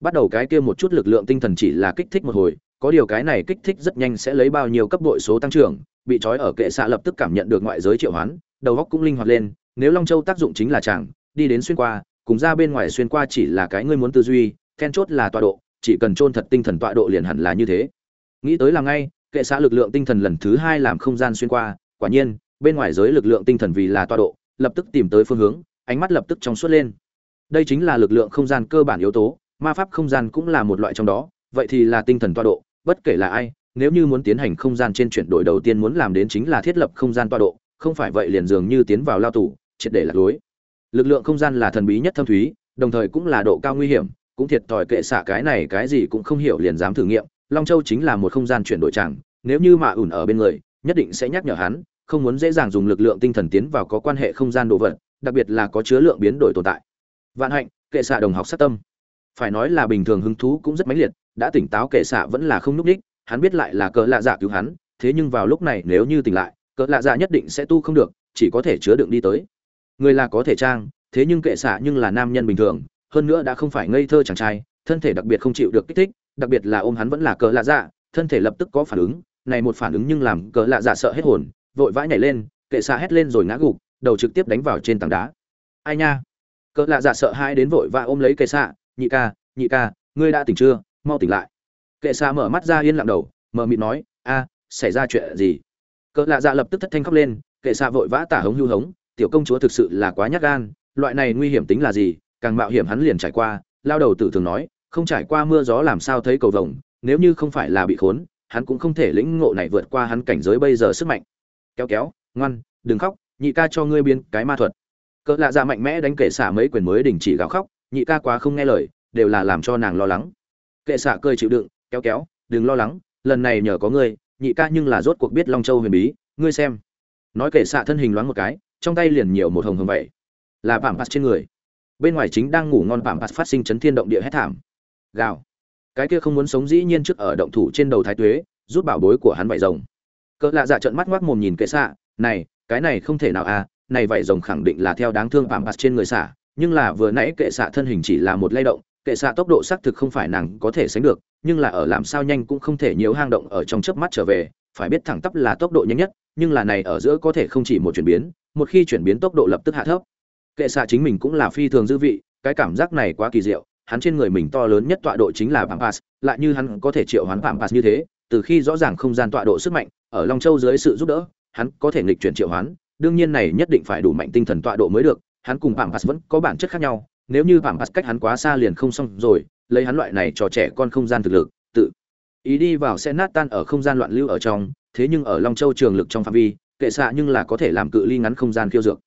bắt đầu cái kia một chút lực lượng tinh thần chỉ là kích thích một hồi, có điều cái này kích thích rất nhanh sẽ lấy bao nhiêu cấp bội số tăng trưởng, bị trói ở kệ xạ lập tức cảm nhận được ngoại giới triệu hoán, đầu góc cũng linh hoạt lên, nếu long châu tác dụng chính là chàng, đi đến xuyên qua, cùng ra bên ngoài xuyên qua chỉ là cái ngươi muốn tư duy, then chốt là tọa độ, chỉ cần chôn thật tinh thần tọa độ liền hẳn là như thế. Nghĩ tới là ngay, kệ xạ lực lượng tinh thần lần thứ hai làm không gian xuyên qua, quả nhiên, bên ngoài giới lực lượng tinh thần vì là tọa độ, lập tức tìm tới phương hướng, ánh mắt lập tức trong suốt lên. Đây chính là lực lượng không gian cơ bản yếu tố ma pháp không gian cũng là một loại trong đó, vậy thì là tinh thần tọa độ, bất kể là ai, nếu như muốn tiến hành không gian trên chuyển đổi đầu tiên muốn làm đến chính là thiết lập không gian tọa độ, không phải vậy liền dường như tiến vào lao tù, triệt để lạc lối. Lực lượng không gian là thần bí nhất thâm thúy, đồng thời cũng là độ cao nguy hiểm, cũng thiệt thòi kệ xạ cái này cái gì cũng không hiểu liền dám thử nghiệm, long châu chính là một không gian chuyển đổi chẳng nếu như mà ủn ở bên người, nhất định sẽ nhắc nhở hắn, không muốn dễ dàng dùng lực lượng tinh thần tiến vào có quan hệ không gian đồ vật, đặc biệt là có chứa lượng biến đổi tồn tại. Vạn hạnh, kệ xạ đồng học sát tâm phải nói là bình thường hứng thú cũng rất mãnh liệt, đã tỉnh táo kệ xạ vẫn là không núp đích, hắn biết lại là cỡ lạ dạ cứu hắn, thế nhưng vào lúc này nếu như tỉnh lại cỡ lạ dạ nhất định sẽ tu không được, chỉ có thể chứa đựng đi tới. Người là có thể trang, thế nhưng kệ xạ nhưng là nam nhân bình thường, hơn nữa đã không phải ngây thơ chàng trai, thân thể đặc biệt không chịu được kích thích, đặc biệt là ôm hắn vẫn là cỡ lạ dạ thân thể lập tức có phản ứng, này một phản ứng nhưng làm cỡ lạ dạ sợ hết hồn, vội vã nhảy lên, kệ xạ hét lên rồi ngã gục, đầu trực tiếp đánh vào trên tảng đá. Ai nha? Cỡ lạ dạ sợ hai đến vội vã ôm lấy kệ xạ nhị ca nhị ca, ngươi đã tỉnh chưa? Mau tỉnh lại. Kệ xạ mở mắt ra yên lặng đầu mờ mịt nói, a, xảy ra chuyện gì? Cỡ lạ dạ lập tức thất thanh khóc lên, kệ xạ vội vã tả hống hưu hống, tiểu công chúa thực sự là quá nhát gan, loại này nguy hiểm tính là gì? Càng mạo hiểm hắn liền trải qua, lao đầu tử thường nói, không trải qua mưa gió làm sao thấy cầu vồng, nếu như không phải là bị khốn, hắn cũng không thể lĩnh ngộ này vượt qua hắn cảnh giới bây giờ sức mạnh. Kéo kéo, ngoan, đừng khóc, nhị ca cho ngươi biến cái ma thuật. Cỡ lạ dạ mạnh mẽ đánh kệ xả mấy quyền mới đình chỉ gào khóc nhị ca quá không nghe lời, đều là làm cho nàng lo lắng. Kệ xạ cười chịu đựng, kéo kéo, đừng lo lắng, lần này nhờ có ngươi, nhị ca nhưng là rốt cuộc biết long châu huyền bí, ngươi xem. Nói kệ xạ thân hình loáng một cái, trong tay liền nhiều một hồng hồng vậy. Là vạm bát trên người. Bên ngoài chính đang ngủ ngon vạm bát phát sinh chấn thiên động địa hét thảm. Gào. Cái kia không muốn sống dĩ nhiên trước ở động thủ trên đầu thái tuế, rút bảo bối của hắn vải rồng. Cỡ lạ dạ trận mắt ngoác mồm nhìn kệ xạ, này, cái này không thể nào à này vải rồng khẳng định là theo đáng thương vạm bát trên người xạ nhưng là vừa nãy kệ xạ thân hình chỉ là một lay động kệ xạ tốc độ xác thực không phải nàng có thể sánh được nhưng là ở làm sao nhanh cũng không thể nhiều hang động ở trong chớp mắt trở về phải biết thẳng tắp là tốc độ nhanh nhất nhưng là này ở giữa có thể không chỉ một chuyển biến một khi chuyển biến tốc độ lập tức hạ thấp. Kệ xạ chính mình cũng là phi thường dư vị cái cảm giác này quá kỳ diệu hắn trên người mình to lớn nhất tọa độ chính là Pampas, lại như hắn có thể triệu hoán Pampas như thế, từ khi rõ ràng không gian tọa độ sức mạnh, ở Long Châu dưới sự giúp đỡ, hắn có thể nghịch chuyển triệu hoán, đương nhiên này nhất định phải đủ mạnh tinh thần tọa độ mới được, hắn cùng Pampas vẫn có bản chất khác nhau, nếu như Pampas cách hắn quá xa liền không xong rồi, lấy hắn loại này cho trẻ con không gian thực lực, tự ý đi vào sẽ nát tan ở không gian loạn lưu ở trong, thế nhưng ở Long Châu trường lực trong phạm vi, kệ xạ nhưng là có thể làm cự ly ngắn không gian khiêu dược.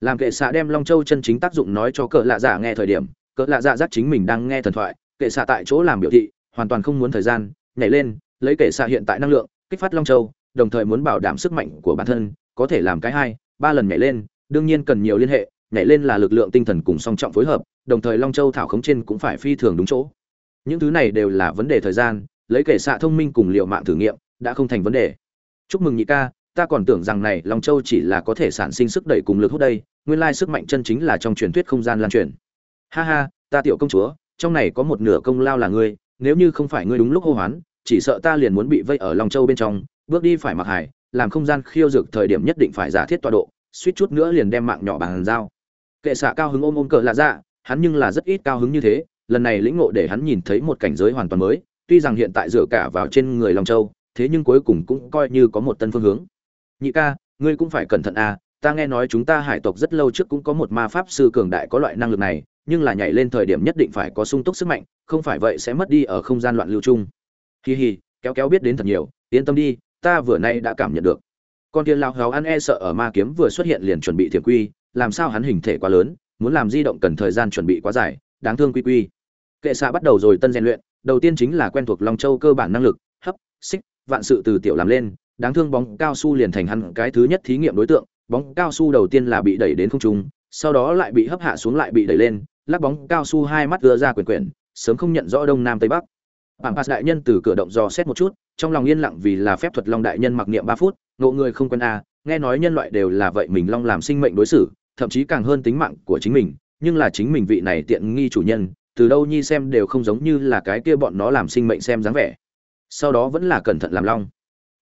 Làm kệ xạ đem Long Châu chân chính tác dụng nói cho cỡ lạ giả nghe thời điểm, cỡ lạ dạ giác chính mình đang nghe thần thoại kệ xạ tại chỗ làm biểu thị hoàn toàn không muốn thời gian nhảy lên lấy kệ xạ hiện tại năng lượng kích phát long châu đồng thời muốn bảo đảm sức mạnh của bản thân có thể làm cái hai ba lần nhảy lên đương nhiên cần nhiều liên hệ nhảy lên là lực lượng tinh thần cùng song trọng phối hợp, đồng thời long châu thảo khống trên cũng phải phi thường đúng chỗ. Những thứ này đều là vấn đề thời gian, lấy kẻ xạ thông minh cùng liệu mạng thử nghiệm, đã không thành vấn đề. Chúc mừng nhị ca, ta còn tưởng rằng này long châu chỉ là có thể sản sinh sức đẩy cùng lực hút đây, nguyên lai sức mạnh chân chính là trong truyền thuyết không gian lan truyền. Ha ha, ta tiểu công chúa, trong này có một nửa công lao là ngươi, nếu như không phải ngươi đúng lúc hô hoán, chỉ sợ ta liền muốn bị vây ở Long châu bên trong, bước đi phải mặc hải làm không gian khiêu dược thời điểm nhất định phải giả thiết tọa độ, suýt chút nữa liền đem mạng nhỏ bằng dao kệ xạ cao hứng ôm ôm cờ lạ dạ hắn nhưng là rất ít cao hứng như thế, lần này lĩnh ngộ để hắn nhìn thấy một cảnh giới hoàn toàn mới, tuy rằng hiện tại dựa cả vào trên người Long châu, thế nhưng cuối cùng cũng coi như có một tân phương hướng. Nhị ca, ngươi cũng phải cẩn thận à ta nghe nói chúng ta hải tộc rất lâu trước cũng có một ma pháp sư cường đại có loại năng lực này, nhưng là nhảy lên thời điểm nhất định phải có sung túc sức mạnh, không phải vậy sẽ mất đi ở không gian loạn lưu chung. Hi hi, kéo kéo biết đến thật nhiều, yên tâm đi, ta vừa nay đã cảm nhận được. Con kia lao héo ăn e sợ ở ma kiếm vừa xuất hiện liền chuẩn bị thiểm quy làm sao hắn hình thể quá lớn muốn làm di động cần thời gian chuẩn bị quá dài đáng thương quy quy. Kệ xạ bắt đầu rồi tân rèn luyện đầu tiên chính là quen thuộc long châu cơ bản năng lực hấp xích vạn sự từ tiểu làm lên đáng thương bóng cao su liền thành hắn cái thứ nhất thí nghiệm đối tượng bóng cao su đầu tiên là bị đẩy đến không trung sau đó lại bị hấp hạ xuống lại bị đẩy lên lắc bóng cao su hai mắt đưa ra quyền quyển sớm không nhận rõ đông nam tây bắc. Bảng Pass đại nhân từ cửa động dò xét một chút, trong lòng yên lặng vì là phép thuật Long đại nhân mặc niệm ba phút, ngộ người không quen a, à, nghe nói nhân loại đều là vậy mình Long làm sinh mệnh đối xử, thậm chí càng hơn tính mạng của chính mình, nhưng là chính mình vị này tiện nghi chủ nhân, từ đâu nhi xem đều không giống như là cái kia bọn nó làm sinh mệnh xem dáng vẻ. Sau đó vẫn là cẩn thận làm long.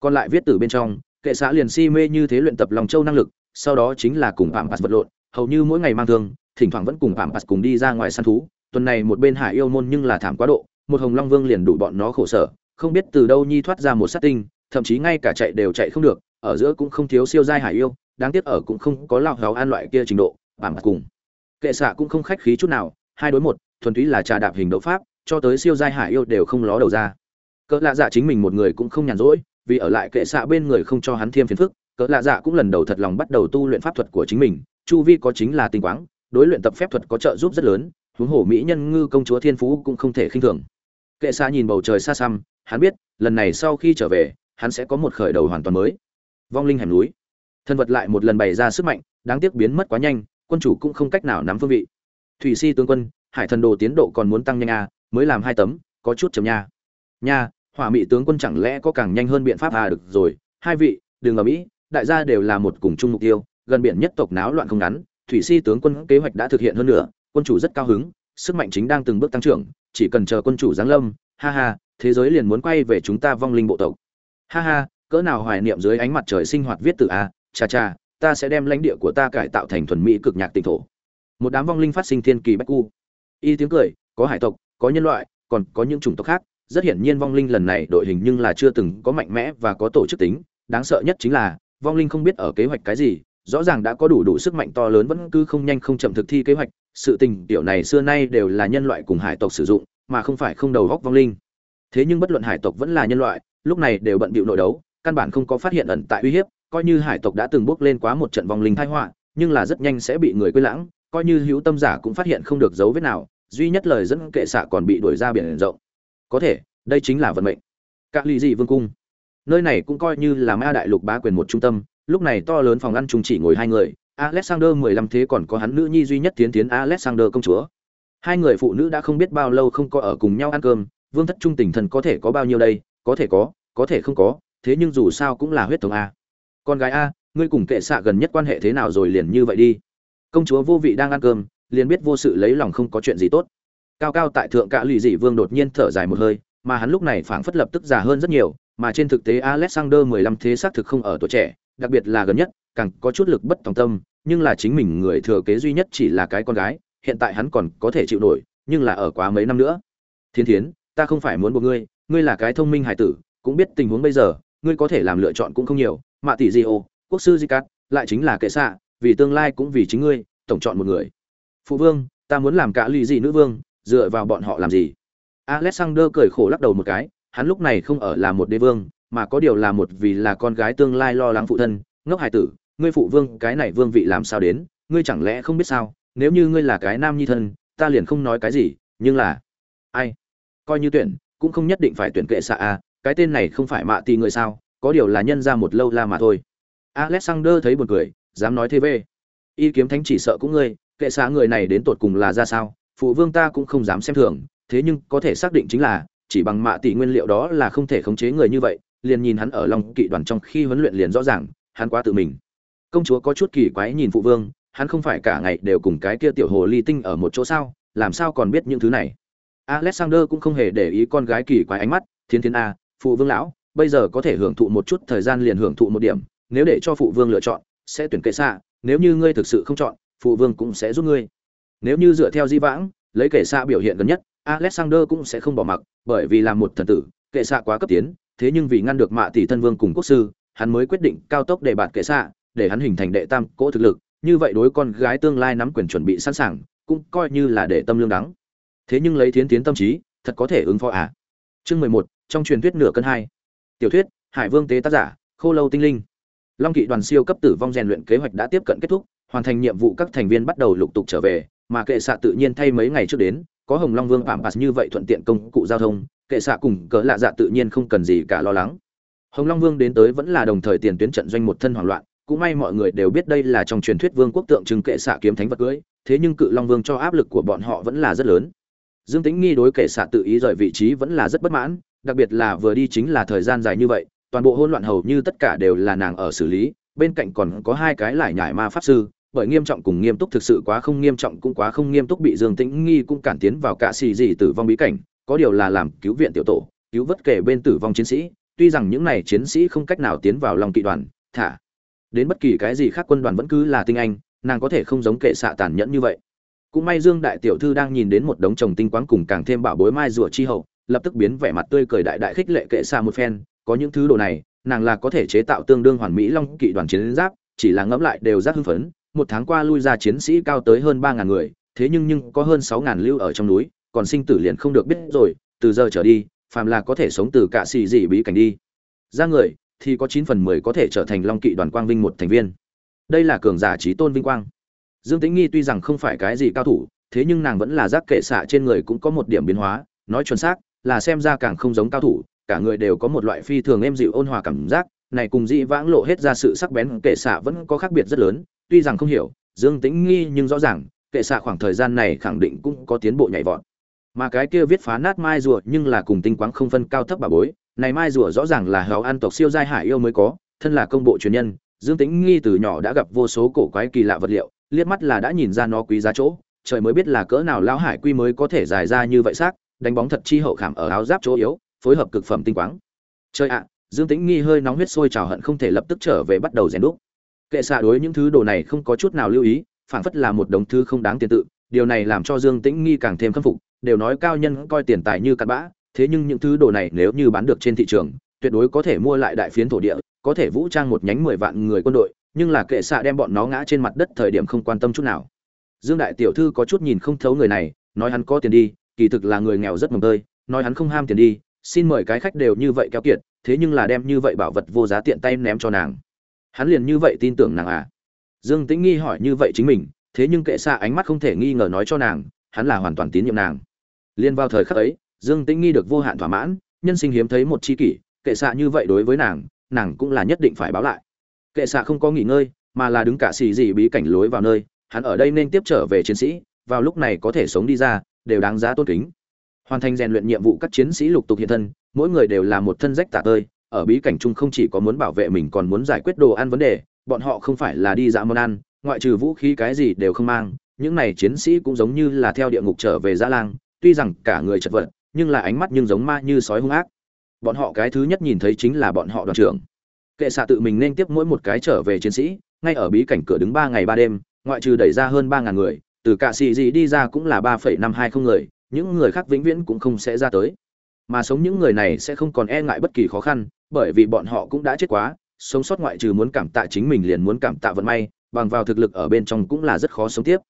Còn lại viết từ bên trong kệ xã liền si mê như thế luyện tập lòng châu năng lực sau đó chính là cùng phạm pass vật lộn hầu như mỗi ngày mang thương thỉnh thoảng vẫn cùng phạm pass cùng đi ra ngoài săn thú tuần này một bên hải yêu môn nhưng là thảm quá độ một hồng long vương liền đủ bọn nó khổ sở không biết từ đâu nhi thoát ra một sát tinh thậm chí ngay cả chạy đều chạy không được ở giữa cũng không thiếu siêu giai hải yêu, đáng tiếc ở cũng không có lao hào an loại kia trình độ bản mặt cùng. Kệ xạ cũng không khách khí chút nào, hai đối một, thuần túy là trà đạp hình đấu pháp, cho tới siêu giai hải yêu đều không ló đầu ra. Cỡ lạ dạ chính mình một người cũng không nhàn rỗi, vì ở lại kệ xạ bên người không cho hắn thêm phiền phức, cỡ lạ dạ cũng lần đầu thật lòng bắt đầu tu luyện pháp thuật của chính mình, chu vi có chính là tinh quáng, đối luyện tập phép thuật có trợ giúp rất lớn, huống hồ mỹ nhân ngư công chúa thiên phú cũng không thể khinh thường. Kệ xạ nhìn bầu trời xa xăm, hắn biết, lần này sau khi trở về, hắn sẽ có một khởi đầu hoàn toàn mới vong linh hẻm núi. Thân vật lại một lần bày ra sức mạnh đáng tiếc biến mất quá nhanh quân chủ cũng không cách nào nắm phương vị. Thủy si tướng quân hải thần đồ tiến độ còn muốn tăng nhanh à, mới làm hai tấm có chút chậm nha. Nha hỏa mỹ tướng quân chẳng lẽ có càng nhanh hơn biện pháp à được rồi hai vị đừng ở mỹ đại gia đều là một cùng chung mục tiêu gần biển nhất tộc náo loạn không ngắn thủy si tướng quân kế hoạch đã thực hiện hơn nữa quân chủ rất cao hứng sức mạnh chính đang từng bước tăng trưởng chỉ cần chờ quân chủ giáng lâm ha ha thế giới liền muốn quay về chúng ta vong linh bộ tộc. Ha ha cỡ nào hoài niệm dưới ánh mặt trời sinh hoạt viết từ a, cha cha, ta sẽ đem lãnh địa của ta cải tạo thành thuần mỹ cực nhạc tỉnh thổ. Một đám vong linh phát sinh thiên kỳ bách cu y tiếng cười, có hải tộc, có nhân loại, còn có những chủng tộc khác, rất hiển nhiên vong linh lần này đội hình nhưng là chưa từng có mạnh mẽ và có tổ chức tính. Đáng sợ nhất chính là, vong linh không biết ở kế hoạch cái gì, rõ ràng đã có đủ đủ sức mạnh to lớn vẫn cứ không nhanh không chậm thực thi kế hoạch. Sự tình tiểu này xưa nay đều là nhân loại cùng hải tộc sử dụng, mà không phải không đầu góc vong linh. Thế nhưng bất luận hải tộc vẫn là nhân loại, lúc này đều bận bịu nội đấu căn bản không có phát hiện ẩn tại uy hiếp, coi như hải tộc đã từng bước lên quá một trận vòng linh thái họa, nhưng là rất nhanh sẽ bị người quên lãng, coi như hữu tâm giả cũng phát hiện không được dấu vết nào, duy nhất lời dẫn kệ xạ còn bị đuổi ra biển rộng. Có thể, đây chính là vận mệnh. Các ly dị vương cung. Nơi này cũng coi như là ma đại lục bá quyền một trung tâm, lúc này to lớn phòng ăn chung chỉ ngồi hai người, alexander mười lăm thế còn có hắn nữ nhi duy nhất tiến tiến alexander công chúa. Hai người phụ nữ đã không biết bao lâu không có ở cùng nhau ăn cơm, vương thất trung tình thần có thể có bao nhiêu đây, có thể có có thể không có thế nhưng dù sao cũng là huyết thống a. Con gái a, ngươi cùng kệ xạ gần nhất quan hệ thế nào rồi liền như vậy đi. Công chúa vô vị đang ăn cơm, liền biết vô sự lấy lòng không có chuyện gì tốt. Cao cao tại thượng cả lì dị vương đột nhiên thở dài một hơi, mà hắn lúc này phảng phất lập tức già hơn rất nhiều, mà trên thực tế alexander mười lăm thế xác thực không ở tuổi trẻ, đặc biệt là gần nhất, càng có chút lực bất tòng tâm, nhưng là chính mình người thừa kế duy nhất chỉ là cái con gái, hiện tại hắn còn có thể chịu nổi, nhưng là ở quá mấy năm nữa. Thiên thiến, ta không phải muốn buộc ngươi ngươi là cái thông minh hải tử, cũng biết tình huống bây giờ ngươi có thể làm lựa chọn cũng không nhiều, mạ tỷ di ô, quốc sư di cát, lại chính là kệ xạ, vì tương lai cũng vì chính ngươi, tổng chọn một người. Phụ vương, ta muốn làm cả lì gì nữ vương, dựa vào bọn họ làm gì? Alexander cười khổ lắc đầu một cái, hắn lúc này không ở là một đế vương, mà có điều là một vì là con gái tương lai lo lắng phụ thân, ngốc hải tử, ngươi phụ vương, cái này vương vị làm sao đến, ngươi chẳng lẽ không biết sao, nếu như ngươi là cái nam nhi thân, ta liền không nói cái gì, nhưng là, ai? Coi như tuyển, cũng không nhất định phải tuyển kệ xạ a cái tên này không phải mạ tì người sao, có điều là nhân ra một lâu la mà thôi. Alexander thấy buồn cười, dám nói thế về. Y kiếm thánh chỉ sợ cũng ngươi, kệ xạ người này đến tột cùng là ra sao, phụ vương ta cũng không dám xem thường, thế nhưng có thể xác định chính là, chỉ bằng mạ tỷ nguyên liệu đó là không thể khống chế người như vậy, liền nhìn hắn ở lòng kỵ đoàn trong khi huấn luyện liền rõ ràng, hắn quá tự mình. Công chúa có chút kỳ quái nhìn phụ vương, hắn không phải cả ngày đều cùng cái kia tiểu hồ ly tinh ở một chỗ sao, làm sao còn biết những thứ này? Alexander cũng không hề để ý con gái kỳ quái ánh mắt, thiên thiên a phụ vương lão, bây giờ có thể hưởng thụ một chút thời gian liền hưởng thụ một điểm, nếu để cho phụ vương lựa chọn, sẽ tuyển kệ xạ, nếu như ngươi thực sự không chọn, phụ vương cũng sẽ giúp ngươi. Nếu như dựa theo di vãng, lấy kệ xạ biểu hiện gần nhất, alexander cũng sẽ không bỏ mặc, bởi vì là một thần tử, kệ xạ quá cấp tiến, thế nhưng vì ngăn được mạ tỷ thân vương cùng quốc sư, hắn mới quyết định cao tốc để bạt kệ xạ, để hắn hình thành đệ tam cỗ thực lực, như vậy đối con gái tương lai nắm quyền chuẩn bị sẵn sàng, cũng coi như là để tâm lương đắng. Thế nhưng lấy thiến tiến tâm trí, thật có thể ứng phó à? Chương mười một trong truyền thuyết nửa cân hai. Tiểu thuyết, hải vương tế tác giả, khô lâu tinh linh. Long kỵ đoàn siêu cấp tử vong rèn luyện kế hoạch đã tiếp cận kết thúc, hoàn thành nhiệm vụ các thành viên bắt đầu lục tục trở về, mà kệ xạ tự nhiên thay mấy ngày trước đến, có hồng long vương phạm bạt như vậy thuận tiện công cụ giao thông, kệ xạ cùng cỡ lạ dạ tự nhiên không cần gì cả lo lắng. Hồng long vương đến tới vẫn là đồng thời tiền tuyến trận doanh một thân hoảng loạn, cũng may mọi người đều biết đây là trong truyền thuyết vương quốc tượng trưng kệ xạ kiếm thánh vật cưới, thế nhưng cự long vương cho áp lực của bọn họ vẫn là rất lớn. Dương tính nghi đối kệ xạ tự ý rời vị trí vẫn là rất bất mãn đặc biệt là vừa đi chính là thời gian dài như vậy toàn bộ hỗn loạn hầu như tất cả đều là nàng ở xử lý bên cạnh còn có hai cái lải nhải ma pháp sư bởi nghiêm trọng cùng nghiêm túc thực sự quá không nghiêm trọng cũng quá không nghiêm túc bị Dương Tĩnh nghi cũng cản tiến vào cả xì gì tử vong bí cảnh, có điều là làm cứu viện tiểu tổ, cứu vớt kể bên tử vong chiến sĩ, tuy rằng những này chiến sĩ không cách nào tiến vào lòng kỵ đoàn, thả đến bất kỳ cái gì khác quân đoàn vẫn cứ là tinh anh, nàng có thể không giống kệ xạ tàn nhẫn như vậy. Cũng may Dương đại tiểu thư đang nhìn đến một đống chồng tinh quáng cùng càng thêm bảo bối mai rùa chi hậu, lập tức biến vẻ mặt tươi cười đại đại khích lệ kệ xa một phen, có những thứ đồ này, nàng là có thể chế tạo tương đương hoàn mỹ long kỵ đoàn chiến giáp, chỉ là ngẫm lại đều rất hưng phấn, một tháng qua lui ra chiến sĩ cao tới hơn ba ngàn người thế nhưng nhưng có hơn sáu ngàn lưu ở trong núi còn sinh tử liền không được biết rồi từ giờ trở đi phàm là có thể sống từ cả xì dị bí cảnh đi. Ra người thì có chín phần mười có thể trở thành long kỵ đoàn quang vinh một thành viên. Đây là cường giả trí tôn vinh quang. Dương tĩnh nghi tuy rằng không phải cái gì cao thủ thế nhưng nàng vẫn là giác kệ xạ trên người cũng có một điểm biến hóa nói chuẩn xác là xem ra càng không giống cao thủ, cả người đều có một loại phi thường êm dịu ôn hòa cảm giác, này cùng dị vãng lộ hết ra sự sắc bén, kệ xạ vẫn có khác biệt rất lớn, tuy rằng không hiểu, dương tĩnh nghi nhưng rõ ràng, kệ xạ khoảng thời gian này khẳng định cũng có tiến bộ nhảy vọt. Mà cái kia viết phá nát mai rùa nhưng là cùng tinh quáng không phân cao thấp bà bối, này mai rùa rõ ràng là hào an tộc siêu giai hải yêu mới có, thân là công bộ truyền nhân, dương tĩnh nghi từ nhỏ đã gặp vô số cổ quái kỳ lạ vật liệu, liếc mắt là đã nhìn ra nó quý giá chỗ, trời mới biết là cỡ nào lão hải quy mới có thể dài ra như vậy xác đánh bóng thật chi hậu khảm ở áo giáp chỗ yếu, phối hợp cực phẩm tinh quáng. Chơi ạ, dương tĩnh nghi hơi nóng huyết sôi trào hận không thể lập tức trở về bắt đầu rèn đúc. Kệ xạ đối những thứ đồ này không có chút nào lưu ý, phảng phất là một đống thứ không đáng tiền tự, điều này làm cho dương tĩnh nghi càng thêm khâm phục, đều nói cao nhân coi tiền tài như cặn bã, thế nhưng những thứ đồ này nếu như bán được trên thị trường, tuyệt đối có thể mua lại đại phiến thổ địa, có thể vũ trang một nhánh mười vạn người quân đội, nhưng là kệ xạ đem bọn nó ngã trên mặt đất thời điểm không quan tâm chút nào. Dương đại tiểu thư có chút nhìn không thấu người này, nói hắn có tiền đi kỳ thực là người nghèo rất mồng tơi, nói hắn không ham tiền đi, xin mời cái khách đều như vậy kéo kiệt, thế nhưng là đem như vậy bảo vật vô giá tiện tay ném cho nàng. Hắn liền như vậy tin tưởng nàng à? Dương tĩnh nghi hỏi như vậy chính mình, thế nhưng kệ xa ánh mắt không thể nghi ngờ nói cho nàng, hắn là hoàn toàn tín nhiệm nàng. Liên vào thời khắc ấy, dương tĩnh nghi được vô hạn thỏa mãn, nhân sinh hiếm thấy một chi kỷ, kệ xạ như vậy đối với nàng nàng cũng là nhất định phải báo lại. Kệ xạ không có nghỉ ngơi, mà là đứng cả xì gì bí cảnh lối vào nơi, hắn ở đây nên tiếp trở về chiến sĩ, vào lúc này có thể sống đi ra đều đáng giá tôn kính. Hoàn thành rèn luyện nhiệm vụ các chiến sĩ lục tục hiện thân, mỗi người đều là một thân rách tả tơi, ở bí cảnh chung không chỉ có muốn bảo vệ mình còn muốn giải quyết đồ ăn vấn đề, bọn họ không phải là đi dã món ăn, ngoại trừ vũ khí cái gì đều không mang, những này chiến sĩ cũng giống như là theo địa ngục trở về dã lang, tuy rằng cả người chật vật, nhưng là ánh mắt nhưng giống ma như sói hung ác. Bọn họ cái thứ nhất nhìn thấy chính là bọn họ đoàn trưởng. Kệ xạ tự mình nên tiếp mỗi một cái trở về chiến sĩ, ngay ở bí cảnh cửa đứng ba ngày ba đêm, ngoại trừ đẩy ra hơn ba ngàn người từ cả xì gì đi ra cũng là ba phẩy năm hai không người, những người khác vĩnh viễn cũng không sẽ ra tới. Mà sống những người này sẽ không còn e ngại bất kỳ khó khăn, bởi vì bọn họ cũng đã chết quá, sống sót ngoại trừ muốn cảm tạ chính mình liền muốn cảm tạ vận may, bằng vào thực lực ở bên trong cũng là rất khó sống tiếp.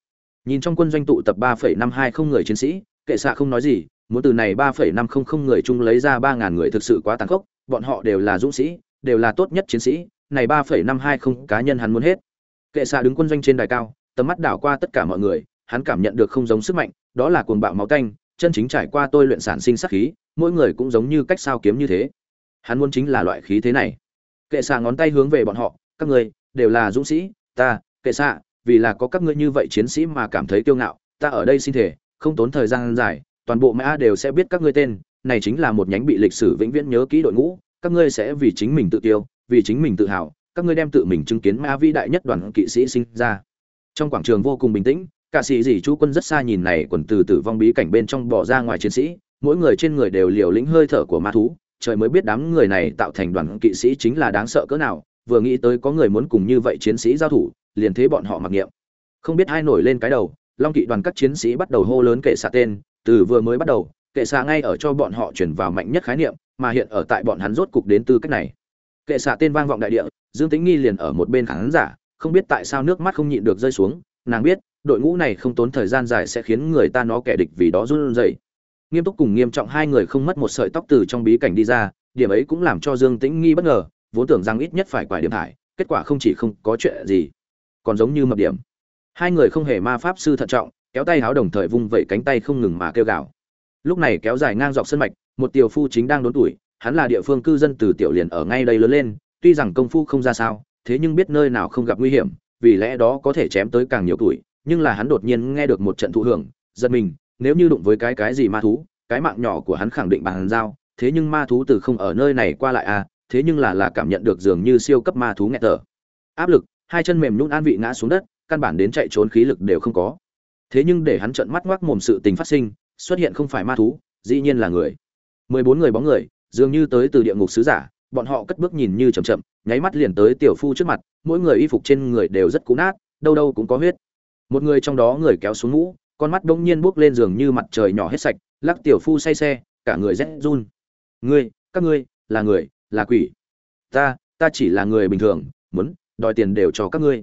Nhìn trong quân doanh tụ tập ba phẩy năm hai không người chiến sĩ, kệ xạ không nói gì, muốn từ này ba phẩy năm không không người chung lấy ra ba ngàn người thực sự quá tàn khốc, bọn họ đều là dũng sĩ, đều là tốt nhất chiến sĩ, này ba phẩy năm hai không cá nhân hắn muốn hết. Kệ xạ đứng quân doanh trên đài cao tầm mắt đảo qua tất cả mọi người, hắn cảm nhận được không giống sức mạnh, đó là cuồng bạo máu tanh chân chính trải qua tôi luyện sản sinh sắc khí, mỗi người cũng giống như cách sao kiếm như thế. Hắn muốn chính là loại khí thế này. Kệ xạ ngón tay hướng về bọn họ, các người đều là dũng sĩ, ta, kệ xạ, vì là có các ngươi như vậy chiến sĩ mà cảm thấy kiêu ngạo, ta ở đây xin thể không tốn thời gian dài, toàn bộ mã đều sẽ biết các ngươi tên, này chính là một nhánh bị lịch sử vĩnh viễn nhớ kỹ đội ngũ, các ngươi sẽ vì chính mình tự tiêu, vì chính mình tự hào, các ngươi đem tự mình chứng kiến mã vĩ đại nhất đoàn kỵ sĩ sinh ra trong quảng trường vô cùng bình tĩnh, cả sĩ dì chú quân rất xa nhìn này quần từ tử vong bí cảnh bên trong bỏ ra ngoài chiến sĩ, mỗi người trên người đều liều lĩnh hơi thở của ma thú, trời mới biết đám người này tạo thành đoàn kỵ sĩ chính là đáng sợ cỡ nào, vừa nghĩ tới có người muốn cùng như vậy chiến sĩ giao thủ, liền thế bọn họ mặc niệm. Không biết ai nổi lên cái đầu, long kỵ đoàn các chiến sĩ bắt đầu hô lớn kệ xạ tên, từ vừa mới bắt đầu, kệ xạ ngay ở cho bọn họ chuyển vào mạnh nhất khái niệm, mà hiện ở tại bọn hắn rốt cục đến tư cách này. Kệ xạ tên vang vọng đại địa, dương tính nghi liền ở một bên khán giả không biết tại sao nước mắt không nhịn được rơi xuống, nàng biết, đội ngũ này không tốn thời gian dài sẽ khiến người ta nó kẻ địch vì đó run rẩy. Nghiêm túc cùng nghiêm trọng hai người không mất một sợi tóc từ trong bí cảnh đi ra, điểm ấy cũng làm cho dương tĩnh nghi bất ngờ, vốn tưởng rằng ít nhất phải quải điểm thải, kết quả không chỉ không có chuyện gì, còn giống như mập điểm. Hai người không hề ma pháp sư thận trọng, kéo tay háo đồng thời vung vẩy cánh tay không ngừng mà kêu gào. Lúc này kéo dài ngang dọc sân mạch, một tiểu phu chính đang đốn tuổi, hắn là địa phương cư dân từ tiểu liền ở ngay đây lớn lên, tuy rằng công phu không ra sao thế nhưng biết nơi nào không gặp nguy hiểm, vì lẽ đó có thể chém tới càng nhiều tuổi, nhưng là hắn đột nhiên nghe được một trận thụ hưởng, giật mình, nếu như đụng với cái cái gì ma thú, cái mạng nhỏ của hắn khẳng định bằng dao thế nhưng ma thú từ không ở nơi này qua lại à thế nhưng là là cảm nhận được dường như siêu cấp ma thú nghẹt thở. Áp lực, hai chân mềm nhũn an vị ngã xuống đất, căn bản đến chạy trốn khí lực đều không có. Thế nhưng để hắn trợn mắt ngoác mồm sự tình phát sinh, xuất hiện không phải ma thú, dĩ nhiên là người. Mười bốn người bóng người, dường như tới từ địa ngục sứ giả bọn họ cất bước nhìn như chậm chậm, nháy mắt liền tới tiểu phu trước mặt, mỗi người y phục trên người đều rất cũ nát, đâu đâu cũng có huyết. Một người trong đó người kéo xuống mũ, con mắt đông nhiên buốc lên giường như mặt trời nhỏ hết sạch, lắc tiểu phu say xe, cả người rét run. Ngươi, các ngươi, là người, là quỷ? Ta ta chỉ là người bình thường, muốn đòi tiền đều cho các ngươi.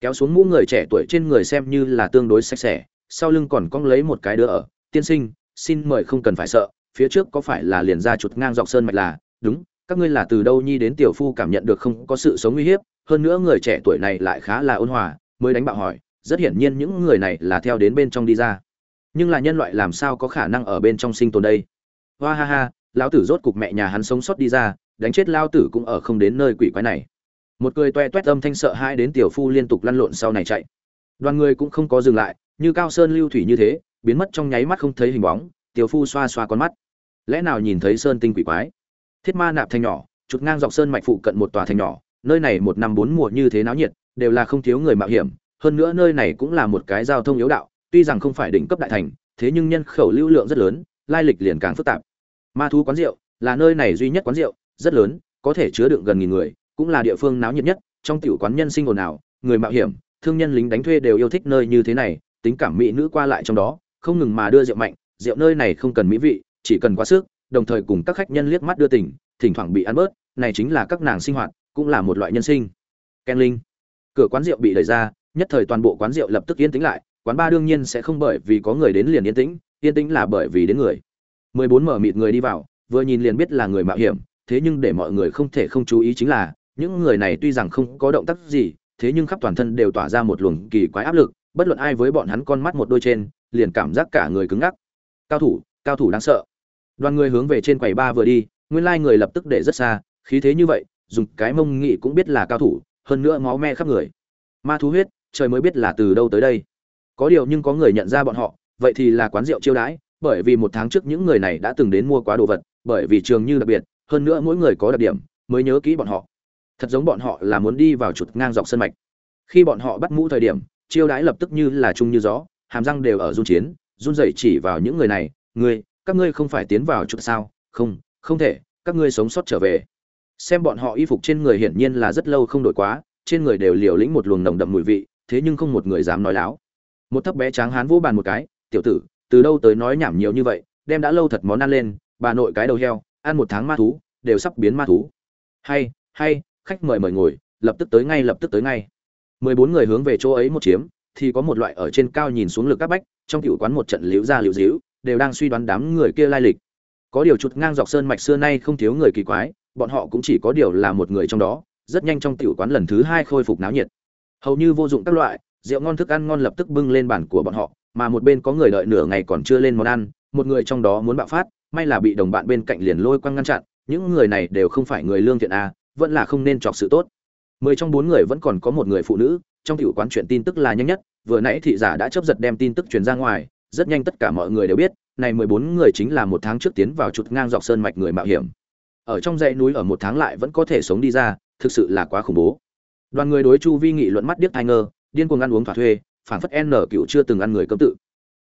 Kéo xuống mũ người trẻ tuổi trên người xem như là tương đối sạch sẽ, sau lưng còn cong lấy một cái đứa ở, tiên sinh, xin mời không cần phải sợ, phía trước có phải là liền ra chuột ngang dọc sơn mạch là, đúng các ngươi là từ đâu nhi đến tiểu phu cảm nhận được không có sự sống uy hiếp, hơn nữa người trẻ tuổi này lại khá là ôn hòa, mới đánh bạo hỏi, rất hiển nhiên những người này là theo đến bên trong đi ra. Nhưng là nhân loại làm sao có khả năng ở bên trong sinh tồn đây? Hoa ha ha, lão tử rốt cục mẹ nhà hắn sống sót đi ra, đánh chết lao tử cũng ở không đến nơi quỷ quái này. Một cười toe toét âm thanh sợ hai đến tiểu phu liên tục lăn lộn sau này chạy. Đoàn người cũng không có dừng lại, như cao sơn lưu thủy như thế, biến mất trong nháy mắt không thấy hình bóng, tiểu phu xoa xoa con mắt. Lẽ nào nhìn thấy sơn tinh quỷ quái? Thiết ma nạp thành nhỏ chụt ngang dọc sơn mạch phụ cận một tòa thành nhỏ, nơi này một năm bốn mùa như thế náo nhiệt, đều là không thiếu người mạo hiểm. Hơn nữa nơi này cũng là một cái giao thông yếu đạo, tuy rằng không phải đỉnh cấp đại thành, thế nhưng nhân khẩu lưu lượng rất lớn, lai lịch liền càng phức tạp. Ma thú quán rượu là nơi này duy nhất quán rượu, rất lớn, có thể chứa đựng gần nghìn người, cũng là địa phương náo nhiệt nhất. Trong tiểu quán nhân sinh ồn ào, người mạo hiểm, thương nhân lính đánh thuê đều yêu thích nơi như thế này, tính cảm mỹ nữ qua lại trong đó, không ngừng mà đưa rượu mạnh, rượu nơi này không cần mỹ vị, chỉ cần quá sức đồng thời cùng các khách nhân liếc mắt đưa tình, thỉnh thoảng bị ăn bớt, này chính là các nàng sinh hoạt, cũng là một loại nhân sinh. Ken linh, cửa quán rượu bị đẩy ra, nhất thời toàn bộ quán rượu lập tức yên tĩnh lại, quán ba đương nhiên sẽ không bởi vì có người đến liền yên tĩnh yên tĩnh là bởi vì đến người. Mười bốn mở mịt người đi vào, vừa nhìn liền biết là người mạo hiểm, thế nhưng để mọi người không thể không chú ý chính là, những người này tuy rằng không có động tác gì, thế nhưng khắp toàn thân đều tỏa ra một luồng kỳ quái áp lực, bất luận ai với bọn hắn con mắt một đôi trên, liền cảm giác cả người cứng ngắc. Cao thủ cao thủ đáng sợ đoàn người hướng về trên quầy ba vừa đi, nguyên lai người lập tức để rất xa, khí thế như vậy, dùng cái mông nghị cũng biết là cao thủ, hơn nữa máu me khắp người. Ma thú huyết, trời mới biết là từ đâu tới đây. Có điều nhưng có người nhận ra bọn họ, vậy thì là quán rượu chiêu đãi, bởi vì một tháng trước những người này đã từng đến mua quá đồ vật, bởi vì trường như đặc biệt, hơn nữa mỗi người có đặc điểm, mới nhớ kỹ bọn họ. Thật giống bọn họ là muốn đi vào chuột ngang dọc sân mạch. Khi bọn họ bắt mũ thời điểm, chiêu đãi lập tức như là chung như gió, hàm răng đều ở run chiến, run rẩy chỉ vào những người này, ngươi các ngươi không phải tiến vào chuột sao? Không không thể, các ngươi sống sót trở về. Xem bọn họ y phục trên người hiển nhiên là rất lâu không đổi quá, trên người đều liều lĩnh một luồng nồng đậm mùi vị, thế nhưng không một người dám nói láo. Một thấp bé tráng hán vỗ bàn một cái, tiểu tử, từ đâu tới nói nhảm nhiều như vậy, đem đã lâu thật món ăn lên, bà nội cái đầu heo, ăn một tháng ma thú, đều sắp biến ma thú. Hay hay, khách mời mời ngồi, lập tức tới ngay, lập tức tới ngay. Mười bốn người hướng về chỗ ấy một chiếm, thì có một loại ở trên cao nhìn xuống lực các bách, trong tiểu quán một trận liễu ra liễu díu đều đang suy đoán đám người kia lai lịch. Có điều chuột ngang dọc sơn mạch xưa nay không thiếu người kỳ quái, bọn họ cũng chỉ có điều là một người trong đó, rất nhanh trong tiểu quán lần thứ hai khôi phục náo nhiệt. Hầu như vô dụng các loại, rượu ngon thức ăn ngon lập tức bưng lên bàn của bọn họ, mà một bên có người đợi nửa ngày còn chưa lên món ăn, một người trong đó muốn bạo phát, may là bị đồng bạn bên cạnh liền lôi quăng ngăn chặn, những người này đều không phải người lương thiện a vẫn là không nên chọc sự tốt. Mười trong bốn người vẫn còn có một người phụ nữ, trong tiểu quán chuyện tin tức là nhanh nhất, vừa nãy thị giả đã chấp giật đem tin tức truyền ra ngoài rất nhanh tất cả mọi người đều biết, này mười bốn người chính là một tháng trước tiến vào chuột ngang dọc sơn mạch người mạo hiểm. Ở trong dãy núi ở một tháng lại vẫn có thể sống đi ra, thực sự là quá khủng bố. Đoàn người đối chu vi nghị luận mắt điếc thai ngơ, điên cuồng ăn uống thỏa thuê, phảng phất n cựu chưa từng ăn người cơm tự.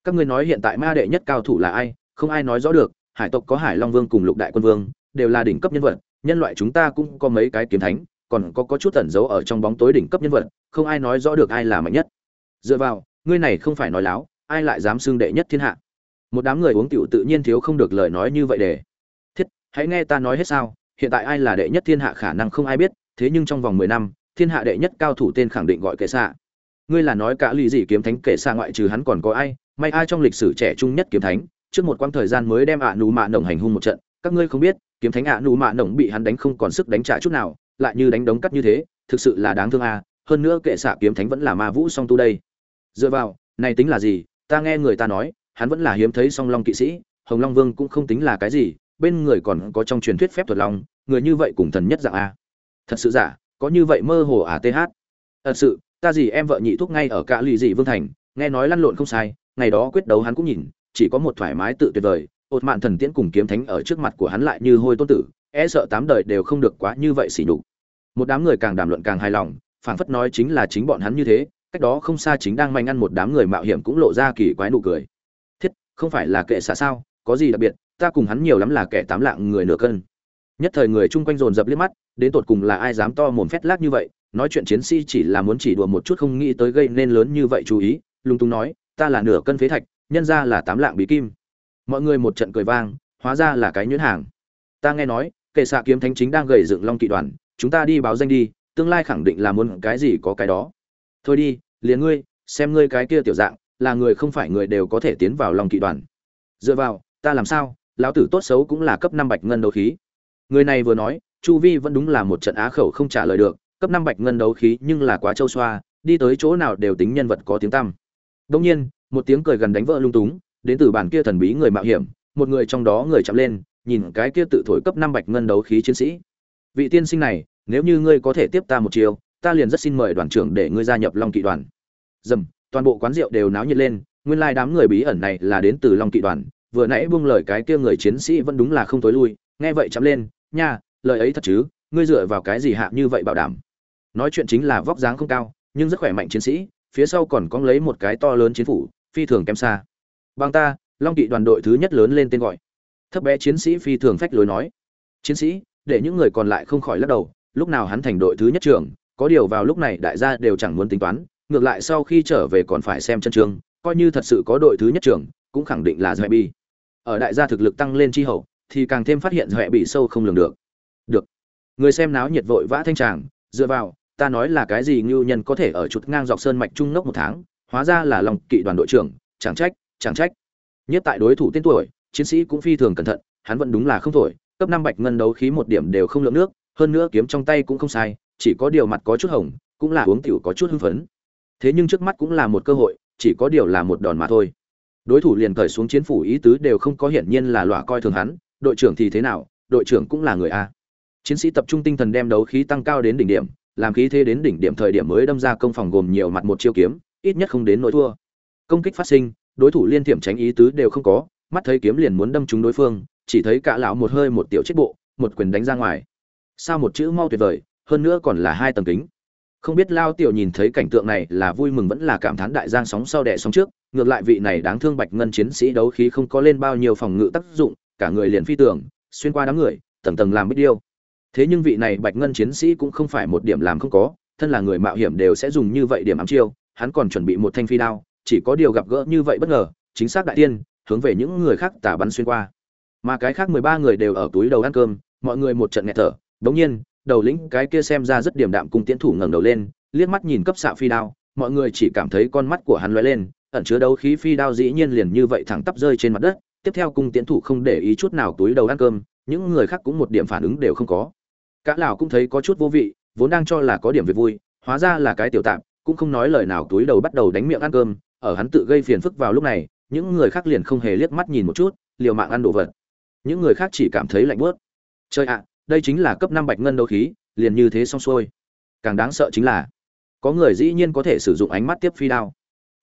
Các ngươi nói hiện tại ma đệ nhất cao thủ là ai, không ai nói rõ được, hải tộc có hải long vương cùng lục đại quân vương, đều là đỉnh cấp nhân vật, nhân loại chúng ta cũng có mấy cái kiếm thánh, còn có có chút tẩn giấu ở trong bóng tối đỉnh cấp nhân vật, không ai nói rõ được ai là mạnh nhất. Dựa vào, ngươi này không phải nói láo ai lại dám xưng đệ nhất thiên hạ? Một đám người uống tiểu tự nhiên thiếu không được lời nói như vậy để. Thiết, hãy nghe ta nói hết sao, hiện tại ai là đệ nhất thiên hạ khả năng không ai biết, thế nhưng trong vòng mười năm, thiên hạ đệ nhất cao thủ tên khẳng định gọi kệ xạ. Ngươi là nói cả lì gì kiếm thánh kệ xạ ngoại trừ hắn còn có ai, may ai trong lịch sử trẻ trung nhất kiếm thánh, trước một quãng thời gian mới đem ạ à nù mạ nồng hành hung một trận, các ngươi không biết, kiếm thánh ạ à nù mạ nồng bị hắn đánh không còn sức đánh trả chút nào, lại như đánh đống cắt như thế, thực sự là đáng thương à? hơn nữa kệ xạ kiếm thánh vẫn là ma vũ song tu đây. Dựa vào, này tính là gì ta nghe người ta nói, hắn vẫn là hiếm thấy song long kỵ sĩ, hồng long vương cũng không tính là cái gì, bên người còn có trong truyền thuyết phép thuật long, người như vậy cùng thần nhất dạng a. Thật sự giả, có như vậy mơ hồ à th thật sự, ta gì em vợ nhị thúc ngay ở cả lì dị vương thành, nghe nói lăn lộn không sai, ngày đó quyết đấu hắn cũng nhìn, chỉ có một thoải mái tự tuyệt vời, ột mạn thần tiễn cùng kiếm thánh ở trước mặt của hắn lại như hôi tôn tử e sợ tám đời đều không được quá như vậy xỉ nhục. Một đám người càng đàm luận càng hài lòng, phảng phất nói chính là chính bọn hắn như thế cách đó không xa chính đang manh ăn một đám người mạo hiểm cũng lộ ra kỳ quái nụ cười. Thiết, không phải là kệ xạ sao? Có gì đặc biệt? Ta cùng hắn nhiều lắm là kẻ tám lạng người nửa cân. Nhất thời người chung quanh dồn dập liếc mắt, đến tột cùng là ai dám to mồm phét lác như vậy? Nói chuyện chiến sĩ chỉ là muốn chỉ đùa một chút không nghĩ tới gây nên lớn như vậy chú ý lung tung nói, ta là nửa cân phế thạch, nhân ra là tám lạng bí kim. Mọi người một trận cười vang, hóa ra là cái nhuyễn hàng. Ta nghe nói, kệ xạ kiếm thánh chính đang gầy dựng long kỵ đoàn, chúng ta đi báo danh đi, tương lai khẳng định là muốn cái gì có cái đó. Thôi đi liền ngươi, xem ngươi cái kia tiểu dạng, là người không phải người đều có thể tiến vào lòng kỵ đoàn. Dựa vào, ta làm sao, lão tử tốt xấu cũng là cấp năm bạch ngân đấu khí. Người này vừa nói, chu vi vẫn đúng là một trận á khẩu không trả lời được, cấp năm bạch ngân đấu khí nhưng là quá châu xoa, đi tới chỗ nào đều tính nhân vật có tiếng tăm. Đông nhiên, một tiếng cười gần đánh vỡ lung túng, đến từ bản kia thần bí người mạo hiểm, một người trong đó người chạm lên, nhìn cái kia tự thổi cấp năm bạch ngân đấu khí chiến sĩ. Vị tiên sinh này, nếu như ngươi có thể tiếp ta một chiều ta liền rất xin mời đoàn trưởng để ngươi gia nhập long kỵ đoàn. Dầm, toàn bộ quán rượu đều náo nhiệt lên, nguyên lai đám người bí ẩn này là đến từ long kỵ đoàn, vừa nãy buông lời cái kia người chiến sĩ vẫn đúng là không tối lui, nghe vậy chắm lên, nha, lời ấy thật chứ, ngươi dựa vào cái gì hạ như vậy bảo đảm? Nói chuyện chính là vóc dáng không cao, nhưng rất khỏe mạnh chiến sĩ, phía sau còn có lấy một cái to lớn chiến phủ, phi thường kém xa. Bằng ta, long kỵ đoàn đội thứ nhất lớn lên tên gọi. Thấp bé chiến sĩ phi thường phách lối nói. Chiến sĩ, để những người còn lại không khỏi lắc đầu, lúc nào hắn thành đội thứ nhất trường có điều vào lúc này đại gia đều chẳng muốn tính toán, ngược lại sau khi trở về còn phải xem chân trường, coi như thật sự có đội thứ nhất trường cũng khẳng định là dạy bi ở đại gia thực lực tăng lên chi hậu, thì càng thêm phát hiện dạy bị sâu không lường được. Được. Người xem náo nhiệt vội vã thanh tràng, dựa vào, ta nói là cái gì ngưu nhân có thể ở chuột ngang dọc sơn mạch trung nốc một tháng, hóa ra là lòng kỵ đoàn đội trưởng, chẳng trách chẳng trách. Nhất tại đối thủ tên tuổi, chiến sĩ cũng phi thường cẩn thận, hắn vẫn đúng là không thổi, cấp năm bạch ngân đấu khí một điểm đều không lượng nước, hơn nữa kiếm trong tay cũng không sai chỉ có điều mặt có chút hồng, cũng là uống tiểu có chút hưng phấn. Thế nhưng trước mắt cũng là một cơ hội, chỉ có điều là một đòn mà thôi. Đối thủ liền cởi xuống chiến phủ ý tứ đều không có hiển nhiên là lỏa coi thường hắn, đội trưởng thì thế nào, đội trưởng cũng là người a. Chiến sĩ tập trung tinh thần đem đấu khí tăng cao đến đỉnh điểm, làm khí thế đến đỉnh điểm thời điểm mới đâm ra công phòng gồm nhiều mặt một chiêu kiếm, ít nhất không đến nỗi thua. Công kích phát sinh, đối thủ liên thiểm tránh ý tứ đều không có, mắt thấy kiếm liền muốn đâm trúng đối phương, chỉ thấy cả lão một hơi một tiểu chết bộ, một quyền đánh ra ngoài. Sao một chữ mau tuyệt vời hơn nữa còn là hai tầng kính. Không biết lao tiểu nhìn thấy cảnh tượng này là vui mừng vẫn là cảm thán đại giang sóng sau đẻ sóng trước, ngược lại vị này đáng thương bạch ngân chiến sĩ đấu khí không có lên bao nhiêu phòng ngự tác dụng, cả người liền phi tưởng xuyên qua đám người, tầng tầng làm bích điêu. Thế nhưng vị này bạch ngân chiến sĩ cũng không phải một điểm làm không có, thân là người mạo hiểm đều sẽ dùng như vậy điểm ám chiêu, hắn còn chuẩn bị một thanh phi đao, chỉ có điều gặp gỡ như vậy bất ngờ, chính xác đại tiên, hướng về những người khác tả bắn xuyên qua. Mà cái khác mười ba người đều ở túi đầu ăn cơm, mọi người một trận nghẹt thở đống nhiên đầu lĩnh cái kia xem ra rất điểm đạm cùng tiến thủ ngẩng đầu lên, liếc mắt nhìn cấp xạ phi đao, mọi người chỉ cảm thấy con mắt của hắn lóe lên, ẩn chứa đấu khí phi đao dĩ nhiên liền như vậy thẳng tắp rơi trên mặt đất, tiếp theo cung tiến thủ không để ý chút nào túi đầu ăn cơm, những người khác cũng một điểm phản ứng đều không có. Cả lão cũng thấy có chút vô vị, vốn đang cho là có điểm việc vui, hóa ra là cái tiểu tạm cũng không nói lời nào túi đầu bắt đầu đánh miệng ăn cơm, ở hắn tự gây phiền phức vào lúc này, những người khác liền không hề liếc mắt nhìn một chút, liều mạng ăn đồ vật. Những người khác chỉ cảm thấy lạnh bớt chơi ạ đây chính là cấp năm bạch ngân đấu khí, liền như thế xong xuôi. Càng đáng sợ chính là, có người dĩ nhiên có thể sử dụng ánh mắt tiếp phi đao.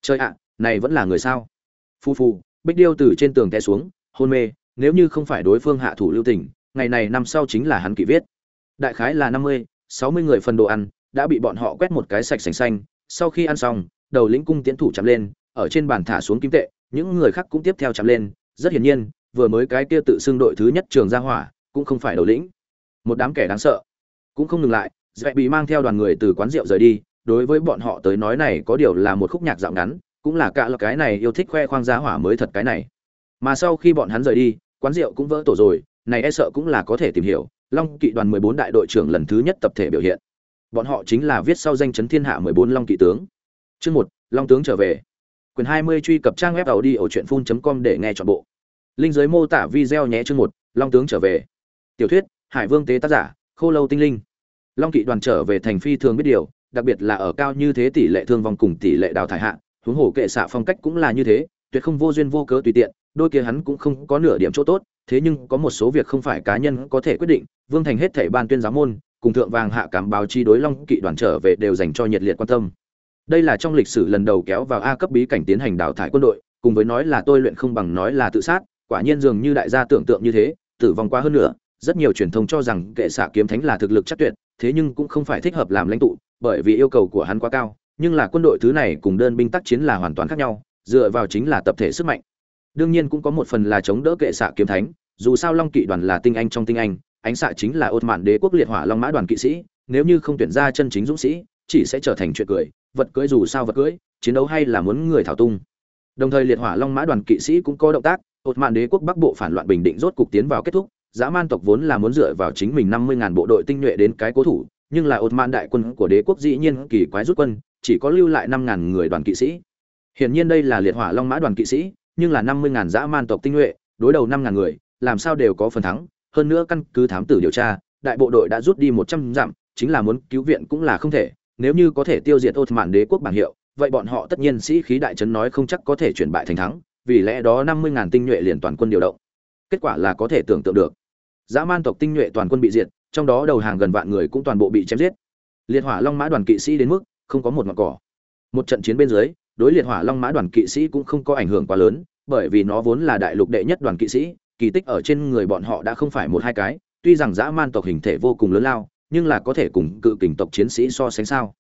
Chơi ạ, này vẫn là người sao? Phu phu, bích điêu từ trên tường té xuống, hôn mê, nếu như không phải đối phương hạ thủ lưu tình, ngày này năm sau chính là hắn kỷ viết. Đại khái là năm mươi, sáu mươi người phần đồ ăn, đã bị bọn họ quét một cái sạch sành xanh. Sau khi ăn xong, đầu lĩnh cung tiến thủ chạm lên, ở trên bàn thả xuống kim tệ, những người khác cũng tiếp theo chạm lên. Rất hiển nhiên, vừa mới cái kia tự xưng đội thứ nhất trường gia hỏa, cũng không phải đầu lĩnh một đám kẻ đáng sợ. Cũng không ngừng lại dễ bị mang theo đoàn người từ quán rượu rời đi, đối với bọn họ tới nói này có điều là một khúc nhạc dạo ngắn, cũng là cả là cái này yêu thích khoe khoang giá hỏa mới thật cái này. Mà sau khi bọn hắn rời đi, quán rượu cũng vỡ tổ rồi, này e sợ cũng là có thể tìm hiểu, long kỵ đoàn 14 đại đội trưởng lần thứ nhất tập thể biểu hiện. Bọn họ chính là viết sau danh chấn thiên hạ 14 long kỵ tướng. Chương một, long tướng trở về. Quyền 20 truy cập trang web tàu đi ở truyện com để nghe chọn bộ. Linh giới mô tả video nhé chương một, long tướng trở về. Tiểu thuyết hải vương tế tác giả, khô lâu tinh linh. Long kỵ đoàn trở về thành phi thường biết điều, đặc biệt là ở cao như thế tỷ lệ thương vong cùng tỷ lệ đào thải hạ, huống hồ kệ xạ phong cách cũng là như thế, tuyệt không vô duyên vô cớ tùy tiện, đôi kia hắn cũng không có nửa điểm chỗ tốt, thế nhưng có một số việc không phải cá nhân có thể quyết định, vương thành hết thảy ban tuyên giáo môn, cùng thượng vàng hạ cảm báo chi đối long kỵ đoàn trở về đều dành cho nhiệt liệt quan tâm. Đây là trong lịch sử lần đầu kéo vào a cấp bí cảnh tiến hành đào thải quân đội, cùng với nói là tôi luyện không bằng nói là tự sát, quả nhiên dường như đại gia tưởng tượng như thế, tử vong quá hơn nữa rất nhiều truyền thông cho rằng kệ xạ kiếm thánh là thực lực chắc tuyệt, thế nhưng cũng không phải thích hợp làm lãnh tụ, bởi vì yêu cầu của hắn quá cao. Nhưng là quân đội thứ này cùng đơn binh tác chiến là hoàn toàn khác nhau, dựa vào chính là tập thể sức mạnh. Đương nhiên cũng có một phần là chống đỡ kệ xạ kiếm thánh, dù sao long kỵ đoàn là tinh anh trong tinh anh, ánh xạ chính là ột mạn đế quốc liệt hỏa long mã đoàn kỵ sĩ, nếu như không tuyển ra chân chính dũng sĩ, chỉ sẽ trở thành chuyện cười, vật cưỡi dù sao vật cưỡi chiến đấu hay là muốn người thảo tung. Đồng thời liệt hỏa long mã đoàn kỵ sĩ cũng có động tác ột mạn đế quốc bắc bộ phản loạn bình định rốt cục tiến vào kết thúc dã man tộc vốn là muốn dựa vào chính mình năm mươi ngàn bộ đội tinh nhuệ đến cái cố thủ, nhưng là ột mạn đại quân của đế quốc dĩ nhiên kỳ quái rút quân, chỉ có lưu lại năm ngàn người đoàn kỵ sĩ. Hiển nhiên đây là liệt hỏa long mã đoàn kỵ sĩ, nhưng là năm mươi ngàn dã man tộc tinh nhuệ, đối đầu năm ngàn người, làm sao đều có phần thắng. Hơn nữa căn cứ thám tử điều tra, đại bộ đội đã rút đi một trăm dặm, chính là muốn cứu viện cũng là không thể. Nếu như có thể tiêu diệt ột mạn đế quốc bảng hiệu, vậy bọn họ tất nhiên sĩ khí đại trấn nói không chắc có thể chuyển bại thành thắng, vì lẽ đó năm mươi ngàn tinh nhuệ liền toàn quân điều động. Kết quả là có thể tưởng tượng được dã man tộc tinh nhuệ toàn quân bị diệt, trong đó đầu hàng gần vạn người cũng toàn bộ bị chém giết. Liệt hỏa long mã đoàn kỵ sĩ đến mức không có một ngọn cỏ. Một trận chiến bên dưới, đối liệt hỏa long mã đoàn kỵ sĩ cũng không có ảnh hưởng quá lớn, bởi vì nó vốn là đại lục đệ nhất đoàn kỵ sĩ, kỳ tích ở trên người bọn họ đã không phải một hai cái, tuy rằng dã man tộc hình thể vô cùng lớn lao, nhưng là có thể cùng cự kình tộc chiến sĩ so sánh sao.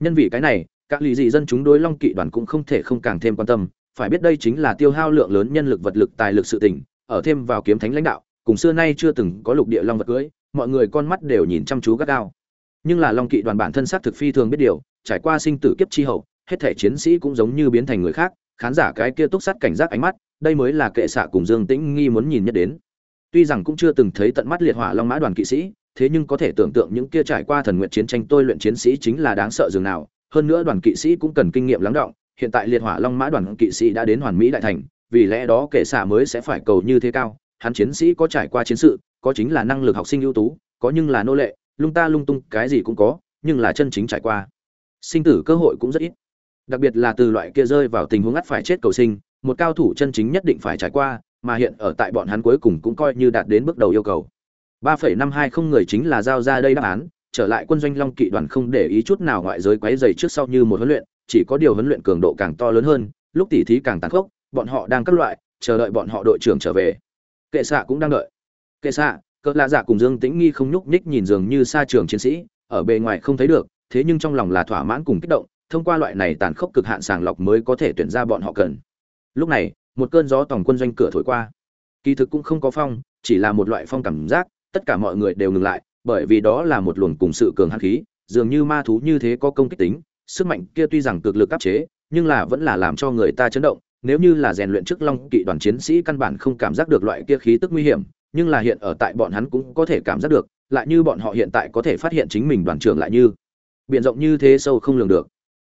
Nhân vì cái này, các lý dị dân chúng đối long kỵ đoàn cũng không thể không càng thêm quan tâm, phải biết đây chính là tiêu hao lượng lớn nhân lực vật lực tài lực sự tình, ở thêm vào kiếm thánh lãnh đạo cùng xưa nay chưa từng có lục địa long vật cưới, mọi người con mắt đều nhìn chăm chú gắt gao. Nhưng là long kỵ đoàn bản thân xác thực phi thường biết điều, trải qua sinh tử kiếp chi hậu, hết thể chiến sĩ cũng giống như biến thành người khác, khán giả cái kia túc sát cảnh giác ánh mắt, đây mới là kệ xạ cùng dương tĩnh nghi muốn nhìn nhất đến. Tuy rằng cũng chưa từng thấy tận mắt liệt hỏa long mã đoàn kỵ sĩ, thế nhưng có thể tưởng tượng những kia trải qua thần nguyện chiến tranh tôi luyện chiến sĩ chính là đáng sợ dường nào. Hơn nữa đoàn kỵ sĩ cũng cần kinh nghiệm lắng động, hiện tại liệt hỏa long mã đoàn kỵ sĩ đã đến hoàn mỹ đại thành, vì lẽ đó kệ xạ mới sẽ phải cầu như thế cao hắn chiến sĩ có trải qua chiến sự, có chính là năng lực học sinh ưu tú, có nhưng là nô lệ, lung ta lung tung, cái gì cũng có, nhưng là chân chính trải qua. Sinh tử cơ hội cũng rất ít. Đặc biệt là từ loại kia rơi vào tình huống ngắt phải chết cầu sinh, một cao thủ chân chính nhất định phải trải qua, mà hiện ở tại bọn hắn cuối cùng cũng coi như đạt đến bước đầu yêu cầu. ba phẩy năm hai không người chính là giao ra đây đáp án, trở lại quân doanh long kỵ đoàn không để ý chút nào ngoại giới quấy dày trước sau như một huấn luyện, chỉ có điều huấn luyện cường độ càng to lớn hơn, lúc tỉ thí càng tàn khốc, bọn họ đang các loại, chờ đợi bọn họ đội trưởng trở về kệ xạ cũng đang đợi. Kệ xạ, cỡ lạ dạ cùng dương tĩnh nghi không nhúc nhích nhìn dường như xa trường chiến sĩ, ở bề ngoài không thấy được, thế nhưng trong lòng là thỏa mãn cùng kích động, thông qua loại này tàn khốc cực hạn sàng lọc mới có thể tuyển ra bọn họ cần. Lúc này, một cơn gió tổng quân doanh cửa thổi qua. Kỳ thực cũng không có phong, chỉ là một loại phong cảm giác, tất cả mọi người đều ngừng lại, bởi vì đó là một luồng cùng sự cường hãn khí, dường như ma thú như thế có công kích tính, sức mạnh kia tuy rằng cực lực áp chế, nhưng là vẫn là làm cho người ta chấn động nếu như là rèn luyện trước long kỵ đoàn chiến sĩ căn bản không cảm giác được loại kia khí tức nguy hiểm, nhưng là hiện ở tại bọn hắn cũng có thể cảm giác được, lại như bọn họ hiện tại có thể phát hiện chính mình đoàn trưởng lại như. Biện rộng như thế sâu không lường được.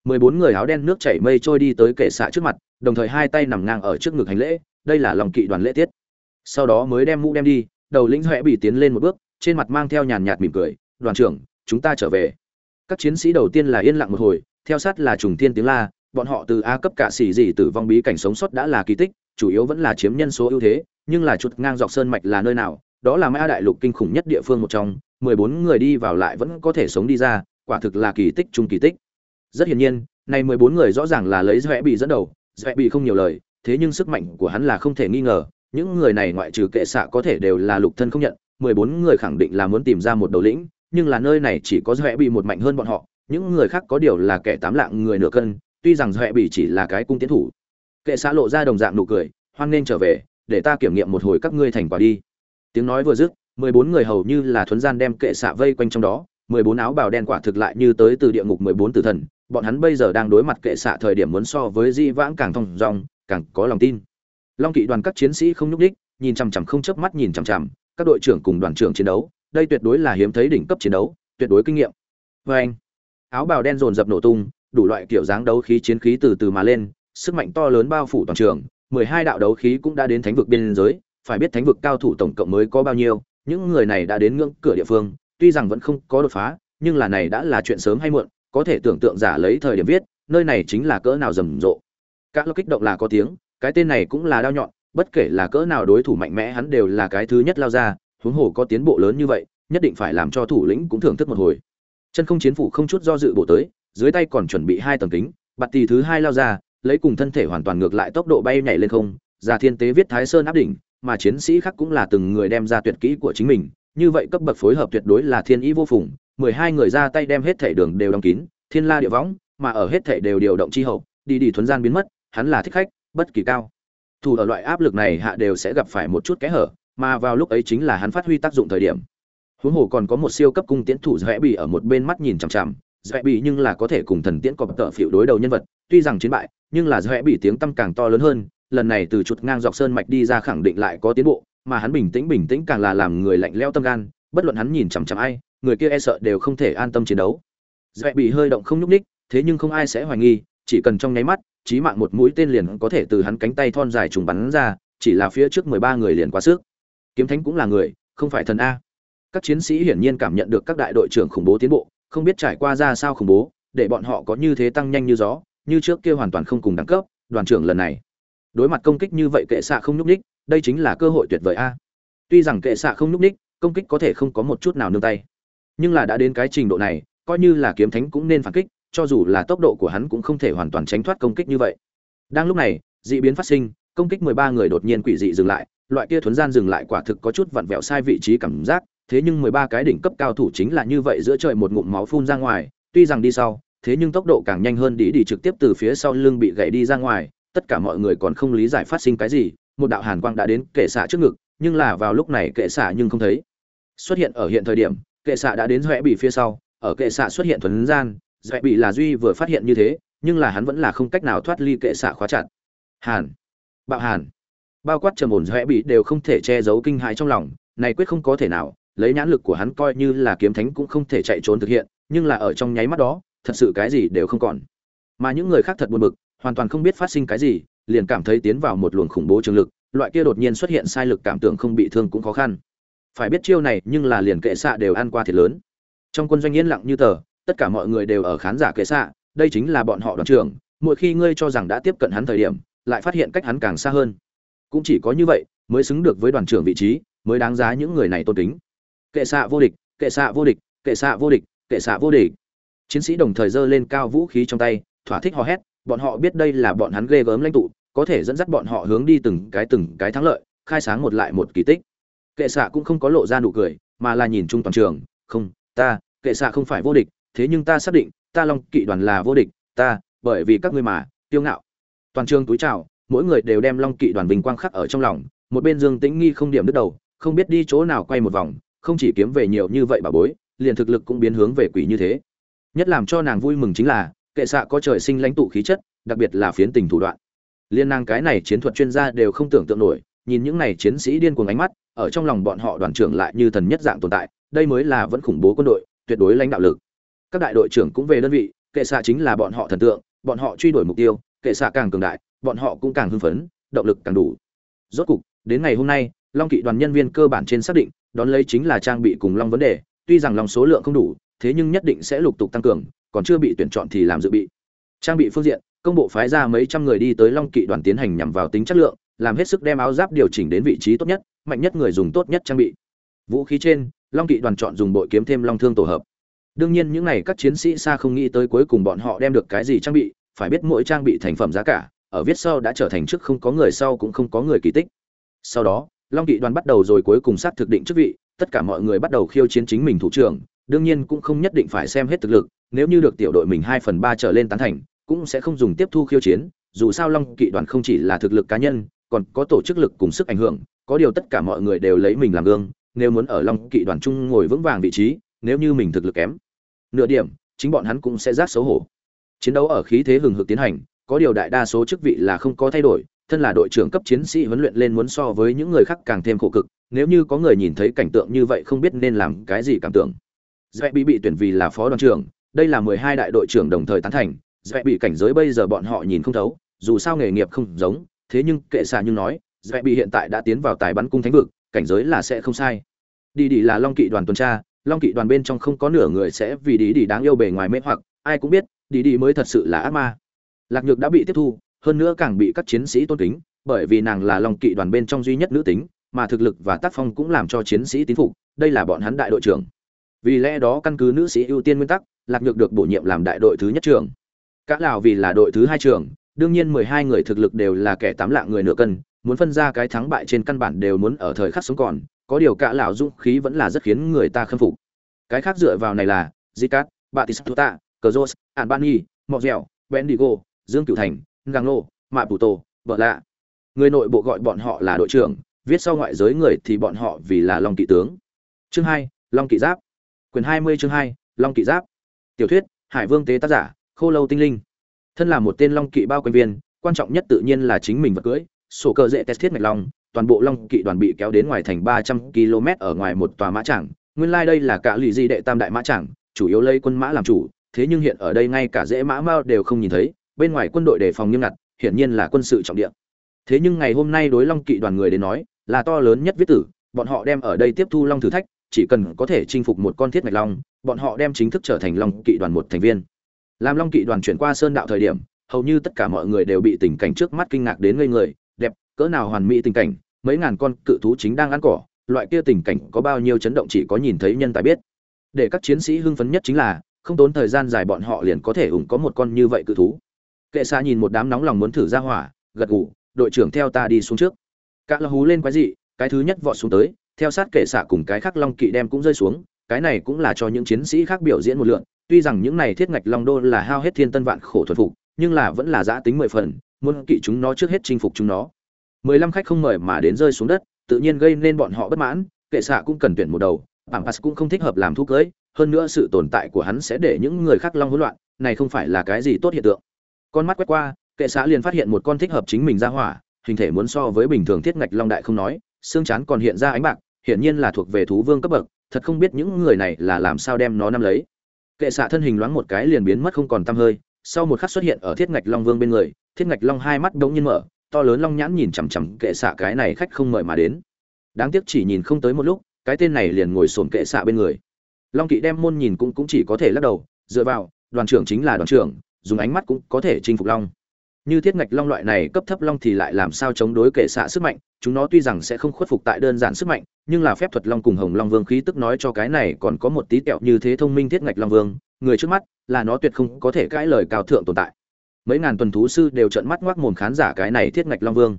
Mười bốn người áo đen nước chảy mây trôi đi tới kệ xạ trước mặt, đồng thời hai tay nằm ngang ở trước ngực hành lễ, đây là lòng kỵ đoàn lễ tiết. Sau đó mới đem mũ đem đi, đầu lĩnh huệ bị tiến lên một bước, trên mặt mang theo nhàn nhạt mỉm cười, đoàn trưởng, chúng ta trở về. Các chiến sĩ đầu tiên là yên lặng một hồi, theo sát là trùng tiên tiếng la bọn họ từ a cấp cả xỉ gì tử vong bí cảnh sống sót đã là kỳ tích, chủ yếu vẫn là chiếm nhân số ưu thế, nhưng là chuột ngang dọc sơn mạch là nơi nào, đó là mã đại lục kinh khủng nhất địa phương một trong, mười bốn người đi vào lại vẫn có thể sống đi ra, quả thực là kỳ tích trung kỳ tích. Rất hiển nhiên này mười bốn người rõ ràng là lấy dõe bị dẫn đầu dõe bị không nhiều lời, thế nhưng sức mạnh của hắn là không thể nghi ngờ, những người này ngoại trừ kệ xạ có thể đều là lục thân không nhận, mười bốn người khẳng định là muốn tìm ra một đầu lĩnh, nhưng là nơi này chỉ có dõe bị một mạnh hơn bọn họ, những người khác có điều là kẻ tám lạng người nửa cân tuy rằng hệ bị chỉ là cái cung tiến thủ, kệ xạ lộ ra đồng dạng nụ cười, hoan nên trở về, để ta kiểm nghiệm một hồi các ngươi thành quả đi. Tiếng nói vừa dứt, mười bốn người hầu như là thuấn gian đem kệ xạ vây quanh trong đó, mười bốn áo bào đen quả thực lại như tới từ địa ngục mười bốn tử thần, bọn hắn bây giờ đang đối mặt kệ xạ thời điểm muốn so với di vãng càng thông dong, càng có lòng tin. Long kỵ đoàn các chiến sĩ không nhúc đích nhìn chằm chằm không chớp mắt nhìn chằm chằm, các đội trưởng cùng đoàn trưởng chiến đấu, đây tuyệt đối là hiếm thấy đỉnh cấp chiến đấu, tuyệt đối kinh nghiệm. Vê anh áo bào đen dồn dập nổ tung đủ loại kiểu dáng đấu khí chiến khí từ từ mà lên, sức mạnh to lớn bao phủ toàn trường, mười hai đạo đấu khí cũng đã đến thánh vực biên giới, phải biết thánh vực cao thủ tổng cộng mới có bao nhiêu, những người này đã đến ngưỡng cửa địa phương, tuy rằng vẫn không có đột phá, nhưng là này đã là chuyện sớm hay muộn, có thể tưởng tượng giả lấy thời điểm viết, nơi này chính là cỡ nào rầm rộ. Các lo kích động là có tiếng, cái tên này cũng là đao nhọn, bất kể là cỡ nào đối thủ mạnh mẽ hắn đều là cái thứ nhất lao ra, huống hồ có tiến bộ lớn như vậy, nhất định phải làm cho thủ lĩnh cũng thưởng thức một hồi. Chân không chiến phủ không chút do dự bộ tới dưới tay còn chuẩn bị hai tầng kính, bạt tỷ thứ hai lao ra, lấy cùng thân thể hoàn toàn ngược lại tốc độ bay nhảy lên không già thiên tế viết thái sơn áp đỉnh, mà chiến sĩ khác cũng là từng người đem ra tuyệt kỹ của chính mình, như vậy cấp bậc phối hợp tuyệt đối là thiên ý vô phùng, mười hai người ra tay đem hết thể đường đều đóng kín, thiên la địa võng, mà ở hết thể đều điều động chi hậu, đi đi thuấn gian biến mất, hắn là thích khách, bất kỳ cao. Thủ ở loại áp lực này hạ đều sẽ gặp phải một chút kẽ hở, mà vào lúc ấy chính là hắn phát huy tác dụng thời điểm. Huống hồ còn có một siêu cấp cung tiễn thủ rẽ bị ở một bên mắt nhìn chằm chằm dễ bị nhưng là có thể cùng thần tiễn cọp tợ phịu đối đầu nhân vật, tuy rằng chiến bại, nhưng là dễ bị tiếng tăm càng to lớn hơn, lần này từ chuột ngang dọc sơn mạch đi ra khẳng định lại có tiến bộ, mà hắn bình tĩnh bình tĩnh càng là làm người lạnh leo tâm gan, bất luận hắn nhìn chằm chằm ai, người kia e sợ đều không thể an tâm chiến đấu. Dễ bị hơi động không nhúc ních thế nhưng không ai sẽ hoài nghi, chỉ cần trong nháy mắt, chí mạng một mũi tên liền có thể từ hắn cánh tay thon dài trùng bắn ra, chỉ là phía trước mười ba người liền quá sức. Kiếm thánh cũng là người, không phải thần a. Các chiến sĩ hiển nhiên cảm nhận được các đại đội trưởng khủng bố tiến bộ không biết trải qua ra sao khủng bố, để bọn họ có như thế tăng nhanh như gió, như trước kia hoàn toàn không cùng đẳng cấp, đoàn trưởng lần này. Đối mặt công kích như vậy kệ xạ không nhúc ních đây chính là cơ hội tuyệt vời a. Tuy rằng kệ xạ không nhúc ních công kích có thể không có một chút nào nương tay, nhưng là đã đến cái trình độ này, coi như là kiếm thánh cũng nên phản kích, cho dù là tốc độ của hắn cũng không thể hoàn toàn tránh thoát công kích như vậy. Đang lúc này, dị biến phát sinh, công kích mười ba người đột nhiên quỷ dị dừng lại, loại kia thuấn gian dừng lại quả thực có chút vặn vẹo sai vị trí cảm giác thế nhưng mười ba cái đỉnh cấp cao thủ chính là như vậy giữa trời một ngụm máu phun ra ngoài, tuy rằng đi sau, thế nhưng tốc độ càng nhanh hơn đi đi trực tiếp từ phía sau lưng bị gãy đi ra ngoài, tất cả mọi người còn không lý giải phát sinh cái gì, một đạo hàn quang đã đến kệ xạ trước ngực, nhưng là vào lúc này kệ xạ nhưng không thấy. Xuất hiện ở hiện thời điểm, kệ xạ đã đến rẽ bị phía sau, ở kệ xạ xuất hiện thuần gian rẽ bị là duy vừa phát hiện như thế, nhưng là hắn vẫn là không cách nào thoát ly kệ xạ khóa chặt. Hàn. Bạo hàn. Bao quát trầm ổn rẽ bị đều không thể che giấu kinh hãi trong lòng, này quyết không có thể nào lấy nhãn lực của hắn coi như là kiếm thánh cũng không thể chạy trốn thực hiện, nhưng là ở trong nháy mắt đó, thật sự cái gì đều không còn. Mà những người khác thật buồn bực, hoàn toàn không biết phát sinh cái gì, liền cảm thấy tiến vào một luồng khủng bố trường lực, loại kia đột nhiên xuất hiện sai lực cảm tưởng không bị thương cũng khó khăn. Phải biết chiêu này, nhưng là liền kệ xạ đều ăn qua thiệt lớn. Trong quân doanh yên lặng như tờ, tất cả mọi người đều ở khán giả kệ xạ, đây chính là bọn họ đoàn trưởng, mỗi khi ngươi cho rằng đã tiếp cận hắn thời điểm, lại phát hiện cách hắn càng xa hơn. Cũng chỉ có như vậy, mới xứng được với đoàn trưởng vị trí, mới đáng giá những người này tôn kính kệ xạ vô địch, kệ xạ vô địch, kệ xạ vô địch, kệ xạ vô địch. Chiến sĩ đồng thời giơ lên cao vũ khí trong tay, thỏa thích hò hét, bọn họ biết đây là bọn hắn ghê gớm lãnh tụ, có thể dẫn dắt bọn họ hướng đi từng cái từng cái thắng lợi, khai sáng một lại một kỳ tích. Kệ xạ cũng không có lộ ra nụ cười, mà là nhìn chung toàn trường, không, ta, kệ xạ không phải vô địch, thế nhưng ta xác định, ta long kỵ đoàn là vô địch, ta, bởi vì các ngươi mà tiêu ngạo. Toàn trường túi chào, mỗi người đều đem long kỵ đoàn bình quang khắc ở trong lòng, một bên dương tĩnh nghi không điểm đứt đầu, không biết đi chỗ nào quay một vòng không chỉ kiếm về nhiều như vậy bà bối, liền thực lực cũng biến hướng về quỷ như thế. Nhất làm cho nàng vui mừng chính là, kệ xạ có trời sinh lãnh tụ khí chất, đặc biệt là phiến tình thủ đoạn. Liên năng cái này chiến thuật chuyên gia đều không tưởng tượng nổi, nhìn những này chiến sĩ điên cuồng ánh mắt, ở trong lòng bọn họ đoàn trưởng lại như thần nhất dạng tồn tại, đây mới là vẫn khủng bố quân đội, tuyệt đối lãnh đạo lực. Các đại đội trưởng cũng về đơn vị, kệ xạ chính là bọn họ thần tượng, bọn họ truy đuổi mục tiêu, kệ xạ càng cường đại, bọn họ cũng càng hưng phấn, động lực càng đủ. Rốt cục, đến ngày hôm nay long kỵ đoàn nhân viên cơ bản trên xác định, đón lấy chính là trang bị cùng long vấn đề, tuy rằng lòng số lượng không đủ, thế nhưng nhất định sẽ lục tục tăng cường, còn chưa bị tuyển chọn thì làm dự bị. Trang bị phương diện, công bộ phái ra mấy trăm người đi tới long kỵ đoàn tiến hành nhằm vào tính chất lượng, làm hết sức đem áo giáp điều chỉnh đến vị trí tốt nhất, mạnh nhất người dùng tốt nhất trang bị. Vũ khí trên, long kỵ đoàn chọn dùng bội kiếm thêm long thương tổ hợp. Đương nhiên những này các chiến sĩ xa không nghĩ tới cuối cùng bọn họ đem được cái gì trang bị, phải biết mỗi trang bị thành phẩm giá cả, ở viết sau đã trở thành trước không có người sau cũng không có người kỳ tích. Sau đó long kỵ đoàn bắt đầu rồi cuối cùng xác thực định chức vị, tất cả mọi người bắt đầu khiêu chiến chính mình thủ trưởng, đương nhiên cũng không nhất định phải xem hết thực lực, nếu như được tiểu đội mình hai phần ba trở lên tán thành, cũng sẽ không dùng tiếp thu khiêu chiến, dù sao long kỵ đoàn không chỉ là thực lực cá nhân, còn có tổ chức lực cùng sức ảnh hưởng, có điều tất cả mọi người đều lấy mình làm gương, nếu muốn ở long kỵ đoàn chung ngồi vững vàng vị trí, nếu như mình thực lực kém, nửa điểm, chính bọn hắn cũng sẽ rác xấu hổ. Chiến đấu ở khí thế hừng hực tiến hành, có điều đại đa số chức vị là không có thay đổi thân là đội trưởng cấp chiến sĩ huấn luyện lên muốn so với những người khác càng thêm khổ cực, nếu như có người nhìn thấy cảnh tượng như vậy không biết nên làm cái gì cảm tưởng. Dễ bị bị tuyển vì là phó đoàn trưởng, đây là mười hai đại đội trưởng đồng thời tán thành dễ bị cảnh giới bây giờ bọn họ nhìn không thấu, dù sao nghề nghiệp không giống, thế nhưng kệ xạ như nói dễ bị hiện tại đã tiến vào tài bắn cung thánh vực, cảnh giới là sẽ không sai. Đi đi là long kỵ đoàn tuần tra, long kỵ đoàn bên trong không có nửa người sẽ vì đi đi đáng yêu bề ngoài mê hoặc, ai cũng biết, đi đi mới thật sự là ác ma. Lạc nhược đã bị tiếp thu hơn nữa càng bị các chiến sĩ tôn kính, bởi vì nàng là long kỵ đoàn bên trong duy nhất nữ tính, mà thực lực và tác phong cũng làm cho chiến sĩ tín phục, đây là bọn hắn đại đội trưởng. Vì lẽ đó căn cứ nữ sĩ ưu tiên nguyên tắc, lạc nhược được bổ nhiệm làm đại đội thứ nhất trưởng. Cả lào vì là đội thứ hai trưởng, đương nhiên mười hai người thực lực đều là kẻ tám lạng người nửa cân, muốn phân ra cái thắng bại trên căn bản đều muốn ở thời khắc sống còn, có điều cả lão dũng khí vẫn là rất khiến người ta khâm phục. Cái khác dựa vào này là zicat batistuta cazos albani mọ dẻo bendigo, dương cửu thành ngang lô, mạ bù tô vợ lạ. Người nội bộ gọi bọn họ là đội trưởng, viết sau ngoại giới người thì bọn họ vì là long kỵ tướng. Chương hai, long kỵ giáp. Quyền hai mươi chương hai, long kỵ giáp. Tiểu thuyết, hải vương tế tác giả, khô lâu tinh linh. Thân là một tên long kỵ bao quanh viên, quan trọng nhất tự nhiên là chính mình vật cưỡi sổ cơ dễ test thiết mạch long, toàn bộ long kỵ đoàn bị kéo đến ngoài thành ba trăm km ở ngoài một tòa mã trảng nguyên lai đây là cả lì di đệ tam đại mã trảng chủ yếu lấy quân mã làm chủ, thế nhưng hiện ở đây ngay cả dễ mã mao đều không nhìn thấy bên ngoài quân đội đề phòng nghiêm ngặt, hiển nhiên là quân sự trọng địa. Thế nhưng ngày hôm nay đối long kỵ đoàn người đến nói, là to lớn nhất viết tử, bọn họ đem ở đây tiếp thu long thử thách, chỉ cần có thể chinh phục một con thiết mạch long, bọn họ đem chính thức trở thành long kỵ đoàn một thành viên. Làm long kỵ đoàn chuyển qua sơn đạo thời điểm, hầu như tất cả mọi người đều bị tình cảnh trước mắt kinh ngạc đến ngây người, đẹp, cỡ nào hoàn mỹ tình cảnh, mấy ngàn con cự thú chính đang ăn cỏ, loại kia tình cảnh có bao nhiêu chấn động chỉ có nhìn thấy nhân tài biết. Để các chiến sĩ hưng phấn nhất chính là, không tốn thời gian dài bọn họ liền có thể ủng có một con như vậy cự thú kệ xa nhìn một đám nóng lòng muốn thử ra hỏa, gật gù, đội trưởng theo ta đi xuống trước. Cả là hú lên quái dị, cái thứ nhất vọt xuống tới, theo sát kệ xạ cùng cái khác long kỵ đem cũng rơi xuống, cái này cũng là cho những chiến sĩ khác biểu diễn một lượn. Tuy rằng những này thiết ngạch long đô là hao hết thiên tân vạn khổ thuần phục, nhưng là vẫn là giã tính mười phần, muốn kỵ chúng nó trước hết chinh phục chúng nó. Mười lăm khách không mời mà đến rơi xuống đất, tự nhiên gây nên bọn họ bất mãn, kệ xạ cũng cần tuyển một đầu bảng pass cũng không thích hợp làm thu cưới, hơn nữa sự tồn tại của hắn sẽ để những người khác long hỗn loạn, này không phải là cái gì tốt hiện tượng con mắt quét qua, kệ xã liền phát hiện một con thích hợp chính mình ra hỏa, hình thể muốn so với bình thường thiết ngạch long đại không nói, xương chán còn hiện ra ánh bạc, hiển nhiên là thuộc về thú vương cấp bậc, thật không biết những người này là làm sao đem nó nắm lấy. Kệ xạ thân hình loáng một cái liền biến mất không còn tăm hơi, sau một khắc xuất hiện ở thiết ngạch long vương bên người, thiết ngạch long hai mắt đống nhiên mở, to lớn long nhãn nhìn chằm chằm kệ xạ cái này khách không mời mà đến. Đáng tiếc chỉ nhìn không tới một lúc, cái tên này liền ngồi sồn kệ xạ bên người. Long kỵ đem môn nhìn cũng cũng chỉ có thể lắc đầu, dựa vào, đoàn trưởng chính là đoàn trưởng dùng ánh mắt cũng có thể chinh phục long. Như thiết ngạch long loại này cấp thấp long thì lại làm sao chống đối kệ xạ sức mạnh, chúng nó tuy rằng sẽ không khuất phục tại đơn giản sức mạnh, nhưng là phép thuật long cùng hồng long vương khí tức nói cho cái này còn có một tí kẹo như thế thông minh thiết ngạch long vương, người trước mắt là nó tuyệt không có thể cãi lời cao thượng tồn tại. Mấy ngàn tuần thú sư đều trợn mắt ngoác mồm khán giả cái này thiết ngạch long vương.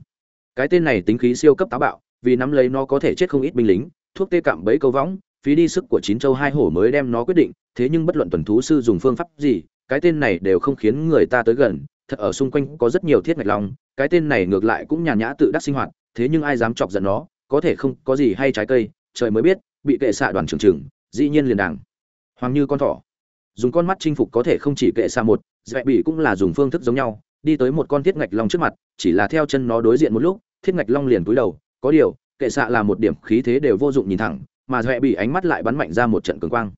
Cái tên này tính khí siêu cấp táo bạo, vì nắm lấy nó có thể chết không ít binh lính, thuốc tê cạm bẫy câu võng, phí đi sức của chín châu hai hổ mới đem nó quyết định, thế nhưng bất luận tuần thú sư dùng phương pháp gì cái tên này đều không khiến người ta tới gần, thật ở xung quanh có rất nhiều thiết ngạch long, cái tên này ngược lại cũng nhàn nhã tự đắc sinh hoạt, thế nhưng ai dám chọc giận nó, có thể không có gì hay trái cây, trời mới biết, bị kệ xạ đoàn trưởng trưởng, dĩ nhiên liền đảng hoàng như con thỏ. Dùng con mắt chinh phục có thể không chỉ kệ xạ một dẹp bị cũng là dùng phương thức giống nhau, đi tới một con thiết ngạch long trước mặt, chỉ là theo chân nó đối diện một lúc, thiết ngạch long liền cúi đầu, có điều, kệ xạ là một điểm khí thế đều vô dụng nhìn thẳng, mà dẹp bị ánh mắt lại bắn mạnh ra một trận cường quang.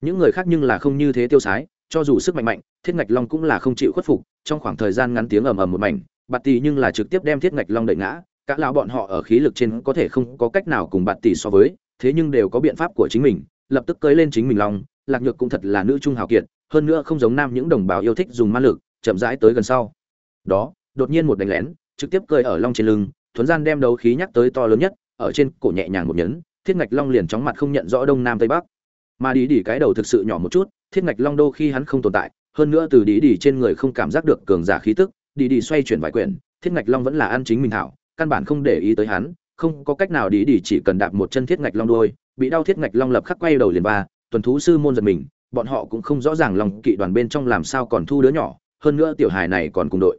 Những người khác nhưng là không như thế tiêu sái cho dù sức mạnh mạnh, thiết ngạch long cũng là không chịu khuất phục, trong khoảng thời gian ngắn tiếng ầm ầm một mảnh, bạt tỷ nhưng là trực tiếp đem thiết ngạch long đẩy ngã, cả lão bọn họ ở khí lực trên có thể không có cách nào cùng bạt tỷ so với, thế nhưng đều có biện pháp của chính mình, lập tức cưới lên chính mình long, lạc nhược cũng thật là nữ trung hào kiệt, hơn nữa không giống nam những đồng bào yêu thích dùng ma lực, chậm rãi tới gần sau. Đó, đột nhiên một đánh lén, trực tiếp cơi ở long trên lưng, thuấn gian đem đấu khí nhắc tới to lớn nhất, ở trên cổ nhẹ nhàng một nhấn, thiết ngạch long liền chóng mặt không nhận rõ đông nam tây bắc. Mà đi đi cái đầu thực sự nhỏ một chút thiết ngạch long đô khi hắn không tồn tại, hơn nữa từ đi đi trên người không cảm giác được cường giả khí tức đi đi xoay chuyển vài quyển, thiết ngạch long vẫn là ăn chính mình thảo, căn bản không để ý tới hắn, không có cách nào đi đi chỉ cần đạp một chân thiết ngạch long đôi, bị đau thiết ngạch long lập khắc quay đầu liền ba tuần thú sư môn giật mình, bọn họ cũng không rõ ràng lòng kỵ đoàn bên trong làm sao còn thu đứa nhỏ, hơn nữa tiểu hài này còn cùng đội.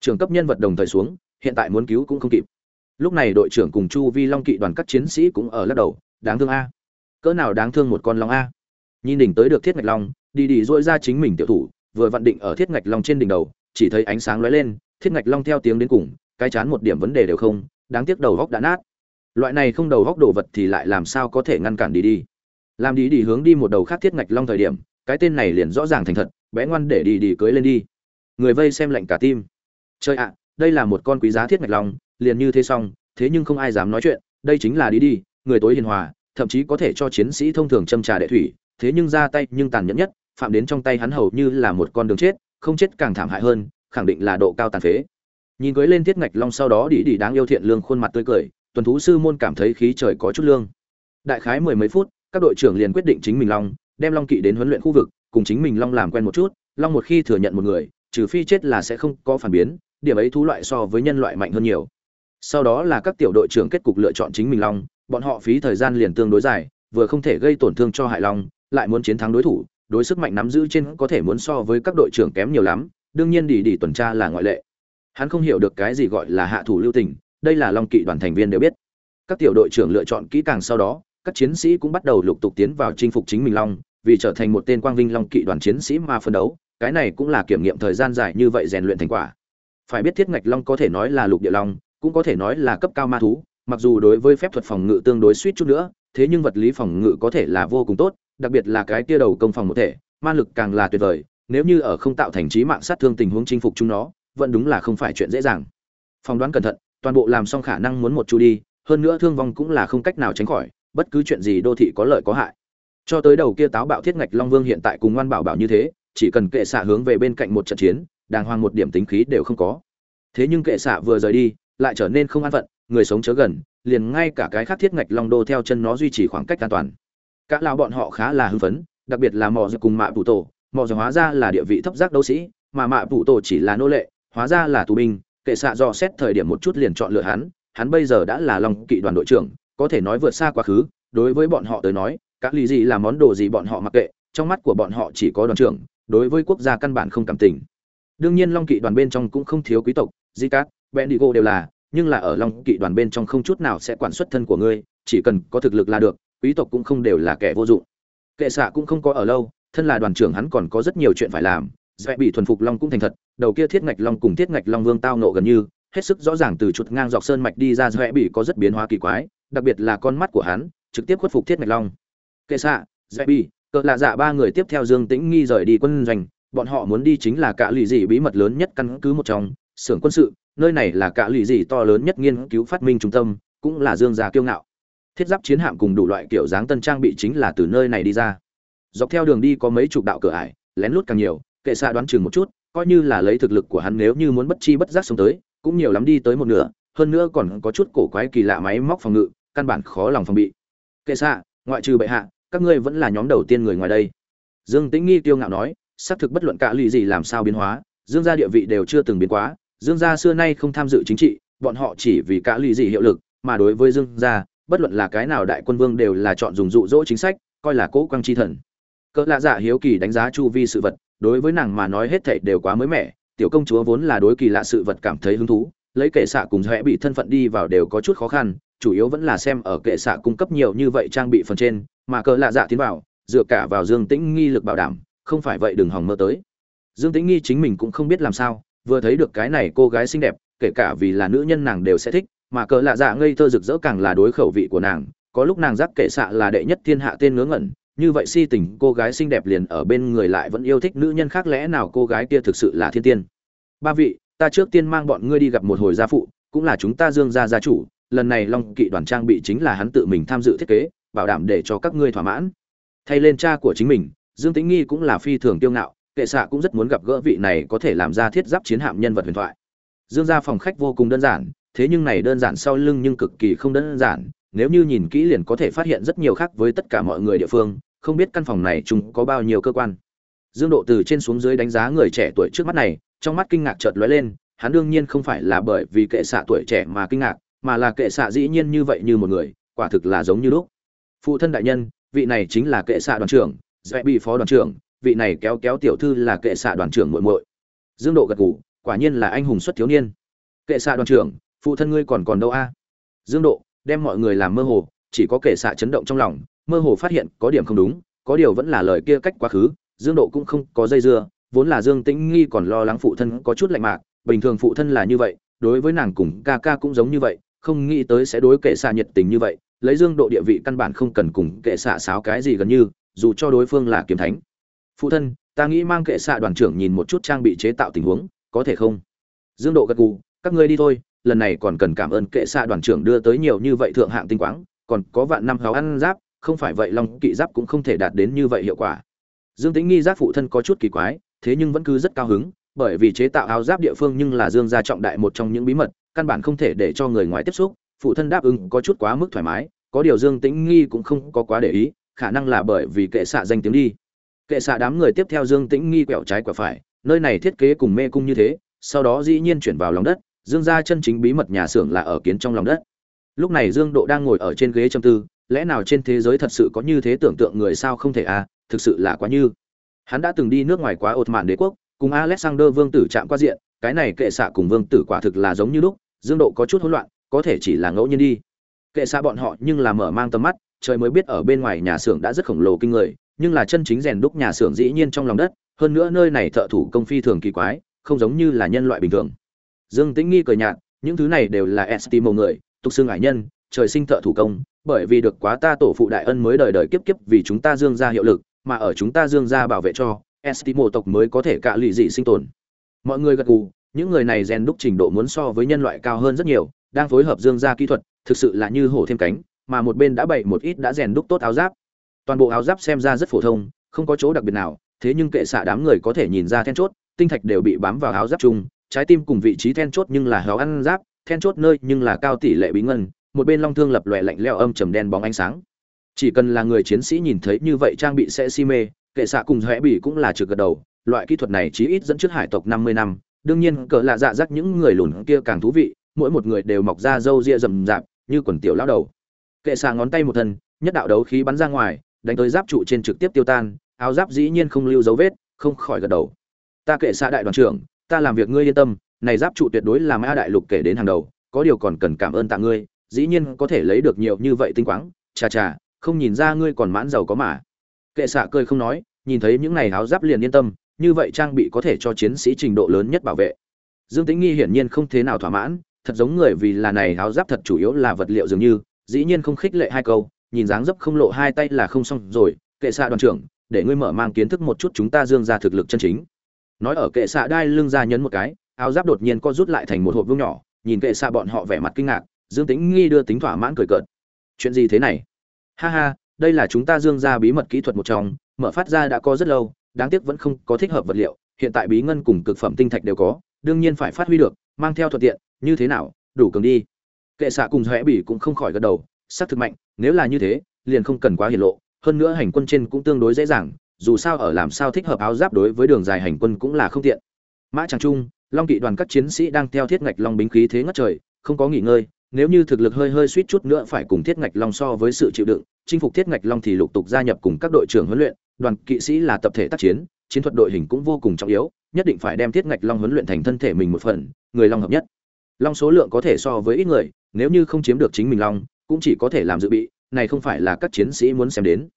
Trưởng cấp nhân vật đồng thời xuống, hiện tại muốn cứu cũng không kịp. Lúc này đội trưởng cùng chu vi long kỵ đoàn các chiến sĩ cũng ở lắc đầu, đáng thương a. Cỡ nào đáng thương một con long a nhìn đỉnh tới được thiết ngạch long, đi đi dội ra chính mình tiểu thủ, vừa vặn định ở thiết ngạch long trên đỉnh đầu, chỉ thấy ánh sáng lóe lên, thiết ngạch long theo tiếng đến cùng, cái chán một điểm vấn đề đều không, đáng tiếc đầu góc đã nát. Loại này không đầu góc đồ vật thì lại làm sao có thể ngăn cản đi đi. Làm đi đi hướng đi một đầu khác thiết ngạch long thời điểm, cái tên này liền rõ ràng thành thật, bé ngoan để đi đi cưới lên đi. Người vây xem lạnh cả tim. Chơi ạ, đây là một con quý giá thiết ngạch long, liền như thế xong, thế nhưng không ai dám nói chuyện, đây chính là đi đi, người tối hiền hòa, thậm chí có thể cho chiến sĩ thông thường châm trà đệ thủy thế nhưng ra tay nhưng tàn nhẫn nhất, phạm đến trong tay hắn hầu như là một con đường chết, không chết càng thảm hại hơn, khẳng định là độ cao tàn phế. Nhìn cưới lên thiết ngạch long sau đó đi đi đáng yêu thiện lương khuôn mặt tươi cười, tuần thú sư môn cảm thấy khí trời có chút lương. Đại khái mười mấy phút, các đội trưởng liền quyết định chính mình long, đem long kỵ đến huấn luyện khu vực, cùng chính mình long làm quen một chút, long một khi thừa nhận một người, trừ phi chết là sẽ không có phản biến, điểm ấy thú loại so với nhân loại mạnh hơn nhiều. Sau đó là các tiểu đội trưởng kết cục lựa chọn chính mình long, bọn họ phí thời gian liền tương đối dài, vừa không thể gây tổn thương cho hại long lại muốn chiến thắng đối thủ, đối sức mạnh nắm giữ trên có thể muốn so với các đội trưởng kém nhiều lắm, đương nhiên đi đi tuần tra là ngoại lệ. Hắn không hiểu được cái gì gọi là hạ thủ lưu tình, đây là long kỵ đoàn thành viên đều biết. Các tiểu đội trưởng lựa chọn kỹ càng sau đó, các chiến sĩ cũng bắt đầu lục tục tiến vào chinh phục chính mình long, vì trở thành một tên quang vinh long kỵ đoàn chiến sĩ mà phân đấu, cái này cũng là kiểm nghiệm thời gian dài như vậy rèn luyện thành quả. Phải biết thiết ngạch long có thể nói là lục địa long, cũng có thể nói là cấp cao ma thú, mặc dù đối với phép thuật phòng ngự tương đối suýt chút nữa, thế nhưng vật lý phòng ngự có thể là vô cùng tốt đặc biệt là cái tia đầu công phòng một thể, ma lực càng là tuyệt vời, nếu như ở không tạo thành trí mạng sát thương tình huống chinh phục chúng nó, vẫn đúng là không phải chuyện dễ dàng. Phỏng đoán cẩn thận, toàn bộ làm xong khả năng muốn một chu đi, hơn nữa thương vong cũng là không cách nào tránh khỏi, bất cứ chuyện gì đô thị có lợi có hại. Cho tới đầu kia táo bạo thiết ngạch long vương hiện tại cùng ngoan bảo bảo như thế, chỉ cần kệ xạ hướng về bên cạnh một trận chiến, đàng hoàng một điểm tính khí đều không có. Thế nhưng kệ xạ vừa rời đi, lại trở nên không an phận, người sống chớ gần, liền ngay cả cái khác thiết ngạch long đô theo chân nó duy trì khoảng cách an toàn cả lão bọn họ khá là hưng phấn, đặc biệt là mò giặc cùng mạ phụ tổ. Mò giặc hóa ra là địa vị thấp giác đấu sĩ, mà mạ phụ tổ chỉ là nô lệ, hóa ra là tù binh. Kệ xạ dò xét thời điểm một chút liền chọn lựa hắn hắn bây giờ đã là long kỵ đoàn đội trưởng, có thể nói vượt xa quá khứ. Đối với bọn họ tới nói, các lý gì là món đồ gì bọn họ mặc kệ, trong mắt của bọn họ chỉ có đoàn trưởng, đối với quốc gia căn bản không cảm tình. Đương nhiên long kỵ đoàn bên trong cũng không thiếu quý tộc, di cát, bendigo đều là, nhưng là ở long kỵ đoàn bên trong không chút nào sẽ quản xuất thân của ngươi, chỉ cần có thực lực là được quý tộc cũng không đều là kẻ vô dụng. Kệ xạ cũng không có ở lâu, thân là đoàn trưởng hắn còn có rất nhiều chuyện phải làm. Dễ bị thuần phục long cũng thành thật, đầu kia thiết ngạch long cùng thiết ngạch long vương tao nộ gần như, hết sức rõ ràng từ chuột ngang dọc sơn mạch đi ra dễ bị có rất biến hóa kỳ quái, đặc biệt là con mắt của hắn, trực tiếp khuất phục thiết ngạch long. Kệ xạ, dễ bị, cỡ lạ dạ ba người tiếp theo dương tĩnh nghi rời đi quân doanh, bọn họ muốn đi chính là cả lì dị bí mật lớn nhất căn cứ một trong, xưởng quân sự, nơi này là cả lì dị to lớn nhất nghiên cứu phát minh trung tâm, cũng là dương gia kiêu ngạo thiết giáp chiến hạm cùng đủ loại kiểu dáng tân trang bị chính là từ nơi này đi ra. Dọc theo đường đi có mấy chục đạo cửa ải lén lút càng nhiều kệ xa đoán chừng một chút coi như là lấy thực lực của hắn nếu như muốn bất chi bất giác xuống tới cũng nhiều lắm đi tới một nửa hơn nữa còn có chút cổ quái kỳ lạ máy móc phòng ngự căn bản khó lòng phòng bị. Kệ xa, ngoại trừ bệ hạ các ngươi vẫn là nhóm đầu tiên người ngoài đây. Dương tĩnh nghi tiêu ngạo nói xác thực bất luận cả lì gì làm sao biến hóa dương gia địa vị đều chưa từng biến quá dương gia xưa nay không tham dự chính trị bọn họ chỉ vì cả lì gì hiệu lực mà đối với dương gia bất luận là cái nào đại quân vương đều là chọn dùng dụ dỗ chính sách, coi là cố quang chi thần. Cỡ lạ dạ hiếu kỳ đánh giá chu vi sự vật, đối với nàng mà nói hết thảy đều quá mới mẻ, tiểu công chúa vốn là đối kỳ lạ sự vật cảm thấy hứng thú, lấy kệ xạ cùng rẽ bị thân phận đi vào đều có chút khó khăn, chủ yếu vẫn là xem ở kệ xạ cung cấp nhiều như vậy trang bị phần trên, mà cỡ lạ dạ tiến vào, dựa cả vào dương tĩnh nghi lực bảo đảm, không phải vậy đừng hòng mơ tới. Dương tĩnh nghi chính mình cũng không biết làm sao, vừa thấy được cái này cô gái xinh đẹp, kể cả vì là nữ nhân nàng đều sẽ thích mà cỡ lạ dạ ngây thơ rực rỡ càng là đối khẩu vị của nàng, có lúc nàng giác kệ xạ là đệ nhất thiên hạ tên ngớ ngẩn, như vậy si tình cô gái xinh đẹp liền ở bên người lại vẫn yêu thích nữ nhân khác lẽ nào cô gái kia thực sự là thiên tiên. Ba vị, ta trước tiên mang bọn ngươi đi gặp một hồi gia phụ, cũng là chúng ta dương gia gia chủ, lần này long kỵ đoàn trang bị chính là hắn tự mình tham dự thiết kế, bảo đảm để cho các ngươi thỏa mãn. Thay lên cha của chính mình, dương tĩnh nghi cũng là phi thường tiêu ngạo, kệ xạ cũng rất muốn gặp gỡ vị này có thể làm ra thiết giáp chiến hạm nhân vật huyền thoại. Dương gia phòng khách vô cùng đơn giản thế nhưng này đơn giản sau lưng nhưng cực kỳ không đơn giản, nếu như nhìn kỹ liền có thể phát hiện rất nhiều khác với tất cả mọi người địa phương, không biết căn phòng này chúng có bao nhiêu cơ quan. Dương độ từ trên xuống dưới đánh giá người trẻ tuổi trước mắt này, trong mắt kinh ngạc chợt lóe lên, hắn đương nhiên không phải là bởi vì kệ xạ tuổi trẻ mà kinh ngạc, mà là kệ xạ dĩ nhiên như vậy như một người, quả thực là giống như lúc. Phụ thân đại nhân, vị này chính là kệ xạ đoàn trưởng dễ bị phó đoàn trưởng, vị này kéo kéo tiểu thư là kệ xạ đoàn trưởng muội muội. Dương độ gật gù, quả nhiên là anh hùng xuất thiếu niên. Kệ xạ đoàn trưởng phụ thân ngươi còn còn đâu a? Dương độ, đem mọi người làm mơ hồ, chỉ có kệ xạ chấn động trong lòng, mơ hồ phát hiện có điểm không đúng, có điều vẫn là lời kia cách quá khứ, dương độ cũng không có dây dưa, vốn là dương tĩnh nghi còn lo lắng phụ thân có chút lạnh mạc, bình thường phụ thân là như vậy, đối với nàng cùng ca ca cũng giống như vậy, không nghĩ tới sẽ đối kệ xạ nhiệt tình như vậy, lấy dương độ địa vị căn bản không cần cùng kệ xạ sáo cái gì gần như, dù cho đối phương là kiếm thánh. Phụ thân, ta nghĩ mang kệ xạ đoàn trưởng nhìn một chút trang bị chế tạo tình huống, có thể không? Dương độ gật gù, các ngươi đi thôi lần này còn cần cảm ơn kệ xạ đoàn trưởng đưa tới nhiều như vậy thượng hạng tinh quáng, còn có vạn năm háo ăn giáp, không phải vậy long kỵ giáp cũng không thể đạt đến như vậy hiệu quả. Dương tính nghi giáp phụ thân có chút kỳ quái, thế nhưng vẫn cứ rất cao hứng, bởi vì chế tạo áo giáp địa phương nhưng là dương gia trọng đại một trong những bí mật, căn bản không thể để cho người ngoài tiếp xúc, phụ thân đáp ứng có chút quá mức thoải mái, có điều dương tĩnh nghi cũng không có quá để ý, khả năng là bởi vì kệ xạ danh tiếng đi. Kệ xạ đám người tiếp theo dương tĩnh nghi quẹo trái quẹo phải, nơi này thiết kế cùng mê cung như thế, sau đó dĩ nhiên chuyển vào lòng đất dương gia chân chính bí mật nhà xưởng là ở kiến trong lòng đất. Lúc này dương độ đang ngồi ở trên ghế châm tư, lẽ nào trên thế giới thật sự có như thế tưởng tượng người sao không thể à thực sự là quá như. Hắn đã từng đi nước ngoài quá ột mạn đế quốc, cùng alexander vương tử chạm qua diện, cái này kệ xạ cùng vương tử quả thực là giống như lúc, dương độ có chút hỗn loạn, có thể chỉ là ngẫu nhiên đi. Kệ xạ bọn họ nhưng là mở mang tầm mắt, trời mới biết ở bên ngoài nhà xưởng đã rất khổng lồ kinh người, nhưng là chân chính rèn đúc nhà xưởng dĩ nhiên trong lòng đất, hơn nữa nơi này thợ thủ công phi thường kỳ quái, không giống như là nhân loại bình thường dương tĩnh nghi cười nhạt, những thứ này đều là estimo người, tục xương ải nhân, trời sinh thợ thủ công, bởi vì được quá ta tổ phụ đại ân mới đời đời kiếp kiếp vì chúng ta dương ra hiệu lực, mà ở chúng ta dương ra bảo vệ cho estimo tộc mới có thể cạ lụy dị sinh tồn. Mọi người gật gù, những người này rèn đúc trình độ muốn so với nhân loại cao hơn rất nhiều, đang phối hợp dương ra kỹ thuật, thực sự là như hổ thêm cánh, mà một bên đã bày một ít đã rèn đúc tốt áo giáp. Toàn bộ áo giáp xem ra rất phổ thông, không có chỗ đặc biệt nào, thế nhưng kệ xạ đám người có thể nhìn ra then chốt, tinh thạch đều bị bám vào áo giáp chung trái tim cùng vị trí then chốt nhưng là héo ăn giáp, then chốt nơi nhưng là cao tỷ lệ bí ngân, một bên long thương lập lòe lạnh leo âm trầm đen bóng ánh sáng. Chỉ cần là người chiến sĩ nhìn thấy như vậy trang bị sẽ si mê, kệ xạ cùng hõe bỉ cũng là trực gật đầu, loại kỹ thuật này chí ít dẫn trước hải tộc năm mươi năm. Đương nhiên, cỡ lạ dạ dắt những người lùn kia càng thú vị, mỗi một người đều mọc ra râu ria rầm rạp, như quần tiểu lao đầu. Kệ xạ ngón tay một thân, nhất đạo đấu khí bắn ra ngoài, đánh tới giáp trụ trên trực tiếp tiêu tan, áo giáp dĩ nhiên không lưu dấu vết, không khỏi gật đầu. Ta kệ xạ đại đoàn trưởng ta làm việc ngươi yên tâm, này giáp trụ tuyệt đối là mã đại lục kể đến hàng đầu, có điều còn cần cảm ơn tạ ngươi, dĩ nhiên có thể lấy được nhiều như vậy tinh quáng. Chà chà, không nhìn ra ngươi còn mãn giàu có mà. Kệ xạ cười không nói, nhìn thấy những này áo giáp liền yên tâm, như vậy trang bị có thể cho chiến sĩ trình độ lớn nhất bảo vệ. Dương tĩnh nghi hiển nhiên không thế nào thỏa mãn, thật giống người vì là này áo giáp thật chủ yếu là vật liệu dường như, dĩ nhiên không khích lệ hai câu, nhìn dáng dấp không lộ hai tay là không xong rồi. Kệ xạ đoàn trưởng, để ngươi mở mang kiến thức một chút chúng ta dương ra thực lực chân chính nói ở kệ xạ đai lưng ra nhấn một cái, áo giáp đột nhiên co rút lại thành một hộp vuông nhỏ, nhìn kệ xạ bọn họ vẻ mặt kinh ngạc, dương tính nghi đưa tính thỏa mãn cười cợt. Chuyện gì thế này? Ha ha, đây là chúng ta dương ra bí mật kỹ thuật một trong, mở phát ra đã có rất lâu, đáng tiếc vẫn không có thích hợp vật liệu, hiện tại bí ngân cùng cực phẩm tinh thạch đều có, đương nhiên phải phát huy được, mang theo thuận tiện, như thế nào, đủ cường đi. Kệ xạ cùng rẽ bỉ cũng không khỏi gật đầu xác thực mạnh, nếu là như thế, liền không cần quá hiển lộ, hơn nữa hành quân trên cũng tương đối dễ dàng dù sao ở làm sao thích hợp áo giáp đối với đường dài hành quân cũng là không tiện. Mã tràng trung, long kỵ đoàn các chiến sĩ đang theo thiết ngạch long bính khí thế ngất trời, không có nghỉ ngơi, nếu như thực lực hơi hơi suýt chút nữa phải cùng thiết ngạch long so với sự chịu đựng, chinh phục thiết ngạch long thì lục tục gia nhập cùng các đội trưởng huấn luyện, đoàn kỵ sĩ là tập thể tác chiến chiến thuật đội hình cũng vô cùng trọng yếu, nhất định phải đem thiết ngạch long huấn luyện thành thân thể mình một phần, người long hợp nhất. Long số lượng có thể so với ít người, nếu như không chiếm được chính mình long, cũng chỉ có thể làm dự bị, này không phải là các chiến sĩ muốn xem đến.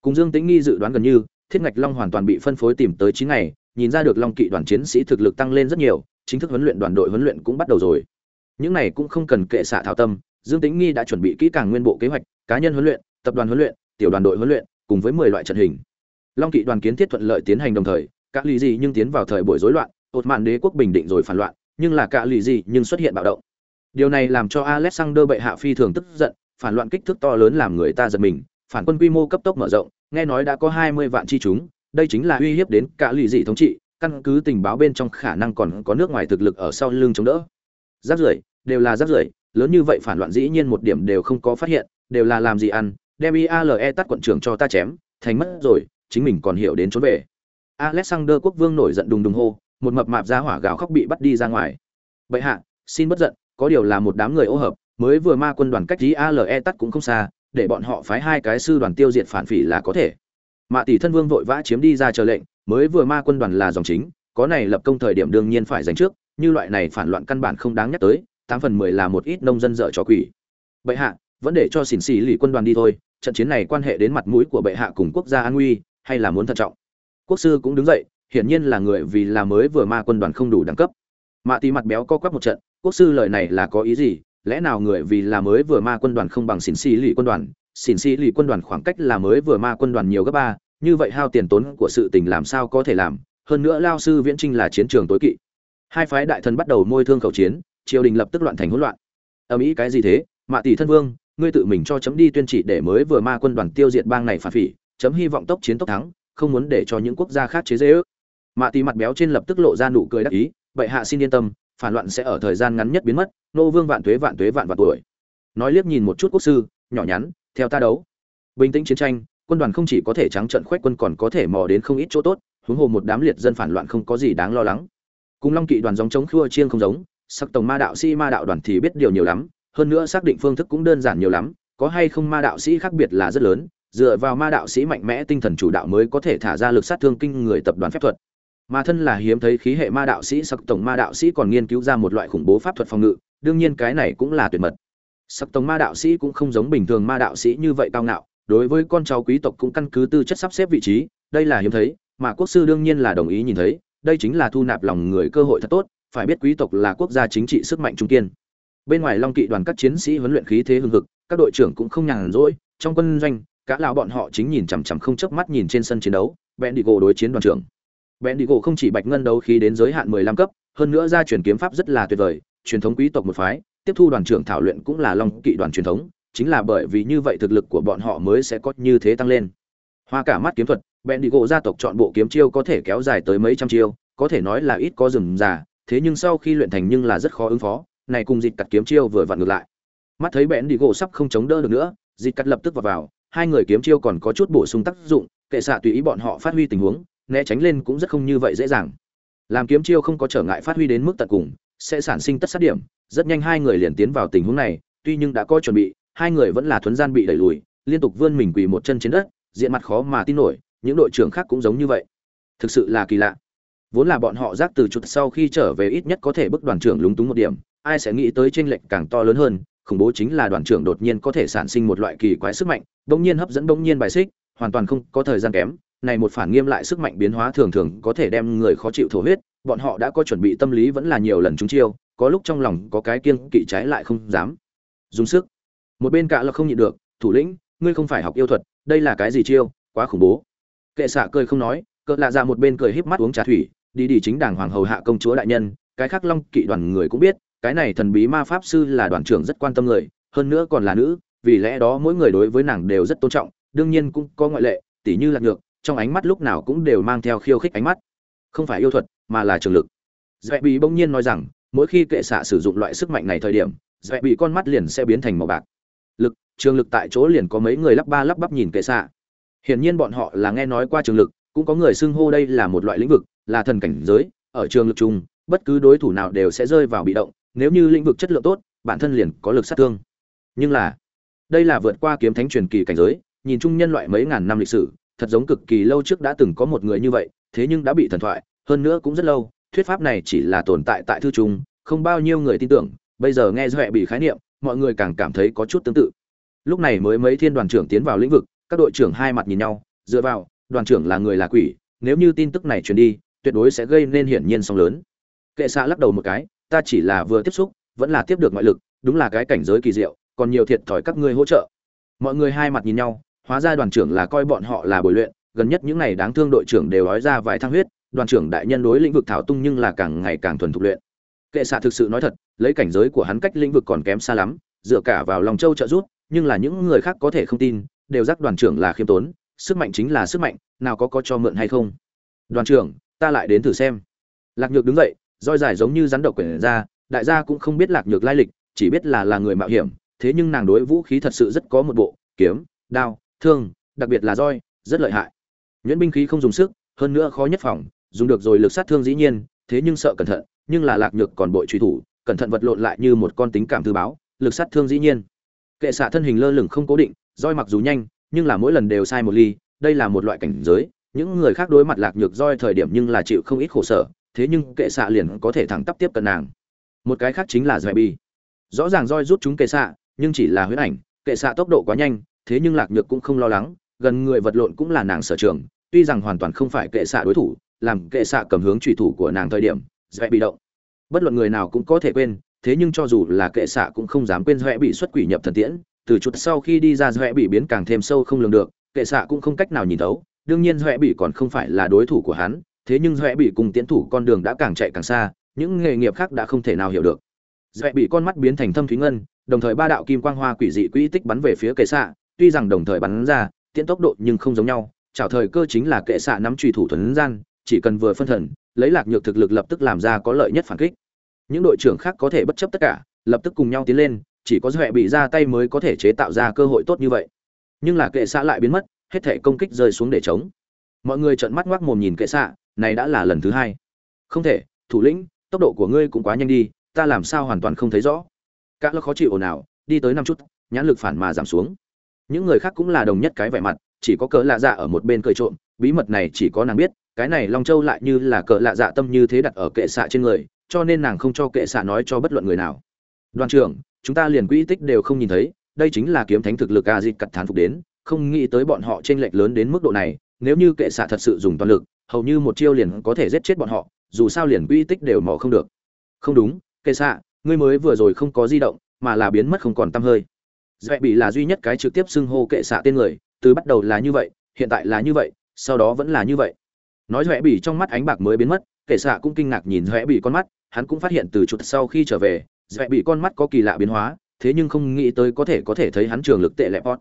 Cùng dương tĩnh nghi dự đoán gần như thiết ngạch long hoàn toàn bị phân phối tìm tới chín ngày, nhìn ra được long kỵ đoàn chiến sĩ thực lực tăng lên rất nhiều, chính thức huấn luyện đoàn đội huấn luyện cũng bắt đầu rồi. Những này cũng không cần kệ xạ thảo tâm, dương tĩnh nghi đã chuẩn bị kỹ càng nguyên bộ kế hoạch, cá nhân huấn luyện, tập đoàn huấn luyện, tiểu đoàn đội huấn luyện, cùng với mười loại trận hình. Long kỵ đoàn kiến thiết thuận lợi tiến hành đồng thời các lý gì nhưng tiến vào thời buổi rối loạn ột mạn đế quốc bình định rồi phản loạn, nhưng là cả lì gì nhưng xuất hiện bạo động. Điều này làm cho alexander bệ hạ phi thường tức giận, phản loạn kích thước to lớn làm người ta giật mình, phản quân quy mô cấp tốc mở rộng nghe nói đã có hai mươi vạn chi chúng, đây chính là uy hiếp đến cả lì dị thống trị, căn cứ tình báo bên trong khả năng còn có nước ngoài thực lực ở sau lưng chống đỡ. Giáp rưởi, đều là giáp rưởi, lớn như vậy phản loạn dĩ nhiên một điểm đều không có phát hiện, đều là làm gì ăn, đem iale tắt quận trưởng cho ta chém, thành mất rồi, chính mình còn hiểu đến trốn về. Alexander quốc vương nổi giận đùng đùng hô, một mập mạp ra hỏa gào khóc bị bắt đi ra ngoài. Bệ hạ, xin bất giận, có điều là một đám người ô hợp, mới vừa ma quân đoàn cách iale tắt cũng không xa để bọn họ phái hai cái sư đoàn tiêu diệt phản phỉ là có thể. Mạ tỷ thân vương vội vã chiếm đi ra chờ lệnh, mới vừa ma quân đoàn là dòng chính, có này lập công thời điểm đương nhiên phải giành trước, như loại này phản loạn căn bản không đáng nhắc tới, tám phần mười là một ít nông dân dở trò quỷ. Bệ hạ, vẫn để cho xỉn xỉ lì quân đoàn đi thôi, trận chiến này quan hệ đến mặt mũi của bệ hạ cùng quốc gia an nguy, hay là muốn thận trọng? Quốc sư cũng đứng dậy, hiển nhiên là người vì là mới vừa ma quân đoàn không đủ đẳng cấp. Mạ tỷ mặt béo co quắp một trận, quốc sư lời này là có ý gì lẽ nào người vì là mới vừa ma quân đoàn không bằng xỉn xỉ lì quân đoàn? Xỉn xỉ lì quân đoàn khoảng cách là mới vừa ma quân đoàn nhiều gấp ba, như vậy hao tiền tốn của sự tình làm sao có thể làm? Hơn nữa lao sư viễn trinh là chiến trường tối kỵ. Hai phái đại thần bắt đầu môi thương khẩu chiến, triều đình lập tức loạn thành hỗn loạn. Ở mỹ cái gì thế? Mạ tỷ thân vương, ngươi tự mình cho chấm đi tuyên chỉ để mới vừa ma quân đoàn tiêu diệt bang này phản phỉ, chấm hy vọng tốc chiến tốc thắng, không muốn để cho những quốc gia khác chế dễ ước mạ tỷ mặt béo trên lập tức lộ ra nụ cười đắc ý, vậy hạ xin yên tâm phản loạn sẽ ở thời gian ngắn nhất biến mất, nô vương vạn tuế vạn tuế vạn vạn tuổi. Nói liếc nhìn một chút quốc sư, nhỏ nhắn, theo ta đấu. Bình tĩnh chiến tranh, quân đoàn không chỉ có thể trắng trận khoét quân còn có thể mò đến không ít chỗ tốt, huống hồ một đám liệt dân phản loạn không có gì đáng lo lắng. Cùng long kỵ đoàn giống chống khua chiêng không giống, sắc tổng ma đạo sĩ, ma đạo đoàn thì biết điều nhiều lắm, hơn nữa xác định phương thức cũng đơn giản nhiều lắm, có hay không ma đạo sĩ khác biệt là rất lớn, dựa vào ma đạo sĩ mạnh mẽ tinh thần chủ đạo mới có thể thả ra lực sát thương kinh người tập đoàn phép thuật mà thân là hiếm thấy khí hệ ma đạo sĩ, sắc tổng ma đạo sĩ còn nghiên cứu ra một loại khủng bố pháp thuật phòng ngự, đương nhiên cái này cũng là tuyệt mật. Sắc tổng ma đạo sĩ cũng không giống bình thường ma đạo sĩ như vậy cao ngạo, đối với con cháu quý tộc cũng căn cứ tư chất sắp xếp vị trí, đây là hiếm thấy, mà quốc sư đương nhiên là đồng ý nhìn thấy, đây chính là thu nạp lòng người cơ hội thật tốt, phải biết quý tộc là quốc gia chính trị sức mạnh trung kiên. Bên ngoài long kỵ đoàn các chiến sĩ huấn luyện khí thế hưng hực, các đội trưởng cũng không nhàn rỗi, trong quân doanh, cả lão bọn họ chính nhìn chằm chằm không chớp mắt nhìn trên sân chiến đấu, bèn đi gỗ đối chiến đoàn trưởng bèn đi gỗ không chỉ bạch ngân đấu khí đến giới hạn 15 cấp, hơn nữa gia truyền kiếm pháp rất là tuyệt vời, truyền thống quý tộc một phái, tiếp thu đoàn trưởng thảo luyện cũng là long kỵ đoàn truyền thống, chính là bởi vì như vậy thực lực của bọn họ mới sẽ có như thế tăng lên. Hoa cả mắt kiếm thuật, bèn đi gỗ gia tộc chọn bộ kiếm chiêu có thể kéo dài tới mấy trăm chiêu, có thể nói là ít có rừng già, thế nhưng sau khi luyện thành nhưng là rất khó ứng phó, này cùng dịch cắt kiếm chiêu vừa vặn ngược lại. Mắt thấy bèn đi gỗ sắp không chống đỡ được nữa, dịch cắt lập tức vào vào, hai người kiếm chiêu còn có chút bổ sung tác dụng, kệ xạ tùy ý bọn họ phát huy tình huống né tránh lên cũng rất không như vậy dễ dàng. Làm kiếm chiêu không có trở ngại phát huy đến mức tận cùng, sẽ sản sinh tất sát điểm, rất nhanh hai người liền tiến vào tình huống này, tuy nhưng đã có chuẩn bị, hai người vẫn là thuấn gian bị đẩy lùi, liên tục vươn mình quỳ một chân trên đất, diện mặt khó mà tin nổi, những đội trưởng khác cũng giống như vậy. Thực sự là kỳ lạ. Vốn là bọn họ giác từ chút sau khi trở về ít nhất có thể bức đoàn trưởng lúng túng một điểm, ai sẽ nghĩ tới tranh lệch càng to lớn hơn, khủng bố chính là đoàn trưởng đột nhiên có thể sản sinh một loại kỳ quái sức mạnh, bỗng nhiên hấp dẫn bỗng nhiên bài xích, hoàn toàn không có thời gian kém này một phản nghiêm lại sức mạnh biến hóa thường thường có thể đem người khó chịu thổ huyết, bọn họ đã có chuẩn bị tâm lý vẫn là nhiều lần trúng chiêu, có lúc trong lòng có cái kiêng kỵ trái lại không dám. Dùng sức. Một bên cạ là không nhịn được, thủ lĩnh, ngươi không phải học yêu thuật, đây là cái gì chiêu? Quá khủng bố. Kệ xạ cười không nói cỡ lạ ra một bên cười híp mắt uống trà thủy, đi đi chính đảng hoàng hầu hạ công chúa đại nhân, cái khác long kỵ đoàn người cũng biết, cái này thần bí ma pháp sư là đoàn trưởng rất quan tâm người, hơn nữa còn là nữ, vì lẽ đó mỗi người đối với nàng đều rất tôn trọng, đương nhiên cũng có ngoại lệ, tỉ như lạc nhược trong ánh mắt lúc nào cũng đều mang theo khiêu khích ánh mắt. Không phải yêu thuật, mà là trường lực. Dạy bị bỗng nhiên nói rằng, mỗi khi kệ xạ sử dụng loại sức mạnh này thời điểm dạy bị con mắt liền sẽ biến thành màu bạc. Lực, trường lực tại chỗ liền có mấy người lắp ba lắp bắp nhìn kệ xạ. Hiển nhiên bọn họ là nghe nói qua trường lực, cũng có người xưng hô đây là một loại lĩnh vực, là thần cảnh giới, ở trường lực chung, bất cứ đối thủ nào đều sẽ rơi vào bị động, nếu như lĩnh vực chất lượng tốt, bản thân liền có lực sát thương. Nhưng là, đây là vượt qua kiếm thánh truyền kỳ cảnh giới, nhìn chung nhân loại mấy ngàn năm lịch sử thật giống cực kỳ lâu trước đã từng có một người như vậy, thế nhưng đã bị thần thoại, hơn nữa cũng rất lâu, thuyết pháp này chỉ là tồn tại tại thư trung, không bao nhiêu người tin tưởng, bây giờ nghe doẹ bị khái niệm, mọi người càng cảm thấy có chút tương tự. Lúc này mới mấy thiên đoàn trưởng tiến vào lĩnh vực, các đội trưởng hai mặt nhìn nhau, dựa vào, đoàn trưởng là người là quỷ, nếu như tin tức này truyền đi, tuyệt đối sẽ gây nên hiển nhiên sóng lớn. Kệ xạ lắc đầu một cái, ta chỉ là vừa tiếp xúc, vẫn là tiếp được ngoại lực, đúng là cái cảnh giới kỳ diệu, còn nhiều thiệt thòi các ngươi hỗ trợ. Mọi người hai mặt nhìn nhau hóa ra đoàn trưởng là coi bọn họ là bồi luyện, gần nhất những ngày đáng thương đội trưởng đều nói ra vài thăng huyết, đoàn trưởng đại nhân đối lĩnh vực thảo tung nhưng là càng ngày càng thuần thục luyện. Kệ xạ thực sự nói thật, lấy cảnh giới của hắn cách lĩnh vực còn kém xa lắm, dựa cả vào lòng châu trợ rút nhưng là những người khác có thể không tin, đều giác đoàn trưởng là khiêm tốn, sức mạnh chính là sức mạnh, nào có có cho mượn hay không. Đoàn trưởng, ta lại đến thử xem. Lạc nhược đứng dậy, roi dài giống như rắn độc quyển ra, đại gia cũng không biết lạc nhược lai lịch, chỉ biết là là người mạo hiểm, thế nhưng nàng đối vũ khí thật sự rất có một bộ, kiếm, đao thương, đặc biệt là roi, rất lợi hại. Nhuyễn binh khí không dùng sức, hơn nữa khó nhất phòng, dùng được rồi lực sát thương dĩ nhiên, thế nhưng sợ cẩn thận, nhưng là lạc nhược còn bội truy thủ, cẩn thận vật lộn lại như một con tính cảm thư báo, lực sát thương dĩ nhiên. Kệ xạ thân hình lơ lửng không cố định, roi mặc dù nhanh, nhưng là mỗi lần đều sai một ly, đây là một loại cảnh giới, những người khác đối mặt lạc nhược roi thời điểm nhưng là chịu không ít khổ sở, thế nhưng kệ xạ liền có thể thẳng tắp tiếp cận nàng. Một cái khác chính là dạy bi. Rõ ràng roi rút chúng kệ xạ, nhưng chỉ là huyết ảnh, kệ xạ tốc độ quá nhanh thế nhưng lạc nhược cũng không lo lắng, gần người vật lộn cũng là nàng sở trường, tuy rằng hoàn toàn không phải kệ xạ đối thủ, làm kệ xạ cầm hướng trùy thủ của nàng thời điểm dễ bị động. Bất luận người nào cũng có thể quên, thế nhưng cho dù là kệ xạ cũng không dám quên dễ bị xuất quỷ nhập thần tiễn, từ chút sau khi đi ra dễ bị biến càng thêm sâu không lường được, kệ xạ cũng không cách nào nhìn thấu, đương nhiên dễ bị còn không phải là đối thủ của hắn, thế nhưng dễ bị cùng tiến thủ con đường đã càng chạy càng xa, những nghề nghiệp khác đã không thể nào hiểu được. Dễ bị con mắt biến thành thâm thúy ngân, đồng thời ba đạo kim quang hoa quỷ dị quỹ tích bắn về phía kệ xạ tuy rằng đồng thời bắn ra, tiễn tốc độ nhưng không giống nhau, chảo thời cơ chính là kệ xạ nắm truy thủ thuần gian, chỉ cần vừa phân thần, lấy lạc nhược thực lực lập tức làm ra có lợi nhất phản kích. Những đội trưởng khác có thể bất chấp tất cả, lập tức cùng nhau tiến lên, chỉ có duệ bị ra tay mới có thể chế tạo ra cơ hội tốt như vậy. Nhưng là kệ xạ lại biến mất, hết thể công kích rơi xuống để chống mọi người trợn mắt ngoác mồm nhìn kệ xạ, này đã là lần thứ hai. Không thể, thủ lĩnh, tốc độ của ngươi cũng quá nhanh đi, ta làm sao hoàn toàn không thấy rõ. Các nó khó chịu ồn ào, đi tới năm chút, nhãn lực phản mà giảm xuống những người khác cũng là đồng nhất cái vẻ mặt, chỉ có cỡ lạ dạ ở một bên cười trộm, bí mật này chỉ có nàng biết, cái này long châu lại như là cỡ lạ dạ tâm như thế đặt ở kệ xạ trên người, cho nên nàng không cho kệ xạ nói cho bất luận người nào. Đoàn trưởng, chúng ta liền quỹ tích đều không nhìn thấy, đây chính là kiếm thánh thực lực a dịp cặt thán phục đến, không nghĩ tới bọn họ t r ê n lệch lớn đến mức độ này, nếu như kệ xạ thật sự dùng toàn lực, hầu như một chiêu liền có thể giết chết bọn họ, dù sao liền quỹ tích đều mò không được. Không đúng, kệ xạ, ngươi mới vừa rồi không có di động, mà là biến mất không còn t hơi dễ bị là duy nhất cái trực tiếp xưng hô kệ xạ tên người, từ bắt đầu là như vậy, hiện tại là như vậy, sau đó vẫn là như vậy. Nói dễ bị trong mắt ánh bạc mới biến mất, kệ xạ cũng kinh ngạc nhìn dễ bị con mắt, hắn cũng phát hiện từ chút sau khi trở về dễ bị con mắt có kỳ lạ biến hóa, thế nhưng không nghĩ tới có thể có thể thấy hắn trường lực tệ lẹp pot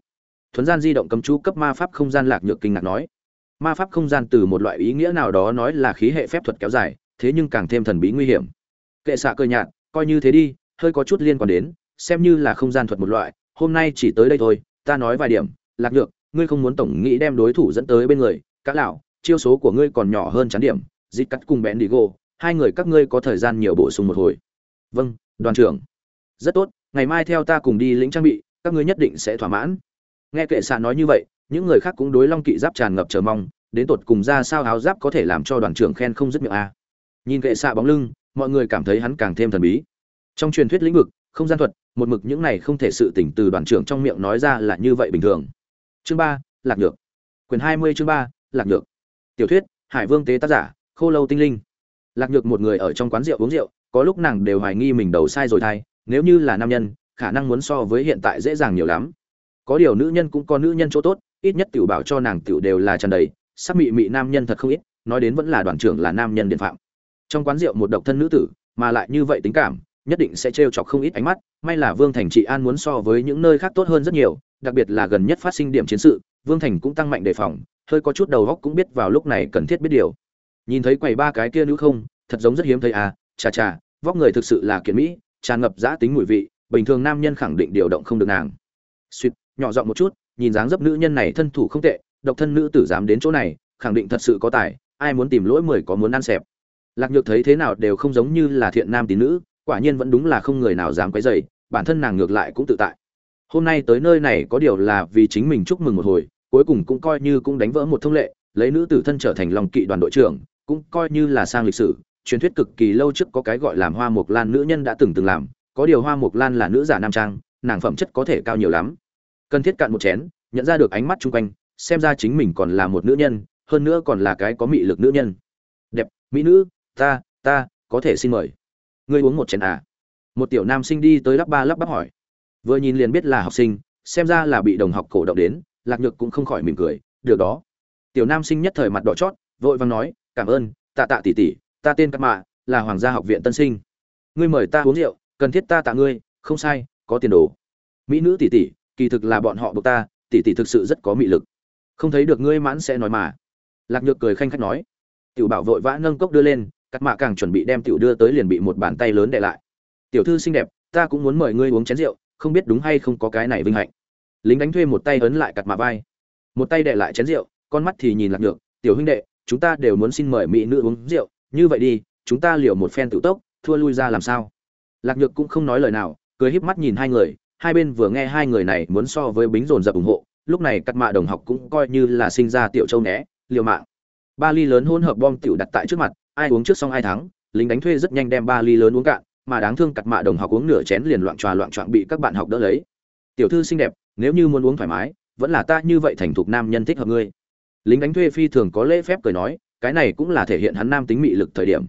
thuấn gian di động cấm chú cấp ma pháp không gian lạc nhược kinh ngạc nói. Ma pháp không gian từ một loại ý nghĩa nào đó nói là khí hệ phép thuật kéo dài, thế nhưng càng thêm thần bí nguy hiểm. Kệ xạ cơ nhạt, coi như thế đi, hơi có chút liên quan đến, xem như là không gian thuật một loại hôm nay chỉ tới đây thôi, ta nói vài điểm, lạc nhược, ngươi không muốn tổng nghĩ đem đối thủ dẫn tới bên người cá lão, chiêu số của ngươi còn nhỏ hơn chán điểm Dịt cắt cùng bẽn đi gô, hai người các ngươi có thời gian nhiều bổ sung một hồi. Vâng đoàn trưởng. Rất tốt, ngày mai theo ta cùng đi lĩnh trang bị, các ngươi nhất định sẽ thỏa mãn. Nghe kệ xạ nói như vậy, những người khác cũng đối long kỵ giáp tràn ngập chờ mong, đến tột cùng ra sao áo giáp có thể làm cho đoàn trưởng khen không dứt miệng a. Nhìn kệ xạ bóng lưng, mọi người cảm thấy hắn càng thêm thần bí. Trong truyền thuyết lĩnh vực không gian thuật, một mực những này không thể sự tỉnh từ đoàn trưởng trong miệng nói ra là như vậy bình thường. Chương ba, lạc nhược. Quyền hai mươi chương ba, lạc nhược. Tiểu thuyết, hải vương tế tác giả, khô lâu tinh linh. Lạc nhược một người ở trong quán rượu uống rượu, có lúc nàng đều hoài nghi mình đầu sai rồi thay nếu như là nam nhân, khả năng muốn so với hiện tại dễ dàng nhiều lắm. Có điều nữ nhân cũng có nữ nhân chỗ tốt, ít nhất tiểu bảo cho nàng tiểu đều là tràn đầy, sắc mị mị nam nhân thật không ít, nói đến vẫn là đoàn trưởng là nam nhân điện phạm. Trong quán rượu một độc thân nữ tử, mà lại như vậy tính cảm nhất định sẽ trêu chọc không ít ánh mắt may là vương thành trị an muốn so với những nơi khác tốt hơn rất nhiều đặc biệt là gần nhất phát sinh điểm chiến sự vương thành cũng tăng mạnh đề phòng hơi có chút đầu óc cũng biết vào lúc này cần thiết biết điều. Nhìn thấy quầy ba cái kia nữ không thật giống rất hiếm thấy à chà chà vóc người thực sự là kiện mỹ tràn ngập giá tính mùi vị bình thường nam nhân khẳng định điều động không được nàng. Xuyệt, nhỏ giọng một chút nhìn dáng dấp nữ nhân này thân thủ không tệ độc thân nữ tử dám đến chỗ này khẳng định thật sự có tài ai muốn tìm lỗi mười có muốn ăn xẹp. Lạc nhược thấy thế nào đều không giống như là thiện nam tín nữ quả nhiên vẫn đúng là không người nào dám quấy rầy, bản thân nàng ngược lại cũng tự tại. Hôm nay tới nơi này có điều là vì chính mình chúc mừng một hồi cuối cùng cũng coi như cũng đánh vỡ một thông lệ lấy nữ tử thân trở thành lòng kỵ đoàn đội trưởng cũng coi như là sang lịch sử truyền thuyết cực kỳ lâu trước có cái gọi làm hoa mục lan nữ nhân đã từng từng làm có điều hoa mục lan là nữ giả nam trang nàng phẩm chất có thể cao nhiều lắm. Cần thiết cạn một chén nhận ra được ánh mắt chung quanh xem ra chính mình còn là một nữ nhân hơn nữa còn là cái có mị lực nữ nhân. Đẹp mỹ nữ ta ta có thể xin mời ngươi uống một chén à? Một tiểu nam sinh đi tới lắp ba lắp bắp hỏi. Vừa nhìn liền biết là học sinh, xem ra là bị đồng học cổ động đến, lạc nhược cũng không khỏi mỉm cười, được đó. Tiểu nam sinh nhất thời mặt đỏ chót, vội vàng nói, cảm ơn, tạ tạ tỷ tỷ, ta tên cát mạ, là hoàng gia học viện tân sinh. Ngươi mời ta uống rượu, cần thiết ta tạ ngươi, không sai, có tiền đồ. Mỹ nữ tỷ tỷ, kỳ thực là bọn họ buộc ta, tỷ tỷ thực sự rất có mị lực. Không thấy được ngươi mãn sẽ nói mà. Lạc nhược cười khanh khách nói. Tiểu bảo vội vã nâng cốc đưa lên cắt mạ càng chuẩn bị đem tiểu đưa tới liền bị một bàn tay lớn đệ lại. Tiểu thư xinh đẹp, ta cũng muốn mời ngươi uống chén rượu, không biết đúng hay không có cái này vinh hạnh. Lính đánh thuê một tay ấn lại cặt mạ vai. Một tay đệ lại chén rượu, con mắt thì nhìn lạc nhược, tiểu huynh đệ, chúng ta đều muốn xin mời mỹ nữ uống rượu, như vậy đi, chúng ta liều một phen tự tốc, thua lui ra làm sao? Lạc nhược cũng không nói lời nào, cười híp mắt nhìn hai người, hai bên vừa nghe hai người này muốn so với bính dồn dập ủng hộ, lúc này cắt mạ đồng học cũng coi như là sinh ra tiểu châu né, liều mạng. Ba ly lớn hỗn hợp bom tiểu đặt tại trước mặt ai uống trước xong ai thắng, lính đánh thuê rất nhanh đem ba ly lớn uống cạn, mà đáng thương cặt mạ đồng học uống nửa chén liền loạn tròa loạn trọn bị các bạn học đỡ lấy. Tiểu thư xinh đẹp, nếu như muốn uống thoải mái, vẫn là ta như vậy thành thục nam nhân thích hợp ngươi. Lính đánh thuê phi thường có lễ phép cười nói, cái này cũng là thể hiện hắn nam tính mị lực thời điểm.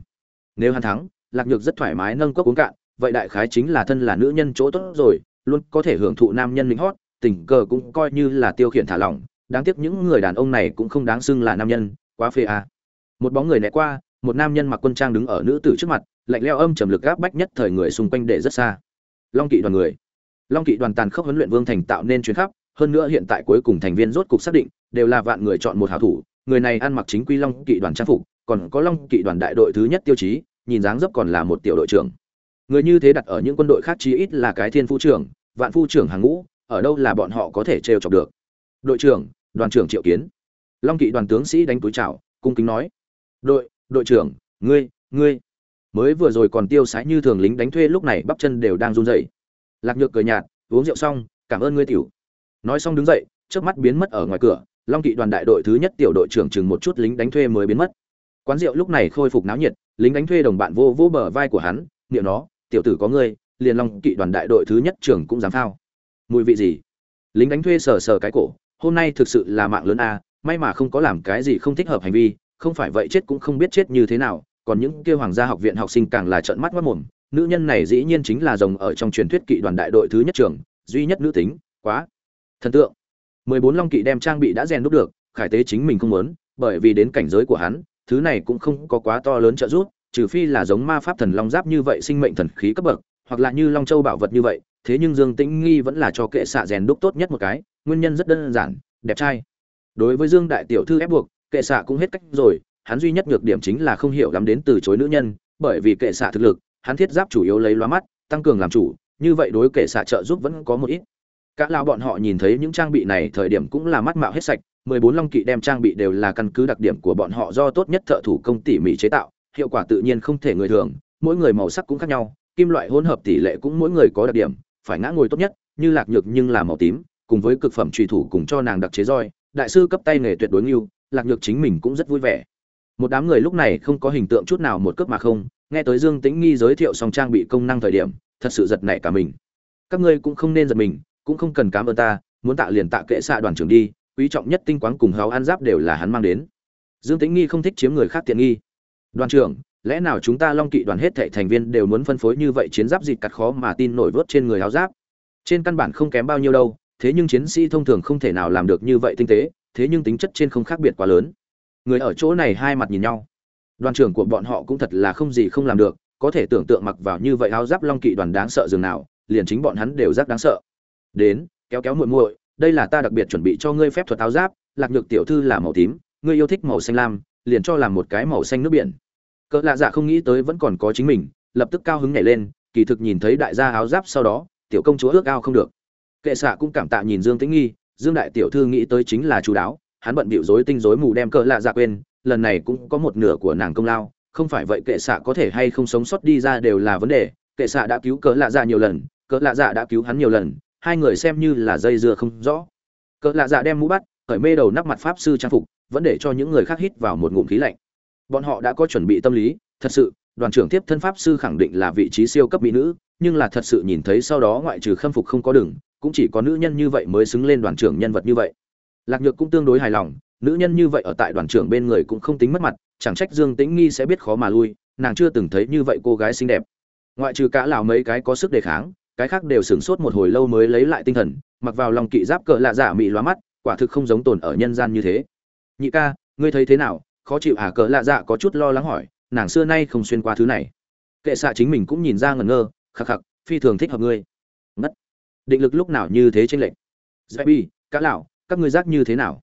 Nếu hắn thắng, lạc nhược rất thoải mái nâng cốc uống cạn, vậy đại khái chính là thân là nữ nhân chỗ tốt rồi, luôn có thể hưởng thụ nam nhân lính hót, tình cờ cũng coi như là tiêu khiển thả lỏng. Đáng tiếc những người đàn ông này cũng không đáng xưng là nam nhân, quá phê à. một bóng người né qua một nam nhân mặc quân trang đứng ở nữ tử trước mặt, lạnh leo âm trầm lực gáp bách nhất thời người xung quanh để rất xa. Long kỵ đoàn người. Long kỵ đoàn tàn khốc huấn luyện vương thành tạo nên chuyến khắp, hơn nữa hiện tại cuối cùng thành viên rốt cục xác định, đều là vạn người chọn một hảo thủ, người này ăn mặc chính quy long kỵ đoàn trang phục, còn có long kỵ đoàn đại đội thứ nhất tiêu chí, nhìn dáng dấp còn là một tiểu đội trưởng. Người như thế đặt ở những quân đội khác chí ít là cái thiên phu trưởng, vạn phu trưởng hàng ngũ, ở đâu là bọn họ có thể trêu chọc được. Đội trưởng, đoàn trưởng triệu kiến. Long kỵ đoàn tướng sĩ đánh túi chào cung kính nói. Đội đội trưởng, ngươi ngươi. Mới vừa rồi còn tiêu sái như thường lính đánh thuê lúc này bắp chân đều đang run rẩy. Lạc nhược cười nhạt, uống rượu xong, cảm ơn ngươi tiểu. Nói xong đứng dậy, trước mắt biến mất ở ngoài cửa, long kỵ đoàn đại đội thứ nhất tiểu đội trưởng chừng một chút lính đánh thuê mới biến mất. Quán rượu lúc này khôi phục náo nhiệt, lính đánh thuê đồng bạn vô vô bờ vai của hắn, niệm nó, tiểu tử có ngươi, liền long kỵ đoàn đại đội thứ nhất trưởng cũng dám thao mùi vị gì? Lính đánh thuê sờ sờ cái cổ, hôm nay thực sự là mạng lớn a, may mà không có làm cái gì không thích hợp hành vi không phải vậy chết cũng không biết chết như thế nào, còn những kia hoàng gia học viện học sinh càng là trợn mắt mất mồm. Nữ nhân này dĩ nhiên chính là rồng ở trong truyền thuyết kỵ đoàn đại đội thứ nhất trưởng duy nhất nữ tính, quá. Thần tượng. Mười bốn long kỵ đem trang bị đã rèn đúc được, khải tế chính mình không muốn, bởi vì đến cảnh giới của hắn, thứ này cũng không có quá to lớn trợ giúp, trừ phi là giống ma pháp thần long giáp như vậy sinh mệnh thần khí cấp bậc, hoặc là như long châu bảo vật như vậy, thế nhưng dương tĩnh nghi vẫn là cho kệ xạ rèn đúc tốt nhất một cái, nguyên nhân rất đơn giản, đẹp trai. Đối với dương đại tiểu thư ép buộc kệ xạ cũng hết cách rồi, hắn duy nhất nhược điểm chính là không hiểu lắm đến từ chối nữ nhân, bởi vì kệ xạ thực lực, hắn thiết giáp chủ yếu lấy loa mắt, tăng cường làm chủ, như vậy đối kệ xạ trợ giúp vẫn có một ít. Các lao bọn họ nhìn thấy những trang bị này thời điểm cũng là mắt mạo hết sạch 14 long kỵ đem trang bị đều là căn cứ đặc điểm của bọn họ do tốt nhất thợ thủ công tỉ mỉ chế tạo, hiệu quả tự nhiên không thể người thường, mỗi người màu sắc cũng khác nhau, kim loại hỗn hợp tỷ lệ cũng mỗi người có đặc điểm, phải ngã ngồi tốt nhất, như lạc nhược nhưng là màu tím, cùng với cực phẩm trùy thủ cùng cho nàng đặc chế roi, đại sư cấp tay nghề tuyệt đối ngưu lạc nhược chính mình cũng rất vui vẻ. Một đám người lúc này không có hình tượng chút nào một cướp mà không, nghe tới dương tĩnh nghi giới thiệu xong trang bị công năng thời điểm, thật sự giật nảy cả mình. Các ngươi cũng không nên giật mình, cũng không cần cám ơn ta, muốn tạ liền tạ kệ xạ đoàn trưởng đi, quý trọng nhất tinh quáng cùng hào an giáp đều là hắn mang đến. Dương tĩnh nghi không thích chiếm người khác tiện nghi. Đoàn trưởng, lẽ nào chúng ta long kỵ đoàn hết thảy thành viên đều muốn phân phối như vậy chiến giáp dịt cắt khó mà tin nổi vớt trên người háo giáp? Trên căn bản không kém bao nhiêu đâu, thế nhưng chiến sĩ thông thường không thể nào làm được như vậy tinh tế thế nhưng tính chất trên không khác biệt quá lớn. Người ở chỗ này hai mặt nhìn nhau. Đoàn trưởng của bọn họ cũng thật là không gì không làm được, có thể tưởng tượng mặc vào như vậy áo giáp long kỵ đoàn đáng sợ dường nào, liền chính bọn hắn đều rất đáng sợ. Đến, kéo kéo muội muội, đây là ta đặc biệt chuẩn bị cho ngươi phép thuật áo giáp, lạc nhược tiểu thư là màu tím, ngươi yêu thích màu xanh lam, liền cho làm một cái màu xanh nước biển. Cỡ lạ dạ không nghĩ tới vẫn còn có chính mình, lập tức cao hứng nhảy lên, kỳ thực nhìn thấy đại gia áo giáp sau đó, tiểu công chúa ước ao không được. Kệ xạ cũng cảm tạ nhìn dương tĩnh nghi dương đại tiểu thư nghĩ tới chính là chú đáo, hắn bận bịu rối tinh rối mù đem cỡ lạ dạ quên, lần này cũng có một nửa của nàng công lao, không phải vậy kệ xạ có thể hay không sống sót đi ra đều là vấn đề, kệ xạ đã cứu cỡ lạ dạ nhiều lần cỡ lạ dạ đã cứu hắn nhiều lần, hai người xem như là dây dưa không rõ. Cỡ lạ dạ đem mũ bắt khởi mê đầu nắp mặt pháp sư trang phục, vẫn để cho những người khác hít vào một ngụm khí lạnh. Bọn họ đã có chuẩn bị tâm lý, thật sự, đoàn trưởng tiếp thân pháp sư khẳng định là vị trí siêu cấp mỹ nữ, nhưng là thật sự nhìn thấy sau đó ngoại trừ khâm phục không có đường cũng chỉ có nữ nhân như vậy mới xứng lên đoàn trưởng nhân vật như vậy. Lạc nhược cũng tương đối hài lòng, nữ nhân như vậy ở tại đoàn trưởng bên người cũng không tính mất mặt, chẳng trách dương tĩnh nghi sẽ biết khó mà lui, nàng chưa từng thấy như vậy cô gái xinh đẹp. Ngoại trừ cả lào mấy cái có sức đề kháng, cái khác đều sửng sốt một hồi lâu mới lấy lại tinh thần, mặc vào lòng kỵ giáp cỡ lạ giả mị loa mắt, quả thực không giống tồn ở nhân gian như thế. Nhị ca, ngươi thấy thế nào? Khó chịu à cỡ lạ dạ có chút lo lắng hỏi, nàng xưa nay không xuyên qua thứ này. Kệ xạ chính mình cũng nhìn ra ngẩn ngơ, khắc khắc, phi thường thích hợp ngươi định lực lúc nào như thế trên lệnh dạy bi cá lão, các ngươi giác như thế nào?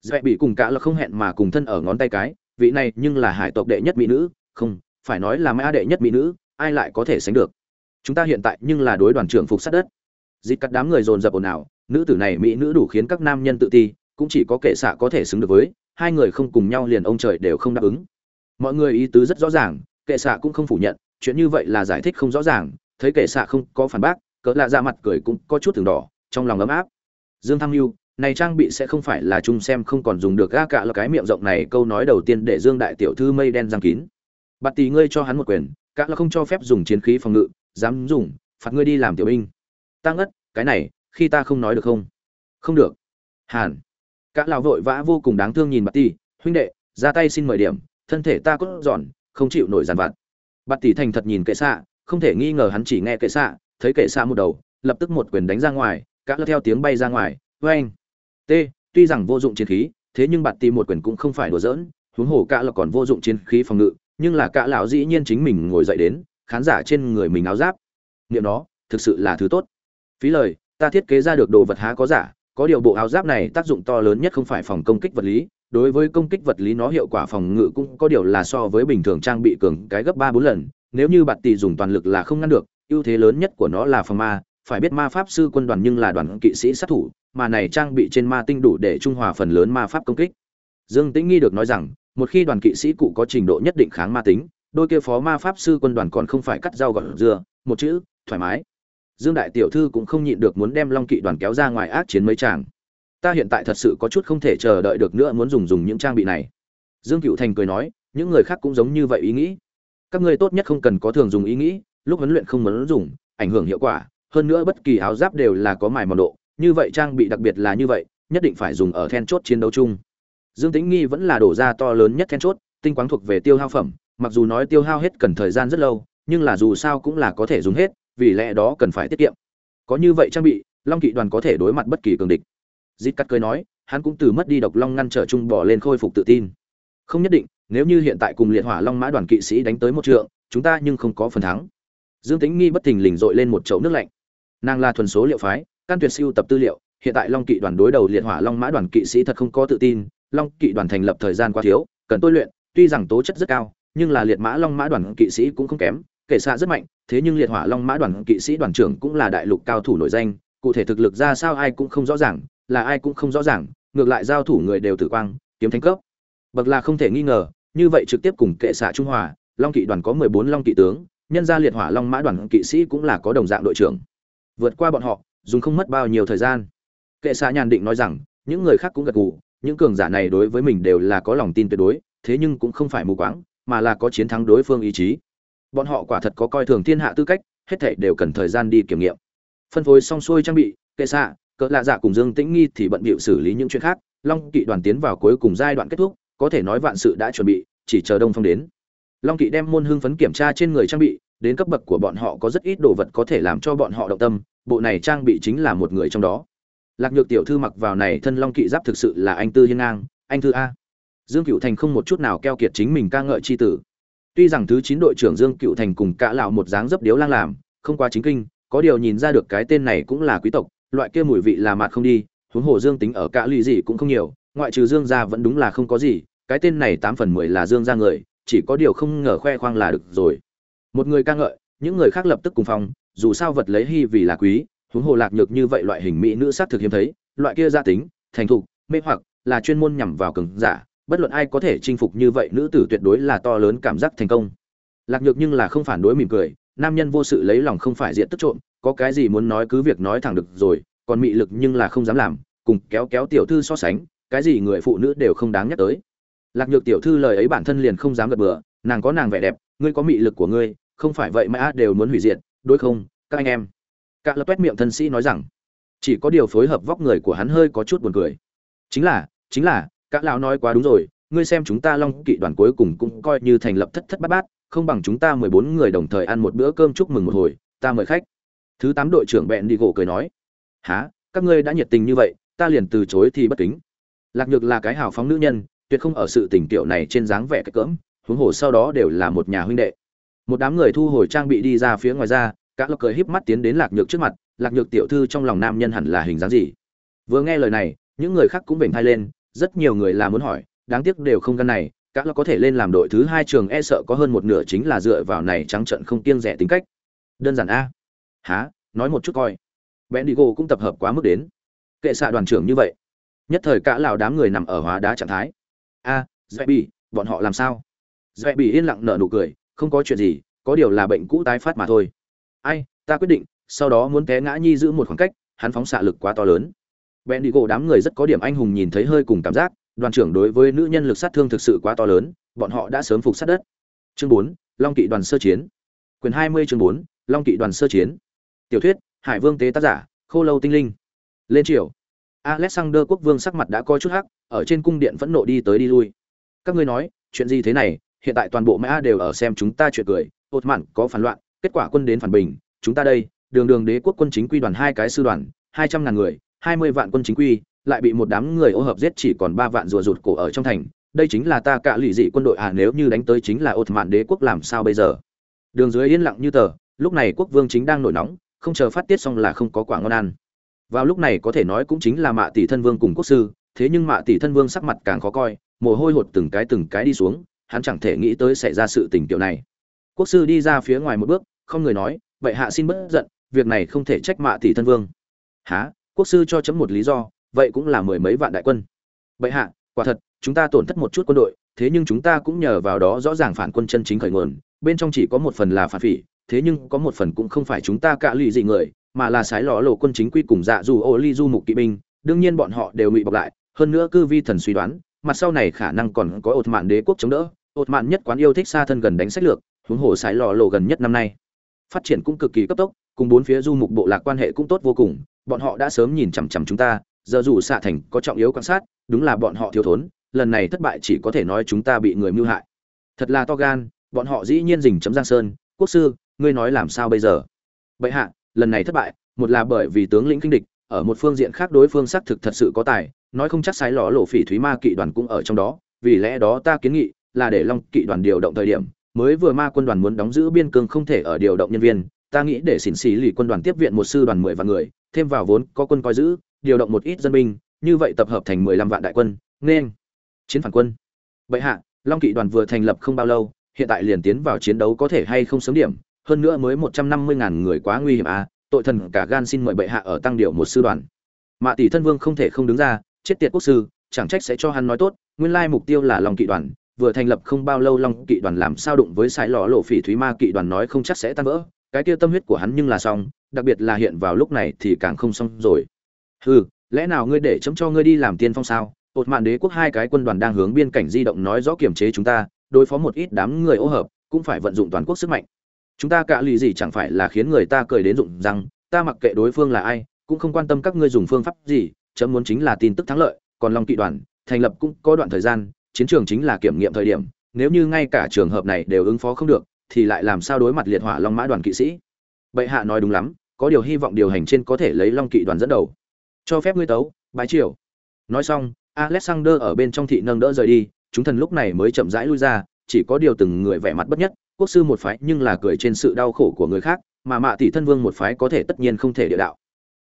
Dạy bị cùng cả là không hẹn mà cùng thân ở ngón tay cái, vị này nhưng là hải tộc đệ nhất mỹ nữ, không, phải nói là mã đệ nhất mỹ nữ, ai lại có thể sánh được? Chúng ta hiện tại nhưng là đối đoàn trưởng phục sát đất. Dịp cắt đám người dồn dập ồn ào, nữ tử này mỹ nữ đủ khiến các nam nhân tự ti, cũng chỉ có kệ xạ có thể xứng được với, hai người không cùng nhau liền ông trời đều không đáp ứng. Mọi người ý tứ rất rõ ràng, kệ xạ cũng không phủ nhận, chuyện như vậy là giải thích không rõ ràng, thấy kệ xạ không có phản bác cỡ lạ ra mặt cười cũng có chút từng đỏ, trong lòng ấm áp. Dương thăng lưu này trang bị sẽ không phải là chung xem không còn dùng được ga cả là cái miệng rộng này, câu nói đầu tiên để dương đại tiểu thư mây đen giang kín. Bạt tỷ ngươi cho hắn một quyền cả là không cho phép dùng chiến khí phòng ngự, dám dùng, phạt ngươi đi làm tiểu binh. Tăng ngất, cái này, khi ta không nói được không? Không được. Hàn. Cả lão vội vã vô cùng đáng thương nhìn bạt tỷ, huynh đệ, ra tay xin mời điểm, thân thể ta cốt giòn không chịu nổi giàn vặt. Bạt tỷ thành thật nhìn kệ xạ, không thể nghi ngờ hắn chỉ nghe kệ xạ thấy kệ xạ một đầu, lập tức một quyền đánh ra ngoài, cả theo tiếng bay ra ngoài vê anh t, tuy rằng vô dụng chiến khí, thế nhưng bạt tìm một quyền cũng không phải đùa giỡn, huống hồ cả là còn vô dụng chiến khí phòng ngự, nhưng là cả lão dĩ nhiên chính mình ngồi dậy đến, khán giả trên người mình áo giáp. Niệm nó, thực sự là thứ tốt. Phí lời, ta thiết kế ra được đồ vật há có giả, có điều bộ áo giáp này tác dụng to lớn nhất không phải phòng công kích vật lý, đối với công kích vật lý nó hiệu quả phòng ngự cũng có điều là so với bình thường trang bị cường cái gấp ba bốn lần, nếu như bạn tỷ dùng toàn lực là không ngăn được ưu thế lớn nhất của nó là phòng ma, phải biết ma pháp sư quân đoàn nhưng là đoàn kỵ sĩ sát thủ, mà này trang bị trên ma tinh đủ để trung hòa phần lớn ma pháp công kích. Dương tĩnh nghi được nói rằng, một khi đoàn kỵ sĩ cụ có trình độ nhất định kháng ma tính, đôi kia phó ma pháp sư quân đoàn còn không phải cắt rau gọt dưa một chữ, thoải mái. Dương đại tiểu thư cũng không nhịn được muốn đem long kỵ đoàn kéo ra ngoài ác chiến mấy chàng ta hiện tại thật sự có chút không thể chờ đợi được nữa muốn dùng dùng những trang bị này. Dương cựu thành cười nói, những người khác cũng giống như vậy ý nghĩ. Các ngươi tốt nhất không cần có thường dùng ý nghĩ lúc huấn luyện không muốn dùng, ảnh hưởng hiệu quả, hơn nữa bất kỳ áo giáp đều là có mài mòn độ, như vậy trang bị đặc biệt là như vậy, nhất định phải dùng ở then chốt chiến đấu chung. Dương tĩnh nghi vẫn là đổ ra to lớn nhất then chốt, tinh quáng thuộc về tiêu hao phẩm, mặc dù nói tiêu hao hết cần thời gian rất lâu, nhưng là dù sao cũng là có thể dùng hết, vì lẽ đó cần phải tiết kiệm. Có như vậy trang bị, long kỵ đoàn có thể đối mặt bất kỳ cường địch. Dít cắt cười nói, hắn cũng từ mất đi độc long ngăn trở chung bỏ lên khôi phục tự tin. Không nhất định, nếu như hiện tại cùng liệt hỏa long mã đoàn kỵ sĩ đánh tới một trượng, chúng ta nhưng không có phần thắng dương tính nghi bất thình lình dội lên một chậu nước lạnh. Nàng là thuần số liệu phái, can tuyệt siêu tập tư liệu, hiện tại long kỵ đoàn đối đầu liệt hỏa long mã đoàn kỵ sĩ thật không có tự tin. Long kỵ đoàn thành lập thời gian quá thiếu, cần tôi luyện, tuy rằng tố chất rất cao, nhưng là liệt mã long mã đoàn kỵ sĩ cũng không kém, kể xa rất mạnh, thế nhưng liệt hỏa long mã đoàn kỵ sĩ đoàn trưởng cũng là đại lục cao thủ nổi danh, cụ thể thực lực ra sao ai cũng không rõ ràng, là ai cũng không rõ ràng, ngược lại giao thủ người đều tử quang, kiếm thánh cấp. Bậc là không thể nghi ngờ, như vậy trực tiếp cùng kệ xạ trung hòa, long kỵ đoàn có mười bốn long kỵ tướng nhân gia liệt hỏa long mã đoàn kỵ sĩ cũng là có đồng dạng đội trưởng. Vượt qua bọn họ, dùng không mất bao nhiêu thời gian. Kệ xạ nhàn định nói rằng, những người khác cũng gật gù, những cường giả này đối với mình đều là có lòng tin tuyệt đối, thế nhưng cũng không phải mù quáng, mà là có chiến thắng đối phương ý chí. Bọn họ quả thật có coi thường thiên hạ tư cách, hết thảy đều cần thời gian đi kiểm nghiệm. Phân phối xong xuôi trang bị, kệ xạ, cỡ lạ dạ cùng dương tĩnh nghi thì bận bịu xử lý những chuyện khác. Long kỵ đoàn tiến vào cuối cùng giai đoạn kết thúc, có thể nói vạn sự đã chuẩn bị, chỉ chờ đông phong đến long kỵ đem môn hưng phấn kiểm tra trên người trang bị, đến cấp bậc của bọn họ có rất ít đồ vật có thể làm cho bọn họ động tâm, bộ này trang bị chính là một người trong đó. Lạc nhược tiểu thư mặc vào này thân long kỵ giáp thực sự là anh tư hiên ngang, anh thư a. Dương cựu thành không một chút nào keo kiệt chính mình ca ngợi c h i tử. Tuy rằng thứ chín đội trưởng dương cựu thành cùng cả lão một dáng dấp điếu lang làm, không quá chính kinh, có điều nhìn ra được cái tên này cũng là quý tộc, loại kia mùi vị là mạt không đi, huống hồ dương tính ở cả lụy gì cũng không nhiều, ngoại trừ dương gia vẫn đúng là không có gì, cái tên này tám phần mười là dương gia người chỉ có điều không ngờ khoe khoang là được rồi. Một người ca ngợi, những người khác lập tức cùng phong dù sao vật lấy hy vì là quý, huống hồ lạc nhược như vậy loại hình mỹ nữ sát thực hiếm thấy, loại kia gia tính, thành thục, mê hoặc, là chuyên môn nhằm vào cường giả, bất luận ai có thể chinh phục như vậy nữ tử tuyệt đối là to lớn cảm giác thành công. Lạc nhược nhưng là không phản đối mỉm cười, nam nhân vô sự lấy lòng không phải diện tức trộm, có cái gì muốn nói cứ việc nói thẳng được rồi, còn mị lực nhưng là không dám làm, cùng kéo kéo tiểu thư so sánh, cái gì người phụ nữ đều không đáng nhắc tới lạc nhược tiểu thư lời ấy bản thân liền không dám gật bừa, nàng có nàng vẻ đẹp, ngươi có mị lực của ngươi, không phải vậy mà đều muốn hủy diệt, đối không, các anh em. Cả lập toét miệng thân sĩ nói rằng, chỉ có điều phối hợp vóc người của hắn hơi có chút buồn cười. Chính là chính là các lão nói quá đúng rồi, ngươi xem chúng ta long kỵ đoàn cuối cùng cũng coi như thành lập thất thất bát bát, không bằng chúng ta mười bốn người đồng thời ăn một bữa cơm chúc mừng một hồi, ta mời khách. Thứ tám đội trưởng bẹn đi gỗ cười nói há các ngươi đã nhiệt tình như vậy, ta liền từ chối thì bất kính. Lạc nhược là cái hào phóng nữ nhân tuyệt không ở sự tình tiểu này trên dáng vẻ cái cỡm, huống hồ sau đó đều là một nhà huynh đệ. Một đám người thu hồi trang bị đi ra phía ngoài ra các lộc cười híp mắt tiến đến lạc nhược trước mặt, lạc nhược tiểu thư trong lòng nam nhân hẳn là hình dáng gì? Vừa nghe lời này, những người khác cũng vểnh thai lên, rất nhiều người là muốn hỏi, đáng tiếc đều không gan này các lộc có thể lên làm đội thứ hai trường e sợ có hơn một nửa chính là dựa vào này trắng trận không kiêng rẻ tính cách. Đơn giản a. Há nói một chút coi. Bèn đi cũng tập hợp quá mức đến. Kệ xạ đoàn trưởng như vậy. Nhất thời cả lào đám người nằm ở hóa đá trạng thái a à, dạy bị bọn họ làm sao? Dạy bị yên lặng nở nụ cười không có chuyện gì có điều là bệnh cũ tái phát mà thôi. Ai ta quyết định sau đó muốn té ngã nhi giữ một khoảng cách hắn phóng xạ lực quá to lớn. Bèn đi đám người rất có điểm anh hùng nhìn thấy hơi cùng cảm giác đoàn trưởng đối với nữ nhân lực sát thương thực sự quá to lớn bọn họ đã sớm phục sát đất. Chương bốn long kỵ đoàn sơ chiến. Quyền hai mươi chương bốn long kỵ đoàn sơ chiến. Tiểu thuyết hải vương tế tác giả khô lâu tinh linh. Lên triều alexander quốc vương sắc mặt đã coi chút hắc, ở trên cung điện phẫn nộ đi tới đi lui. Các ngươi nói, chuyện gì thế này? Hiện tại toàn bộ mã đều ở xem chúng ta chuyện cười. Ột mạn, có phản loạn, kết quả quân đến phản bình. Chúng ta đây, đường đường đế quốc quân chính quy đoàn hai cái sư đoàn, hai trăm ngàn người, hai mươi vạn quân chính quy, lại bị một đám người ô hợp giết chỉ còn ba vạn rùa rụt cổ ở trong thành. Đây chính là ta cả lụy dị quân đội à nếu như đánh tới chính là ột mạn đế quốc làm sao bây giờ? Đường dưới yên lặng như tờ, lúc này quốc vương chính đang nổi nóng, không chờ phát tiết xong là không có quả ngon ăn vào lúc này có thể nói cũng chính là mạ tỷ thân vương cùng quốc sư, thế nhưng mạ tỷ thân vương sắc mặt càng khó coi, mồ hôi hột từng cái từng cái đi xuống, hắn chẳng thể nghĩ tới xảy ra sự tình kiểu này. Quốc sư đi ra phía ngoài một bước, không người nói, vậy hạ xin bất giận, việc này không thể trách mạ tỷ thân vương. Há quốc sư cho chấm một lý do, vậy cũng là mười mấy vạn đại quân. Bệ hạ, quả thật, chúng ta tổn thất một chút quân đội, thế nhưng chúng ta cũng nhờ vào đó rõ ràng phản quân chân chính khởi nguồn, bên trong chỉ có một phần là phản phỉ, thế nhưng có một phần cũng không phải chúng ta cạ lụy dị người mà là sái lọ lộ quân chính quy cùng dạ dù ô ly du mục kỵ binh, đương nhiên bọn họ đều ngụy bọc lại, hơn nữa cư vi thần suy đoán, mặt sau này khả năng còn có ột mạn đế quốc chống đỡ ột mạn nhất quán yêu thích xa thân gần đánh sách lược, huống hồ sái lò lộ gần nhất năm nay. Phát triển cũng cực kỳ cấp tốc, cùng bốn phía du mục bộ lạc quan hệ cũng tốt vô cùng, bọn họ đã sớm nhìn chằm chằm chúng ta, giờ dù xạ thành có trọng yếu quan sát, đúng là bọn họ thiếu thốn, lần này thất bại chỉ có thể nói chúng ta bị người mưu hại. Thật là to gan, bọn họ dĩ nhiên dình chấm giang sơn, quốc sư, ngươi nói làm sao bây giờ? Bệ hạ lần này thất bại, một là bởi vì tướng lĩnh kinh địch, ở một phương diện khác đối phương xác thực thật sự có tài, nói không chắc sai ló lộ phỉ thúy ma kỵ đoàn cũng ở trong đó, vì lẽ đó ta kiến nghị là để long kỵ đoàn điều động thời điểm, mới vừa ma quân đoàn muốn đóng giữ biên cương không thể ở điều động nhân viên, ta nghĩ để xỉn xì lì quân đoàn tiếp viện một sư đoàn mười vạn người, thêm vào vốn có quân coi giữ, điều động một ít dân binh, như vậy tập hợp thành mười lăm vạn đại quân, nên chiến phản quân. Bệ hạ, long kỵ đoàn vừa thành lập không bao lâu, hiện tại liền tiến vào chiến đấu có thể hay không sớm điểm hơn nữa mới một trăm năm mươi ngàn người quá nguy hiểm à tội thần cả gan xin mời bệ hạ ở tăng điều một sư đoàn. Mạ tỷ thân vương không thể không đứng ra, chết tiệt quốc sư, chẳng trách sẽ cho hắn nói tốt, nguyên lai mục tiêu là long kỵ đoàn, vừa thành lập không bao lâu long kỵ đoàn làm sao đụng với sải lò lộ phỉ thúy ma kỵ đoàn nói không chắc sẽ tan vỡ, cái kia tâm huyết của hắn nhưng là xong, đặc biệt là hiện vào lúc này thì càng không xong rồi. Hừ, lẽ nào ngươi để chấm cho ngươi đi làm tiên phong sao? Ột mạn đế quốc hai cái quân đoàn đang hướng biên cảnh di động nói rõ kiểm chế chúng ta, đối phó một ít đám người ô hợp, cũng phải vận dụng toàn quốc sức mạnh chúng ta cạ lì gì chẳng phải là khiến người ta cười đến rụng rằng ta mặc kệ đối phương là ai, cũng không quan tâm các ngươi dùng phương pháp gì, chấm muốn chính là tin tức thắng lợi, còn long kỵ đoàn, thành lập cũng có đoạn thời gian, chiến trường chính là kiểm nghiệm thời điểm, nếu như ngay cả trường hợp này đều ứng phó không được, thì lại làm sao đối mặt liệt hỏa long mã đoàn kỵ sĩ? Bệ hạ nói đúng lắm, có điều hy vọng điều hành trên có thể lấy long kỵ đoàn dẫn đầu. Cho phép ngươi tấu, bái triều. Nói xong, alexander ở bên trong thị nâng đỡ rời đi, chúng thần lúc này mới chậm rãi lui ra, chỉ có điều từng người vẻ mặt bất nhất quốc sư một phái nhưng là cười trên sự đau khổ của người khác, mà mạ tỷ thân vương một phái có thể tất nhiên không thể địa đạo.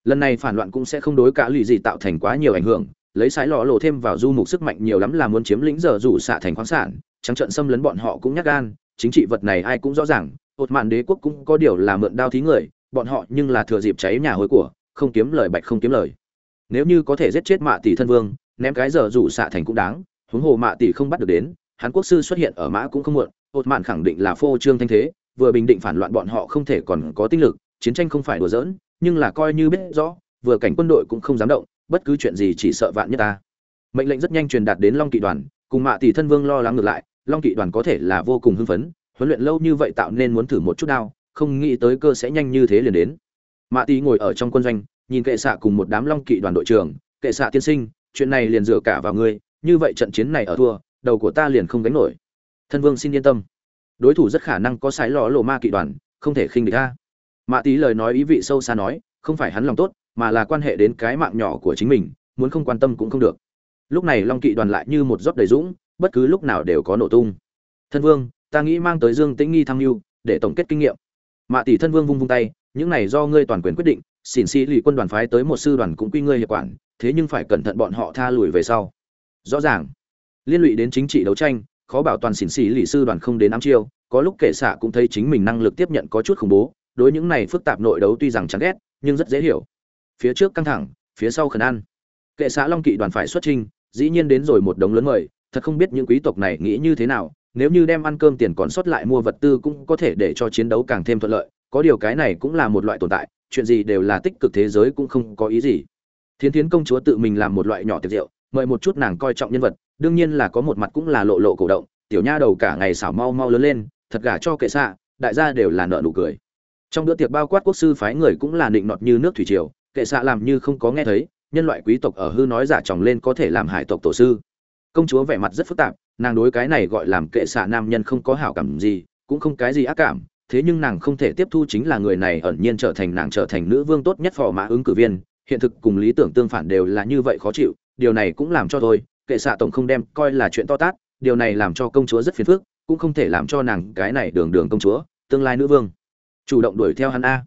Lần này phản loạn cũng sẽ không đối cả lụy gì tạo thành quá nhiều ảnh hưởng, lấy sái lò lộ thêm vào du mục sức mạnh nhiều lắm là muốn chiếm lĩnh giờ rủ xạ thành khoáng sản, trắng trận xâm lấn bọn họ cũng nhắc gan, chính trị vật này ai cũng rõ ràng ột mạn đế quốc cũng có điều là mượn đao thí người, bọn họ nhưng là thừa dịp cháy nhà hối của, không kiếm lời bạch không kiếm lời. Nếu như có thể giết chết mạ tỷ thân vương, ném cái giờ rủ xạ thành cũng đáng, huống hồ mạ tỷ không bắt được đến, hán quốc sư xuất hiện ở mã cũng không muộn ột mạn khẳng định là phô trương thanh thế, vừa bình định phản loạn bọn họ không thể còn có tinh lực, chiến tranh không phải đùa giỡn, nhưng là coi như biết rõ, vừa cảnh quân đội cũng không dám động, bất cứ chuyện gì chỉ sợ vạn nhất ta. Mệnh lệnh rất nhanh truyền đạt đến long kỵ đoàn, cùng mạ tỷ thân vương lo lắng ngược lại, long kỵ đoàn có thể là vô cùng hưng phấn, huấn luyện lâu như vậy tạo nên muốn thử một chút đao, không nghĩ tới cơ sẽ nhanh như thế liền đến. Mạ tỷ ngồi ở trong quân doanh, nhìn kệ xạ cùng một đám long kỵ đoàn đội trưởng, kệ xạ tiên sinh, chuyện này liền dựa cả vào ngươi, như vậy trận chiến này ở thua, đầu của ta liền không gánh nổi thân vương xin yên tâm. Đối thủ rất khả năng có sái lò lộ ma kỵ đoàn, không thể khinh địch ta mạ Tý lời nói ý vị sâu xa nói, không phải hắn lòng tốt, mà là quan hệ đến cái mạng nhỏ của chính mình, muốn không quan tâm cũng không được. Lúc này long kỵ đoàn lại như một giót đầy dũng, bất cứ lúc nào đều có nổ tung. Thân vương, ta nghĩ mang tới dương tĩnh nghi tham mưu để tổng kết kinh nghiệm. Mạ tỷ thân vương vung vung tay, những này do ngươi toàn quyền quyết định, xỉn sĩ lì quân đoàn phái tới một sư đoàn cũng quy ngươi hiệp quản, thế nhưng phải cẩn thận bọn họ tha lùi về sau. Rõ ràng, liên lụy đến chính trị đấu tranh khó bảo toàn xỉn xỉ lì sư đoàn không đến ám chiêu có lúc kệ xạ cũng thấy chính mình năng lực tiếp nhận có chút khủng bố đối những này phức tạp nội đấu tuy rằng chán ghét nhưng rất dễ hiểu. Phía trước căng thẳng phía sau khẩn ăn kệ xã long kỵ đoàn phải xuất trình, dĩ nhiên đến rồi một đống lớn mời thật không biết những quý tộc này nghĩ như thế nào nếu như đem ăn cơm tiền còn sót lại mua vật tư cũng có thể để cho chiến đấu càng thêm thuận lợi có điều cái này cũng là một loại tồn tại chuyện gì đều là tích cực thế giới cũng không có ý gì. Thiến thiến công chúa tự mình làm một loại nhỏ tiệc rượu mời một chút nàng coi trọng nhân vật, đương nhiên là có một mặt cũng là lộ lộ cổ động, tiểu nha đầu cả ngày xảo mau mau lớn lên, thật gả cho kệ xạ, đại gia đều là nợ nụ cười. Trong bữa tiệc bao quát quốc sư phái người cũng là định nọt như nước thủy triều, kệ xạ làm như không có nghe thấy, nhân loại quý tộc ở hư nói giả tròng lên có thể làm hải tộc tổ sư. Công chúa vẻ mặt rất phức tạp, nàng đối cái này gọi làm kệ xạ nam nhân không có hảo cảm gì, cũng không cái gì ác cảm, thế nhưng nàng không thể tiếp thu chính là người này ẩn nhiên trở thành nàng trở thành nữ vương tốt nhất phò mã ứng cử viên, hiện thực cùng lý tưởng tương phản đều là như vậy khó chịu điều này cũng làm cho tôi kệ xạ tổng không đem coi là chuyện to tát, điều này làm cho công chúa rất phiền phức, cũng không thể làm cho nàng cái này đường đường công chúa, tương lai nữ vương, chủ động đuổi theo hắn a.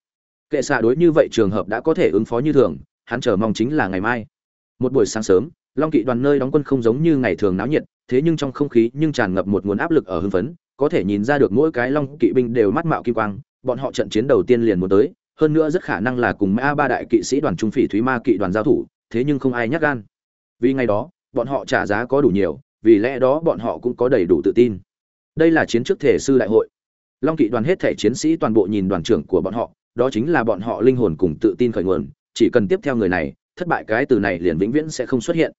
Kệ xạ đối như vậy trường hợp đã có thể ứng phó như thường, hắn chờ mong chính là ngày mai. Một buổi sáng sớm, long kỵ đoàn nơi đóng quân không giống như ngày thường náo nhiệt, thế nhưng trong không khí nhưng tràn ngập một nguồn áp lực ở hưng phấn, có thể nhìn ra được mỗi cái long kỵ binh đều mắt mạo kim quang, bọn họ trận chiến đầu tiên liền muốn tới, hơn nữa rất khả năng là cùng ma ba đại kỵ sĩ đoàn trung phỉ thúy ma kỵ đoàn giao thủ, thế nhưng không ai nhắc gan vì ngày đó, bọn họ trả giá có đủ nhiều, vì lẽ đó bọn họ cũng có đầy đủ tự tin. Đây là chiến trước thể sư đại hội. Long kỵ đoàn hết thể chiến sĩ toàn bộ nhìn đoàn trưởng của bọn họ, đó chính là bọn họ linh hồn cùng tự tin khởi nguồn, chỉ cần tiếp theo người này, thất bại cái từ này liền vĩnh viễn sẽ không xuất hiện.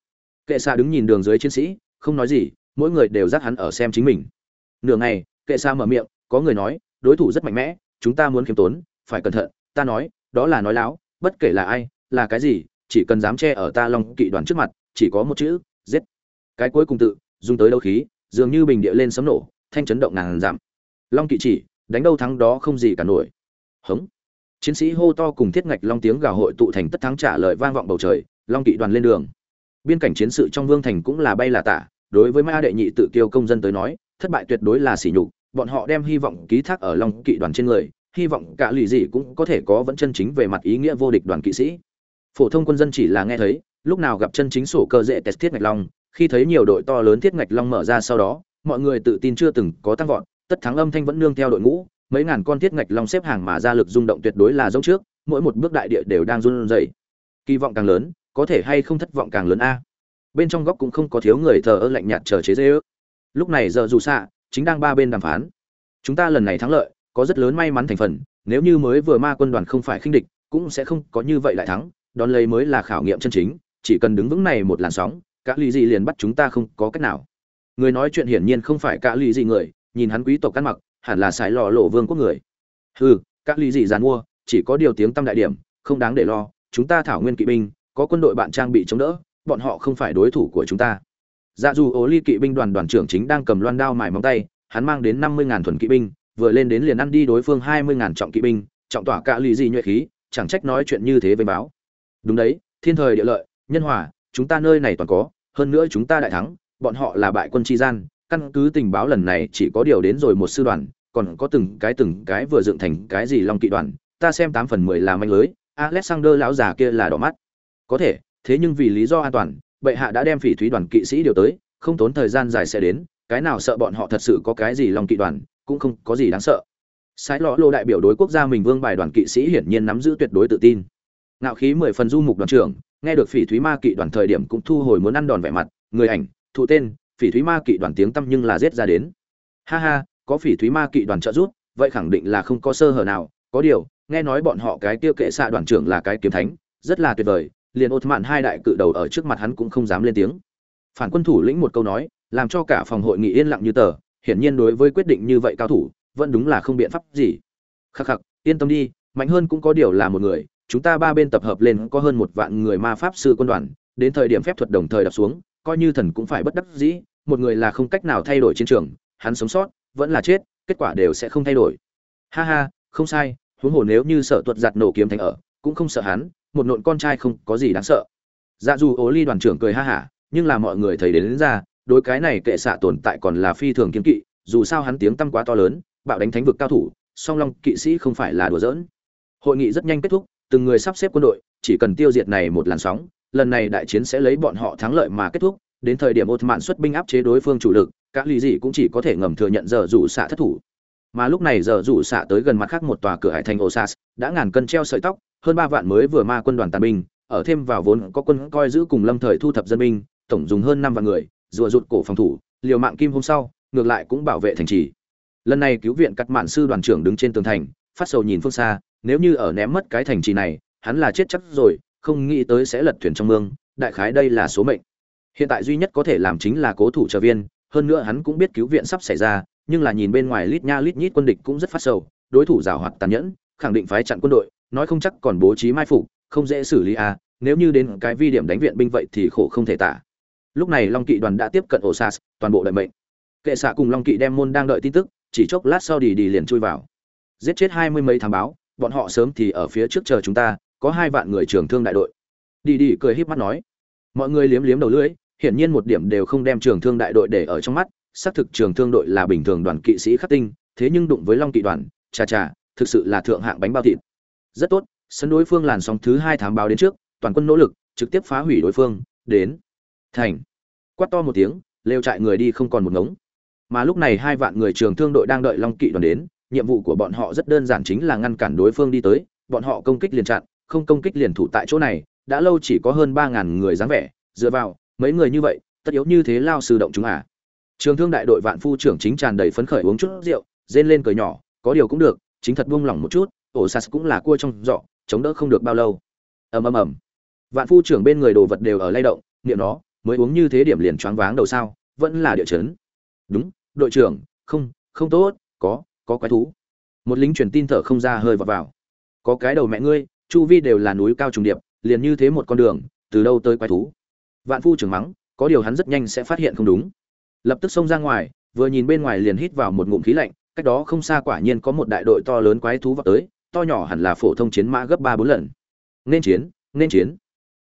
Kệ xa đứng nhìn đường dưới chiến sĩ, không nói gì, mỗi người đều dắt hắn ở xem chính mình. Nửa ngày, kệ xa mở miệng, có người nói, đối thủ rất mạnh mẽ, chúng ta muốn khiêm tốn, phải cẩn thận, ta nói, đó là nói láo, bất kể là ai, là cái gì, chỉ cần dám che ở ta long kỵ đoàn trước mặt chỉ có một chữ, giết. Cái cuối cùng tự, dùng tới đấu khí, dường như bình địa lên sấm nổ, thanh chấn động ngàn giảm long kỵ chỉ, đánh đâu thắng đó không gì cả nổi. Hống. Chiến sĩ hô to cùng thiết ngạch long tiếng gào hội tụ thành tất thắng trả lời vang vọng bầu trời, long kỵ đoàn lên đường. Biên cảnh chiến sự trong vương thành cũng là bay là tả, đối với ma đệ nhị tự kiêu công dân tới nói, thất bại tuyệt đối là sỉ nhục, bọn họ đem hy vọng ký thác ở long kỵ đoàn trên người, hy vọng cả lì gì cũng có thể có vẫn chân chính về mặt ý nghĩa vô địch đoàn kỵ sĩ. Phổ thông quân dân chỉ là nghe thấy lúc nào gặp chân chính sổ cơ dễ test thiết ngạch long, khi thấy nhiều đội to lớn thiết ngạch long mở ra sau đó, mọi người tự tin chưa từng có tăng vọt, tất thắng âm thanh vẫn nương theo đội ngũ, mấy ngàn con thiết ngạch long xếp hàng mà ra lực rung động tuyệt đối là giống trước, mỗi một bước đại địa đều đang run rẩy. Kỳ vọng càng lớn, có thể hay không thất vọng càng lớn a. Bên trong góc cũng không có thiếu người thờ ơ lạnh nhạt chờ chế dễ ước. Lúc này giờ dù xạ, chính đang ba bên đàm phán. Chúng ta lần này thắng lợi, có rất lớn may mắn thành phần, nếu như mới vừa ma quân đoàn không phải khinh địch, cũng sẽ không có như vậy lại thắng, đón lấy mới là khảo nghiệm chân chính chỉ cần đứng vững này một làn sóng, cả lý gì liền bắt chúng ta không có cách nào. Người nói chuyện hiển nhiên không phải cả lý gì người, nhìn hắn quý tộc ăn mặc, hẳn là sải lò lộ vương quốc người. Hừ các lý gì dàn mua chỉ có điều tiếng tâm đại điểm, không đáng để lo, chúng ta thảo nguyên kỵ binh, có quân đội bạn trang bị chống đỡ, bọn họ không phải đối thủ của chúng ta. Dạ dù ố ly kỵ binh đoàn đoàn trưởng chính đang cầm loan đao mài móng tay, hắn mang đến năm mươi ngàn thuần kỵ binh, vừa lên đến liền ăn đi đối phương hai mươi ngàn trọng kỵ binh, trọng tỏa cả lý gì nhuệ khí, chẳng trách nói chuyện như thế với báo. Đúng đấy, thiên thời địa lợi nhân hòa, chúng ta nơi này toàn có, hơn nữa chúng ta đại thắng, bọn họ là bại quân tri gian, căn cứ tình báo lần này chỉ có điều đến rồi một sư đoàn, còn có từng cái từng cái vừa dựng thành cái gì long kỵ đoàn, ta xem tám phần mười là manh lưới, alexander lão già kia là đỏ mắt. Có thể, thế nhưng vì lý do an toàn, bệ hạ đã đem phỉ thúy đoàn kỵ sĩ điều tới, không tốn thời gian dài sẽ đến, cái nào sợ bọn họ thật sự có cái gì long kỵ đoàn, cũng không có gì đáng sợ. Sái lọ lô đại biểu đối quốc gia mình vương bài đoàn kỵ sĩ hiển nhiên nắm giữ tuyệt đối tự tin. Ngạo khí mười phần du mục đoàn trưởng nghe được phỉ thúy ma kỵ đoàn thời điểm cũng thu hồi muốn ăn đòn vẻ mặt, người ảnh, thụ tên, phỉ thúy ma kỵ đoàn tiếng tăm nhưng là giết ra đến. Ha ha, có phỉ thúy ma kỵ đoàn trợ giúp, vậy khẳng định là không có sơ hở nào. Có điều, nghe nói bọn họ cái tiêu kệ xạ đoàn trưởng là cái kiếm thánh, rất là tuyệt vời, liền ột mạn hai đại cự đầu ở trước mặt hắn cũng không dám lên tiếng. Phản quân thủ lĩnh một câu nói, làm cho cả phòng hội nghị yên lặng như tờ, hiển nhiên đối với quyết định như vậy cao thủ, vẫn đúng là không biện pháp gì. Khắc khắc, yên tâm đi, mạnh hơn cũng có điều là một người chúng ta ba bên tập hợp lên có hơn một vạn người ma pháp sư quân đoàn đến thời điểm phép thuật đồng thời đập xuống coi như thần cũng phải bất đắc dĩ một người là không cách nào thay đổi chiến trường hắn sống sót vẫn là chết kết quả đều sẽ không thay đổi. Ha ha không sai huống hồ nếu như sợ tuật giặt nổ kiếm thành ở cũng không sợ hắn một nộn con trai không có gì đáng sợ. Dạ dù ố ly đoàn trưởng cười ha hả nhưng là mọi người thấy đến, đến ra đối cái này kệ xạ tồn tại còn là phi thường kiếm kỵ dù sao hắn tiếng tăm quá to lớn bạo đánh thánh vực cao thủ song long kỵ sĩ không phải là đùa giỡn. Hội nghị rất nhanh kết thúc từng người sắp xếp quân đội, chỉ cần tiêu diệt này một làn sóng, lần này đại chiến sẽ lấy bọn họ thắng lợi mà kết thúc. Đến thời điểm Ottoman xuất binh áp chế đối phương chủ lực các lý gì cũng chỉ có thể ngầm thừa nhận giờ rủ xạ thất thủ. Mà lúc này giờ rủ xạ tới gần mặt khác một tòa cửa hải thành osas, đã ngàn cân treo sợi tóc, hơn ba vạn mới vừa ma quân đoàn tàn binh, ở thêm vào vốn có quân coi giữ cùng lâm thời thu thập dân binh, tổng dùng hơn năm vạn người, rùa rụt cổ phòng thủ, liều mạng kim hôm sau, ngược lại cũng bảo vệ thành trì. Lần này cứu viện cắt mạn sư đoàn trưởng đứng trên tường thành, phát sầu nhìn phương xa nếu như ở ném mất cái thành trì này, hắn là chết chắc rồi, không nghĩ tới sẽ lật thuyền trong mương, đại khái đây là số mệnh. Hiện tại duy nhất có thể làm chính là cố thủ trở viên, hơn nữa hắn cũng biết cứu viện sắp xảy ra, nhưng là nhìn bên ngoài lít nha lít nhít quân địch cũng rất phát sầu, đối thủ giàu hoạt tàn nhẫn, khẳng định phái chặn quân đội, nói không chắc còn bố trí mai phục, không dễ xử lý à nếu như đến cái vi điểm đánh viện binh vậy thì khổ không thể tả. Lúc này long kỵ đoàn đã tiếp cận ổ sas toàn bộ đợi mệnh. Kệ xạ cùng long kỵ đem môn đang đợi tin tức, chỉ chốc lát sau đi đi liền chui vào. Giết chết hai mươi mấy thám báo bọn họ sớm thì ở phía trước chờ chúng ta, có hai vạn người trường thương đại đội. Đi đi, cười híp mắt nói. Mọi người liếm liếm đầu lưỡi, hiển nhiên một điểm đều không đem trường thương đại đội để ở trong mắt, xác thực trường thương đội là bình thường đoàn kỵ sĩ khắc tinh, thế nhưng đụng với long kỵ đoàn, chà chà, thực sự là thượng hạng bánh bao thịt. Rất tốt, sân đối phương làn sóng thứ hai thám báo đến trước, toàn quân nỗ lực, trực tiếp phá hủy đối phương, đến. Thành. Quát to một tiếng lêu trại người đi không còn một ngống. Mà lúc này hai vạn người trường thương đội đang đợi long kỵ đoàn đến nhiệm vụ của bọn họ rất đơn giản chính là ngăn cản đối phương đi tới. Bọn họ công kích liền chặn, không công kích liền thủ tại chỗ này. Đã lâu chỉ có hơn ba ngàn người dáng vẻ. Dựa vào, mấy người như vậy, tất yếu như thế lao sư động chúng à. Trường thương đại đội vạn phu trưởng chính tràn đầy phấn khởi uống chút rượu, rên lên cười nhỏ, có điều cũng được, chính thật buông lỏng một chút, ổ sas cũng là cua trong giỏ, chống đỡ không được bao lâu. Ầm ầm ầm. Vạn phu trưởng bên người đồ vật đều ở lay động, niệm nó, mới uống như thế điểm liền choáng váng đầu sao, vẫn là địa chấn. Đúng, đội trưởng, không không tốt, có có quái thú. Một lính truyền tin thở không ra hơi vào vào. Có cái đầu mẹ ngươi, chu vi đều là núi cao trùng điệp, liền như thế một con đường, từ đâu tới quái thú? Vạn phu trưởng mắng, có điều hắn rất nhanh sẽ phát hiện không đúng. Lập tức xông ra ngoài, vừa nhìn bên ngoài liền hít vào một ngụm khí lạnh, cách đó không xa quả nhiên có một đại đội to lớn quái thú vào tới, to nhỏ hẳn là phổ thông chiến mã gấp ba bốn lần. Nên chiến nên chiến.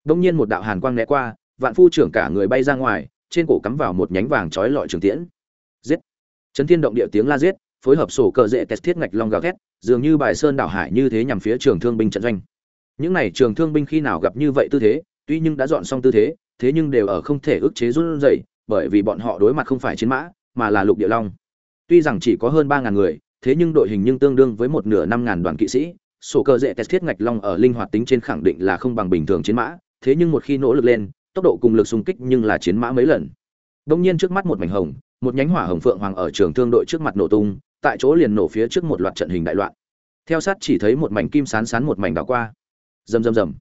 Đông nhiên một đạo hàn quang né qua, vạn phu trưởng cả người bay ra ngoài, trên cổ cắm vào một nhánh vàng trói lọi trường tiễn. Giết. Chấn thiên động địa tiếng la giết phối hợp sổ cờ dễ test thiết ngạch long gào thét, dường như bài sơn đảo hải như thế nhằm phía trường thương binh trận doanh. Những này trường thương binh khi nào gặp như vậy tư thế, tuy nhưng đã dọn xong tư thế thế nhưng đều ở không thể ức chế run rẩy, bởi vì bọn họ đối mặt không phải chiến mã, mà là lục địa long. Tuy rằng chỉ có hơn ba ngàn người, thế nhưng đội hình nhưng tương đương với một nửa năm ngàn đoàn kỵ sĩ, sổ cơ dễ test thiết ngạch long ở linh hoạt tính trên khẳng định là không bằng bình thường chiến mã, thế nhưng một khi nỗ lực lên, tốc độ cùng lực xung kích nhưng là chiến mã mấy lần. Đông nhiên trước mắt một mảnh hồng, một nhánh hỏa hồng phượng hoàng ở trường thương đội trước mặt nổ tung tại chỗ liền nổ phía trước một loạt trận hình đại loạn. Theo sát chỉ thấy một mảnh kim sán sán một mảnh đảo qua. Rầm rầm rầm.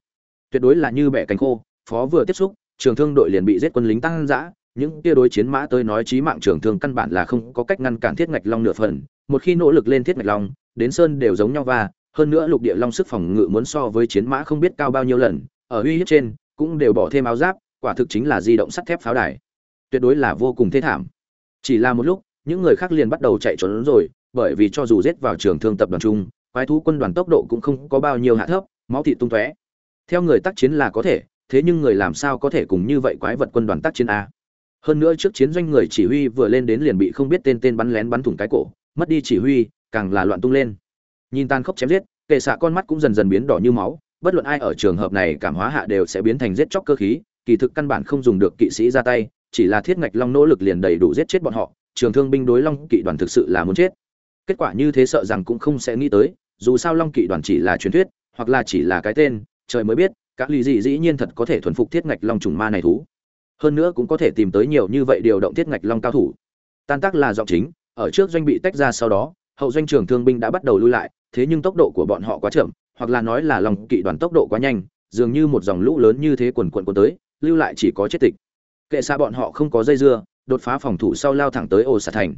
Tuyệt đối là như bẻ cánh khô, phó vừa tiếp xúc, trường thương đội liền bị giết quân lính tăng dã, những kia đối chiến mã tới nói chí mạng trường thương căn bản là không có cách ngăn cản thiết ngạch long nửa phần. Một khi nỗ lực lên thiết ngạch long, đến sơn đều giống nhau và hơn nữa lục địa long sức phòng ngự muốn so với chiến mã không biết cao bao nhiêu lần, ở uy hiếp trên cũng đều bỏ thêm áo giáp, quả thực chính là di động sắt thép pháo đài. Tuyệt đối là vô cùng thê thảm. Chỉ là một lúc những người khác liền bắt đầu chạy trốn rồi, bởi vì cho dù giết vào trường thương tập đoàn chung, quái thú quân đoàn tốc độ cũng không có bao nhiêu hạ thấp, máu thịt tung tóe. Theo người tác chiến là có thể, thế nhưng người làm sao có thể cùng như vậy quái vật quân đoàn tác chiến a? Hơn nữa trước chiến doanh người chỉ huy vừa lên đến liền bị không biết tên tên bắn lén bắn thủng cái cổ, mất đi chỉ huy, càng là loạn tung lên. Nhìn tan khốc chém giết, kệ xạ con mắt cũng dần dần biến đỏ như máu, bất luận ai ở trường hợp này cảm hóa hạ đều sẽ biến thành giết chóc cơ khí, kỳ thực căn bản không dùng được kỵ sĩ ra tay, chỉ là thiết ngạch long nỗ lực liền đầy đủ giết chết bọn họ trường thương binh đối long kỵ đoàn thực sự là muốn chết. Kết quả như thế sợ rằng cũng không sẽ nghĩ tới, dù sao long kỵ đoàn chỉ là truyền thuyết, hoặc là chỉ là cái tên, trời mới biết, các lý dị dĩ nhiên thật có thể thuần phục thiết ngạch long trùng ma này thú. Hơn nữa cũng có thể tìm tới nhiều như vậy điều động thiết ngạch long cao thủ. Tan tác là giọng chính, ở trước doanh bị tách ra sau đó, hậu doanh trường thương binh đã bắt đầu lui lại, thế nhưng tốc độ của bọn họ quá chậm, hoặc là nói là lòng kỵ đoàn tốc độ quá nhanh, dường như một dòng lũ lớn như thế quần quần quần tới, lưu lại chỉ có chết tịch. Kệ xa bọn họ không có dây dưa đột phá phòng thủ sau lao thẳng tới ổ xà thành.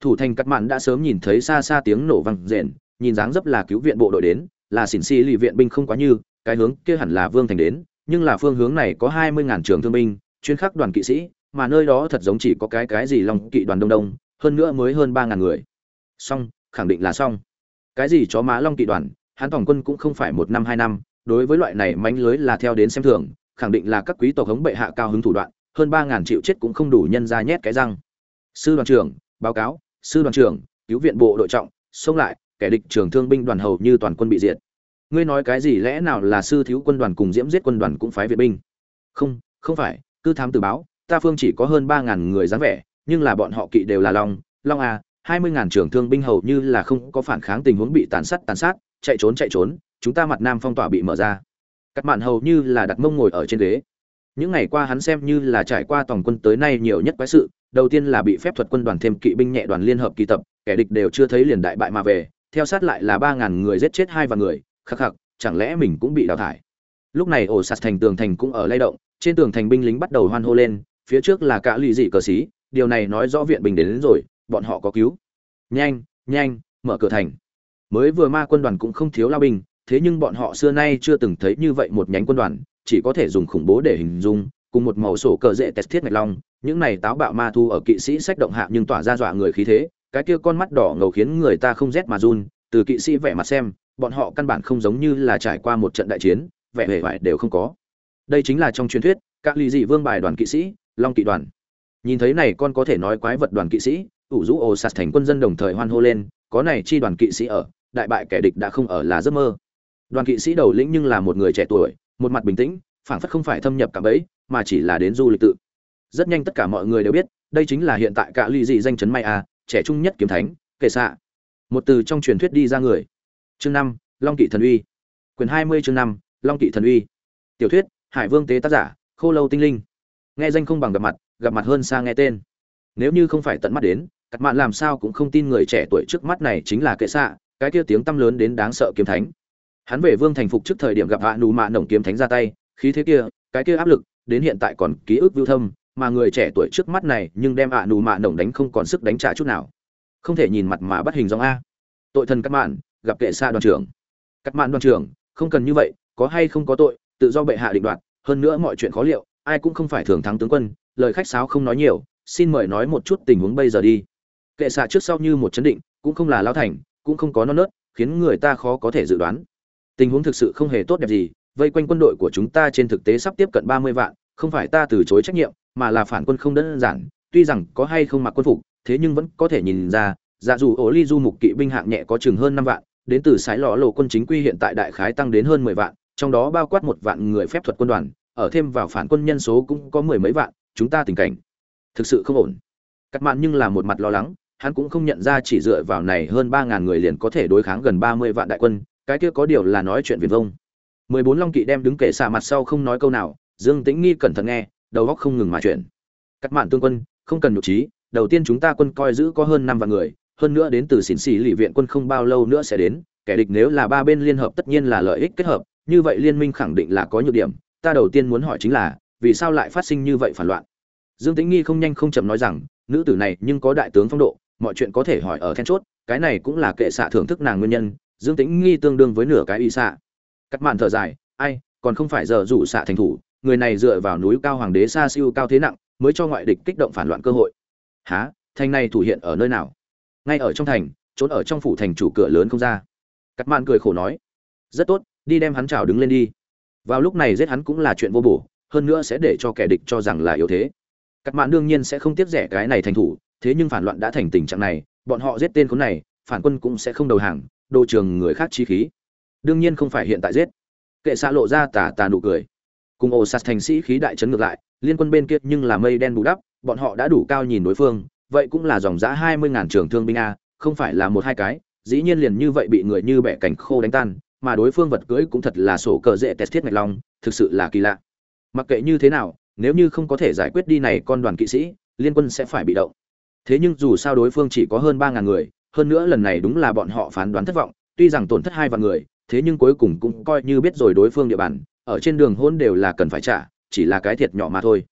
Thủ thành cắt mạn đã sớm nhìn thấy xa xa tiếng nổ vang rền, nhìn dáng dấp là cứu viện bộ đội đến, là xỉn xì lì viện binh không quá như, cái hướng kia hẳn là vương thành đến, nhưng là phương hướng này có hai mươi ngàn trường thương binh, chuyên khắc đoàn kỵ sĩ, mà nơi đó thật giống chỉ có cái cái gì lòng kỵ đoàn đông đông, hơn nữa mới hơn ba ngàn người. Xong, khẳng định là xong. Cái gì chó má long kỵ đoàn hán tổng quân cũng không phải một năm hai năm, đối với loại này mánh lưới là theo đến xem thường, khẳng định là các quý tộc hống bệ hạ cao hứng thủ đoạn hơn ba ngàn triệu chết cũng không đủ nhân ra nhét cái răng. Sư đoàn trưởng, báo cáo, sư đoàn trưởng, cứu viện bộ đội trọng, xông lại, kẻ địch trưởng thương binh đoàn hầu như toàn quân bị diệt. Ngươi nói cái gì lẽ nào là sư thiếu quân đoàn cùng diễm giết quân đoàn cũng phái viện binh? Không không phải, cứ thám từ báo, ta phương chỉ có hơn ba ngàn người dáng vẻ, nhưng là bọn họ kỵ đều là long long à hai mươi ngàn trưởng thương binh hầu như là không có phản kháng tình huống bị tàn sát tàn sát, chạy trốn chạy trốn, chúng ta mặt nam phong tỏa bị mở ra. Cắt mạn hầu như là đặt mông ngồi ở trên ghế những ngày qua hắn xem như là trải qua tổng quân tới nay nhiều nhất quái sự đầu tiên là bị phép thuật quân đoàn thêm kỵ binh nhẹ đoàn liên hợp kỳ tập kẻ địch đều chưa thấy liền đại bại mà về theo sát lại là ba ngàn người giết chết hai vạn người khắc khắc chẳng lẽ mình cũng bị đào thải? Lúc này ổ sạt thành tường thành cũng ở lay động trên tường thành binh lính bắt đầu hoan hô lên phía trước là cả lụy dị cờ xí điều này nói rõ viện bình đến, đến rồi bọn họ có cứu. Nhanh nhanh mở cửa thành. Mới vừa ma quân đoàn cũng không thiếu lao binh thế nhưng bọn họ xưa nay chưa từng thấy như vậy một nhánh quân đoàn chỉ có thể dùng khủng bố để hình dung, cùng một màu sổ cờ dễ test thiết ngạch long, những này táo bạo ma thu ở kỵ sĩ sách động hạ nhưng tỏa ra dọa người khí thế, cái kia con mắt đỏ ngầu khiến người ta không rét mà run, từ kỵ sĩ vẻ mặt xem, bọn họ căn bản không giống như là trải qua một trận đại chiến, vẻ hề vải đều không có. Đây chính là trong truyền thuyết, các ly dị vương bài đoàn kỵ sĩ, long kỵ đoàn. Nhìn thấy này con có thể nói quái vật đoàn kỵ sĩ, ủ rũ ồ sạt thành quân dân đồng thời hoan hô lên, có này chi đoàn kỵ sĩ ở, đại bại kẻ địch đã không ở là giấc mơ. Đoàn kỵ sĩ đầu lĩnh nhưng là một người trẻ tuổi một mặt bình tĩnh, phảng phất không phải thâm nhập cả bẫy, mà chỉ là đến du lịch tự. Rất nhanh tất cả mọi người đều biết, đây chính là hiện tại cả ly dị danh chấn may a trẻ trung nhất kiếm thánh, kệ xạ. Một từ trong truyền thuyết đi ra người. Chương năm, long kỵ thần uy. Quyền hai mươi chương năm, long kỵ thần uy. Tiểu thuyết, hải vương tế tác giả, khô lâu tinh linh. Nghe danh không bằng gặp mặt gặp mặt hơn xa nghe tên. Nếu như không phải tận mắt đến cắt mạn làm sao cũng không tin người trẻ tuổi trước mắt này chính là kệ xạ, cái kia tiếng tăm lớn đến đáng sợ kiếm thánh hắn về vương thành phục trước thời điểm gặp hạ nụ mạ nồng kiếm thánh ra tay, khí thế kia, cái kia áp lực, đến hiện tại còn ký ức vưu thâm, mà người trẻ tuổi trước mắt này nhưng đem ạ nụ mạ nồng đánh không còn sức đánh trả chút nào. Không thể nhìn mặt mà bắt hình dòng a. Tội thần cắt mạn, gặp kệ xa đoàn trưởng. Cắt mạn đoàn trưởng, không cần như vậy, có hay không có tội, tự do bệ hạ định đoạt, hơn nữa mọi chuyện khó liệu, ai cũng không phải thường thắng tướng quân, lời khách sáo không nói nhiều, xin mời nói một chút tình huống bây giờ đi. Kệ xạ trước sau như một chấn định, cũng không là lao thành, cũng không có non nớt, khiến người ta khó có thể dự đoán tình huống thực sự không hề tốt đẹp gì, vây quanh quân đội của chúng ta trên thực tế sắp tiếp cận ba mươi vạn, không phải ta từ chối trách nhiệm, mà là phản quân không đơn giản, tuy rằng có hay không mặc quân phục, thế nhưng vẫn có thể nhìn ra dạ dù ổ ly du mục kỵ binh hạng nhẹ có chừng hơn năm vạn, đến từ sái lò lộ quân chính quy hiện tại đại khái tăng đến hơn mười vạn, trong đó bao quát một vạn người phép thuật quân đoàn, ở thêm vào phản quân nhân số cũng có mười mấy vạn, chúng ta tình cảnh thực sự không ổn. Cắt mạn nhưng là một mặt lo lắng, hắn cũng không nhận ra chỉ dựa vào này hơn ba ngàn người liền có thể đối kháng gần ba mươi vạn đại quân cái kia có điều là nói chuyện viển vông. Mười bốn long kỵ đem đứng kệ xạ mặt sau không nói câu nào, dương tĩnh nghi cẩn thận nghe, đầu góc không ngừng mà chuyển. Cắt mạn tương quân, không cần nhục trí, đầu tiên chúng ta quân coi giữ có hơn năm vạn người, hơn nữa đến từ xỉn xỉ lì viện quân không bao lâu nữa sẽ đến, kẻ địch nếu là ba bên liên hợp tất nhiên là lợi ích kết hợp, như vậy liên minh khẳng định là có nhược điểm, ta đầu tiên muốn hỏi chính là, vì sao lại phát sinh như vậy phản loạn? Dương tĩnh nghi không nhanh không chậm nói rằng, nữ tử này nhưng có đại tướng phong độ, mọi chuyện có thể hỏi ở then chốt, cái này cũng là kệ xạ thưởng thức nàng nguyên nhân dương tĩnh nghi tương đương với nửa cái y xạ. Cắt mạn thở dài, ai, còn không phải giờ rủ xạ thành thủ, người này dựa vào núi cao hoàng đế xa siêu cao thế nặng, mới cho ngoại địch kích động phản loạn cơ hội. Há thành này thủ hiện ở nơi nào? Ngay ở trong thành, trốn ở trong phủ thành chủ cửa lớn không ra. Cắt mạn cười khổ nói, rất tốt, đi đem hắn chào đứng lên đi. Vào lúc này giết hắn cũng là chuyện vô bổ, hơn nữa sẽ để cho kẻ địch cho rằng là yếu thế. Cắt mạn đương nhiên sẽ không tiếc rẻ cái này thành thủ, thế nhưng phản loạn đã thành tình trạng này, bọn họ giết tên khốn này, phản quân cũng sẽ không đầu hàng đồ trường người khác chi khí. Đương nhiên không phải hiện tại giết. Kệ xạ lộ ra tà tà nụ cười. Cùng ổ sạt thành sĩ khí đại trấn ngược lại, liên quân bên kia nhưng là mây đen bù đắp, bọn họ đã đủ cao nhìn đối phương, vậy cũng là dòng giã hai mươi ngàn trường thương binh a, không phải là một hai cái, dĩ nhiên liền như vậy bị người như bẻ cảnh khô đánh tan, mà đối phương vật cưỡi cũng thật là sổ cờ dễ test thiết ngạch long, thực sự là kỳ lạ. Mặc kệ như thế nào, nếu như không có thể giải quyết đi này con đoàn kỵ sĩ, liên quân sẽ phải bị động. Thế nhưng dù sao đối phương chỉ có hơn ba ngàn người hơn nữa lần này đúng là bọn họ phán đoán thất vọng, tuy rằng tổn thất hai vạn người, thế nhưng cuối cùng cũng coi như biết rồi đối phương địa bàn, ở trên đường hôn đều là cần phải trả, chỉ là cái thiệt nhỏ mà thôi.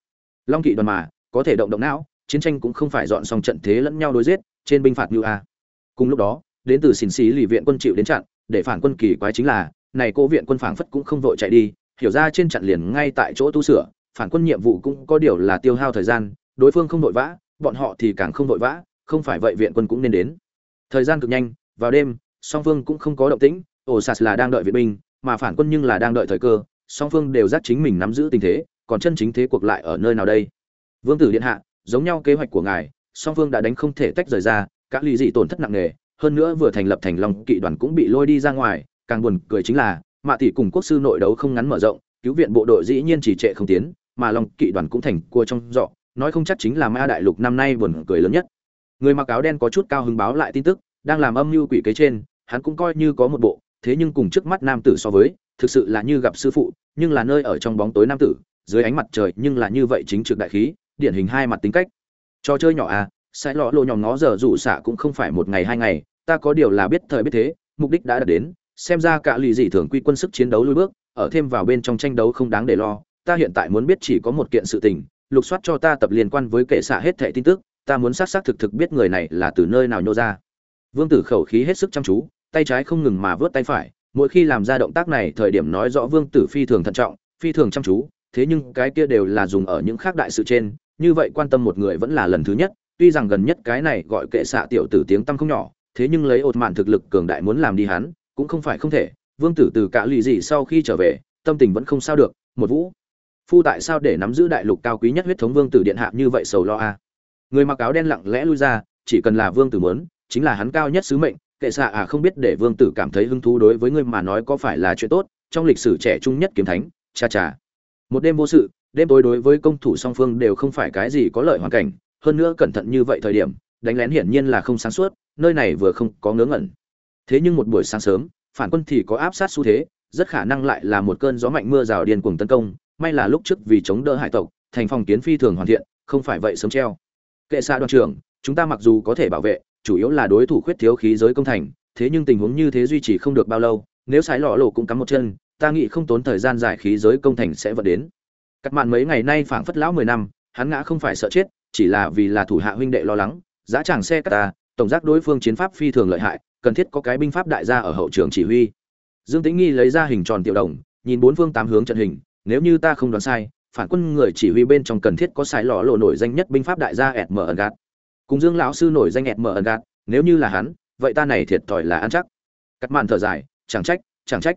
Long kỵ đoàn mà, có thể động động não, chiến tranh cũng không phải dọn xong trận thế lẫn nhau đối giết, trên binh phạt như a. Cùng lúc đó, đến từ xỉn xí lì viện quân chịu đến chặn, để phản quân kỳ quái chính là, này cô viện quân phản phất cũng không vội chạy đi, hiểu ra trên chặn liền ngay tại chỗ tu sửa, phản quân nhiệm vụ cũng có điều là tiêu hao thời gian, đối phương không vội vã, bọn họ thì càng không vội vã, không phải vậy viện quân cũng nên đến thời gian cực nhanh, vào đêm, song phương cũng không có động tĩnh ổ sạt là đang đợi viện binh, mà phản quân nhưng là đang đợi thời cơ, song phương đều giác chính mình nắm giữ tình thế, còn chân chính thế cuộc lại ở nơi nào đây? Vương tử điện hạ, giống nhau kế hoạch của ngài, song phương đã đánh không thể tách rời ra các ly dị tổn thất nặng nề, hơn nữa vừa thành lập thành long kỵ đoàn cũng bị lôi đi ra ngoài, càng buồn cười chính là, mạ tỷ cùng quốc sư nội đấu không ngắn mở rộng, cứu viện bộ đội dĩ nhiên chỉ trệ không tiến, mà long kỵ đoàn cũng thành cua trong dọ nói không chắc chính là ma đại lục năm nay buồn cười lớn nhất người mặc áo đen có chút cao hứng báo lại tin tức, đang làm âm mưu quỷ kế trên, hắn cũng coi như có một bộ, thế nhưng cùng trước mắt nam tử so với, thực sự là như gặp sư phụ, nhưng là nơi ở trong bóng tối nam tử, dưới ánh mặt trời nhưng là như vậy chính trực đại khí, điển hình hai mặt tính cách. Trò chơi nhỏ à sai lọ lộ nhòm ngó giờ rủ xạ cũng không phải một ngày hai ngày, ta có điều là biết thời biết thế, mục đích đã đạt đến, xem ra cả lì dị thường quy quân sức chiến đấu lùi bước, ở thêm vào bên trong tranh đấu không đáng để lo, ta hiện tại muốn biết chỉ có một kiện sự tình, lục soát cho ta tập liên quan với kệ xạ hết thẻ tin tức ta muốn xác xác thực thực biết người này là từ nơi nào nhô ra. Vương tử khẩu khí hết sức chăm chú, tay trái không ngừng mà vớt tay phải, mỗi khi làm ra động tác này thời điểm nói rõ vương tử phi thường thận trọng, phi thường chăm chú, thế nhưng cái kia đều là dùng ở những khác đại sự trên, như vậy quan tâm một người vẫn là lần thứ nhất, tuy rằng gần nhất cái này gọi kệ xạ tiểu tử tiếng tăm không nhỏ, thế nhưng lấy ột mạn thực lực cường đại muốn làm đi hắn, cũng không phải không thể, vương tử từ cả lì gì sau khi trở về, tâm tình vẫn không sao được, một vũ. Phu tại sao để nắm giữ đại lục cao quý nhất huyết thống vương tử điện hạ như vậy sầu lo a? Người mặc áo đen lặng lẽ lui ra, chỉ cần là vương tử muốn, chính là hắn cao nhất sứ mệnh, kệ xạ à không biết để vương tử cảm thấy hứng thú đối với ngươi mà nói có phải là chuyện tốt, trong lịch sử trẻ trung nhất kiếm thánh, cha cha. Một đêm vô sự, đêm tối đối với công thủ song phương đều không phải cái gì có lợi hoàn cảnh, hơn nữa cẩn thận như vậy thời điểm, đánh lén hiển nhiên là không sáng suốt, nơi này vừa không có ngớ ngẩn. Thế nhưng một buổi sáng sớm, phản quân thì có áp sát xu thế, rất khả năng lại là một cơn gió mạnh mưa rào điên cuồng tấn công, may là lúc trước vì chống đỡ hải tộc, thành phòng kiến phi thường hoàn thiện, không phải vậy sớm treo kệ xa đoàn trưởng, chúng ta mặc dù có thể bảo vệ, chủ yếu là đối thủ khuyết thiếu khí giới công thành, thế nhưng tình huống như thế duy trì không được bao lâu, nếu sái lọ lộ cũng cắm một chân, ta nghĩ không tốn thời gian dài khí giới công thành sẽ vận đến. Cắt mạn mấy ngày nay phảng phất lão mười năm, hắn ngã không phải sợ chết, chỉ là vì là thủ hạ huynh đệ lo lắng, giá chàng xe cắt ta, tổng giác đối phương chiến pháp phi thường lợi hại, cần thiết có cái binh pháp đại gia ở hậu trường chỉ huy. Dương tĩnh nghi lấy ra hình tròn tiểu đồng, nhìn bốn phương tám hướng trận hình, nếu như ta không đoán sai phản quân người chỉ huy bên trong cần thiết có sai lọ lộ nổi danh nhất binh pháp đại gia ẹt mở ẩn gạt. Cùng dương lão sư nổi danh ẹt mở ẩn gạt, nếu như là hắn, vậy ta này thiệt thòi là ăn chắc. Cắt mạn thở dài, chẳng trách chẳng trách.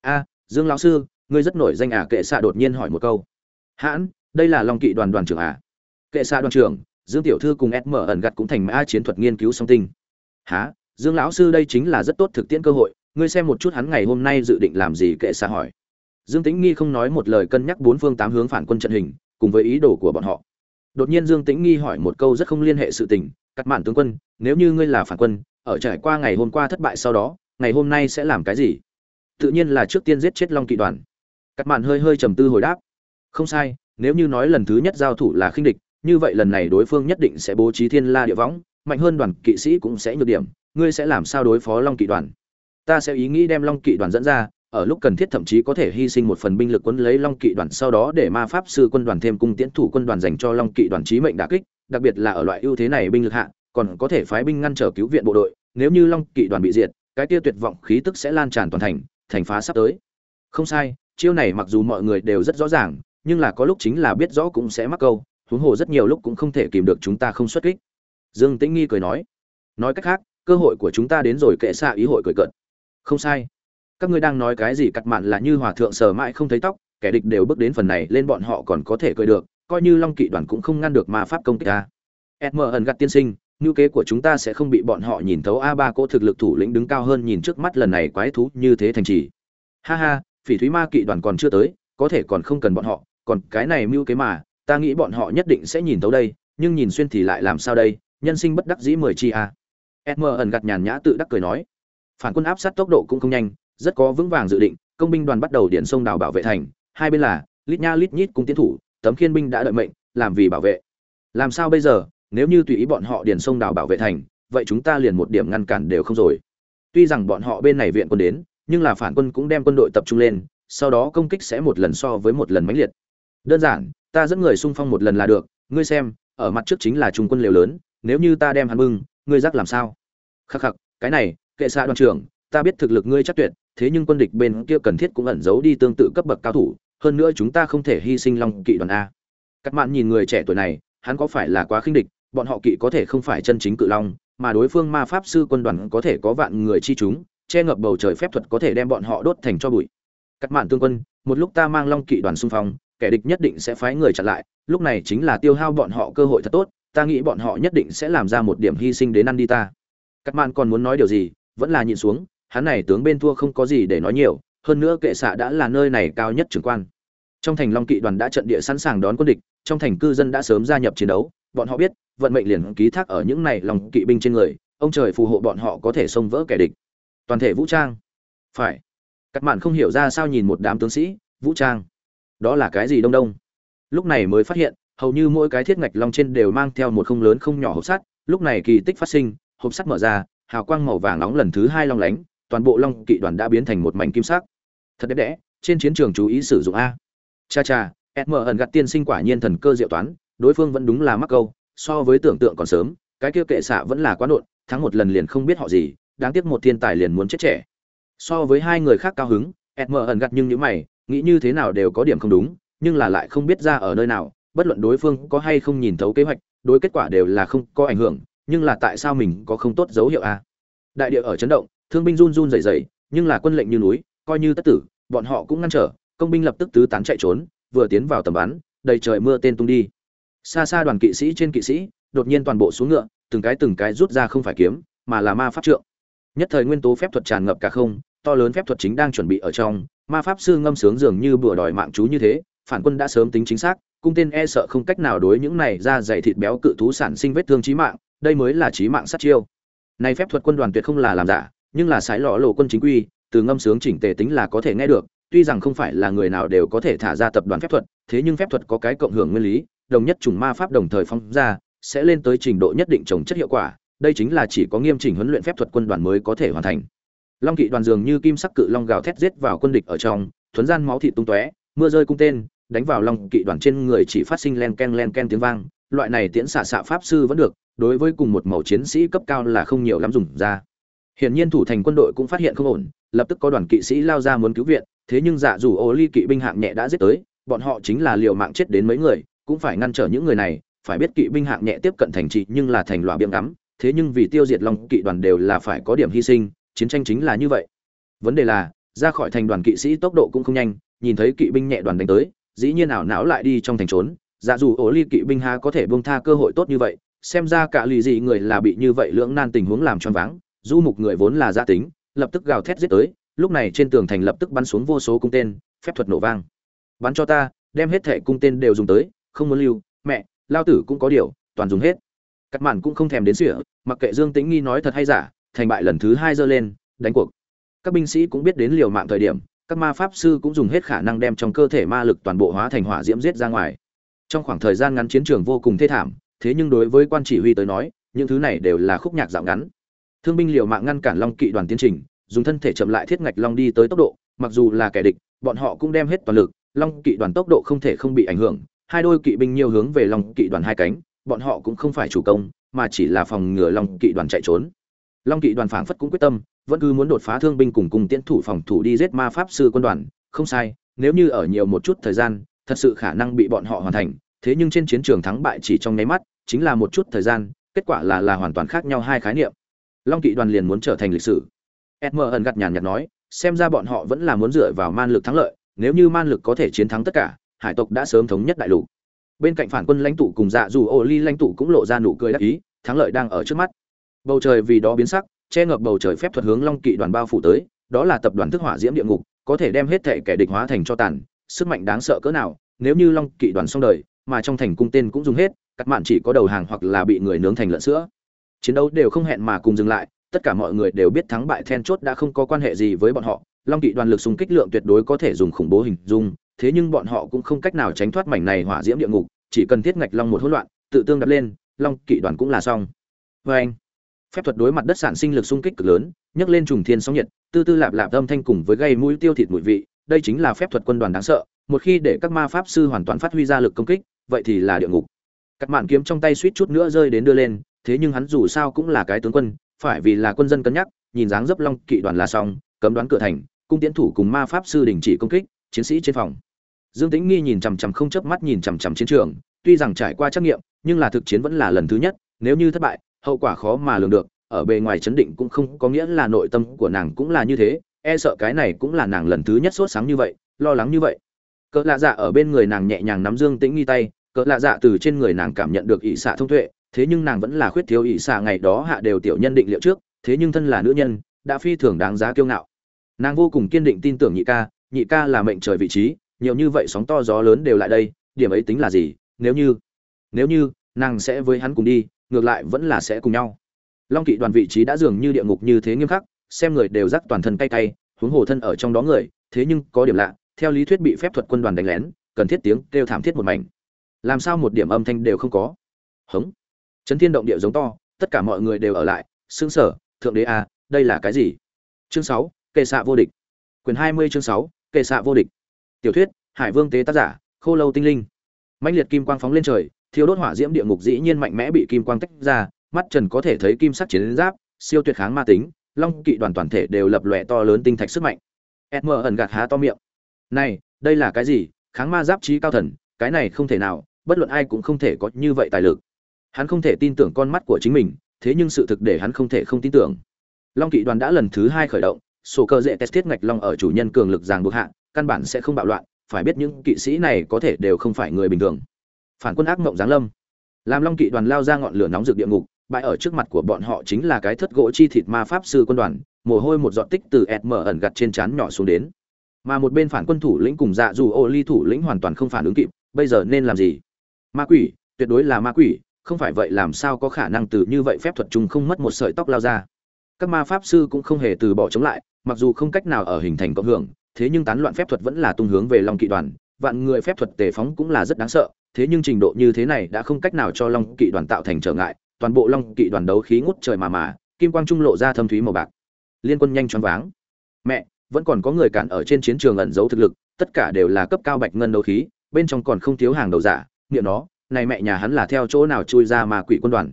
A, dương lão sư, ngươi rất nổi danh à kệ xạ đột nhiên hỏi một câu. Hãn, đây là long kỵ đoàn đoàn trưởng à? Kệ xạ đoàn trưởng, dương tiểu thư cùng ẹt mở ẩn gạt cũng thành mã chiến thuật nghiên cứu song tinh. Há dương lão sư đây chính là rất tốt thực tiễn cơ hội, ngươi xem một chút hắn ngày hôm nay dự định làm gì, kệ xạ hỏi dương tĩnh nghi không nói một lời cân nhắc bốn phương tám hướng phản quân trận hình, cùng với ý đồ của bọn họ. Đột nhiên dương tĩnh nghi hỏi một câu rất không liên hệ sự tình, cắt mạn tướng quân, nếu như ngươi là phản quân, ở trải qua ngày hôm qua thất bại sau đó, ngày hôm nay sẽ làm cái gì? Tự nhiên là trước tiên giết chết long kỵ đoàn. Cắt mạn hơi hơi trầm tư hồi đáp, không sai, nếu như nói lần thứ nhất giao thủ là khinh địch, như vậy lần này đối phương nhất định sẽ bố trí thiên la địa võng, mạnh hơn đoàn kỵ sĩ cũng sẽ nhược điểm, ngươi sẽ làm sao đối phó long kỵ đoàn? Ta sẽ ý nghĩ đem long kỵ đoàn dẫn ra ở lúc cần thiết thậm chí có thể hy sinh một phần binh lực quân lấy long kỵ đoàn, sau đó để ma pháp sư quân đoàn thêm cung tiễn thủ quân đoàn dành cho long kỵ đoàn chí mệnh đả kích, đặc biệt là ở loại ưu thế này binh lực hạ, còn có thể phái binh ngăn trở cứu viện bộ đội. Nếu như long kỵ đoàn bị diệt, cái tia tuyệt vọng khí tức sẽ lan tràn toàn thành thành phá sắp tới. Không sai, chiêu này mặc dù mọi người đều rất rõ ràng, nhưng là có lúc chính là biết rõ cũng sẽ mắc câu, huống hồ rất nhiều lúc cũng không thể kìm được chúng ta không xuất kích. Dương tĩnh nghi cười nói nói cách khác, cơ hội của chúng ta đến rồi kệ xa ý hội cười cợt. không sai các ngươi đang nói cái gì cặt mạn là như hòa thượng sờ mãi không thấy tóc, kẻ địch đều bước đến phần này lên bọn họ còn có thể cười được, coi như long kỵ đoàn cũng không ngăn được ma pháp công kích ta. Sm ẩn gặt tiên sinh, ngữ kế của chúng ta sẽ không bị bọn họ nhìn thấu. A ba cỗ thực lực thủ lĩnh đứng cao hơn nhìn trước mắt lần này quái thú như thế thành trì. Ha ha, phỉ thúy ma kỵ đoàn còn chưa tới, có thể còn không cần bọn họ, còn cái này mưu kế mà, ta nghĩ bọn họ nhất định sẽ nhìn thấu đây, nhưng nhìn xuyên thì lại làm sao đây, nhân sinh bất đắc dĩ mười chi a. Sm ẩn gặt nhàn nhã tự đắc cười nói. Phản quân áp sát tốc độ cũng không nhanh rất có vững vàng dự định, công binh đoàn bắt đầu điển sông đào bảo vệ thành. Hai bên là lít nha lít nhít cung tiến thủ, tấm khiên binh đã đợi mệnh, làm vì bảo vệ. Làm sao bây giờ? Nếu như tùy ý bọn họ điển sông đào bảo vệ thành, vậy chúng ta liền một điểm ngăn cản đều không rồi. Tuy rằng bọn họ bên này viện quân đến, nhưng là phản quân cũng đem quân đội tập trung lên, sau đó công kích sẽ một lần so với một lần mãnh liệt. Đơn giản, ta dẫn người xung phong một lần là được, ngươi xem, ở mặt trước chính là trung quân liều lớn, nếu như ta đem hắn bưng, ngươi giác làm sao? Khắc khắc, cái này, kệ xạ đoàn trưởng ta biết thực lực ngươi chắc tuyệt, thế nhưng quân địch bên kia cần thiết cũng ẩn giấu đi tương tự cấp bậc cao thủ, hơn nữa chúng ta không thể hy sinh long kỵ đoàn a. Các bạn nhìn người trẻ tuổi này, hắn có phải là quá khinh địch, bọn họ kỵ có thể không phải chân chính cự long, mà đối phương ma pháp sư quân đoàn có thể có vạn người chi chúng, che ngập bầu trời phép thuật có thể đem bọn họ đốt thành cho bụi. Các bạn tương quân, một lúc ta mang long kỵ đoàn xung phong, kẻ địch nhất định sẽ phái người chặn lại, lúc này chính là tiêu hao bọn họ cơ hội thật tốt, ta nghĩ bọn họ nhất định sẽ làm ra một điểm hy sinh đến ăn đi ta. Các bạn còn muốn nói điều gì, vẫn là nhịn xuống hắn này tướng bên thua không có gì để nói nhiều, hơn nữa kệ xạ đã là nơi này cao nhất trưởng quan. Trong thành long kỵ đoàn đã trận địa sẵn sàng đón quân địch, trong thành cư dân đã sớm gia nhập chiến đấu, bọn họ biết, vận mệnh liền ký thác ở những này lòng kỵ binh trên người, ông trời phù hộ bọn họ có thể xông vỡ kẻ địch. Toàn thể vũ trang. Phải. Các bạn không hiểu ra sao nhìn một đám tướng sĩ, vũ trang. Đó là cái gì đông đông? Lúc này mới phát hiện, hầu như mỗi cái thiết ngạch long trên đều mang theo một không lớn không nhỏ hộp sắt. Lúc này kỳ tích phát sinh, hộp sắt mở ra, hào quang màu vàng nóng lần thứ hai long lánh toàn bộ long kỵ đoàn đã biến thành một mảnh kim sắc. Thật đẹp đẽ, trên chiến trường chú ý sử dụng a. Cha cha sm ẩn gặt tiên sinh quả nhiên thần cơ diệu toán, đối phương vẫn đúng là mắc câu, so với tưởng tượng còn sớm, cái kia kệ xạ vẫn là quá nộn, thắng một lần liền không biết họ gì, đáng tiếc một thiên tài liền muốn chết trẻ. So với hai người khác cao hứng sm ẩn gặt nhưng những mày, nghĩ như thế nào đều có điểm không đúng, nhưng là lại không biết ra ở nơi nào, bất luận đối phương có hay không nhìn thấu kế hoạch, đối kết quả đều là không có ảnh hưởng, nhưng là tại sao mình có không tốt dấu hiệu a. Đại địa ở chấn động thương binh run run rẩy rẩy, nhưng là quân lệnh như núi, coi như tất tử, bọn họ cũng ngăn trở, công binh lập tức tứ tán chạy trốn, vừa tiến vào tầm bắn, đầy trời mưa tên tung đi. Xa xa đoàn kỵ sĩ trên kỵ sĩ, đột nhiên toàn bộ xuống ngựa, từng cái từng cái rút ra không phải kiếm, mà là ma pháp trượng. Nhất thời nguyên tố phép thuật tràn ngập cả không, to lớn phép thuật chính đang chuẩn bị ở trong, ma pháp sư ngâm sướng dường như bữa đòi mạng chú như thế, phản quân đã sớm tính chính xác, cung tên e sợ không cách nào đối những này ra dày thịt béo cự thú sản sinh vết thương chí mạng, đây mới là chí mạng sát chiêu. Này phép thuật quân đoàn tuyệt không là làm giả nhưng là sái lọ lộ quân chính quy, từ ngâm sướng chỉnh tề tính là có thể nghe được, tuy rằng không phải là người nào đều có thể thả ra tập đoàn phép thuật, thế nhưng phép thuật có cái cộng hưởng nguyên lý, đồng nhất chủng ma pháp đồng thời phong ra, sẽ lên tới trình độ nhất định trồng chất hiệu quả, đây chính là chỉ có nghiêm chỉnh huấn luyện phép thuật quân đoàn mới có thể hoàn thành. Long kỵ đoàn dường như kim sắc cự long gào thét giết vào quân địch ở trong, thuấn gian máu thịt tung tóe, mưa rơi cung tên, đánh vào long kỵ đoàn trên người chỉ phát sinh len ken len ken tiếng vang, loại này tiễn xạ xạ pháp sư vẫn được, đối với cùng một màu chiến sĩ cấp cao là không nhiều lắm dùng ra hiển nhiên thủ thành quân đội cũng phát hiện không ổn, lập tức có đoàn kỵ sĩ lao ra muốn cứu viện, thế nhưng dạ dù ô ly kỵ binh hạng nhẹ đã giết tới, bọn họ chính là liều mạng chết đến mấy người, cũng phải ngăn trở những người này, phải biết kỵ binh hạng nhẹ tiếp cận thành trì nhưng là thành loại biếng ngắm, thế nhưng vì tiêu diệt long kỵ đoàn đều là phải có điểm hy sinh, chiến tranh chính là như vậy. Vấn đề là, ra khỏi thành đoàn kỵ sĩ tốc độ cũng không nhanh, nhìn thấy kỵ binh nhẹ đoàn đánh tới, dĩ nhiên ảo não lại đi trong thành trốn dạ dù ổ ly kỵ binh ha có thể buông tha cơ hội tốt như vậy, xem ra cả lì gì người là bị như vậy lưỡng nan tình huống làm choáng váng du mục người vốn là gia tính, lập tức gào thét giết tới, lúc này trên tường thành lập tức bắn xuống vô số cung tên, phép thuật nổ vang. Bắn cho ta, đem hết thẻ cung tên đều dùng tới, không muốn lưu, mẹ, lao tử cũng có điều, toàn dùng hết. Cắt mạn cũng không thèm đến sỉa mặc kệ dương tĩnh nghi nói thật hay giả, thành bại lần thứ hai giơ lên, đánh cuộc. Các binh sĩ cũng biết đến liều mạng thời điểm, các ma pháp sư cũng dùng hết khả năng đem trong cơ thể ma lực toàn bộ hóa thành hỏa diễm giết ra ngoài. Trong khoảng thời gian ngắn chiến trường vô cùng thê thảm, thế nhưng đối với quan chỉ huy tới nói, những thứ này đều là khúc nhạc dạo ngắn thương binh liều mạng ngăn cản long kỵ đoàn tiến trình, dùng thân thể chậm lại thiết ngạch long đi tới tốc độ, mặc dù là kẻ địch, bọn họ cũng đem hết toàn lực, long kỵ đoàn tốc độ không thể không bị ảnh hưởng, hai đôi kỵ binh nhiều hướng về long kỵ đoàn hai cánh, bọn họ cũng không phải chủ công, mà chỉ là phòng ngừa long kỵ đoàn chạy trốn. Long kỵ đoàn phảng phất cũng quyết tâm, vẫn cứ muốn đột phá thương binh cùng cùng tiến thủ phòng thủ đi giết ma pháp sư quân đoàn, không sai, nếu như ở nhiều một chút thời gian, thật sự khả năng bị bọn họ hoàn thành, thế nhưng trên chiến trường thắng bại chỉ trong nháy mắt, chính là một chút thời gian, kết quả là là hoàn toàn khác nhau hai khái niệm long kỵ đoàn liền muốn trở thành lịch sử. Sm ẩn gặt nhàn nhạt nói, xem ra bọn họ vẫn là muốn dựa vào man lực thắng lợi, nếu như man lực có thể chiến thắng tất cả, hải tộc đã sớm thống nhất đại lục. Bên cạnh phản quân lãnh tụ cùng dạ dù ô ly lãnh tụ cũng lộ ra nụ cười đắc ý, thắng lợi đang ở trước mắt. Bầu trời vì đó biến sắc, che ngập bầu trời phép thuật hướng long kỵ đoàn bao phủ tới, đó là tập đoàn thức hỏa diễm địa ngục, có thể đem hết thệ kẻ địch hóa thành cho tàn, sức mạnh đáng sợ cỡ nào, nếu như long kỵ đoàn xong đời, mà trong thành cung tên cũng dùng hết các mạn chỉ có đầu hàng hoặc là bị người nướng thành lợn sữa chiến đấu đều không hẹn mà cùng dừng lại, tất cả mọi người đều biết thắng bại then chốt đã không có quan hệ gì với bọn họ, long kỵ đoàn lực xung kích lượng tuyệt đối có thể dùng khủng bố hình dung, thế nhưng bọn họ cũng không cách nào tránh thoát mảnh này hỏa diễm địa ngục, chỉ cần thiết ngạch long một hỗn loạn, tự tương đặt lên, long kỵ đoàn cũng là xong. Vê anh, phép thuật đối mặt đất sản sinh lực xung kích cực lớn, nhấc lên trùng thiên sóng nhiệt, tư tư lạp lạp âm thanh cùng với gây mũi tiêu thịt mùi vị, đây chính là phép thuật quân đoàn đáng sợ, một khi để các ma pháp sư hoàn toàn phát huy ra lực công kích, vậy thì là địa ngục. Cắt mạn kiếm trong tay suýt chút nữa rơi đến đưa lên thế nhưng hắn dù sao cũng là cái tướng quân, phải vì là quân dân cân nhắc, nhìn dáng dấp long kỵ đoàn là xong, cấm đoán cửa thành, cung tiến thủ cùng ma pháp sư đình chỉ công kích, chiến sĩ trên phòng. Dương tĩnh nghi nhìn chằm chằm không chớp mắt nhìn chằm chằm chiến trường, tuy rằng trải qua trắc nghiệm, nhưng là thực chiến vẫn là lần thứ nhất, nếu như thất bại, hậu quả khó mà lường được, ở bề ngoài chấn định cũng không có nghĩa là nội tâm của nàng cũng là như thế e sợ cái này cũng là nàng lần thứ nhất sốt sáng như vậy, lo lắng như vậy. Cỡ lạ dạ ở bên người nàng nhẹ nhàng nắm dương tĩnh nghi tay, cỡ lạ dạ từ trên người nàng cảm nhận được ỷ xạ thông tuệ thế nhưng nàng vẫn là khuyết thiếu ỷ xạ ngày đó hạ đều tiểu nhân định liệu trước, thế nhưng thân là nữ nhân, đã phi thường đáng giá kiêu ngạo. Nàng vô cùng kiên định tin tưởng nhị ca nhị ca là mệnh trời vị trí, nhiều như vậy sóng to gió lớn đều lại đây, điểm ấy tính là gì, nếu như nếu như, nàng sẽ với hắn cùng đi, ngược lại vẫn là sẽ cùng nhau. Long kỵ đoàn vị trí đã dường như địa ngục như thế nghiêm khắc, xem người đều rắc toàn thân cay cay, huống hồ thân ở trong đó người, thế nhưng có điểm lạ, theo lý thuyết bị phép thuật quân đoàn đánh lén, cần thiết tiếng kêu thảm thiết một mảnh. Làm sao một điểm âm thanh đều không có? Hống chấn thiên động địa giống to tất cả mọi người đều ở lại xương sở thượng đế a à, đây là cái gì? Chương sáu kệ xạ vô địch. Quyền hai mươi chương sáu kệ xạ vô địch. Tiểu thuyết hải vương tế tác giả khô lâu tinh linh. Mạnh liệt kim quang phóng lên trời thiếu đốt hỏa diễm địa ngục dĩ nhiên mạnh mẽ bị kim quang tách ra mắt trần có thể thấy kim sắc chiến giáp siêu tuyệt kháng ma tính long kỵ đoàn toàn thể đều lập lòe to lớn tinh thạch sức mạnh. Edm ẩn gạt há to miệng. Này đây là cái gì? Kháng ma giáp trí cao thần cái này không thể nào bất luận ai cũng không thể có như vậy tài lực hắn không thể tin tưởng con mắt của chính mình, thế nhưng sự thực để hắn không thể không tin tưởng. Long kỵ đoàn đã lần thứ hai khởi động, sổ cơ dễ test thiết ngạch long ở chủ nhân cường lực ràng buộc hạ, căn bản sẽ không bạo loạn, phải biết những kỵ sĩ này có thể đều không phải người bình thường. Phản quân ác mộng giáng lâm. Làm long kỵ đoàn lao ra ngọn lửa nóng rực địa ngục bại ở trước mặt của bọn họ chính là cái thất gỗ chi thịt ma pháp sư quân đoàn, mồ hôi một giọt tích từ ẹt mở ẩn gặt trên trán nhỏ xuống đến. Mà một bên phản quân thủ lĩnh cùng dạ dù ô ly thủ lĩnh hoàn toàn không phản ứng kịp, bây giờ nên làm gì? Ma quỷ, tuyệt đối là ma quỷ không phải vậy làm sao có khả năng từ như vậy phép thuật chung không mất một sợi tóc lao ra. Các ma pháp sư cũng không hề từ bỏ chống lại, mặc dù không cách nào ở hình thành cộng hưởng, thế nhưng tán loạn phép thuật vẫn là tung hướng về long kỵ đoàn. Vạn người phép thuật tề phóng cũng là rất đáng sợ, thế nhưng trình độ như thế này đã không cách nào cho long kỵ đoàn tạo thành trở ngại, toàn bộ long kỵ đoàn đấu khí ngút trời mà mà, kim quang trung lộ ra thâm thúy màu bạc. Liên quân nhanh choáng váng. Mẹ, vẫn còn có người cản ở trên chiến trường ẩn giấu thực lực, tất cả đều là cấp cao bạch ngân đấu khí, bên trong còn không thiếu hàng đầu giả, miệng nó này mẹ nhà hắn là theo chỗ nào chui ra mà quỷ quân đoàn?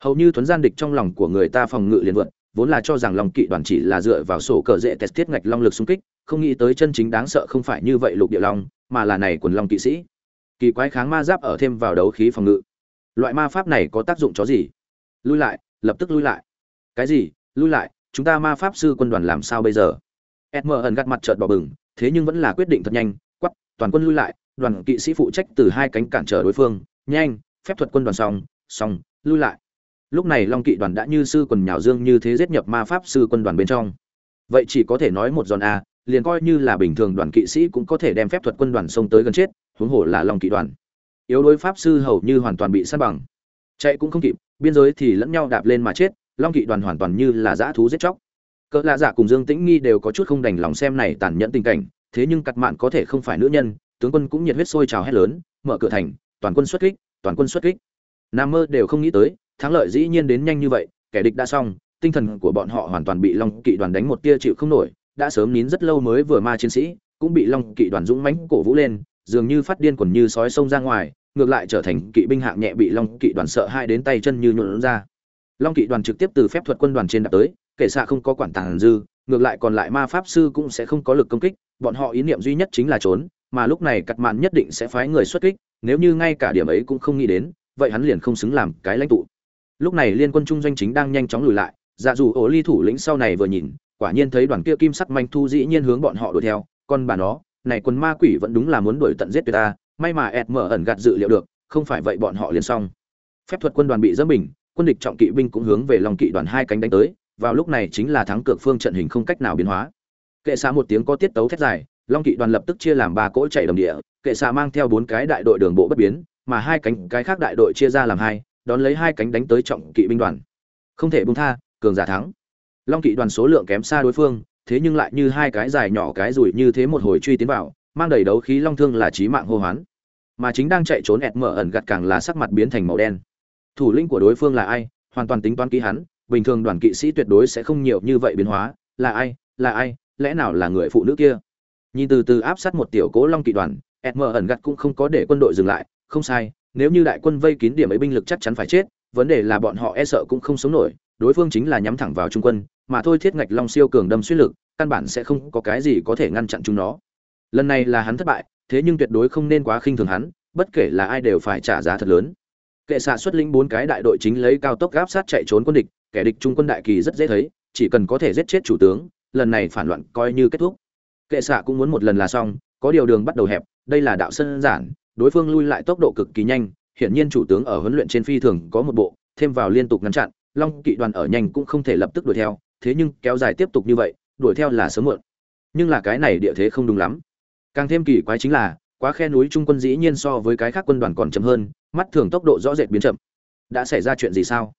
Hầu như thuấn gian địch trong lòng của người ta phòng ngự liền vượt, vốn là cho rằng lòng kỵ đoàn chỉ là dựa vào sổ cờ dễ test tiết ngạch long lực xung kích, không nghĩ tới chân chính đáng sợ không phải như vậy lục địa long, mà là này quần long kỵ sĩ. Kỳ quái kháng ma giáp ở thêm vào đấu khí phòng ngự. Loại ma pháp này có tác dụng chó gì? Lui lại, lập tức lui lại. Cái gì? Lui lại, chúng ta ma pháp sư quân đoàn làm sao bây giờ? Sm ẩn gắt mặt trợt bỏ bừng, thế nhưng vẫn là quyết định thật nhanh, quắp, toàn quân lui lại đoàn kỵ sĩ phụ trách từ hai cánh cản trở đối phương, nhanh, phép thuật quân đoàn xong xong, lui lại. Lúc này long kỵ đoàn đã như sư quần nhào dương như thế giết nhập ma pháp sư quân đoàn bên trong. Vậy chỉ có thể nói một giòn a, liền coi như là bình thường đoàn kỵ sĩ cũng có thể đem phép thuật quân đoàn xông tới gần chết, huống hồ là long kỵ đoàn. Yếu đối pháp sư hầu như hoàn toàn bị sát bằng. Chạy cũng không kịp, biên giới thì lẫn nhau đạp lên mà chết, long kỵ đoàn hoàn toàn như là dã thú giết chóc. Cỡ lạ giả cùng dương tĩnh nghi đều có chút không đành lòng xem này tàn nhẫn tình cảnh, thế nhưng cặt mạn có thể không phải nữ nhân tướng quân cũng nhiệt huyết sôi trào hét lớn, mở cửa thành, toàn quân xuất kích, toàn quân xuất kích. Nam mơ đều không nghĩ tới, thắng lợi dĩ nhiên đến nhanh như vậy, kẻ địch đã xong, tinh thần của bọn họ hoàn toàn bị long kỵ đoàn đánh một tia chịu không nổi, đã sớm nín rất lâu mới vừa ma chiến sĩ, cũng bị long kỵ đoàn dũng mãnh cổ vũ lên, dường như phát điên quần như sói sông ra ngoài, ngược lại trở thành kỵ binh hạng nhẹ bị long kỵ đoàn sợ hai đến tay chân như nhuộn ra. Long kỵ đoàn trực tiếp từ phép thuật quân đoàn trên đạp tới, kể xạ không có quản tàng dư, ngược lại còn lại ma pháp sư cũng sẽ không có lực công kích, bọn họ ý niệm duy nhất chính là trốn mà lúc này cặt mạn nhất định sẽ phái người xuất kích, nếu như ngay cả điểm ấy cũng không nghĩ đến, vậy hắn liền không xứng làm cái lãnh tụ. Lúc này liên quân trung doanh chính đang nhanh chóng lùi lại dạ dù ổ ly thủ lĩnh sau này vừa nhìn, quả nhiên thấy đoàn kia kim sắc manh thu dĩ nhiên hướng bọn họ đuổi theo còn bà nó, này quân ma quỷ vẫn đúng là muốn đuổi tận giết tuyệt ta, may mà ẹt mở ẩn gạt dự liệu được, không phải vậy bọn họ liền xong. Phép thuật quân đoàn bị dẫm bình, quân địch trọng kỵ binh cũng hướng về lòng kỵ đoàn hai cánh đánh tới, vào lúc này chính là thắng cược phương trận hình không cách nào biến hóa. Kệ xa một tiếng có tiết tấu thét dài long kỵ đoàn lập tức chia làm ba cỗ chạy đồng địa, kệ xạ mang theo bốn cái đại đội đường bộ bất biến, mà hai cánh, cái khác đại đội chia ra làm hai, đón lấy hai cánh đánh tới trọng kỵ binh đoàn. Không thể buông tha, cường giả thắng. Long kỵ đoàn số lượng kém xa đối phương, thế nhưng lại như hai cái dài nhỏ cái rủi như thế một hồi truy tiến vào, mang đầy đấu khí long thương là chí mạng hô hoán. Mà chính đang chạy trốn ẹt mở ẩn gặt càng là sắc mặt biến thành màu đen. Thủ lĩnh của đối phương là ai? Hoàn toàn tính toán kỹ hắn, bình thường đoàn kỵ sĩ tuyệt đối sẽ không nhiều như vậy biến hóa. Là ai? Là ai? Lẽ nào là người phụ nữ kia? Nhìn từ từ áp sát một tiểu cố long kỵ đoàn ẹt mở ẩn gặt cũng không có để quân đội dừng lại, không sai, nếu như đại quân vây kín điểm ấy binh lực chắc chắn phải chết, vấn đề là bọn họ e sợ cũng không sống nổi, đối phương chính là nhắm thẳng vào trung quân, mà thôi thiết ngạch long siêu cường đâm xuyên lực, căn bản sẽ không có cái gì có thể ngăn chặn chúng nó. Lần này là hắn thất bại, thế nhưng tuyệt đối không nên quá khinh thường hắn, bất kể là ai đều phải trả giá thật lớn. Kệ xạ xuất lĩnh bốn cái đại đội chính lấy cao tốc gáp sát chạy trốn quân địch, kẻ địch trung quân đại kỳ rất dễ thấy, chỉ cần có thể giết chết chủ tướng, lần này phản loạn coi như kết thúc kệ xạ cũng muốn một lần là xong, có điều đường bắt đầu hẹp, đây là đạo sân giản, đối phương lui lại tốc độ cực kỳ nhanh, hiển nhiên chủ tướng ở huấn luyện trên phi thường có một bộ, thêm vào liên tục ngăn chặn, long kỵ đoàn ở nhanh cũng không thể lập tức đuổi theo, thế nhưng kéo dài tiếp tục như vậy, đuổi theo là sớm muộn. Nhưng là cái này địa thế không đúng lắm. Càng thêm kỳ quái chính là, quá khe núi trung quân dĩ nhiên so với cái khác quân đoàn còn chậm hơn, mắt thường tốc độ rõ rệt biến chậm. Đã xảy ra chuyện gì sao?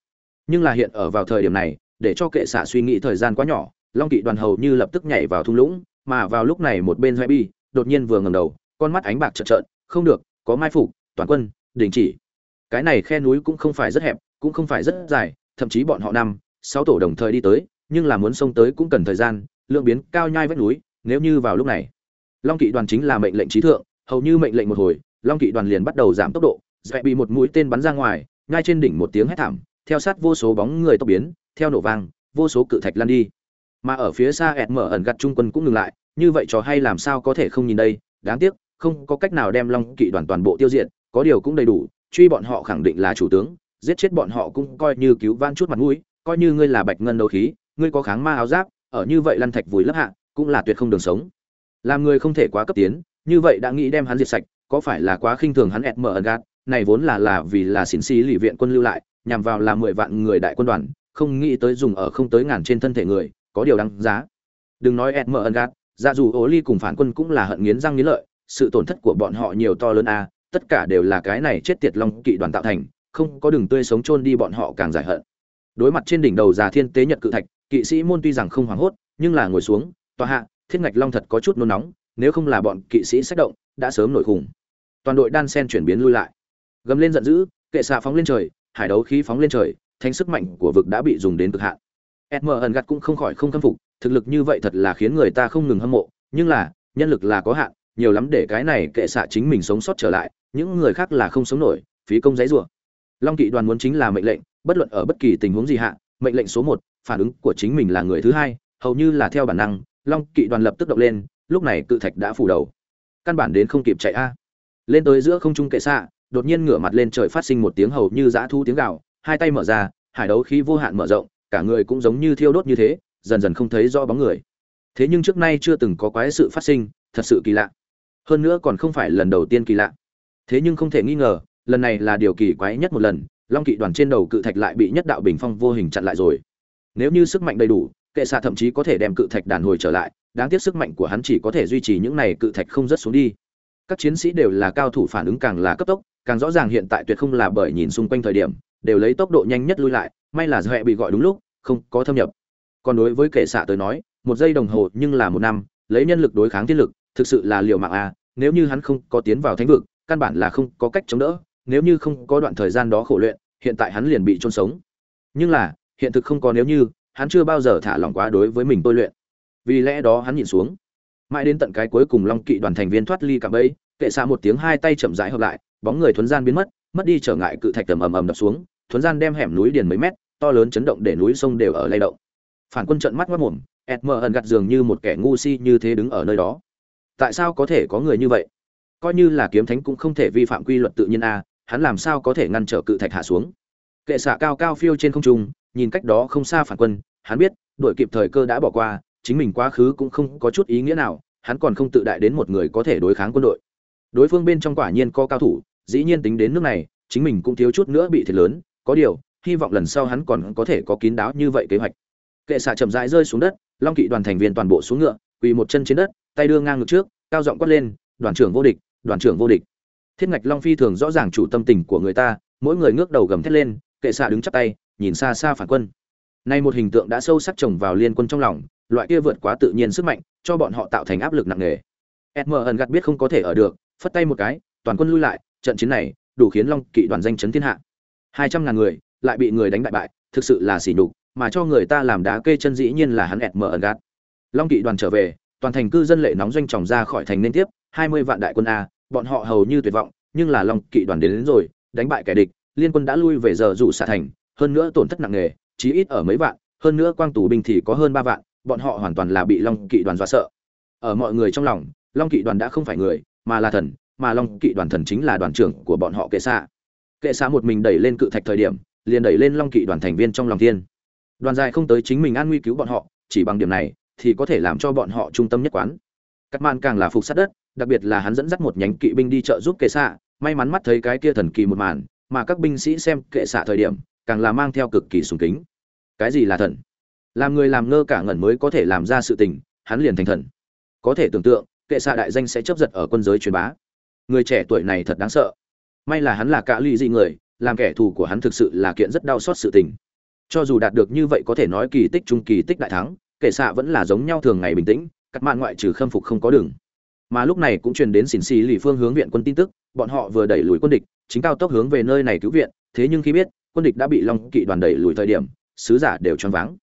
Nhưng là hiện ở vào thời điểm này, để cho kệ xạ suy nghĩ thời gian quá nhỏ, long kỵ đoàn hầu như lập tức nhảy vào thung lũng mà vào lúc này một bên bi đột nhiên vừa ngầm đầu, con mắt ánh bạc trợn trợn, không được, có mai phục, toàn quân, đình chỉ. Cái này khe núi cũng không phải rất hẹp, cũng không phải rất dài, thậm chí bọn họ năm, sáu tổ đồng thời đi tới, nhưng là muốn xông tới cũng cần thời gian, lượng biến cao nhai vách núi, nếu như vào lúc này. Long kỵ đoàn chính là mệnh lệnh trí thượng, hầu như mệnh lệnh một hồi, long kỵ đoàn liền bắt đầu giảm tốc độ dạy bị một mũi tên bắn ra ngoài ngay trên đỉnh một tiếng hét thảm, theo sát vô số bóng người tốc biến, theo nổ vang, vô số cự thạch lăn đi mà ở phía xa ẹt mở ẩn gặt trung quân cũng ngừng lại, như vậy trò hay làm sao có thể không nhìn đây, đáng tiếc, không có cách nào đem long kỵ đoàn toàn bộ tiêu diệt, có điều cũng đầy đủ, truy bọn họ khẳng định là chủ tướng, giết chết bọn họ cũng coi như cứu van chút mặt mũi, coi như ngươi là bạch ngân đấu khí, ngươi có kháng ma áo giáp, ở như vậy lăn thạch vùi lấp hạ, cũng là tuyệt không đường sống. Làm người không thể quá cấp tiến, như vậy đã nghĩ đem hắn diệt sạch, có phải là quá khinh thường hắn ẹt mở ẩn gạt này vốn là là vì là xỉn xí lì viện quân lưu lại, nhằm vào là mười vạn người đại quân đoàn, không nghĩ tới dùng ở không tới ngàn trên thân thể người có điều đáng giá. Đừng nói ẹt mở ân gạt ra dù ố ly cùng phản quân cũng là hận nghiến răng nghiến lợi, sự tổn thất của bọn họ nhiều to lớn a tất cả đều là cái này chết tiệt long kỵ đoàn tạo thành, không có đường tươi sống chôn đi bọn họ càng giải hận. Đối mặt trên đỉnh đầu già thiên tế nhật cự thạch, kỵ sĩ môn tuy rằng không hoảng hốt, nhưng là ngồi xuống, tòa hạ, thiết ngạch long thật có chút nôn nóng, nếu không là bọn kỵ sĩ sách động, đã sớm nổi khủng. Toàn đội đan sen chuyển biến lui lại. Gầm lên giận dữ, kệ xạ phóng lên trời, hải đấu khí phóng lên trời thanh sức mạnh của vực đã bị dùng đến cực hạn sm ẩn gặt cũng không khỏi không khâm phục, thực lực như vậy thật là khiến người ta không ngừng hâm mộ, nhưng là, nhân lực là có hạn, nhiều lắm để cái này kệ xạ chính mình sống sót trở lại, những người khác là không sống nổi, phí công giấy rủa long kỵ đoàn muốn chính là mệnh lệnh, bất luận ở bất kỳ tình huống gì hạ, mệnh lệnh số một, phản ứng của chính mình là người thứ hai, hầu như là theo bản năng, long kỵ đoàn lập tức động lên, lúc này cự thạch đã phủ đầu. Căn bản đến không kịp chạy a. Lên tới giữa không trung kệ xạ, đột nhiên ngửa mặt lên trời phát sinh một tiếng hầu như dã thu tiếng gạo hai tay mở ra, hải đấu khí vô hạn mở rộng cả người cũng giống như thiêu đốt như thế, dần dần không thấy rõ bóng người. Thế nhưng trước nay chưa từng có quái sự phát sinh, thật sự kỳ lạ. Hơn nữa còn không phải lần đầu tiên kỳ lạ. Thế nhưng không thể nghi ngờ, lần này là điều kỳ quái nhất một lần, long kỵ đoàn trên đầu cự thạch lại bị nhất đạo bình phong vô hình chặn lại rồi. Nếu như sức mạnh đầy đủ, kệ xạ thậm chí có thể đem cự thạch đàn hồi trở lại, đáng tiếc sức mạnh của hắn chỉ có thể duy trì những này cự thạch không rớt xuống đi. Các chiến sĩ đều là cao thủ phản ứng càng là cấp tốc, càng rõ ràng hiện tại tuyệt không là bởi nhìn xung quanh thời điểm, đều lấy tốc độ nhanh nhất lui lại may là huệ bị gọi đúng lúc, không có thâm nhập. Còn đối với kệ xạ tới nói, một giây đồng hồ nhưng là một năm, lấy nhân lực đối kháng thiên lực, thực sự là liều mạng a nếu như hắn không có tiến vào thánh vực, căn bản là không có cách chống đỡ, nếu như không có đoạn thời gian đó khổ luyện, hiện tại hắn liền bị chôn sống. Nhưng là, hiện thực không có nếu như, hắn chưa bao giờ thả lỏng quá đối với mình tôi luyện. Vì lẽ đó hắn nhìn xuống. Mãi đến tận cái cuối cùng long kỵ đoàn thành viên thoát ly cả bẫy, kệ xạ một tiếng hai tay chậm rãi hợp lại, bóng người thuần gian biến mất mất đi trở ngại cự thạch tầm ầm ầm đập xuống thuấn gian đem hẻm núi điền mấy mét, to lớn chấn động để núi sông đều ở lay động. Phản quân trận mắt mất mồm ẹt mờ ẩn gặt dường như một kẻ ngu si như thế đứng ở nơi đó. Tại sao có thể có người như vậy? Coi như là kiếm thánh cũng không thể vi phạm quy luật tự nhiên a, hắn làm sao có thể ngăn trở cự thạch hạ xuống? Kệ xạ cao cao phiêu trên không trung, nhìn cách đó không xa phản quân, hắn biết đội kịp thời cơ đã bỏ qua, chính mình quá khứ cũng không có chút ý nghĩa nào, hắn còn không tự đại đến một người có thể đối kháng quân đội. Đối phương bên trong quả nhiên có cao thủ, dĩ nhiên tính đến nước này, chính mình cũng thiếu chút nữa bị thiệt lớn có điều, hy vọng lần sau hắn còn có thể có kín đáo như vậy kế hoạch. Kệ xạ chậm rãi rơi xuống đất, long kỵ đoàn thành viên toàn bộ xuống ngựa, quỳ một chân trên đất, tay đưa ngang ngực trước, cao giọng quát lên, đoàn trưởng vô địch, đoàn trưởng vô địch. Thiết ngạch long phi thường rõ ràng chủ tâm tình của người ta, mỗi người ngước đầu gầm thét lên, kệ xạ đứng chắp tay, nhìn xa xa phản quân. Nay một hình tượng đã sâu sắc trồng vào liên quân trong lòng, loại kia vượt quá tự nhiên sức mạnh, cho bọn họ tạo thành áp lực nặng nề. Edm ẩn gặt biết không có thể ở được, phất tay một cái, toàn quân lui lại, trận chiến này đủ khiến long kỵ đoàn danh chấn thiên hạ hai trăm ngàn người lại bị người đánh bại bại thực sự là sỉ nhục mà cho người ta làm đá kê chân dĩ nhiên là hắn ẹt mở ẩn gạt. long kỵ đoàn trở về toàn thành cư dân lệ nóng doanh tròng ra khỏi thành nên tiếp hai mươi vạn đại quân a bọn họ hầu như tuyệt vọng nhưng là long kỵ đoàn đến, đến rồi đánh bại kẻ địch liên quân đã lui về giờ rủ xả thành hơn nữa tổn thất nặng nề chí ít ở mấy vạn hơn nữa quang tù binh thì có hơn ba vạn bọn họ hoàn toàn là bị long kỵ đoàn dọa sợ ở mọi người trong lòng long kỵ đoàn đã không phải người mà là thần mà long kỵ đoàn thần chính là đoàn trưởng của bọn họ kệ xạ kệ xạ một mình đẩy lên cự thạch thời điểm, liền đẩy lên long kỵ đoàn thành viên trong lòng thiên. Đoàn dài không tới chính mình an nguy cứu bọn họ, chỉ bằng điểm này thì có thể làm cho bọn họ trung tâm nhất quán. Cắt man càng là phục sát đất, đặc biệt là hắn dẫn dắt một nhánh kỵ binh đi trợ giúp kệ xạ may mắn mắt thấy cái kia thần kỳ một màn, mà các binh sĩ xem kệ xạ thời điểm, càng là mang theo cực kỳ sùng kính. Cái gì là thần? Làm người làm ngơ cả ngẩn mới có thể làm ra sự tình, hắn liền thành thần. Có thể tưởng tượng, kệ xạ đại danh sẽ chấp giật ở quân giới truyền bá. Người trẻ tuổi này thật đáng sợ may là hắn là cả ly dị người, làm kẻ thù của hắn thực sự là kiện rất đau xót sự tình. Cho dù đạt được như vậy có thể nói kỳ tích trung kỳ tích đại thắng, kệ xạ vẫn là giống nhau thường ngày bình tĩnh cắt mạn ngoại trừ khâm phục không có đường. Mà lúc này cũng truyền đến xỉn xì lì phương hướng viện quân tin tức, bọn họ vừa đẩy lùi quân địch, chính cao tốc hướng về nơi này cứu viện, thế nhưng khi biết, quân địch đã bị long kỵ đoàn đẩy lùi thời điểm, sứ giả đều choáng váng.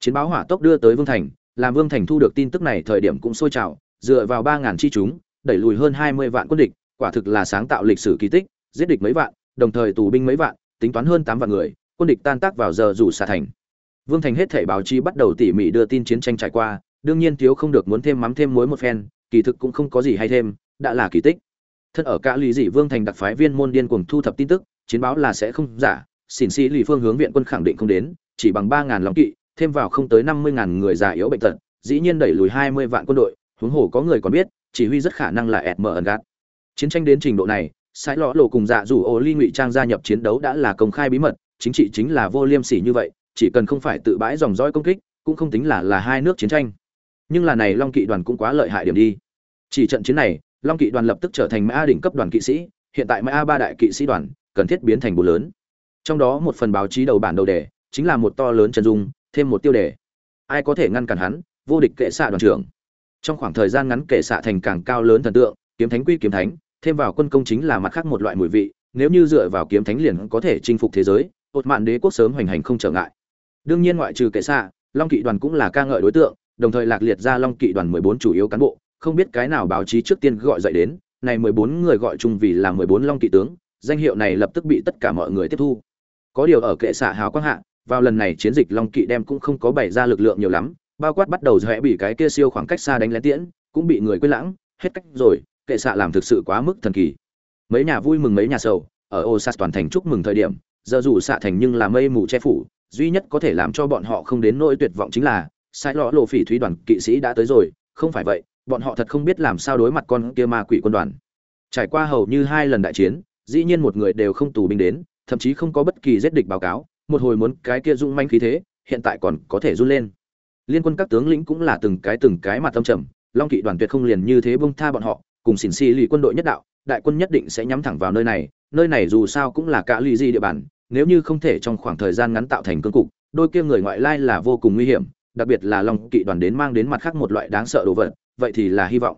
Chiến báo hỏa tốc đưa tới vương thành, làm vương thành thu được tin tức này thời điểm cũng sôi trào, dựa vào ba ngàn chi chúng, đẩy lùi hơn hai mươi vạn quân địch, quả thực là sáng tạo lịch sử kỳ tích giết địch mấy vạn, đồng thời tù binh mấy vạn, tính toán hơn tám vạn người, quân địch tan tác vào giờ rủ xả thành. Vương thành hết thể báo chí bắt đầu tỉ mỉ đưa tin chiến tranh trải qua, đương nhiên thiếu không được muốn thêm mắm thêm muối một phen, kỳ thực cũng không có gì hay thêm, đã là kỳ tích. Thân ở cả lý dị vương thành đặc phái viên môn điên cuồng thu thập tin tức, chiến báo là sẽ không giả, xỉn sĩ lì phương hướng viện quân khẳng định không đến, chỉ bằng ba ngàn lòng kỵ, thêm vào không tới năm mươi ngàn người già yếu bệnh tật, dĩ nhiên đẩy lùi hai mươi vạn quân đội, huống hồ có người còn biết, chỉ huy rất khả năng là ẹt mở ẩn gạt chiến tranh đến trình độ này sai lõ lộ cùng dạ dù ô ly ngụy trang gia nhập chiến đấu đã là công khai bí mật, chính trị chính là vô liêm sỉ như vậy, chỉ cần không phải tự bãi dòng dõi công kích, cũng không tính là là hai nước chiến tranh. Nhưng là này long kỵ đoàn cũng quá lợi hại điểm đi. Chỉ trận chiến này, long kỵ đoàn lập tức trở thành mã đỉnh cấp đoàn kỵ sĩ, hiện tại mã ba đại kỵ sĩ đoàn cần thiết biến thành bộ lớn. Trong đó một phần báo chí đầu bản đầu đề, chính là một to lớn chân dung, thêm một tiêu đề. Ai có thể ngăn cản hắn? Vô địch kệ xạ đoàn trưởng. Trong khoảng thời gian ngắn kệ xạ thành càng cao lớn thần tượng, kiếm thánh quy kiếm thánh thêm vào quân công chính là mặt khác một loại mùi vị, nếu như dựa vào kiếm thánh liền có thể chinh phục thế giới ột mạn đế quốc sớm hoành hành không trở ngại. Đương nhiên ngoại trừ kệ xạ, long kỵ đoàn cũng là ca ngợi đối tượng, đồng thời lạc liệt ra long kỵ đoàn 14 chủ yếu cán bộ, không biết cái nào báo chí trước tiên gọi dậy đến, này mười bốn người gọi chung vì là mười bốn long kỵ tướng, danh hiệu này lập tức bị tất cả mọi người tiếp thu. Có điều ở kệ xạ hào quang hạ, vào lần này chiến dịch long kỵ đem cũng không có bày ra lực lượng nhiều lắm, bao quát bắt đầu rẽ bị cái kia siêu khoảng cách xa đánh lén tiễn, cũng bị người quên lãng, hết cách rồi kệ xạ làm thực sự quá mức thần kỳ. Mấy nhà vui mừng mấy nhà sầu, ở osas toàn thành chúc mừng thời điểm, giờ dù xạ thành nhưng là mây mù che phủ, duy nhất có thể làm cho bọn họ không đến nỗi tuyệt vọng chính là, sai lọ lộ phỉ thúy đoàn kỵ sĩ đã tới rồi, không phải vậy, bọn họ thật không biết làm sao đối mặt con kia ma quỷ quân đoàn. Trải qua hầu như hai lần đại chiến, dĩ nhiên một người đều không tù binh đến, thậm chí không có bất kỳ giết địch báo cáo, một hồi muốn cái kia dung manh khí thế, hiện tại còn có thể run lên. Liên quân các tướng lĩnh cũng là từng cái từng cái mặt tâm trầm, long kỵ đoàn tuyệt không liền như thế bông tha bọn họ cùng xỉn xì lì quân đội nhất đạo, đại quân nhất định sẽ nhắm thẳng vào nơi này nơi này dù sao cũng là cả lì di địa bàn, nếu như không thể trong khoảng thời gian ngắn tạo thành cương cục, đôi kia người ngoại lai là vô cùng nguy hiểm, đặc biệt là long kỵ đoàn đến mang đến mặt khác một loại đáng sợ đồ vật, vậy thì là hy vọng.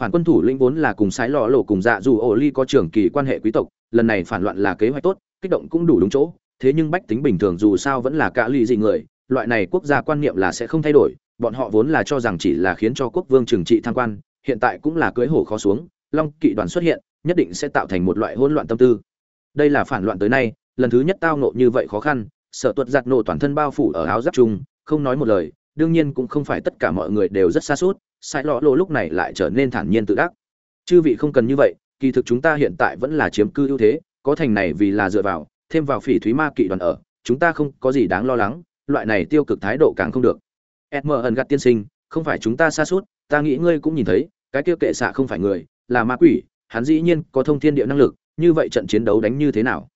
Phản quân thủ lĩnh vốn là cùng sái lò lộ cùng dạ dù ổ ly có trường kỳ quan hệ quý tộc, lần này phản loạn là kế hoạch tốt, kích động cũng đủ đúng chỗ, thế nhưng bách tính bình thường dù sao vẫn là cả lì dị người, loại này quốc gia quan niệm là sẽ không thay đổi, bọn họ vốn là cho rằng chỉ là khiến cho quốc vương trừng trị tham quan hiện tại cũng là cưới hổ khó xuống, long kỵ đoàn xuất hiện, nhất định sẽ tạo thành một loại hỗn loạn tâm tư. Đây là phản loạn tới nay, lần thứ nhất tao nộ như vậy khó khăn, sợ tuột giặt nổ toàn thân bao phủ ở áo giáp chung, không nói một lời, đương nhiên cũng không phải tất cả mọi người đều rất xa suốt, sai lọ lộ lúc này lại trở nên thản nhiên tự đắc. Chư vị không cần như vậy, kỳ thực chúng ta hiện tại vẫn là chiếm cư ưu thế, có thành này vì là dựa vào, thêm vào phỉ thúy ma kỵ đoàn ở, chúng ta không có gì đáng lo lắng, loại này tiêu cực thái độ càng không được. Edm ẩn gạt tiên sinh, không phải chúng ta xa suốt ta nghĩ ngươi cũng nhìn thấy, cái kia kệ xạ không phải người, là ma quỷ, hắn dĩ nhiên có thông thiên địa năng lực, như vậy trận chiến đấu đánh như thế nào?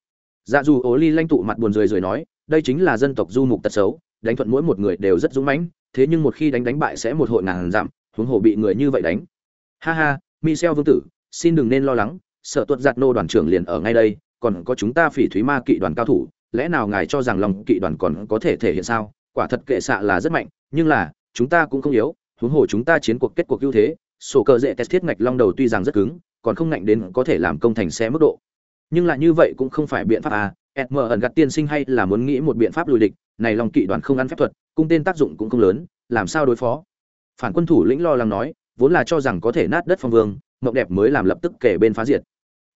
Dạ dù ố ly lanh tụ mặt buồn rười rời nói, đây chính là dân tộc du mục tật xấu, đánh thuận mỗi một người đều rất dũng mãnh, thế nhưng một khi đánh đánh bại sẽ một hội ngàn giảm huống hồ bị người như vậy đánh. Ha ha, michel vương tử, xin đừng nên lo lắng, sợ tuột giặt nô đoàn trưởng liền ở ngay đây, còn có chúng ta phỉ thúy ma kỵ đoàn cao thủ, lẽ nào ngài cho rằng lòng kỵ đoàn còn có thể thể hiện sao? Quả thật kệ xạ là rất mạnh, nhưng là, chúng ta cũng không yếu huống hồ chúng ta chiến cuộc kết cuộc ưu thế, sổ cờ dễ test thiết ngạch long đầu tuy rằng rất cứng, còn không ngạnh đến có thể làm công thành xe mức độ. Nhưng lại như vậy cũng không phải biện pháp à sm ẩn gặt tiên sinh hay là muốn nghĩ một biện pháp lùi địch, này long kỵ đoàn không ăn phép thuật, cung tên tác dụng cũng không lớn, làm sao đối phó? Phản quân thủ lĩnh lo lắng nói, vốn là cho rằng có thể nát đất phong vương, mộng đẹp mới làm lập tức kể bên phá diệt.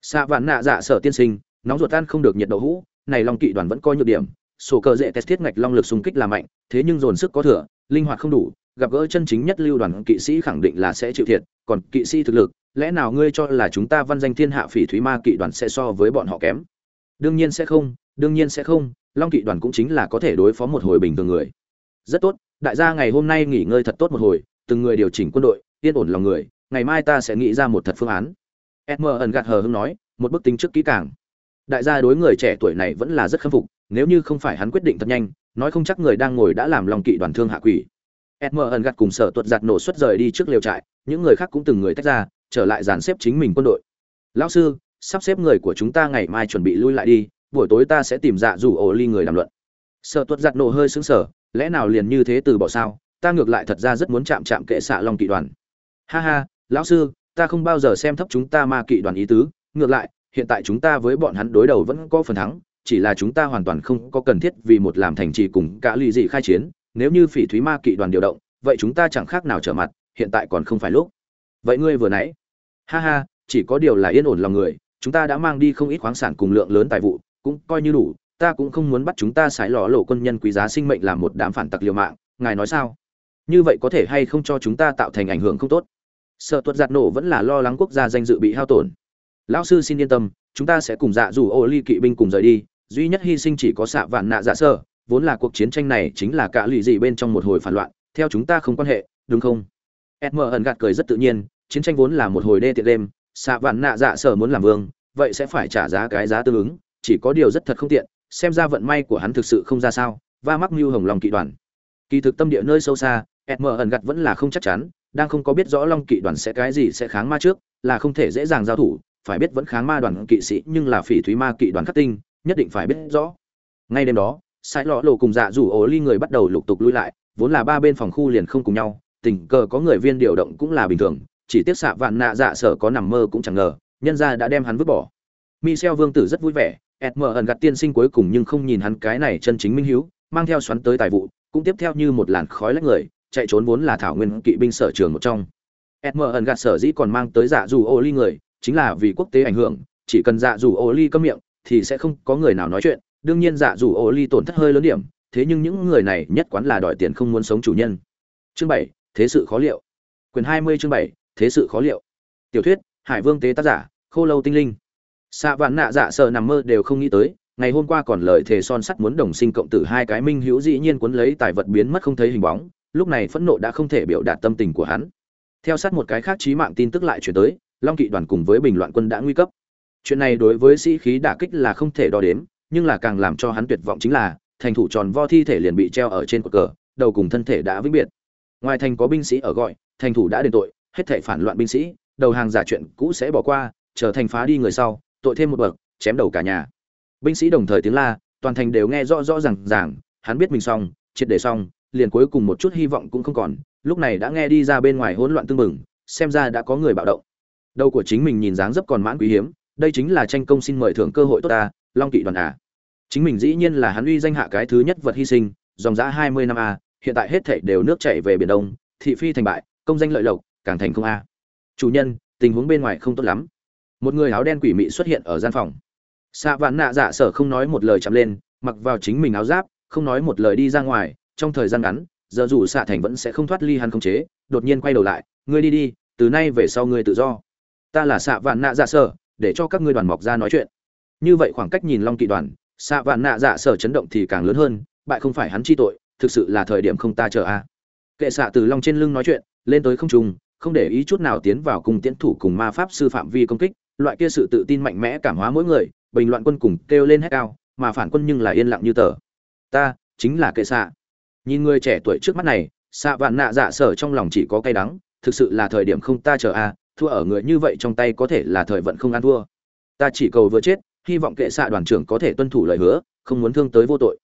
Xạ vạn nạ dạ sở tiên sinh, nóng ruột tan không được nhiệt độ hũ, này long kỵ đoàn vẫn coi nhược điểm, sổ cờ dễ test thiết ngạch long lực xung kích là mạnh, thế nhưng dồn sức có thừa, linh hoạt không đủ gặp gỡ chân chính nhất lưu đoàn kỵ sĩ khẳng định là sẽ chịu thiệt, còn kỵ sĩ thực lực, lẽ nào ngươi cho là chúng ta văn danh thiên hạ phỉ thúy ma kỵ đoàn sẽ so với bọn họ kém? Đương nhiên sẽ không, đương nhiên sẽ không, long kỵ đoàn cũng chính là có thể đối phó một hồi bình thường người. Rất tốt, đại gia ngày hôm nay nghỉ ngơi thật tốt một hồi, từng người điều chỉnh quân đội, yên ổn lòng người, ngày mai ta sẽ nghĩ ra một thật phương án. Edm ẩn gạt hờ hưng nói, một bức tính trước kỹ càng. Đại gia đối người trẻ tuổi này vẫn là rất khâm phục, nếu như không phải hắn quyết định thật nhanh, nói không chắc người đang ngồi đã làm lòng kỵ đoàn thương hạ quỷ edm ẩn gạt cùng sở tuột giặt nổ xuất rời đi trước liều trại, những người khác cũng từng người tách ra, trở lại dàn xếp chính mình quân đội. Lão sư, sắp xếp người của chúng ta ngày mai chuẩn bị lui lại đi, buổi tối ta sẽ tìm dạ rủ ổ ly người làm luận. Sở tuất giặt nổ hơi sững sờ, lẽ nào liền như thế từ bỏ sao? Ta ngược lại thật ra rất muốn chạm chạm kệ xạ long kỵ đoàn. Ha ha, lão sư, ta không bao giờ xem thấp chúng ta ma kỵ đoàn ý tứ. Ngược lại, hiện tại chúng ta với bọn hắn đối đầu vẫn có phần thắng, chỉ là chúng ta hoàn toàn không có cần thiết vì một làm thành trì cùng cả lì dị khai chiến nếu như phỉ thúy ma kỵ đoàn điều động, vậy chúng ta chẳng khác nào trở mặt, hiện tại còn không phải lúc. Vậy ngươi vừa nãy. Ha ha, chỉ có điều là yên ổn lòng người, chúng ta đã mang đi không ít khoáng sản cùng lượng lớn tài vụ, cũng coi như đủ, ta cũng không muốn bắt chúng ta xài lò lộ quân nhân quý giá sinh mệnh làm một đám phản tặc liều mạng, ngài nói sao? Như vậy có thể hay không cho chúng ta tạo thành ảnh hưởng không tốt? Sợ tuột giạt nổ vẫn là lo lắng quốc gia danh dự bị hao tổn. Lão sư xin yên tâm, chúng ta sẽ cùng dạ dù ô ly kỵ binh cùng rời đi, duy nhất hy sinh chỉ có xạ vạn nạ dạ sơ vốn là cuộc chiến tranh này chính là cả lụy gì bên trong một hồi phản loạn, theo chúng ta không quan hệ, đúng không? Edm ẩn gạt cười rất tự nhiên, chiến tranh vốn là một hồi đê tiện đêm, xạ vạn nạ dạ sở muốn làm vương, vậy sẽ phải trả giá cái giá tương ứng, chỉ có điều rất thật không tiện, xem ra vận may của hắn thực sự không ra sao và mắc mưu hồng lòng kỵ đoàn. Kỳ thực tâm địa nơi sâu xa edm ẩn gạt vẫn là không chắc chắn, đang không có biết rõ long kỵ đoàn sẽ cái gì sẽ kháng ma trước, là không thể dễ dàng giao thủ, phải biết vẫn kháng ma đoàn kỵ sĩ nhưng là phỉ thúy ma kỵ đoàn khắc tinh, nhất định phải biết rõ. Ngay đêm đó sai lọ lộ cùng dạ rủ ố ly người bắt đầu lục tục lui lại, vốn là ba bên phòng khu liền không cùng nhau, tình cờ có người viên điều động cũng là bình thường, chỉ tiếc xạ vạn nạ dạ sở có nằm mơ cũng chẳng ngờ, nhân ra đã đem hắn vứt bỏ. Michel vương tử rất vui vẻ edm ẩn gặt tiên sinh cuối cùng nhưng không nhìn hắn cái này chân chính minh hiếu, mang theo xoắn tới tài vụ, cũng tiếp theo như một làn khói lách người, chạy trốn vốn là thảo nguyên kỵ binh sở trường một trong. Sm ẩn gạt sở dĩ còn mang tới dạ dù ô ly người, chính là vì quốc tế ảnh hưởng, chỉ cần dạ dù ô ly cấm miệng, thì sẽ không có người nào nói chuyện đương nhiên dạ dù ô ly tổn thất hơi lớn điểm, thế nhưng những người này nhất quán là đòi tiền không muốn sống chủ nhân. Chương bảy, thế sự khó liệu. Quyền hai mươi chương bảy, thế sự khó liệu. Tiểu thuyết, hải vương tế tác giả, khô lâu tinh linh. Xạ vạn nạ dạ sợ nằm mơ đều không nghĩ tới, ngày hôm qua còn lời thề son sắt muốn đồng sinh cộng tử hai cái minh hữu dĩ nhiên cuốn lấy tài vật biến mất không thấy hình bóng, lúc này phẫn nộ đã không thể biểu đạt tâm tình của hắn. Theo sát một cái khác trí mạng tin tức lại chuyển tới, long kỵ đoàn cùng với bình loạn quân đã nguy cấp. Chuyện này đối với sĩ khí đả kích là không thể đo đếm nhưng là càng làm cho hắn tuyệt vọng chính là, thành thủ tròn vo thi thể liền bị treo ở trên cột cờ, đầu cùng thân thể đã vĩnh biệt. Ngoài thành có binh sĩ ở gọi, thành thủ đã đền tội, hết thể phản loạn binh sĩ, đầu hàng giả chuyện cũ sẽ bỏ qua, trở thành phá đi người sau, tội thêm một bậc, chém đầu cả nhà. Binh sĩ đồng thời tiếng la, toàn thành đều nghe rõ rõ ràng ràng, hắn biết mình xong, triệt để xong, liền cuối cùng một chút hy vọng cũng không còn, lúc này đã nghe đi ra bên ngoài hỗn loạn tương mừng xem ra đã có người bạo động. Đầu của chính mình nhìn dáng dấp còn mãn quý hiếm, đây chính là tranh công xin mời thưởng cơ hội tốt ta long kỵ đoàn à. Chính mình dĩ nhiên là hắn uy danh hạ cái thứ nhất vật hy sinh, dòng giã hai mươi năm a, hiện tại hết thảy đều nước chảy về biển đông, thị phi thành bại, công danh lợi lộc, càng thành không a. Chủ nhân, tình huống bên ngoài không tốt lắm. Một người áo đen quỷ mị xuất hiện ở gian phòng. Xạ vạn nạ dạ sở không nói một lời chạm lên, mặc vào chính mình áo giáp, không nói một lời đi ra ngoài, trong thời gian ngắn, giờ dù xạ thành vẫn sẽ không thoát ly hắn không chế, đột nhiên quay đầu lại, ngươi đi đi, từ nay về sau ngươi tự do. Ta là xạ vạn nạ dạ sở, để cho các ngươi đoàn mọc ra nói chuyện như vậy khoảng cách nhìn long kỵ đoàn xạ vạn nạ dạ sở chấn động thì càng lớn hơn, bại không phải hắn chi tội, thực sự là thời điểm không ta chờ a. Kệ xạ từ long trên lưng nói chuyện, lên tới không trùng không để ý chút nào tiến vào cùng tiến thủ cùng ma pháp sư phạm vi công kích, loại kia sự tự tin mạnh mẽ cảm hóa mỗi người, bình loạn quân cùng kêu lên hét cao, mà phản quân nhưng là yên lặng như tờ. Ta, chính là kệ xạ nhìn người trẻ tuổi trước mắt này xạ vạn nạ dạ sở trong lòng chỉ có cay đắng, thực sự là thời điểm không ta chờ a, thua ở người như vậy trong tay có thể là thời vận không ăn thua. Ta chỉ cầu vừa chết hy vọng kệ xạ đoàn trưởng có thể tuân thủ lời hứa, không muốn thương tới vô tội.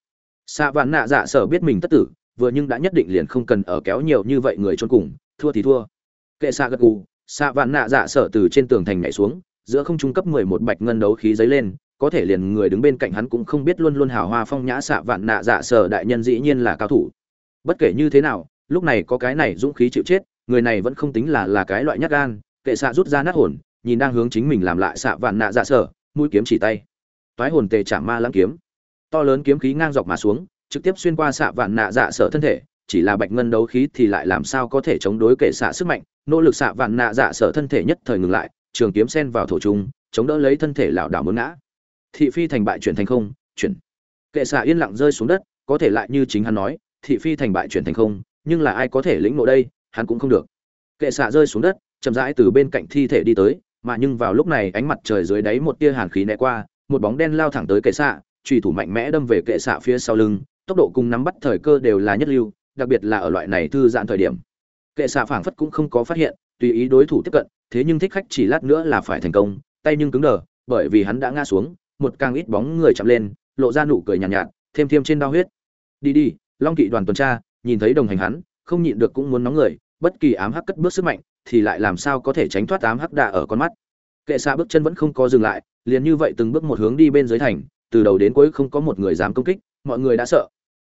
Xạ vạn nạ dạ sở biết mình tất tử, vừa nhưng đã nhất định liền không cần ở kéo nhiều như vậy người trốn cùng, thua thì thua. Kệ xạ gật gù, xạ vạn nạ dạ sở từ trên tường thành nhảy xuống, giữa không trung cấp mười một bạch ngân đấu khí giấy lên, có thể liền người đứng bên cạnh hắn cũng không biết luôn luôn hào hoa phong nhã xạ vạn nạ dạ sở đại nhân dĩ nhiên là cao thủ. Bất kể như thế nào, lúc này có cái này dũng khí chịu chết, người này vẫn không tính là là cái loại nhát gan, kệ xạ rút ra nát hồn, nhìn đang hướng chính mình làm lại xạ vạn nạ dạ sở mũi kiếm chỉ tay. Toái hồn tề chạm ma lãng kiếm. To lớn kiếm khí ngang dọc mà xuống, trực tiếp xuyên qua xạ vạn nạ dạ sở thân thể, chỉ là bạch ngân đấu khí thì lại làm sao có thể chống đối kể xạ sức mạnh. Nỗ lực xạ vạn nạ dạ sở thân thể nhất thời ngừng lại, trường kiếm sen vào thổ trung, chống đỡ lấy thân thể lảo đảo muốn ngã. Thị phi thành bại chuyển thành không, chuyển. Kệ xạ yên lặng rơi xuống đất, có thể lại như chính hắn nói, thị phi thành bại chuyển thành không, nhưng là ai có thể lĩnh nộ đây, hắn cũng không được. Kệ xạ rơi xuống đất, chậm rãi từ bên cạnh thi thể đi tới mà nhưng vào lúc này ánh mặt trời dưới đáy một tia hàn khí né qua một bóng đen lao thẳng tới kệ xạ trùy thủ mạnh mẽ đâm về kệ xạ phía sau lưng tốc độ cùng nắm bắt thời cơ đều là nhất lưu đặc biệt là ở loại này thư giãn thời điểm. Kệ xạ phảng phất cũng không có phát hiện tùy ý đối thủ tiếp cận thế nhưng thích khách chỉ lát nữa là phải thành công tay nhưng cứng đờ bởi vì hắn đã ngã xuống một càng ít bóng người chạm lên lộ ra nụ cười nhàn nhạt, nhạt thêm thêm trên đau huyết. Đi đi long kỵ đoàn tuần tra nhìn thấy đồng hành hắn không nhịn được cũng muốn nóng người bất kỳ ám hắc cất bước sức mạnh thì lại làm sao có thể tránh thoát ám hắc đạ ở con mắt. Kệ xạ bước chân vẫn không có dừng lại, liền như vậy từng bước một hướng đi bên dưới thành, từ đầu đến cuối không có một người dám công kích, mọi người đã sợ.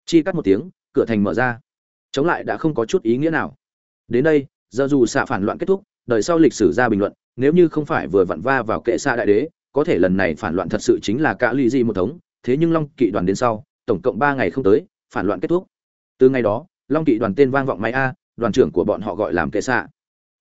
Chi cắt một tiếng, cửa thành mở ra. Chống lại đã không có chút ý nghĩa nào. Đến đây, giờ dù xạ phản loạn kết thúc, đời sau lịch sử ra bình luận, nếu như không phải vừa vặn va vào kệ xạ đại đế, có thể lần này phản loạn thật sự chính là cả ly di một thống, thế nhưng long kỵ đoàn đến sau, tổng cộng ba ngày không tới, phản loạn kết thúc. Từ ngày đó, long kỵ đoàn tên vang vọng máy a, đoàn trưởng của bọn họ gọi làm kệ xạ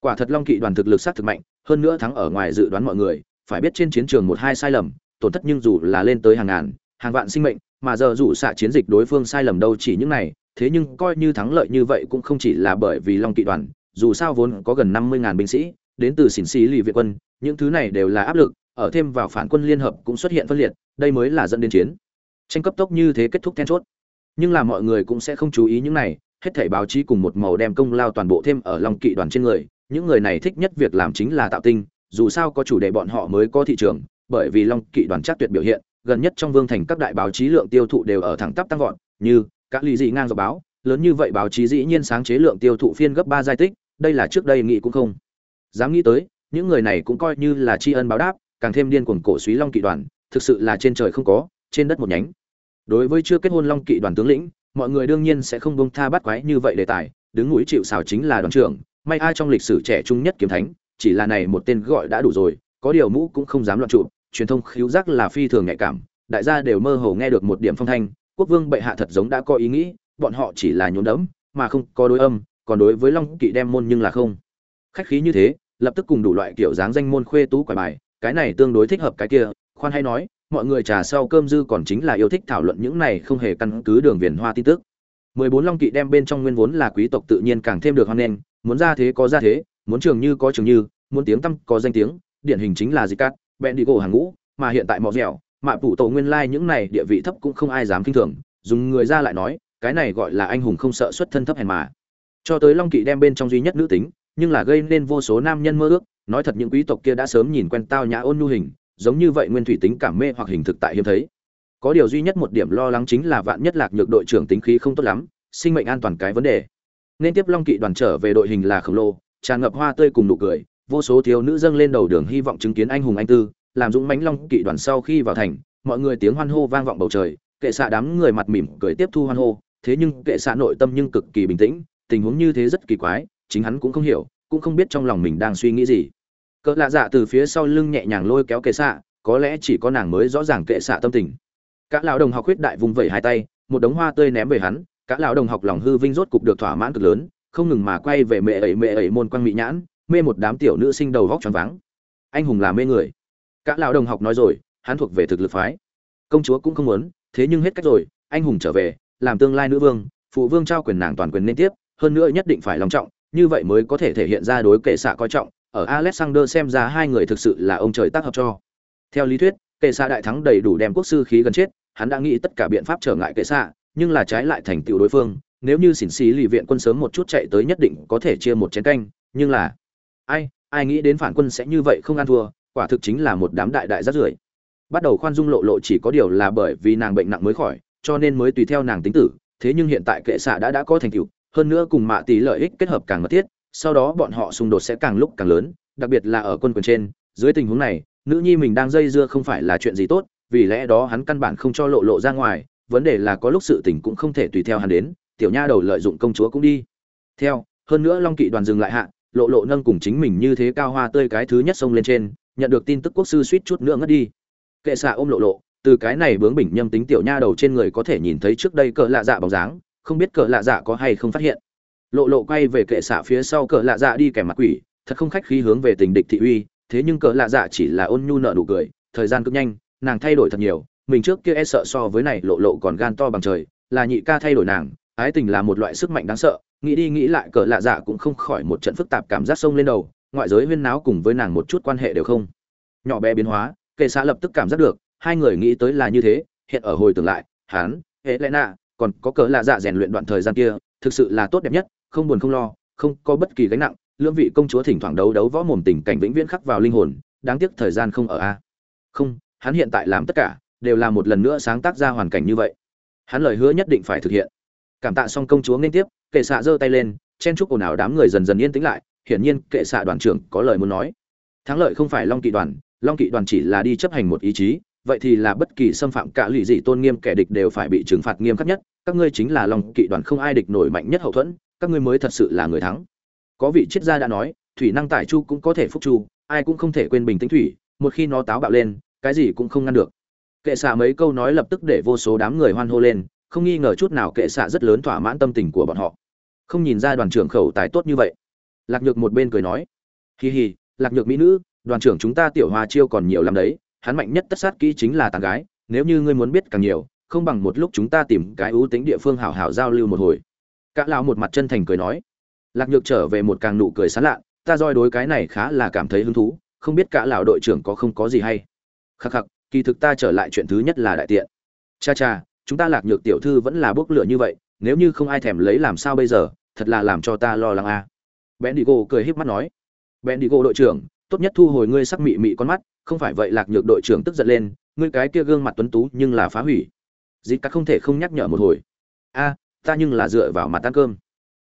quả thật long kỵ đoàn thực lực sát thực mạnh, hơn nữa thắng ở ngoài dự đoán mọi người, phải biết trên chiến trường một hai sai lầm, tổn thất nhưng dù là lên tới hàng ngàn, hàng vạn sinh mệnh, mà giờ dù xạ chiến dịch đối phương sai lầm đâu chỉ những này, thế nhưng coi như thắng lợi như vậy cũng không chỉ là bởi vì long kỵ đoàn, dù sao vốn có gần năm mươi ngàn binh sĩ, đến từ xỉn xì lì viện quân, những thứ này đều là áp lực, ở thêm vào phản quân liên hợp cũng xuất hiện phân liệt, đây mới là dẫn đến chiến tranh cấp tốc như thế kết thúc then chốt. Nhưng là mọi người cũng sẽ không chú ý những này, hết thảy báo chí cùng một màu đem công lao toàn bộ thêm ở long kỵ đoàn trên người những người này thích nhất việc làm chính là tạo tinh, dù sao có chủ đề bọn họ mới có thị trường, bởi vì long kỵ đoàn chắc tuyệt biểu hiện, gần nhất trong vương thành các đại báo chí lượng tiêu thụ đều ở thẳng tắp tăng vọt, như các lý dị ngang dọc báo, lớn như vậy báo chí dĩ nhiên sáng chế lượng tiêu thụ phiên gấp ba giai tích, đây là trước đây nghĩ cũng không dám nghĩ tới, những người này cũng coi như là tri ân báo đáp, càng thêm điên cuồng cổ suý long kỵ đoàn, thực sự là trên trời không có, trên đất một nhánh. Đối với chưa kết hôn long kỵ đoàn tướng lĩnh, mọi người đương nhiên sẽ không bông tha bắt quái như vậy đề tài, đứng núi chịu xào chính là đoàn trưởng may ai trong lịch sử trẻ trung nhất kiếm thánh, chỉ là này một tên gọi đã đủ rồi, có điều mũ cũng không dám loạn trụ, truyền thông khiếu giác là phi thường nhạy cảm, đại gia đều mơ hồ nghe được một điểm phong thanh, quốc vương bệ hạ thật giống đã có ý nghĩ, bọn họ chỉ là nhốn đẫm, mà không có đối âm, còn đối với long kỵ đem môn nhưng là không. Khách khí như thế, lập tức cùng đủ loại kiểu dáng danh môn khuê tú quả bài, cái này tương đối thích hợp cái kia, khoan hay nói, mọi người trà sau cơm dư còn chính là yêu thích thảo luận những này không hề căn cứ đường viền hoa tin tức. 14 long kỵ đem bên trong nguyên vốn là quý tộc tự nhiên càng thêm được hoan nghênh, muốn ra thế có ra thế, muốn trường như có trường như, muốn tiếng tăm có danh tiếng, điển hình chính là gì cát bèn đi gỗ hàng ngũ, mà hiện tại mọ dẻo mạ phủ tổ nguyên lai những này địa vị thấp cũng không ai dám kinh thường, dùng người ra lại nói, cái này gọi là anh hùng không sợ xuất thân thấp hèn mà. Cho tới long kỵ đem bên trong duy nhất nữ tính, nhưng là gây nên vô số nam nhân mơ ước, nói thật những quý tộc kia đã sớm nhìn quen tao nhã ôn nhu hình, giống như vậy nguyên thủy tính cảm mê hoặc hình thực tại hiếm thấy có điều duy nhất một điểm lo lắng chính là vạn nhất lạc nhược đội trưởng tính khí không tốt lắm, sinh mệnh an toàn cái vấn đề. Nên tiếp long kỵ đoàn trở về đội hình là khổng lồ, tràn ngập hoa tươi cùng nụ cười, vô số thiếu nữ dâng lên đầu đường hy vọng chứng kiến anh hùng anh tư, làm dũng mãnh long kỵ đoàn sau khi vào thành, mọi người tiếng hoan hô vang vọng bầu trời, kệ xạ đám người mặt mỉm cười tiếp thu hoan hô, thế nhưng kệ xạ nội tâm nhưng cực kỳ bình tĩnh, tình huống như thế rất kỳ quái, chính hắn cũng không hiểu, cũng không biết trong lòng mình đang suy nghĩ gì. Cỡ lạ dạ từ phía sau lưng nhẹ nhàng lôi kéo kệ xạ, có lẽ chỉ có nàng mới rõ ràng kệ xạ tâm tình cả lão đồng học huyết đại vùng vẩy hai tay, một đống hoa tươi ném về hắn. Cả lão đồng học lòng hư vinh rốt cục được thỏa mãn cực lớn, không ngừng mà quay về mẹ ấy mẹ ấy môn quang mỹ nhãn, mê một đám tiểu nữ sinh đầu vóc tròn vắng. anh hùng là mê người. Cả lão đồng học nói rồi, hắn thuộc về thực lực phái. Công chúa cũng không muốn, thế nhưng hết cách rồi, anh hùng trở về, làm tương lai nữ vương, phụ vương trao quyền nàng toàn quyền nên tiếp, hơn nữa nhất định phải long trọng, như vậy mới có thể thể hiện ra đối kệ xạ coi trọng. Ở alexander xem ra hai người thực sự là ông trời tác hợp cho. Theo lý thuyết, kệ xạ đại thắng đầy đủ đem quốc sư khí gần chết hắn đã nghĩ tất cả biện pháp trở ngại kệ xạ, nhưng là trái lại thành tựu đối phương, nếu như xỉn xì lì viện quân sớm một chút chạy tới nhất định có thể chia một chén canh, nhưng là, ai ai nghĩ đến phản quân sẽ như vậy không ăn thua, quả thực chính là một đám đại đại rát rưởi. Bắt đầu khoan dung lộ lộ chỉ có điều là bởi vì nàng bệnh nặng mới khỏi, cho nên mới tùy theo nàng tính tử, thế nhưng hiện tại kệ xạ đã đã có thành tựu, hơn nữa cùng mạ tỷ lợi ích kết hợp càng mật thiết, sau đó bọn họ xung đột sẽ càng lúc càng lớn, đặc biệt là ở quân quyền trên, dưới tình huống này, nữ nhi mình đang dây dưa không phải là chuyện gì tốt vì lẽ đó hắn căn bản không cho lộ lộ ra ngoài, vấn đề là có lúc sự tình cũng không thể tùy theo hắn đến, tiểu nha đầu lợi dụng công chúa cũng đi. Theo, hơn nữa long kỵ đoàn dừng lại hạ, lộ lộ nâng cùng chính mình như thế cao hoa tươi cái thứ nhất xông lên trên, nhận được tin tức quốc sư suýt chút nữa ngất đi. Kệ xạ ôm lộ lộ, từ cái này bướng bỉnh nhâm tính tiểu nha đầu trên người có thể nhìn thấy trước đây cỡ lạ dạ bóng dáng, không biết cỡ lạ dạ có hay không phát hiện. Lộ lộ quay về kệ xạ phía sau cỡ lạ dạ đi kẻ mặt quỷ, thật không khách khí hướng về tình địch thị uy, thế nhưng cỡ lạ dạ chỉ là ôn nhu nợ nụ cười, thời gian cực nhanh nàng thay đổi thật nhiều, mình trước kia e sợ so với này lộ lộ còn gan to bằng trời, là nhị ca thay đổi nàng, ái tình là một loại sức mạnh đáng sợ, nghĩ đi nghĩ lại cỡ lạ dạ cũng không khỏi một trận phức tạp cảm giác sông lên đầu, ngoại giới huyên náo cùng với nàng một chút quan hệ đều không. Nhỏ bé biến hóa, kệ xạ lập tức cảm giác được, hai người nghĩ tới là như thế, hiện ở hồi tưởng lại, hắn hệ lẽ nạ còn có cỡ lạ dạ rèn luyện đoạn thời gian kia, thực sự là tốt đẹp nhất, không buồn không lo, không có bất kỳ gánh nặng, lưỡng vị công chúa thỉnh thoảng đấu đấu võ mồm tình cảnh vĩnh viễn khắc vào linh hồn, đáng tiếc thời gian không ở a. Không hắn hiện tại làm tất cả, đều là một lần nữa sáng tác ra hoàn cảnh như vậy. Hắn lời hứa nhất định phải thực hiện. Cảm tạ xong công chúa nên tiếp, kệ xạ giơ tay lên, chen chúc ồn ào đám người dần dần yên tĩnh lại, hiển nhiên kệ xạ đoàn trưởng có lời muốn nói. Thắng lợi không phải long kỵ đoàn, long kỵ đoàn chỉ là đi chấp hành một ý chí, vậy thì là bất kỳ xâm phạm cả lụy dị tôn nghiêm kẻ địch đều phải bị trừng phạt nghiêm khắc nhất, các ngươi chính là long kỵ đoàn không ai địch nổi mạnh nhất hậu thuẫn, các ngươi mới thật sự là người thắng. Có vị triết gia đã nói, thủy năng tải chu cũng có thể phúc chu, ai cũng không thể quên bình tĩnh thủy, một khi nó táo bạo lên cái gì cũng không ngăn được. Kệ xạ mấy câu nói lập tức để vô số đám người hoan hô lên, không nghi ngờ chút nào kệ xạ rất lớn thỏa mãn tâm tình của bọn họ. Không nhìn ra đoàn trưởng khẩu tài tốt như vậy. Lạc nhược một bên cười nói hì hì lạc nhược mỹ nữ, đoàn trưởng chúng ta tiểu hoa chiêu còn nhiều lắm đấy, hắn mạnh nhất tất sát kỹ chính là tàn gái, nếu như ngươi muốn biết càng nhiều, không bằng một lúc chúng ta tìm cái ưu tính địa phương hảo hảo giao lưu một hồi. Cả lão một mặt chân thành cười nói. Lạc nhược trở về một càng nụ cười sán lạ, ta roi đối cái này khá là cảm thấy hứng thú, không biết cả lão đội trưởng có không có gì hay khắc khắc, kỳ thực ta trở lại chuyện thứ nhất là đại tiện. Cha cha, chúng ta lạc nhược tiểu thư vẫn là bốc lửa như vậy, nếu như không ai thèm lấy làm sao bây giờ, thật là làm cho ta lo lắng a. À. bèn đi gô cười híp mắt nói. Bèn đi gô đội trưởng, tốt nhất thu hồi ngươi sắc mị mị con mắt, không phải vậy lạc nhược đội trưởng tức giận lên, ngươi cái kia gương mặt tuấn tú nhưng là phá hủy. Dịp cắt không thể không nhắc nhở một hồi. A, ta nhưng là dựa vào mặt ăn cơm.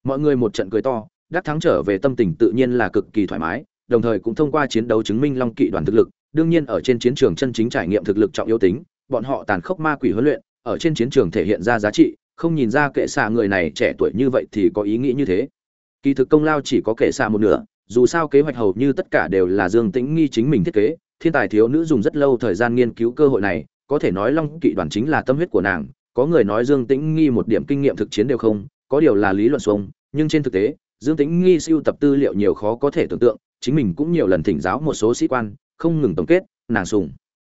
Mọi người một trận cười to, đắc thắng trở về tâm tình tự nhiên là cực kỳ thoải mái, đồng thời cũng thông qua chiến đấu chứng minh long kỵ đoàn thực lực đương nhiên ở trên chiến trường chân chính trải nghiệm thực lực trọng yếu tính, bọn họ tàn khốc ma quỷ huấn luyện, ở trên chiến trường thể hiện ra giá trị, không nhìn ra kệ xạ người này trẻ tuổi như vậy thì có ý nghĩ như thế. Kỳ thực công lao chỉ có kệ xa một nửa, dù sao kế hoạch hầu như tất cả đều là dương tĩnh nghi chính mình thiết kế, thiên tài thiếu nữ dùng rất lâu thời gian nghiên cứu cơ hội này, có thể nói long kỵ đoàn chính là tâm huyết của nàng, có người nói dương tĩnh nghi một điểm kinh nghiệm thực chiến đều không, có điều là lý luận xuông, nhưng trên thực tế, dương tĩnh nghi siêu tập tư liệu nhiều khó có thể tưởng tượng, chính mình cũng nhiều lần thỉnh giáo một số sĩ quan không ngừng tổng kết, nàng sùng.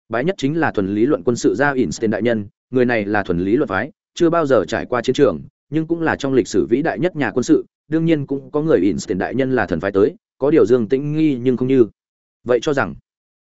Bái nhất chính là thuần lý luận quân sự gia Einstein đại nhân, người này là thuần lý luận phái, chưa bao giờ trải qua chiến trường, nhưng cũng là trong lịch sử vĩ đại nhất nhà quân sự, đương nhiên cũng có người Einstein đại nhân là thần phái tới, có điều dương tĩnh nghi nhưng không như. Vậy cho rằng,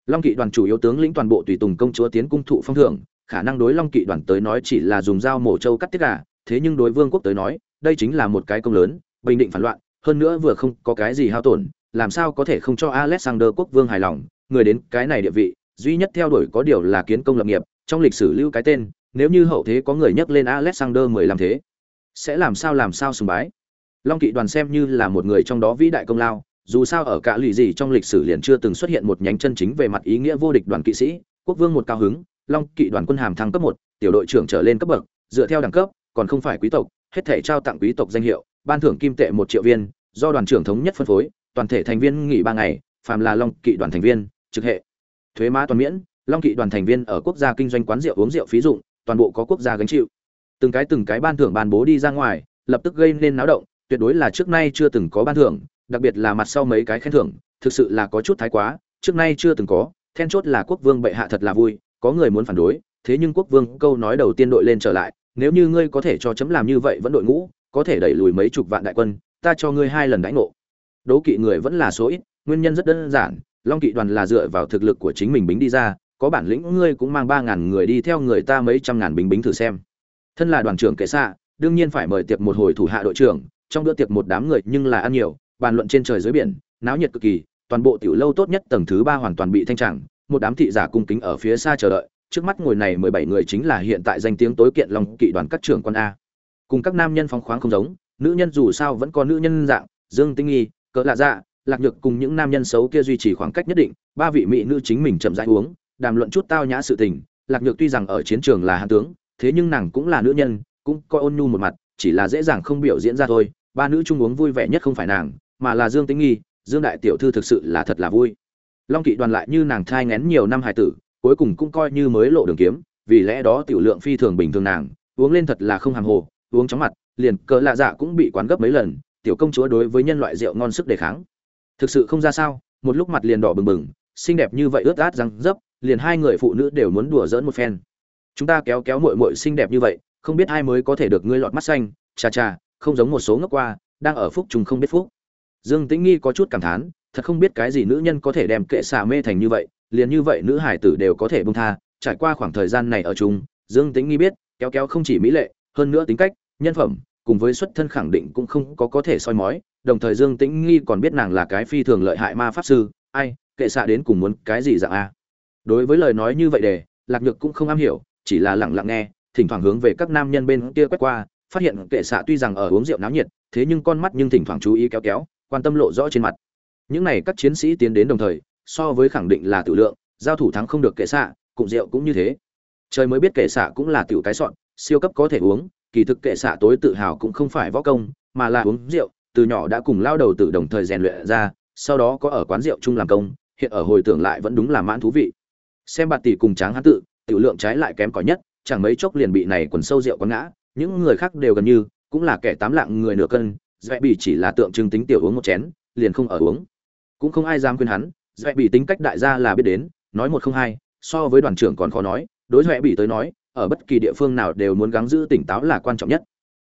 long kỵ đoàn chủ yếu tướng lĩnh toàn bộ tùy tùng công chúa tiến cung thụ phong thưởng, khả năng đối long kỵ đoàn tới nói chỉ là dùng dao mổ trâu cắt tiết gà, thế nhưng đối vương quốc tới nói, đây chính là một cái công lớn, bình định phản loạn, hơn nữa vừa không có cái gì hao tổn, làm sao có thể không cho alexander quốc vương hài lòng người đến cái này địa vị, duy nhất theo đuổi có điều là kiến công lập nghiệp, trong lịch sử lưu cái tên, nếu như hậu thế có người nhắc lên alexander mười làm thế, sẽ làm sao làm sao sùng bái. Long kỵ đoàn xem như là một người trong đó vĩ đại công lao, dù sao ở cả lì gì trong lịch sử liền chưa từng xuất hiện một nhánh chân chính về mặt ý nghĩa vô địch đoàn kỵ sĩ, quốc vương một cao hứng, long kỵ đoàn quân hàm thăng cấp một, tiểu đội trưởng trở lên cấp bậc, dựa theo đẳng cấp, còn không phải quý tộc, hết thể trao tặng quý tộc danh hiệu, ban thưởng kim tệ một triệu viên, do đoàn trưởng thống nhất phân phối, toàn thể thành viên nghỉ ba ngày, phàm là long kỵ đoàn thành viên trực hệ. Thuế má toàn miễn, long kỵ đoàn thành viên ở quốc gia kinh doanh quán rượu uống rượu phí dụng, toàn bộ có quốc gia gánh chịu. Từng cái từng cái ban thưởng ban bố đi ra ngoài, lập tức gây nên náo động, tuyệt đối là trước nay chưa từng có ban thưởng, đặc biệt là mặt sau mấy cái khen thưởng, thực sự là có chút thái quá, trước nay chưa từng có, then chốt là quốc vương bệ hạ thật là vui, có người muốn phản đối, thế nhưng quốc vương câu nói đầu tiên đội lên trở lại, nếu như ngươi có thể cho chấm làm như vậy vẫn đội ngũ, có thể đẩy lùi mấy chục vạn đại quân, ta cho ngươi hai lần đánh ngộ. Đố kỵ người vẫn là số ít, nguyên nhân rất đơn giản long kỵ đoàn là dựa vào thực lực của chính mình bính đi ra, có bản lĩnh ngươi cũng mang ba ngàn người đi theo người ta mấy trăm ngàn bính bính thử xem. Thân là đoàn trưởng kệ xạ, đương nhiên phải mời tiệc một hồi thủ hạ đội trưởng, trong bữa tiệc một đám người nhưng là ăn nhiều, bàn luận trên trời dưới biển, náo nhiệt cực kỳ, toàn bộ tiểu lâu tốt nhất tầng thứ ba hoàn toàn bị thanh tràng, một đám thị giả cung kính ở phía xa chờ đợi, trước mắt ngồi này mười bảy người chính là hiện tại danh tiếng tối kiện long kỵ đoàn các trưởng quan a. Cùng các nam nhân phong khoáng không giống, nữ nhân dù sao vẫn có nữ nhân dạng, dương tinh nghi, cỡ lạ dạ lạc nhược cùng những nam nhân xấu kia duy trì khoảng cách nhất định, ba vị mỹ nữ chính mình chậm rãi uống, đàm luận chút tao nhã sự tình. Lạc nhược tuy rằng ở chiến trường là hạ tướng, thế nhưng nàng cũng là nữ nhân, cũng coi ôn nhu một mặt, chỉ là dễ dàng không biểu diễn ra thôi. Ba nữ chung uống vui vẻ nhất không phải nàng, mà là dương tĩnh nghi, dương đại tiểu thư thực sự là thật là vui. Long kỵ đoàn lại như nàng thai ngén nhiều năm hài tử, cuối cùng cũng coi như mới lộ đường kiếm, vì lẽ đó tiểu lượng phi thường bình thường nàng, uống lên thật là không hàng hồ, uống chóng mặt, liền cỡ lạ dạ cũng bị quán gấp mấy lần, tiểu công chúa đối với nhân loại rượu ngon sức đề kháng thực sự không ra sao một lúc mặt liền đỏ bừng bừng xinh đẹp như vậy ướt át răng dấp liền hai người phụ nữ đều muốn đùa giỡn một phen. Chúng ta kéo kéo muội muội xinh đẹp như vậy không biết ai mới có thể được ngươi lọt mắt xanh cha cha không giống một số ngốc qua đang ở phúc chúng không biết phúc. Dương tĩnh nghi có chút cảm thán thật không biết cái gì nữ nhân có thể đem kệ xà mê thành như vậy liền như vậy nữ hải tử đều có thể bông tha trải qua khoảng thời gian này ở chúng, dương tĩnh nghi biết kéo kéo không chỉ mỹ lệ hơn nữa tính cách nhân phẩm cùng với xuất thân khẳng định cũng không có có thể soi mói đồng thời dương tĩnh nghi còn biết nàng là cái phi thường lợi hại ma pháp sư, ai, kệ xạ đến cùng muốn cái gì dạng a. Đối với lời nói như vậy để, lạc nhược cũng không am hiểu, chỉ là lặng lặng nghe, thỉnh thoảng hướng về các nam nhân bên kia quét qua, phát hiện kệ xạ tuy rằng ở uống rượu náo nhiệt, thế nhưng con mắt nhưng thỉnh thoảng chú ý kéo kéo, quan tâm lộ rõ trên mặt. Những này các chiến sĩ tiến đến đồng thời, so với khẳng định là tử lượng, giao thủ thắng không được kệ xạ cụng rượu cũng như thế. Trời mới biết kệ xạ cũng là tiểu cái sọn, siêu cấp có thể uống, kỳ thực kệ xạ tối tự hào cũng không phải võ công, mà là uống rượu từ nhỏ đã cùng lao đầu tử đồng thời rèn luyện ra, sau đó có ở quán rượu chung làm công, hiện ở hồi tưởng lại vẫn đúng là mãn thú vị. Xem bạt tỷ cùng tráng hán tự, tiểu lượng trái lại kém cỏi nhất, chẳng mấy chốc liền bị này quần sâu rượu quán ngã, những người khác đều gần như, cũng là kẻ tám lạng người nửa cân dễ bị chỉ là tượng trưng tính tiểu uống một chén, liền không ở uống. Cũng không ai dám khuyên hắn dễ bị tính cách đại gia là biết đến, nói một không hai, so với đoàn trưởng còn khó nói, đối dễ bị tới nói, ở bất kỳ địa phương nào đều muốn gắng giữ tỉnh táo là quan trọng nhất.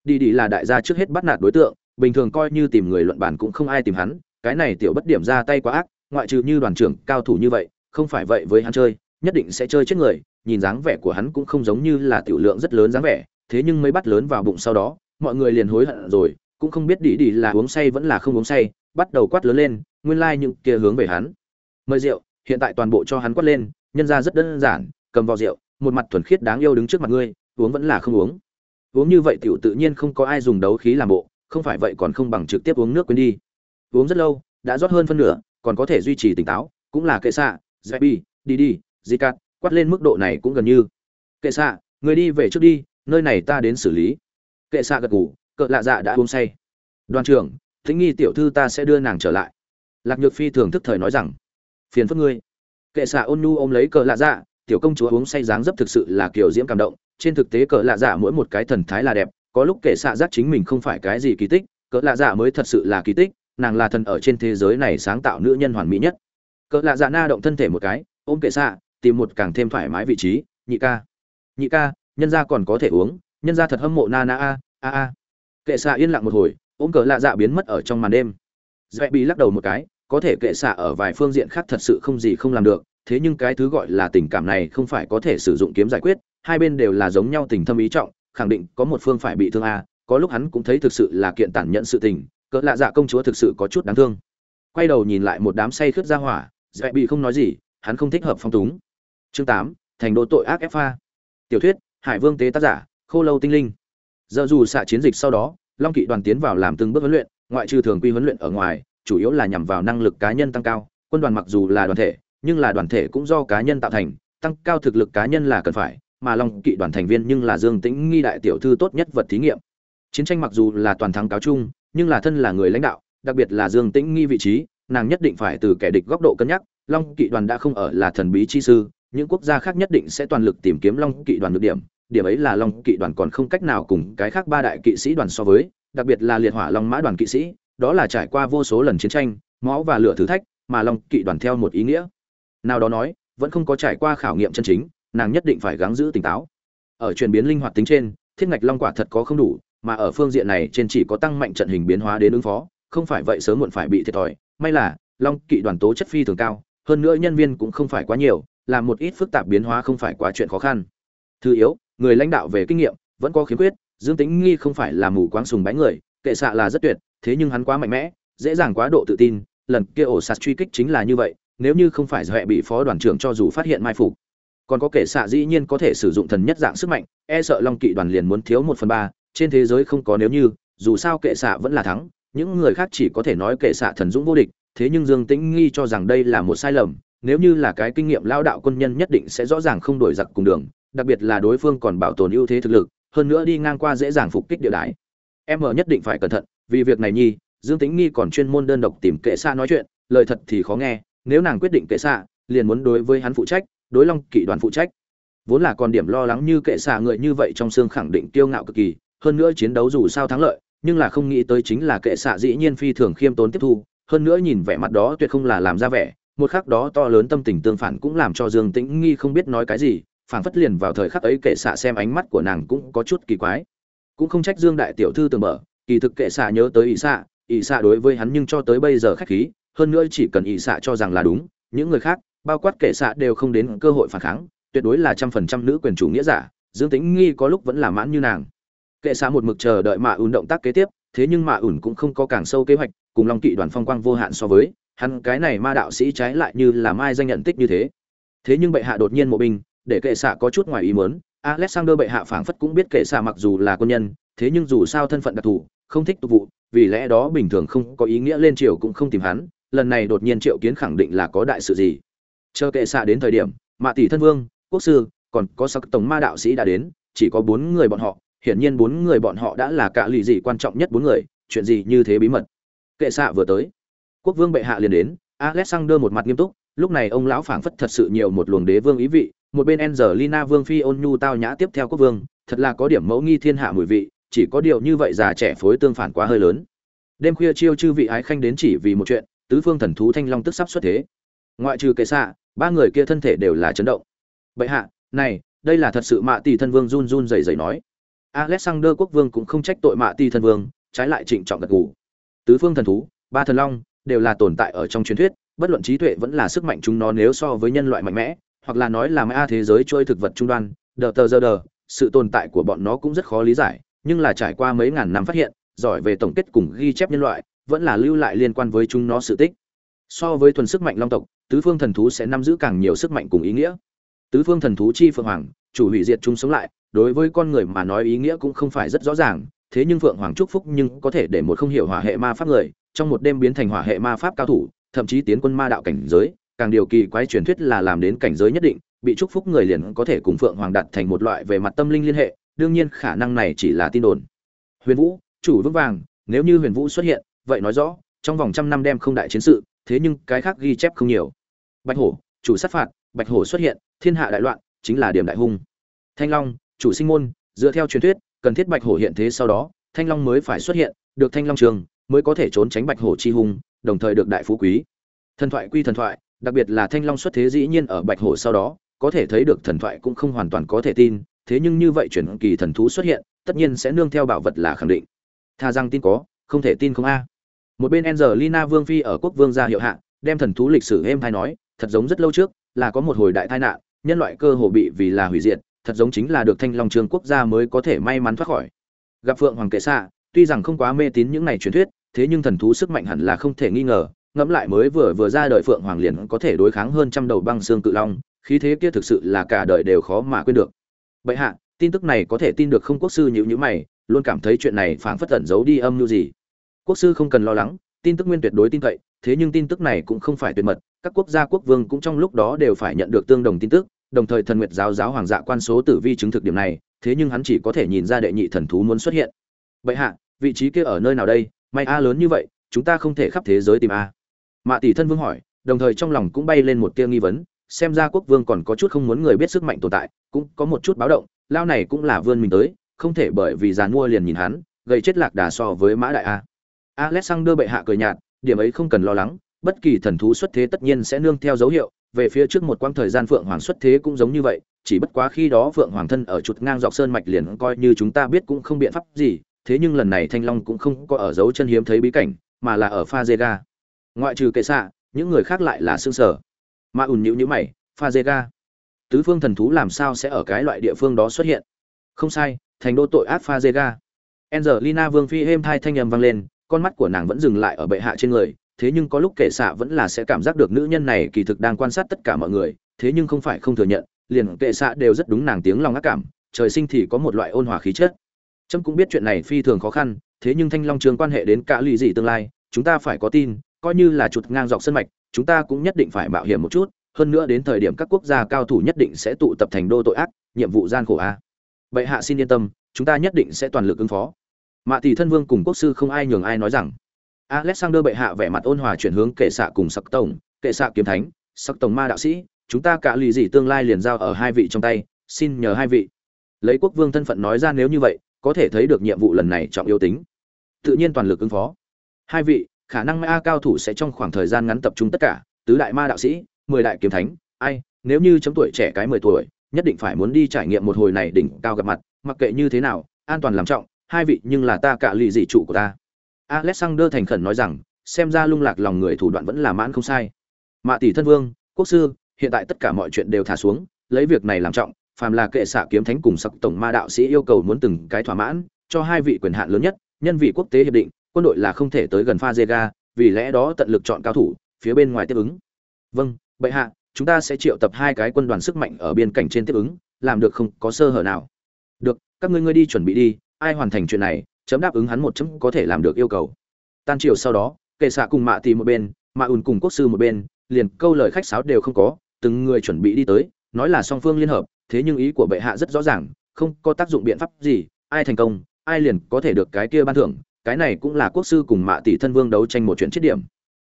Đi đi là đại gia trước hết bắt nạt đối tượng bình thường coi như tìm người luận bàn cũng không ai tìm hắn, cái này tiểu bất điểm ra tay quá ác, ngoại trừ như đoàn trưởng cao thủ như vậy, không phải vậy với hắn chơi, nhất định sẽ chơi chết người, nhìn dáng vẻ của hắn cũng không giống như là tiểu lượng rất lớn dáng vẻ, thế nhưng mới bắt lớn vào bụng sau đó, mọi người liền hối hận rồi, cũng không biết đi đi là uống say vẫn là không uống say, bắt đầu quát lớn lên, nguyên lai like những kia hướng về hắn. Mời rượu, hiện tại toàn bộ cho hắn quát lên, nhân ra rất đơn giản, cầm vào rượu, một mặt thuần khiết đáng yêu đứng trước mặt ngươi, uống vẫn là không uống. Uống như vậy tiểu tự nhiên không có ai dùng đấu khí làm bộ không phải vậy còn không bằng trực tiếp uống nước quên đi. Uống rất lâu, đã rót hơn phân nửa, còn có thể duy trì tỉnh táo, cũng là kệ xạ dạy bi đi đi di cắt quát lên mức độ này cũng gần như. Kệ xạ, người đi về trước đi, nơi này ta đến xử lý. Kệ xạ gật ngủ cỡ lạ dạ đã uống say. Đoàn trưởng, thính nghi tiểu thư ta sẽ đưa nàng trở lại. Lạc nhược phi thường thức thời nói rằng, phiền phức ngươi. Kệ xạ ôn nu ôm lấy cờ lạ dạ tiểu công chúa uống say dáng dấp thực sự là kiểu diễm cảm động, trên thực tế cờ lạ dạ mỗi một cái thần thái là đẹp có lúc kệ xạ giác chính mình không phải cái gì kỳ tích, cỡ lạ dạ mới thật sự là kỳ tích, nàng là thần ở trên thế giới này sáng tạo nữ nhân hoàn mỹ nhất. Cỡ lạ dạ na động thân thể một cái, ôm kệ xạ, tìm một càng thêm thoải mái vị trí, nhị ca nhị ca, nhân gia còn có thể uống, nhân gia thật hâm mộ na na a a a. Kệ xạ yên lặng một hồi, ôm cỡ lạ dạ biến mất ở trong màn đêm. Dẹp bị lắc đầu một cái, có thể kệ xạ ở vài phương diện khác thật sự không gì không làm được, thế nhưng cái thứ gọi là tình cảm này không phải có thể sử dụng kiếm giải quyết, hai bên đều là giống nhau tình thâm ý trọng khẳng định có một phương phải bị thương a, có lúc hắn cũng thấy thực sự là kiện tàn nhẫn sự tình, cỡ lạ dạ công chúa thực sự có chút đáng thương. Quay đầu nhìn lại một đám say khướt ra hỏa dạy bị không nói gì, hắn không thích hợp phong túng. Chương tám, thành đô tội ác ép pha tiểu thuyết, hải vương tế tác giả, khô lâu tinh linh. Giờ dù xạ chiến dịch sau đó, long kỵ đoàn tiến vào làm từng bước huấn luyện, ngoại trừ thường quy huấn luyện ở ngoài, chủ yếu là nhằm vào năng lực cá nhân tăng cao. Quân đoàn mặc dù là đoàn thể, nhưng là đoàn thể cũng do cá nhân tạo thành, tăng cao thực lực cá nhân là cần phải mà long kỵ đoàn thành viên nhưng là dương tĩnh nghi đại tiểu thư tốt nhất vật thí nghiệm. Chiến tranh mặc dù là toàn thắng cáo chung, nhưng là thân là người lãnh đạo, đặc biệt là dương tĩnh nghi vị trí, nàng nhất định phải từ kẻ địch góc độ cân nhắc, long kỵ đoàn đã không ở là thần bí chi sư, những quốc gia khác nhất định sẽ toàn lực tìm kiếm long kỵ đoàn được điểm điểm ấy là long kỵ đoàn còn không cách nào cùng cái khác ba đại kỵ sĩ đoàn so với, đặc biệt là liệt hỏa long mã đoàn kỵ sĩ, đó là trải qua vô số lần chiến tranh, máu và lửa thử thách, mà long kỵ đoàn theo một ý nghĩa. Nào đó nói, vẫn không có trải qua khảo nghiệm chân chính nàng nhất định phải gắng giữ tỉnh táo. Ở chuyển biến linh hoạt tính trên, thiết ngạch long quả thật có không đủ, mà ở phương diện này trên chỉ có tăng mạnh trận hình biến hóa đến ứng phó, không phải vậy sớm muộn phải bị thiệt thòi. May là, long kỵ đoàn tố chất phi thường cao, hơn nữa nhân viên cũng không phải quá nhiều làm một ít phức tạp biến hóa không phải quá chuyện khó khăn. Thứ yếu, người lãnh đạo về kinh nghiệm, vẫn có khiếm khuyết, dương tính nghi không phải là mù quáng sùng bái người, kệ xạ là rất tuyệt, thế nhưng hắn quá mạnh mẽ, dễ dàng quá độ tự tin, lần kia ổ sạt truy kích chính là như vậy, nếu như không phải dọa bị phó đoàn trưởng cho dù phát hiện mai phục còn có kệ xạ dĩ nhiên có thể sử dụng thần nhất dạng sức mạnh e sợ long kỵ đoàn liền muốn thiếu một phần ba, trên thế giới không có nếu như, dù sao kệ xạ vẫn là thắng, những người khác chỉ có thể nói kệ xạ thần dũng vô địch, thế nhưng dương tĩnh nghi cho rằng đây là một sai lầm, nếu như là cái kinh nghiệm lao đạo quân nhân nhất định sẽ rõ ràng không đổi giặc cùng đường, đặc biệt là đối phương còn bảo tồn ưu thế thực lực, hơn nữa đi ngang qua dễ dàng phục kích địa đái em ở nhất định phải cẩn thận, vì việc này nhi, dương tĩnh nghi còn chuyên môn đơn độc tìm kệ xạ nói chuyện, lời thật thì khó nghe, nếu nàng quyết định kệ xạ, liền muốn đối với hắn phụ trách đối long kỵ đoàn phụ trách. Vốn là còn điểm lo lắng như kệ xạ người như vậy trong xương khẳng định kiêu ngạo cực kỳ, hơn nữa chiến đấu dù sao thắng lợi, nhưng là không nghĩ tới chính là kệ xạ dĩ nhiên phi thường khiêm tốn tiếp thu, hơn nữa nhìn vẻ mặt đó tuyệt không là làm ra vẻ, một khắc đó to lớn tâm tình tương phản cũng làm cho dương tĩnh nghi không biết nói cái gì, phảng phất liền vào thời khắc ấy kệ xạ xem ánh mắt của nàng cũng có chút kỳ quái. Cũng không trách dương đại tiểu thư tường mở, kỳ thực kệ xạ nhớ tới ỷ xạ ỷ xạ đối với hắn nhưng cho tới bây giờ khách khí, hơn nữa chỉ cần ỷ xạ cho rằng là đúng, những người khác bao quát kệ xạ đều không đến cơ hội phản kháng, tuyệt đối là trăm phần trăm nữ quyền chủ nghĩa giả, dương tính nghi có lúc vẫn là mãn như nàng. Kệ xạ một mực chờ đợi mạ ủn động tác kế tiếp, thế nhưng mạ ủn cũng không có càng sâu kế hoạch, cùng long kỵ đoàn phong quang vô hạn so với, hắn cái này ma đạo sĩ trái lại như là mai danh nhận tích như thế. Thế nhưng bệ hạ đột nhiên mộ binh, để kệ xạ có chút ngoài ý muốn, alexander bệ hạ phảng phất cũng biết kệ xạ mặc dù là quân nhân, thế nhưng dù sao thân phận đặc thù, không thích tục vụ, vì lẽ đó bình thường không có ý nghĩa lên triều cũng không tìm hắn, lần này đột nhiên triệu kiến khẳng định là có đại sự gì chờ kệ xạ đến thời điểm, mạ tỷ thân vương, quốc sư, còn có sắc tổng ma đạo sĩ đã đến, chỉ có bốn người bọn họ, hiển nhiên bốn người bọn họ đã là cả lì gì quan trọng nhất bốn người, chuyện gì như thế bí mật. Kệ xạ vừa tới, quốc vương bệ hạ liền đến, alexander một mặt nghiêm túc, lúc này ông lão phảng phất thật sự nhiều một luồng đế vương ý vị, một bên angelina vương phi ôn nhu tao nhã tiếp theo quốc vương, thật là có điểm mẫu nghi thiên hạ mùi vị, chỉ có điều như vậy già trẻ phối tương phản quá hơi lớn. Đêm khuya chiêu chư vị ái khanh đến chỉ vì một chuyện, tứ phương thần thú thanh long tức sắp xuất thế. Ngoại trừ kệ xạ ba người kia thân thể đều là chấn động. Bệ hạ, này, đây là thật sự mạ tỷ thân vương run run rẩy rẩy nói. Alexander quốc vương cũng không trách tội mạ tỷ thân vương, trái lại trịnh trọng gật gù. Tứ phương thần thú, ba thần long, đều là tồn tại ở trong truyền thuyết, bất luận trí tuệ vẫn là sức mạnh chúng nó nếu so với nhân loại mạnh mẽ, hoặc là nói là mã thế giới trôi thực vật trung đoan, đờ tờ giờ đờ, sự tồn tại của bọn nó cũng rất khó lý giải, nhưng là trải qua mấy ngàn năm phát hiện, giỏi về tổng kết cùng ghi chép nhân loại, vẫn là lưu lại liên quan với chúng nó sự tích. So với thuần sức mạnh long tộc tứ phương thần thú sẽ nắm giữ càng nhiều sức mạnh cùng ý nghĩa. Tứ phương thần thú chi phượng hoàng, chủ hủy diệt chúng sống lại, đối với con người mà nói ý nghĩa cũng không phải rất rõ ràng, thế nhưng phượng hoàng chúc phúc nhưng có thể để một không hiểu hỏa hệ ma pháp người, trong một đêm biến thành hỏa hệ ma pháp cao thủ, thậm chí tiến quân ma đạo cảnh giới, càng điều kỳ quái truyền thuyết là làm đến cảnh giới nhất định, bị chúc phúc người liền có thể cùng phượng hoàng đặt thành một loại về mặt tâm linh liên hệ, đương nhiên khả năng này chỉ là tin đồn. Huyền vũ, chủ vững vàng, nếu như huyền vũ xuất hiện, vậy nói rõ, trong vòng trăm năm đem không đại chiến sự thế nhưng cái khác ghi chép không nhiều. Bạch hổ, chủ sát phạt, bạch hổ xuất hiện, thiên hạ đại loạn, chính là điểm đại hung. Thanh long, chủ sinh môn, dựa theo truyền thuyết, cần thiết bạch hổ hiện thế sau đó, thanh long mới phải xuất hiện, được thanh long trường, mới có thể trốn tránh bạch hổ chi hung, đồng thời được đại phú quý. Thần thoại quy thần thoại, đặc biệt là thanh long xuất thế dĩ nhiên ở bạch hổ sau đó, có thể thấy được thần thoại cũng không hoàn toàn có thể tin, thế nhưng như vậy chuyển kỳ thần thú xuất hiện, tất nhiên sẽ nương theo bảo vật là khẳng định. Tha rằng tin có, không thể tin không a một bên angelina vương phi ở quốc vương gia hiệu hạ, đem thần thú lịch sử êm thai nói, thật giống rất lâu trước, là có một hồi đại tai nạn, nhân loại cơ hồ bị vì là hủy diệt, thật giống chính là được thanh long trường quốc gia mới có thể may mắn thoát khỏi. Gặp phượng hoàng kệ xạ, tuy rằng không quá mê tín những này truyền thuyết, thế nhưng thần thú sức mạnh hẳn là không thể nghi ngờ, ngẫm lại mới vừa vừa ra đời phượng hoàng liền có thể đối kháng hơn trăm đầu băng xương cự long, khí thế kia thực sự là cả đời đều khó mà quên được. Bệ hạ, tin tức này có thể tin được không quốc sư nhữ nhữ mày, luôn cảm thấy chuyện này phảng phất tẩn giấu đi âm mưu gì quốc sư không cần lo lắng, tin tức nguyên tuyệt đối tin cậy, thế nhưng tin tức này cũng không phải tuyệt mật, các quốc gia quốc vương cũng trong lúc đó đều phải nhận được tương đồng tin tức, đồng thời thần nguyệt giáo giáo hoàng dạ quan số tử vi chứng thực điểm này, thế nhưng hắn chỉ có thể nhìn ra đệ nhị thần thú muốn xuất hiện. Bệ hạ, vị trí kia ở nơi nào đây? May a lớn như vậy, chúng ta không thể khắp thế giới tìm a. Mạ tỷ thân vương hỏi, đồng thời trong lòng cũng bay lên một tia nghi vấn, xem ra quốc vương còn có chút không muốn người biết sức mạnh tồn tại, cũng có một chút báo động, lao này cũng là vươn mình tới, không thể bởi vì giàn mua liền nhìn hắn gây chết lạc đà so với mã đại a alexander bệ hạ cười nhạt điểm ấy không cần lo lắng bất kỳ thần thú xuất thế tất nhiên sẽ nương theo dấu hiệu về phía trước một quãng thời gian phượng hoàng xuất thế cũng giống như vậy chỉ bất quá khi đó phượng hoàng thân ở chuột ngang dọc sơn mạch liền coi như chúng ta biết cũng không biện pháp gì thế nhưng lần này thanh long cũng không có ở dấu chân hiếm thấy bí cảnh mà là ở pha ngoại trừ kệ xạ những người khác lại là sương sở. Ma ùn nhíu nhíu mày pha tứ phương thần thú làm sao sẽ ở cái loại địa phương đó xuất hiện? Không sai thành đô tội ác pha dê Angelina Vương phi êm thai thanh âm vang lên, con mắt của nàng vẫn dừng lại ở bệ hạ trên người, thế nhưng có lúc kệ xạ vẫn là sẽ cảm giác được nữ nhân này kỳ thực đang quan sát tất cả mọi người, thế nhưng không phải không thừa nhận, liền kệ xạ đều rất đúng nàng tiếng lòng ác cảm, trời sinh thì có một loại ôn hòa khí chất. Trâm cũng biết chuyện này phi thường khó khăn, thế nhưng Thanh Long Trường quan hệ đến cả lì gì tương lai, chúng ta phải có tin, coi như là chuột ngang dọc sân mạch, chúng ta cũng nhất định phải mạo hiểm một chút, hơn nữa đến thời điểm các quốc gia cao thủ nhất định sẽ tụ tập thành đô tội ác, nhiệm vụ gian khổ a. Bệ hạ xin yên tâm, chúng ta nhất định sẽ toàn lực ứng phó. Mạ tỷ thân vương cùng quốc sư không ai nhường ai nói rằng. Alexander bệ hạ vẻ mặt ôn hòa chuyển hướng kệ xạ cùng sắc tổng, kệ xạ kiếm thánh, sắc tổng ma đạo sĩ, chúng ta cả lì gì tương lai liền giao ở hai vị trong tay, xin nhờ hai vị. Lấy quốc vương thân phận nói ra nếu như vậy, có thể thấy được nhiệm vụ lần này trọng yếu tính. Tự nhiên toàn lực ứng phó. Hai vị, khả năng ma cao thủ sẽ trong khoảng thời gian ngắn tập trung tất cả, tứ đại ma đạo sĩ, mười đại kiếm thánh, ai, nếu như chấm tuổi trẻ cái mười tuổi, nhất định phải muốn đi trải nghiệm một hồi này đỉnh cao gặp mặt, mặc kệ như thế nào, an toàn làm trọng, hai vị nhưng là ta cạ lì dị trụ của ta. Alexander thành khẩn nói rằng, xem ra lung lạc lòng người thủ đoạn vẫn là mãn không sai. Mạ tỷ thân vương, quốc sư, hiện tại tất cả mọi chuyện đều thả xuống, lấy việc này làm trọng, phàm là kệ xạ kiếm thánh cùng sắc tổng ma đạo sĩ yêu cầu muốn từng cái thỏa mãn, cho hai vị quyền hạn lớn nhất, nhân vị quốc tế hiệp định, quân đội là không thể tới gần pha Zega, vì lẽ đó tận lực chọn cao thủ, phía bên ngoài tiếp ứng. Vâng, bệ hạ, chúng ta sẽ triệu tập hai cái quân đoàn sức mạnh ở biên cảnh trên tiếp ứng, làm được không có sơ hở nào. Được, các ngươi ngươi đi chuẩn bị đi, ai hoàn thành chuyện này, chấm đáp ứng hắn một chấm có thể làm được yêu cầu. Tan chiều sau đó kệ xạ cùng mạ tì một bên mạ ùn cùng quốc sư một bên liền câu lời khách sáo đều không có từng người chuẩn bị đi tới nói là song phương liên hợp thế nhưng ý của bệ hạ rất rõ ràng không có tác dụng biện pháp gì ai thành công ai liền có thể được cái kia ban thưởng cái này cũng là quốc sư cùng mạ tỷ thân vương đấu tranh một chuyện chiết điểm.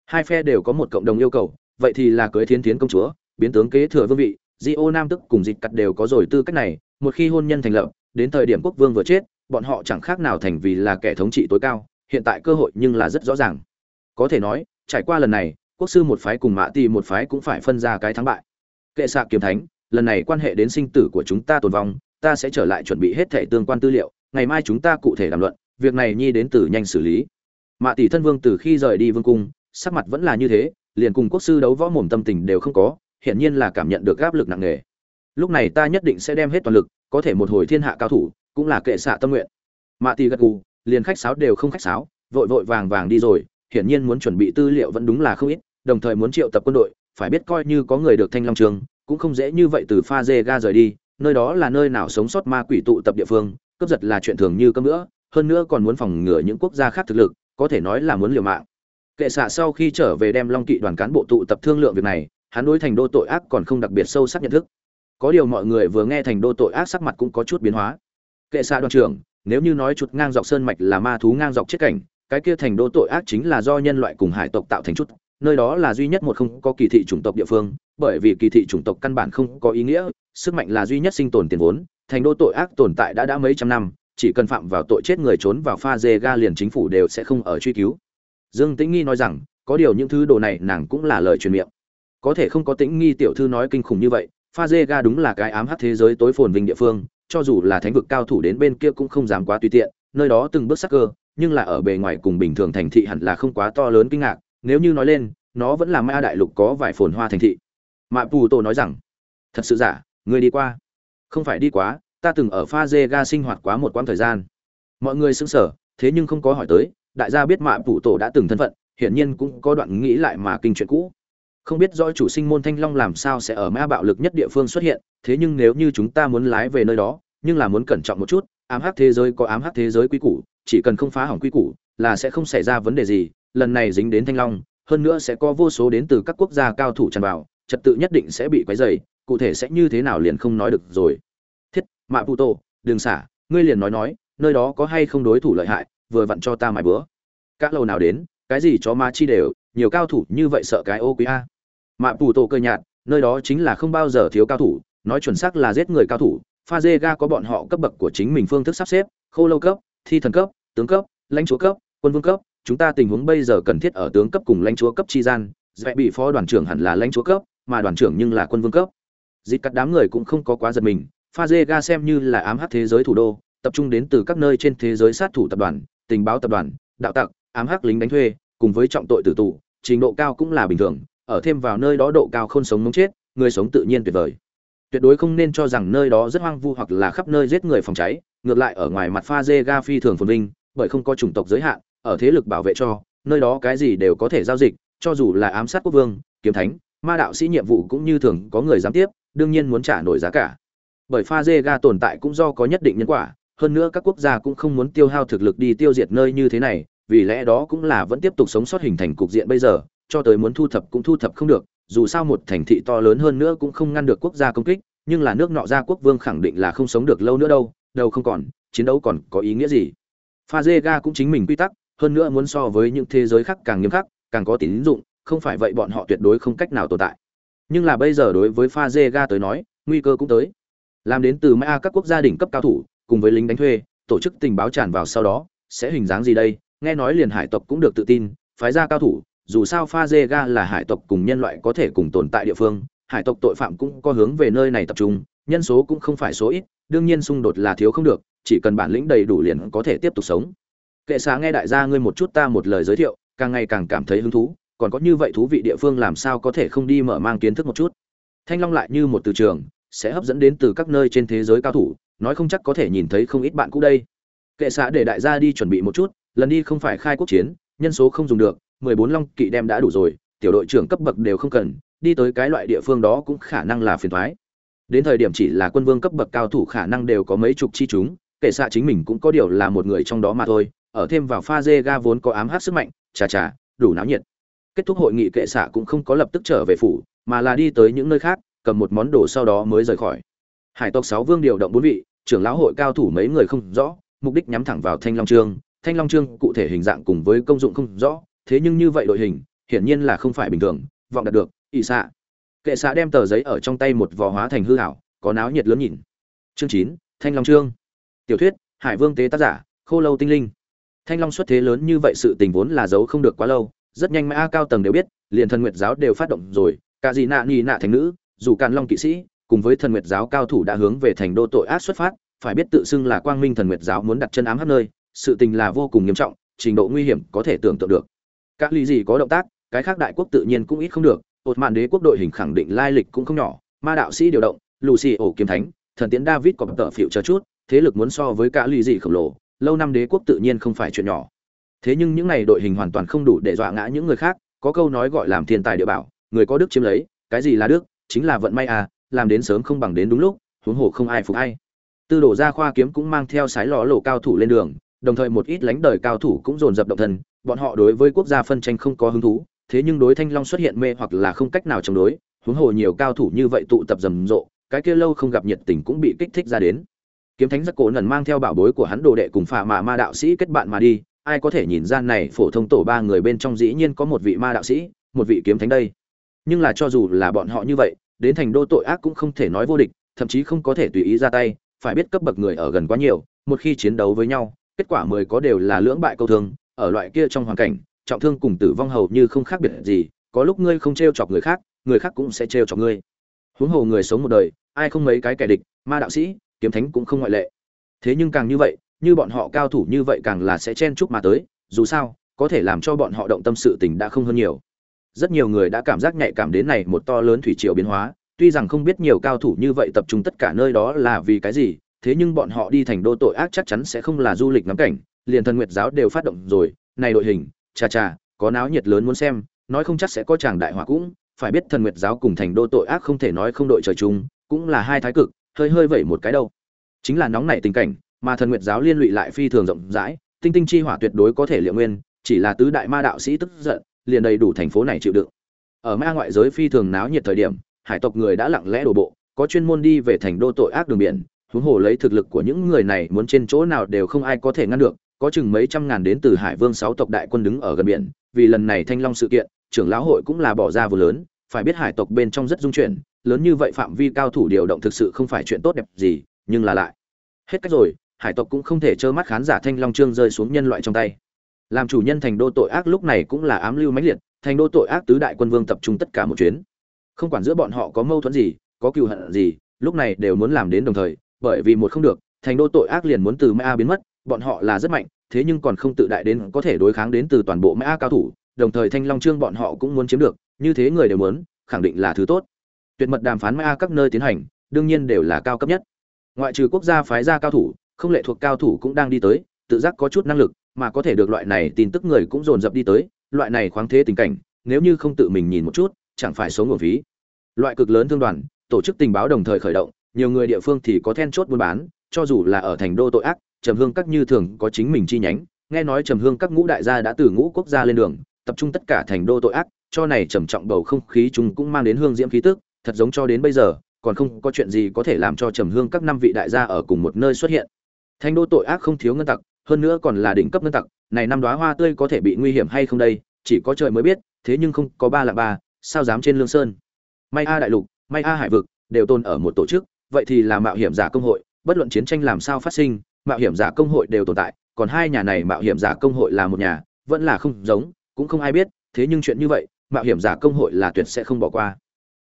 Hai phe đều có một cộng đồng yêu cầu vậy thì là cưới thiến thiến công chúa biến tướng kế thừa vương vị di ô nam tức cùng dịch cắt đều có rồi tư cách này một khi hôn nhân thành lập đến thời điểm quốc vương vừa chết bọn họ chẳng khác nào thành vì là kẻ thống trị tối cao, hiện tại cơ hội nhưng là rất rõ ràng. Có thể nói, trải qua lần này, quốc sư một phái cùng mã tì một phái cũng phải phân ra cái thắng bại. Kệ xạ kiếm thánh, lần này quan hệ đến sinh tử của chúng ta tồn vong, ta sẽ trở lại chuẩn bị hết thẻ tương quan tư liệu, ngày mai chúng ta cụ thể đàm luận, việc này nhi đến từ nhanh xử lý. Mạ tỷ thân vương từ khi rời đi vương cung, sắc mặt vẫn là như thế, liền cùng quốc sư đấu võ mồm tâm tình đều không có, hiển nhiên là cảm nhận được áp lực nặng nề. Lúc này ta nhất định sẽ đem hết toàn lực, có thể một hồi thiên hạ cao thủ cũng là kệ xạ tâm nguyện. Mạ tỷ gật gù, liền khách sáo đều không khách sáo, vội vội vàng vàng đi rồi, hiển nhiên muốn chuẩn bị tư liệu vẫn đúng là không ít, đồng thời muốn triệu tập quân đội, phải biết coi như có người được thanh long trường, cũng không dễ như vậy từ pha dê ga rời đi, nơi đó là nơi nào sống sót ma quỷ tụ tập địa phương, cướp giật là chuyện thường như cơm nữa hơn nữa còn muốn phòng ngừa những quốc gia khác thực lực, có thể nói là muốn liều mạng. Kệ xạ sau khi trở về đem long kỵ đoàn cán bộ tụ tập thương lượng việc này, hắn đối thành đô tội ác còn không đặc biệt sâu sắc nhận thức. Có điều mọi người vừa nghe thành đô tội ác sắc mặt cũng có chút biến hóa kệ xạ đoàn trưởng, nếu như nói chuột ngang dọc sơn mạch là ma thú ngang dọc chết cảnh, cái kia thành đô tội ác chính là do nhân loại cùng hải tộc tạo thành chút, nơi đó là duy nhất một không có kỳ thị chủng tộc địa phương, bởi vì kỳ thị chủng tộc căn bản không có ý nghĩa, sức mạnh là duy nhất sinh tồn tiền vốn, thành đô tội ác tồn tại đã đã mấy trăm năm, chỉ cần phạm vào tội chết người trốn vào pha dê ga liền chính phủ đều sẽ không ở truy cứu. Dương tĩnh nghi nói rằng, có điều những thứ đồ này nàng cũng là lời truyền miệng. Có thể không có tĩnh nghi tiểu thư nói kinh khủng như vậy, pha dê ga đúng là cái ám hắc thế giới tối phồn vinh địa phương cho dù là thánh vực cao thủ đến bên kia cũng không dám quá tùy tiện, nơi đó từng bước sắc cơ, nhưng là ở bề ngoài cùng bình thường thành thị hẳn là không quá to lớn kinh ngạc, nếu như nói lên, nó vẫn là ma đại lục có vài phồn hoa thành thị. Mạ pù tổ nói rằng, thật sự giả người đi qua. Không phải đi quá, ta từng ở pha dê ga sinh hoạt quá một quãng thời gian. Mọi người sững sờ, thế nhưng không có hỏi tới, đại gia biết mạ pù tổ đã từng thân phận, hiển nhiên cũng có đoạn nghĩ lại mà kinh chuyện cũ không biết rõ chủ sinh môn thanh long làm sao sẽ ở ma bạo lực nhất địa phương xuất hiện, thế nhưng nếu như chúng ta muốn lái về nơi đó, nhưng là muốn cẩn trọng một chút, ám hắc thế giới có ám hắc thế giới quy củ, chỉ cần không phá hỏng quy củ, là sẽ không xảy ra vấn đề gì, lần này dính đến thanh long, hơn nữa sẽ có vô số đến từ các quốc gia cao thủ tràn vào, trật tự nhất định sẽ bị quấy dày cụ thể sẽ như thế nào liền không nói được rồi. Thiết, mạ pu tô, đừng xả, ngươi liền nói nói, nơi đó có hay không đối thủ lợi hại, vừa vặn cho ta mài bữa. Các lâu nào đến, cái gì chó ma chi đều nhiều cao thủ như vậy sợ cái ô quý a. Mạ pù tô cơ nhạt, nơi đó chính là không bao giờ thiếu cao thủ, nói chuẩn xác là giết người cao thủ, pha dê ga có bọn họ cấp bậc của chính mình phương thức sắp xếp, khô lâu cấp, thi thần cấp, tướng cấp, lãnh chúa cấp, quân vương cấp, chúng ta tình huống bây giờ cần thiết ở tướng cấp cùng lãnh chúa cấp chi gian, dễ bị phó đoàn trưởng hẳn là lãnh chúa cấp, mà đoàn trưởng nhưng là quân vương cấp. Dịp cắt đám người cũng không có quá giật mình, pha dê ga xem như là ám hắc thế giới thủ đô, tập trung đến từ các nơi trên thế giới sát thủ tập đoàn, tình báo tập đoàn, đạo tặc, ám hắc lính đánh thuê cùng với trọng tội tử tù, trình độ cao cũng là bình thường, ở thêm vào nơi đó độ cao không sống mống chết, người sống tự nhiên tuyệt vời. Tuyệt đối không nên cho rằng nơi đó rất hoang vu hoặc là khắp nơi giết người phòng cháy, ngược lại ở ngoài mặt pha dê ga phi thường phồn vinh, bởi không có chủng tộc giới hạn, ở thế lực bảo vệ cho, nơi đó cái gì đều có thể giao dịch, cho dù là ám sát quốc vương, kiếm thánh, ma đạo sĩ nhiệm vụ cũng như thường có người giám tiếp, đương nhiên muốn trả nổi giá cả. Bởi pha dê ga tồn tại cũng do có nhất định nhân quả, hơn nữa các quốc gia cũng không muốn tiêu hao thực lực đi tiêu diệt nơi như thế này vì lẽ đó cũng là vẫn tiếp tục sống sót hình thành cục diện bây giờ, cho tới muốn thu thập cũng thu thập không được, dù sao một thành thị to lớn hơn nữa cũng không ngăn được quốc gia công kích, nhưng là nước nọ gia quốc vương khẳng định là không sống được lâu nữa đâu đâu không còn, chiến đấu còn có ý nghĩa gì? Pha dê ga cũng chính mình quy tắc, hơn nữa muốn so với những thế giới khác càng nghiêm khắc, càng có tín dụng, không phải vậy bọn họ tuyệt đối không cách nào tồn tại. Nhưng là bây giờ đối với pha dê ga tới nói, nguy cơ cũng tới. Làm đến từ mai các quốc gia đỉnh cấp cao thủ, cùng với lính đánh thuê, tổ chức tình báo tràn vào sau đó, sẽ hình dáng gì đây? Nghe nói liền hải tộc cũng được tự tin, phái ra cao thủ, dù sao pha dê ga là hải tộc cùng nhân loại có thể cùng tồn tại địa phương, hải tộc tội phạm cũng có hướng về nơi này tập trung, nhân số cũng không phải số ít, đương nhiên xung đột là thiếu không được, chỉ cần bản lĩnh đầy đủ liền có thể tiếp tục sống. Kệ xá nghe đại gia ngươi một chút ta một lời giới thiệu, càng ngày càng cảm thấy hứng thú, còn có như vậy thú vị địa phương làm sao có thể không đi mở mang kiến thức một chút? Thanh long lại như một từ trường, sẽ hấp dẫn đến từ các nơi trên thế giới cao thủ, nói không chắc có thể nhìn thấy không ít bạn cũ đây. Kệ xá để đại gia đi chuẩn bị một chút lần đi không phải khai quốc chiến, nhân số không dùng được, mười bốn long kỵ đem đã đủ rồi, tiểu đội trưởng cấp bậc đều không cần, đi tới cái loại địa phương đó cũng khả năng là phiền thoái. Đến thời điểm chỉ là quân vương cấp bậc cao thủ khả năng đều có mấy chục chi chúng kệ xạ chính mình cũng có điều là một người trong đó mà thôi, ở thêm vào pha dê ga vốn có ám hát sức mạnh, chà chà, đủ náo nhiệt. Kết thúc hội nghị kệ xạ cũng không có lập tức trở về phủ, mà là đi tới những nơi khác, cầm một món đồ sau đó mới rời khỏi. Hải tộc sáu vương điều động bốn vị, trưởng lão hội cao thủ mấy người không rõ, mục đích nhắm thẳng vào thanh long trương thanh long trương cụ thể hình dạng cùng với công dụng không rõ, thế nhưng như vậy đội hình, hiển nhiên là không phải bình thường, vọng đạt được ỵ xạ. Kệ xạ đem tờ giấy ở trong tay một vò hóa thành hư hảo, có náo nhiệt lớn nhìn. Chương chín, thanh long trương. Tiểu thuyết, hải vương tế tác giả, khô lâu tinh linh. Thanh long xuất thế lớn như vậy sự tình vốn là giấu không được quá lâu, rất nhanh mã cao tầng đều biết, liền thần nguyệt giáo đều phát động rồi cả gì nạ nghi nạ thành nữ, dù càn long kỵ sĩ, cùng với thần nguyệt giáo cao thủ đã hướng về thành đô tội ác xuất phát, phải biết tự xưng là quang minh thần nguyệt giáo muốn đặt chân ám hấp nơi sự tình là vô cùng nghiêm trọng, trình độ nguy hiểm có thể tưởng tượng được. Các lý gì có động tác, cái khác đại quốc tự nhiên cũng ít không được ột mạn đế quốc đội hình khẳng định lai lịch cũng không nhỏ, ma đạo sĩ điều động lù xì ổ kiếm thánh, thần tiến david có tờ phiệu chờ chút, thế lực muốn so với cả lì dị khổng lồ, lâu năm đế quốc tự nhiên không phải chuyện nhỏ. Thế nhưng những này đội hình hoàn toàn không đủ để dọa ngã những người khác, có câu nói gọi làm thiên tài địa bảo, người có đức chiếm lấy, cái gì là đức, chính là vận may à làm đến sớm không bằng đến đúng lúc, huống hồ không ai phục ai. Tư đổ ra khoa kiếm cũng mang theo sái lò lộ cao thủ lên đường đồng thời một ít lãnh đời cao thủ cũng dồn dập động thân, bọn họ đối với quốc gia phân tranh không có hứng thú, thế nhưng đối thanh long xuất hiện mê hoặc là không cách nào chống đối, huống hồ nhiều cao thủ như vậy tụ tập rầm rộ, cái kia lâu không gặp nhiệt tình cũng bị kích thích ra đến. Kiếm thánh giác cổ lần mang theo bảo bối của hắn đồ đệ cùng phà mạ ma đạo sĩ kết bạn mà đi, ai có thể nhìn ra này phổ thông tổ ba người bên trong dĩ nhiên có một vị ma đạo sĩ, một vị kiếm thánh đây. Nhưng là cho dù là bọn họ như vậy, đến thành đô tội ác cũng không thể nói vô địch, thậm chí không có thể tùy ý ra tay, phải biết cấp bậc người ở gần quá nhiều, một khi chiến đấu với nhau kết quả mười có đều là lưỡng bại câu thương, ở loại kia trong hoàn cảnh, trọng thương cùng tử vong hầu như không khác biệt gì, có lúc ngươi không t chọc người khác người khác cũng sẽ t chọc ngươi. Huống hồ người sống một đời, ai không mấy cái kẻ địch, ma đạo sĩ, kiếm thánh cũng không ngoại lệ. Thế nhưng càng như vậy, như bọn họ cao thủ như vậy càng là sẽ chen chúc mà tới, dù sao, có thể làm cho bọn họ động tâm sự tình đã không hơn nhiều. Rất nhiều người đã cảm giác nhạy cảm đến này một to lớn thủy triều biến hóa, tuy rằng không biết nhiều cao thủ như vậy tập trung tất cả nơi đó là vì cái gì thế nhưng bọn họ đi thành đô tội ác chắc chắn sẽ không là du lịch ngắm cảnh, liền thần nguyệt giáo đều phát động rồi, này đội hình cha cha có náo nhiệt lớn muốn xem, nói không chắc sẽ có chàng đại hỏa cũng, phải biết thần nguyệt giáo cùng thành đô tội ác không thể nói không đội trời chung, cũng là hai thái cực, hơi hơi vẩy một cái đâu. Chính là nóng nảy tình cảnh, mà thần nguyệt giáo liên lụy lại phi thường rộng rãi, tinh tinh chi hỏa tuyệt đối có thể liệu nguyên, chỉ là tứ đại ma đạo sĩ tức giận, liền đầy đủ thành phố này chịu đựng. Ở ma ngoại giới phi thường náo nhiệt thời điểm, hải tộc người đã lặng lẽ đổ bộ, có chuyên môn đi về thành đô tội ác đường biển huống hồ lấy thực lực của những người này muốn trên chỗ nào đều không ai có thể ngăn được, có chừng mấy trăm ngàn đến từ hải vương sáu tộc đại quân đứng ở gần biển, vì lần này thanh long sự kiện, trưởng lão hội cũng là bỏ ra vừa lớn, phải biết hải tộc bên trong rất dung chuyển, lớn như vậy phạm vi cao thủ điều động thực sự không phải chuyện tốt đẹp gì, nhưng là lại. Hết cách rồi, hải tộc cũng không thể trơ mắt khán giả thanh long trương rơi xuống nhân loại trong tay. Làm chủ nhân thành đô tội ác lúc này cũng là ám lưu mãnh liệt, thành đô tội ác tứ đại quân vương tập trung tất cả một chuyến. Không quản giữa bọn họ có mâu thuẫn gì, có cựu hận gì, lúc này đều muốn làm đến đồng thời bởi vì một không được, thành đô tội ác liền muốn từ ma biến mất, bọn họ là rất mạnh, thế nhưng còn không tự đại đến có thể đối kháng đến từ toàn bộ ma cao thủ, đồng thời thanh long trương bọn họ cũng muốn chiếm được, như thế người đều muốn, khẳng định là thứ tốt. Tuyệt mật đàm phán ma các nơi tiến hành, đương nhiên đều là cao cấp nhất. Ngoại trừ quốc gia phái ra cao thủ, không lệ thuộc cao thủ cũng đang đi tới, tự giác có chút năng lực, mà có thể được loại này tin tức người cũng dồn dập đi tới, loại này khoáng thế tình cảnh, nếu như không tự mình nhìn một chút, chẳng phải sống nguồn phí. Loại cực lớn thương đoàn, tổ chức tình báo đồng thời khởi động nhiều người địa phương thì có then chốt buôn bán, cho dù là ở thành đô tội ác, trầm hương các như thường có chính mình chi nhánh. Nghe nói trầm hương các ngũ đại gia đã từ ngũ quốc gia lên đường, tập trung tất cả thành đô tội ác, cho này trầm trọng bầu không khí chúng cũng mang đến hương diễm khí tức, thật giống cho đến bây giờ, còn không có chuyện gì có thể làm cho trầm hương các năm vị đại gia ở cùng một nơi xuất hiện. Thành đô tội ác không thiếu ngân tặc, hơn nữa còn là đỉnh cấp ngân tặc, này năm đóa hoa tươi có thể bị nguy hiểm hay không đây, chỉ có trời mới biết, thế nhưng không có ba là ba, sao dám trên lương sơn. May a đại lục, may a hải vực đều tồn ở một tổ chức vậy thì là mạo hiểm giả công hội, bất luận chiến tranh làm sao phát sinh, mạo hiểm giả công hội đều tồn tại, còn hai nhà này mạo hiểm giả công hội là một nhà, vẫn là không giống, cũng không ai biết, thế nhưng chuyện như vậy, mạo hiểm giả công hội là tuyệt sẽ không bỏ qua.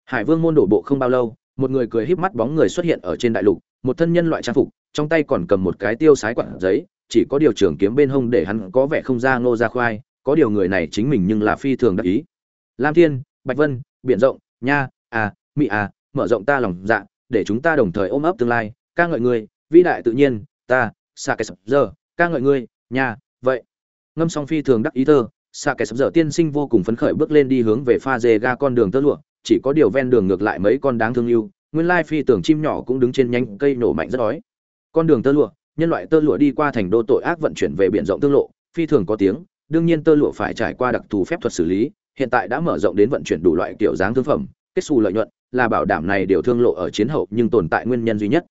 Hải vương môn đổ bộ không bao lâu, một người cười híp mắt bóng người xuất hiện ở trên đại lục, một thân nhân loại trang phục, trong tay còn cầm một cái tiêu sái quặn giấy, chỉ có điều trường kiếm bên hông để hắn có vẻ không ra ngô ra khoai, có điều người này chính mình nhưng là phi thường đắc ý. Lam thiên, bạch vân, biển rộng, nha à mỹ à mở rộng ta lòng dạ để chúng ta đồng thời ôm ấp tương lai. Ca ngợi ngươi, vĩ đại tự nhiên, ta xa cái sập giờ ca ngợi ngươi, nhà, vậy. Ngâm song phi thường đắc ý thơ xa cái sập giờ tiên sinh vô cùng phấn khởi bước lên đi hướng về pha dê ga con đường tơ lụa. Chỉ có điều ven đường ngược lại mấy con đáng thương yêu, nguyên lai phi tưởng chim nhỏ cũng đứng trên nhánh cây nổ mạnh rất đói con đường tơ lụa, nhân loại tơ lụa đi qua thành đô tội ác vận chuyển về biển rộng tương lộ, phi thường có tiếng, đương nhiên tơ lụa phải trải qua đặc thù phép thuật xử lý, hiện tại đã mở rộng đến vận chuyển đủ loại kiểu dáng thương phẩm, kết xù lợi nhuận là bảo đảm này điều thương lộ ở chiến hậu nhưng tồn tại nguyên nhân duy nhất.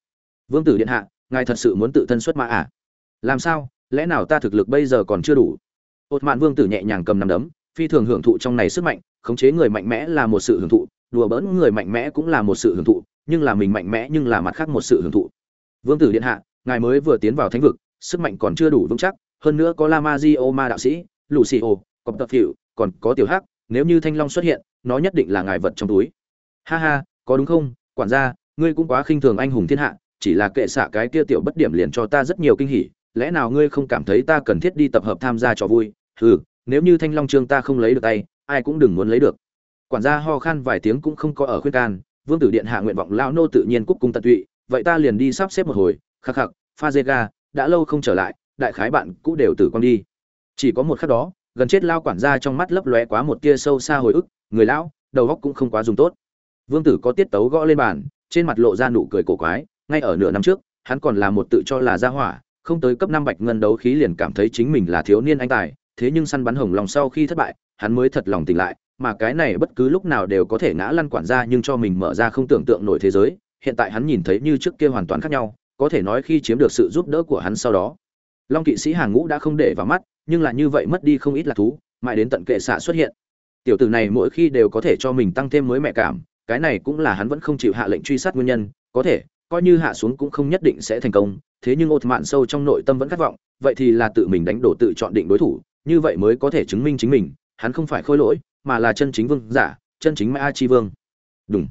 Vương tử điện hạ, ngài thật sự muốn tự thân xuất mã à? Làm sao? Lẽ nào ta thực lực bây giờ còn chưa đủ? Ột mạn vương tử nhẹ nhàng cầm nắm đấm, phi thường hưởng thụ trong này sức mạnh, khống chế người mạnh mẽ là một sự hưởng thụ, đùa bỡn người mạnh mẽ cũng là một sự hưởng thụ, nhưng là mình mạnh mẽ nhưng là mặt khác một sự hưởng thụ. Vương tử điện hạ, ngài mới vừa tiến vào thánh vực, sức mạnh còn chưa đủ vững chắc, hơn nữa có la ma di ma đạo sĩ lù xì ô cọp tập hiệu còn có tiểu hắc, nếu như thanh long xuất hiện, nó nhất định là ngài vật trong túi ha ha, có đúng không? Quản gia, ngươi cũng quá khinh thường anh hùng thiên hạ, chỉ là kệ xạ cái kia tiểu bất điểm liền cho ta rất nhiều kinh hỉ, lẽ nào ngươi không cảm thấy ta cần thiết đi tập hợp tham gia trò vui? Hừ, nếu như thanh long trương ta không lấy được tay, ai cũng đừng muốn lấy được. Quản gia ho khan vài tiếng cũng không có ở khuyên can, vương tử điện hạ nguyện vọng lão nô tự nhiên cúc cung tận tụy, vậy ta liền đi sắp xếp một hồi, khắc khắc, pha dê ga, đã lâu không trở lại, đại khái bạn cũ đều tử quang đi. Chỉ có một khắc đó, gần chết lao quản gia trong mắt lấp lóe quá một tia sâu xa hồi ức, người lão, đầu óc cũng không quá dùng tốt vương tử có tiết tấu gõ lên bàn, trên mặt lộ ra nụ cười cổ quái, ngay ở nửa năm trước, hắn còn là một tự cho là gia hỏa, không tới cấp năm bạch ngân đấu khí liền cảm thấy chính mình là thiếu niên anh tài, thế nhưng săn bắn hồng lòng sau khi thất bại, hắn mới thật lòng tỉnh lại, mà cái này bất cứ lúc nào đều có thể ngã lăn quản gia nhưng cho mình mở ra không tưởng tượng nổi thế giới, hiện tại hắn nhìn thấy như trước kia hoàn toàn khác nhau, có thể nói khi chiếm được sự giúp đỡ của hắn sau đó. Long kỵ sĩ hàng ngũ đã không để vào mắt, nhưng là như vậy mất đi không ít là thú, mãi đến tận kệ xạ xuất hiện. Tiểu tử này mỗi khi đều có thể cho mình tăng thêm mới mẹ cảm cái này cũng là hắn vẫn không chịu hạ lệnh truy sát nguyên nhân, có thể, coi như hạ xuống cũng không nhất định sẽ thành công, thế nhưng ột mạn sâu trong nội tâm vẫn khát vọng, vậy thì là tự mình đánh đổ tự chọn định đối thủ, như vậy mới có thể chứng minh chính mình, hắn không phải khôi lỗi, mà là chân chính vương giả, chân chính mai a chi vương. Đúng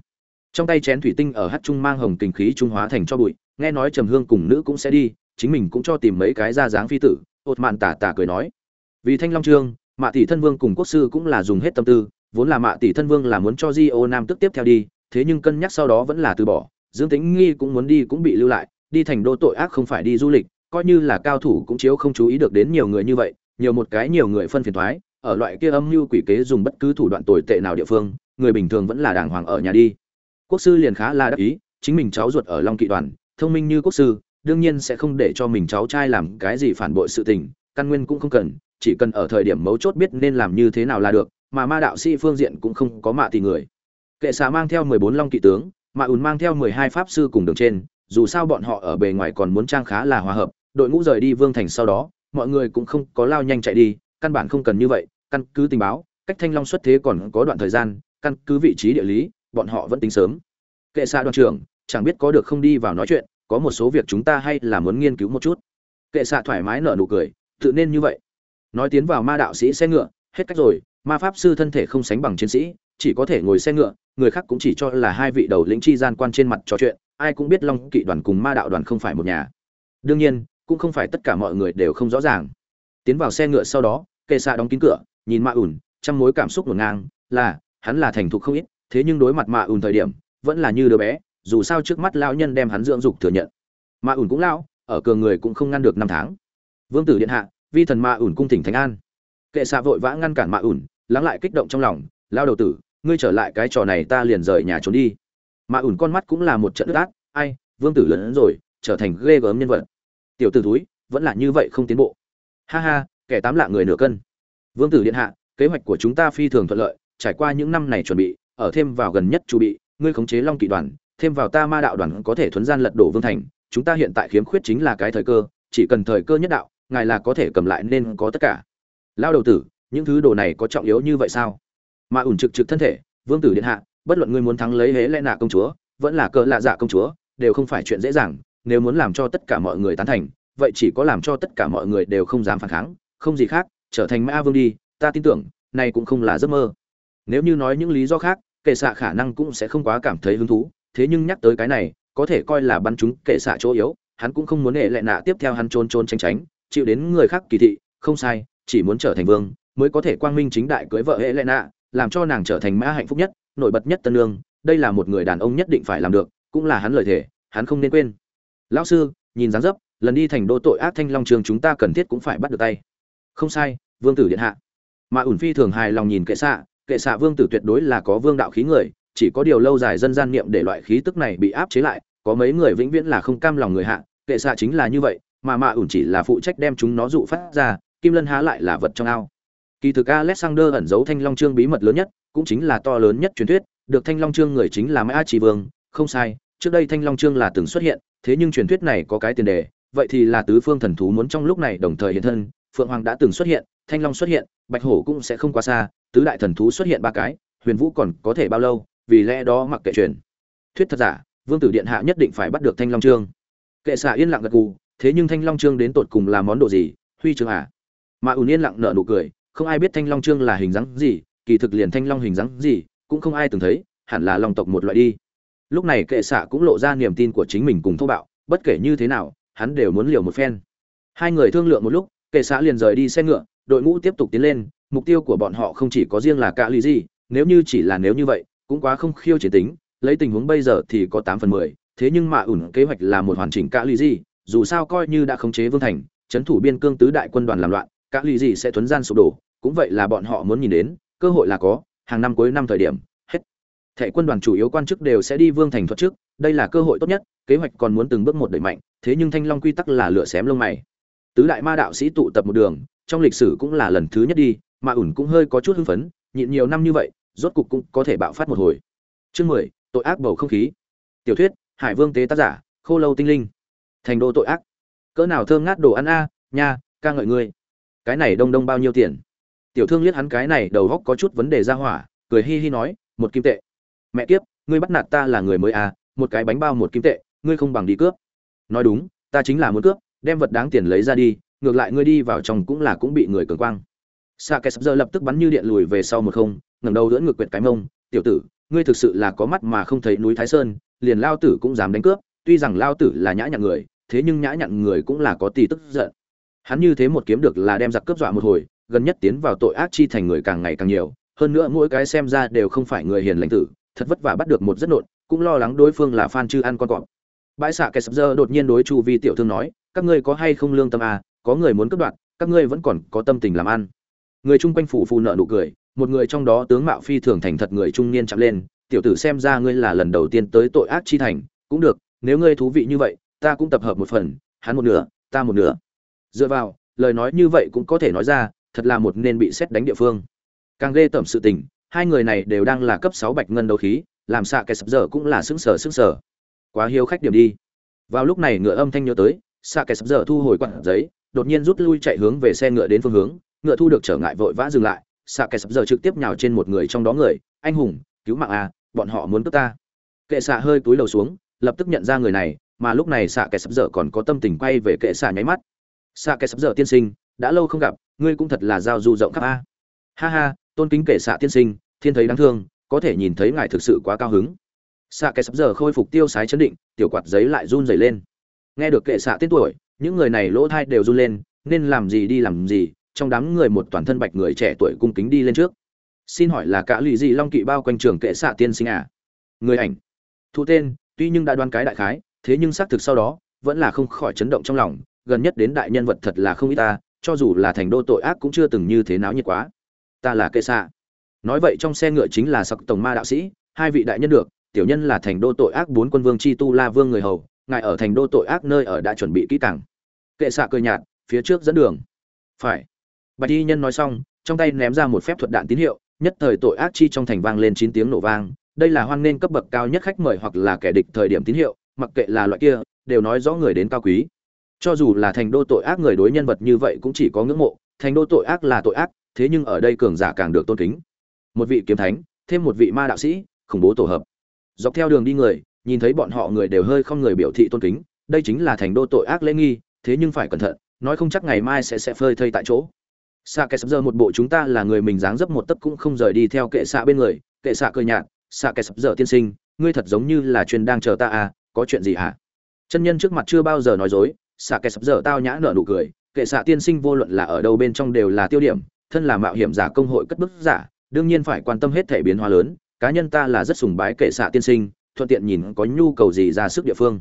trong tay chén thủy tinh ở hát trung mang hồng kình khí trung hóa thành cho bụi, nghe nói trầm hương cùng nữ cũng sẽ đi, chính mình cũng cho tìm mấy cái ra dáng phi tử ột mạn tả tả cười nói. Vì thanh long trương, mạ thị thân vương cùng quốc sư cũng là dùng hết tâm tư vốn là mạ tỷ thân vương là muốn cho di ô nam tức tiếp theo đi, thế nhưng cân nhắc sau đó vẫn là từ bỏ. Dương tính nghi cũng muốn đi cũng bị lưu lại, đi thành đô tội ác không phải đi du lịch, coi như là cao thủ cũng chiếu không chú ý được đến nhiều người như vậy, nhiều một cái nhiều người phân phiền thoái, ở loại kia âm mưu quỷ kế dùng bất cứ thủ đoạn tồi tệ nào địa phương, người bình thường vẫn là đàng hoàng ở nhà đi. Quốc sư liền khá là đắc ý, chính mình cháu ruột ở long kỵ đoàn, thông minh như quốc sư, đương nhiên sẽ không để cho mình cháu trai làm cái gì phản bội sự tình, căn nguyên cũng không cần, chỉ cần ở thời điểm mấu chốt biết nên làm như thế nào là được mà ma đạo sĩ phương diện cũng không có mạ tỷ người. Kệ xạ mang theo mười bốn long kỵ tướng, mạ ùn mang theo mười hai pháp sư cùng đường trên, dù sao bọn họ ở bề ngoài còn muốn trang khá là hòa hợp, đội ngũ rời đi vương thành sau đó, mọi người cũng không có lao nhanh chạy đi, căn bản không cần như vậy, căn cứ tình báo, cách thanh long xuất thế còn có đoạn thời gian, căn cứ vị trí địa lý, bọn họ vẫn tính sớm. Kệ xạ đoàn trưởng, chẳng biết có được không đi vào nói chuyện, có một số việc chúng ta hay là muốn nghiên cứu một chút. Kệ xạ thoải mái nở nụ cười, tự nên như vậy. Nói tiến vào ma đạo sĩ xe ngựa, hết cách rồi ma pháp sư thân thể không sánh bằng chiến sĩ, chỉ có thể ngồi xe ngựa, người khác cũng chỉ cho là hai vị đầu lĩnh chi gian quan trên mặt trò chuyện, ai cũng biết long kỵ đoàn cùng ma đạo đoàn không phải một nhà. Đương nhiên, cũng không phải tất cả mọi người đều không rõ ràng. Tiến vào xe ngựa sau đó, kệ xạ đóng kín cửa, nhìn ma ủn trong mối cảm xúc ngổn ngang, là, hắn là thành thục không ít, thế nhưng đối mặt ma ủn thời điểm, vẫn là như đứa bé, dù sao trước mắt lão nhân đem hắn dưỡng dục thừa nhận. Ma ủn cũng lão, ở cường người cũng không ngăn được năm tháng. Vương tử điện hạ, vi thần ma ủn cung thỉnh thánh an. Kệ xạ vội vã ngăn cản ma ủn lắng lại kích động trong lòng, lao đầu tử, ngươi trở lại cái trò này ta liền rời nhà trốn đi. Mà ủn con mắt cũng là một trận ướt át, ai, vương tử lớn rồi, trở thành ghê gớm nhân vật. Tiểu tử túi vẫn là như vậy không tiến bộ. Ha ha, kẻ tám lạ người nửa cân. Vương tử điện hạ, kế hoạch của chúng ta phi thường thuận lợi, trải qua những năm này chuẩn bị, ở thêm vào gần nhất chu bị, ngươi khống chế long kỵ đoàn, thêm vào ta ma đạo đoàn có thể thuấn gian lật đổ vương thành, chúng ta hiện tại khiếm khuyết chính là cái thời cơ, chỉ cần thời cơ nhất đạo, ngài là có thể cầm lại nên có tất cả. Lao đầu tử những thứ đồ này có trọng yếu như vậy sao? Mà ủn trực trực thân thể, vương tử điện hạ, bất luận ngươi muốn thắng lấy hễ lẽ nạ công chúa, vẫn là cỡ lạ dạ công chúa, đều không phải chuyện dễ dàng, nếu muốn làm cho tất cả mọi người tán thành, vậy chỉ có làm cho tất cả mọi người đều không dám phản kháng, không gì khác, trở thành mã vương đi, ta tin tưởng, này cũng không là giấc mơ. Nếu như nói những lý do khác, kệ xạ khả năng cũng sẽ không quá cảm thấy hứng thú, thế nhưng nhắc tới cái này, có thể coi là bắn chúng kệ xạ chỗ yếu, hắn cũng không muốn hệ lệ nạ tiếp theo hắn trôn trôn tranh tránh, chịu đến người khác kỳ thị, không sai, chỉ muốn trở thành vương mới có thể quang minh chính đại cưới vợ hệ lệ nạ làm cho nàng trở thành mã hạnh phúc nhất, nổi bật nhất tân lương đây là một người đàn ông nhất định phải làm được, cũng là hắn lời thề, hắn không nên quên. Lão sư, nhìn dáng dấp, lần đi thành đô tội ác thanh long trường chúng ta cần thiết cũng phải bắt được tay. Không sai, vương tử điện hạ. Mà ủn phi thường hài lòng nhìn kệ xạ kệ xạ vương tử tuyệt đối là có vương đạo khí người, chỉ có điều lâu dài dân gian niệm để loại khí tức này bị áp chế lại, có mấy người vĩnh viễn là không cam lòng người hạ, kệ xạ chính là như vậy, mà mạ ủn chỉ là phụ trách đem chúng nó dụ phát ra, kim lân há lại là vật trong ao kỳ thực alexander ẩn giấu thanh long trương bí mật lớn nhất, cũng chính là to lớn nhất truyền thuyết, được thanh long trương người chính là mã trì vương. Không sai, trước đây thanh long trương là từng xuất hiện, thế nhưng truyền thuyết này có cái tiền đề, vậy thì là tứ phương thần thú muốn trong lúc này đồng thời hiện thân. Phượng hoàng đã từng xuất hiện, thanh long xuất hiện, bạch hổ cũng sẽ không quá xa, tứ đại thần thú xuất hiện ba cái, huyền vũ còn có thể bao lâu, vì lẽ đó mặc kệ truyền thuyết thật giả, vương tử điện hạ nhất định phải bắt được thanh long trương. Kệ xạ yên lặng gật gù, thế nhưng thanh long trương đến tột cùng là món đồ gì, huy chương à? Mà ùn yên lặng nở nụ cười không ai biết thanh long trương là hình dáng gì, kỳ thực liền thanh long hình dáng gì cũng không ai từng thấy, hẳn là long tộc một loại đi. Lúc này kệ xạ cũng lộ ra niềm tin của chính mình cùng thô bạo, bất kể như thế nào, hắn đều muốn liều một phen. Hai người thương lượng một lúc, kệ xạ liền rời đi xe ngựa, đội ngũ tiếp tục tiến lên, mục tiêu của bọn họ không chỉ có riêng là cạ lì gì nếu như chỉ là nếu như vậy, cũng quá không khiêu chiến tính, lấy tình huống bây giờ thì có tám phần mười, thế nhưng mà ủn kế hoạch là một hoàn chỉnh cạ lì gì dù sao coi như đã khống chế vương thành, chấn thủ biên cương tứ đại quân đoàn làm loạn, cạ lì gì sẽ tuấn gian sụp đổ cũng vậy là bọn họ muốn nhìn đến, cơ hội là có, hàng năm cuối năm thời điểm, hết. Thệ quân đoàn chủ yếu quan chức đều sẽ đi vương thành thuật trước, đây là cơ hội tốt nhất, kế hoạch còn muốn từng bước một đẩy mạnh, thế nhưng thanh long quy tắc là lửa xém lông mày. Tứ đại ma đạo sĩ tụ tập một đường, trong lịch sử cũng là lần thứ nhất đi, mà ủn cũng hơi có chút hưng phấn, nhịn nhiều năm như vậy, rốt cục cũng có thể bạo phát một hồi. Chương mười, tội ác bầu không khí. Tiểu thuyết, hải vương tế tác giả, khô lâu tinh linh. Thành đô tội ác. Cỡ nào thơm ngát đồ ăn a, nha, ca ngợi ngươi. Cái này đông đông bao nhiêu tiền? Tiểu thương liếc hắn cái này đầu góc có chút vấn đề ra hỏa, cười hi hi nói, một kim tệ. Mẹ kiếp, ngươi bắt nạt ta là người mới à một cái bánh bao một kim tệ, ngươi không bằng đi cướp. Nói đúng, ta chính là muốn cướp, đem vật đáng tiền lấy ra đi, ngược lại ngươi đi vào trong cũng là cũng bị người cường quang. Sa kẻ sắp giờ lập tức bắn như điện lùi về sau một không, ngẩng đầu đỡ ngược quyệt cái mông, tiểu tử, ngươi thực sự là có mắt mà không thấy núi thái sơn, liền lao tử cũng dám đánh cướp, tuy rằng lao tử là nhã nhặn người, thế nhưng nhã nhặn người cũng là có tỷ tức giận. Hắn như thế một kiếm được là đem giặc cướp dọa một hồi gần nhất tiến vào tội ác chi thành người càng ngày càng nhiều, hơn nữa mỗi cái xem ra đều không phải người hiền lãnh tử, thật vất vả bắt được một rất nộn, cũng lo lắng đối phương là phan chư ăn con cọp. Bãi xạ kẻ sập dơ đột nhiên đối chu vi tiểu thương nói, các ngươi có hay không lương tâm à có người muốn cướp đoạt, các ngươi vẫn còn có tâm tình làm ăn. Người chung quanh phủ phù nợ nụ cười, một người trong đó tướng mạo phi thường thành thật người trung niên chạm lên, tiểu tử xem ra ngươi là lần đầu tiên tới tội ác chi thành, cũng được, nếu ngươi thú vị như vậy, ta cũng tập hợp một phần, hắn một nửa, ta một nửa. Dựa vào, lời nói như vậy cũng có thể nói ra thật là một nên bị xét đánh địa phương. Càng ghê tởm sự tình, hai người này đều đang là cấp sáu bạch ngân đấu khí, làm xạ kẻ sập dở cũng là xứng sở xứng sở quá hiếu khách điểm đi. Vào lúc này ngựa âm thanh nhớ tới, xạ kẻ sập dở thu hồi quặng giấy, đột nhiên rút lui chạy hướng về xe ngựa đến phương hướng, ngựa thu được trở ngại vội vã dừng lại. Xạ kẻ sập dở trực tiếp nhào trên một người trong đó người, anh hùng, cứu mạng à bọn họ muốn cướp ta. Kệ xạ hơi túi đầu xuống, lập tức nhận ra người này, mà lúc này xạ kẻ sập dở còn có tâm tình quay về kệ xạ nháy mắt. Xạ kẻ sập dở tiên sinh, đã lâu không gặp ngươi cũng thật là giao du rộng khắp a. Ha ha, tôn kính kệ xạ tiên sinh, thiên thấy đáng thương, có thể nhìn thấy ngài thực sự quá cao hứng. Xạ kẻ sắp giờ khôi phục tiêu sái chấn định, tiểu quạt giấy lại run rẩy lên. Nghe được kệ xạ tên tuổi, những người này lỗ thai đều run lên, nên làm gì đi làm gì, trong đám người một toàn thân bạch người trẻ tuổi cung kính đi lên trước. Xin hỏi là cả lụy gì long kỵ bao quanh trường kệ xạ tiên sinh à? Người ảnh. Thu tên, tuy nhưng đã đoan cái đại khái, thế nhưng xác thực sau đó, vẫn là không khỏi chấn động trong lòng, gần nhất đến đại nhân vật thật là không ít ta cho dù là thành đô tội ác cũng chưa từng như thế náo nhiệt quá. Ta là kệ xạ. Nói vậy trong xe ngựa chính là sặc tổng ma đạo sĩ, hai vị đại nhân được, tiểu nhân là thành đô tội ác bốn quân vương chi tu la vương người hầu, ngài ở thành đô tội ác nơi ở đã chuẩn bị kỹ càng. Kệ xạ cười nhạt, phía trước dẫn đường. Phải. Bạch y nhân nói xong, trong tay ném ra một phép thuật đạn tín hiệu, nhất thời tội ác chi trong thành vang lên chín tiếng nổ vang. Đây là hoan nên cấp bậc cao nhất khách mời hoặc là kẻ địch thời điểm tín hiệu, mặc kệ là loại kia, đều nói rõ người đến cao quý cho dù là thành đô tội ác người đối nhân vật như vậy cũng chỉ có ngưỡng mộ, thành đô tội ác là tội ác, thế nhưng ở đây cường giả càng được tôn kính. Một vị kiếm thánh, thêm một vị ma đạo sĩ, khủng bố tổ hợp. Dọc theo đường đi người, nhìn thấy bọn họ người đều hơi không người biểu thị tôn kính, đây chính là thành đô tội ác lễ nghi, thế nhưng phải cẩn thận, nói không chắc ngày mai sẽ sẽ phơi thây tại chỗ. Xạ kẻ sập giờ một bộ chúng ta là người mình dáng dấp một tấc cũng không rời đi theo kệ xạ bên người, kệ xạ cười nhạt, xạ kẻ sập giờ tiên sinh, ngươi thật giống như là chuyên đang chờ ta à có chuyện gì hả? Chân nhân trước mặt chưa bao giờ nói dối xạ kẻ sập giờ tao nhã nở nụ cười, kệ xạ tiên sinh vô luận là ở đâu bên trong đều là tiêu điểm, thân là mạo hiểm giả công hội cất bức giả, đương nhiên phải quan tâm hết thể biến hóa lớn, cá nhân ta là rất sùng bái kệ xạ tiên sinh, thuận tiện nhìn có nhu cầu gì ra sức địa phương.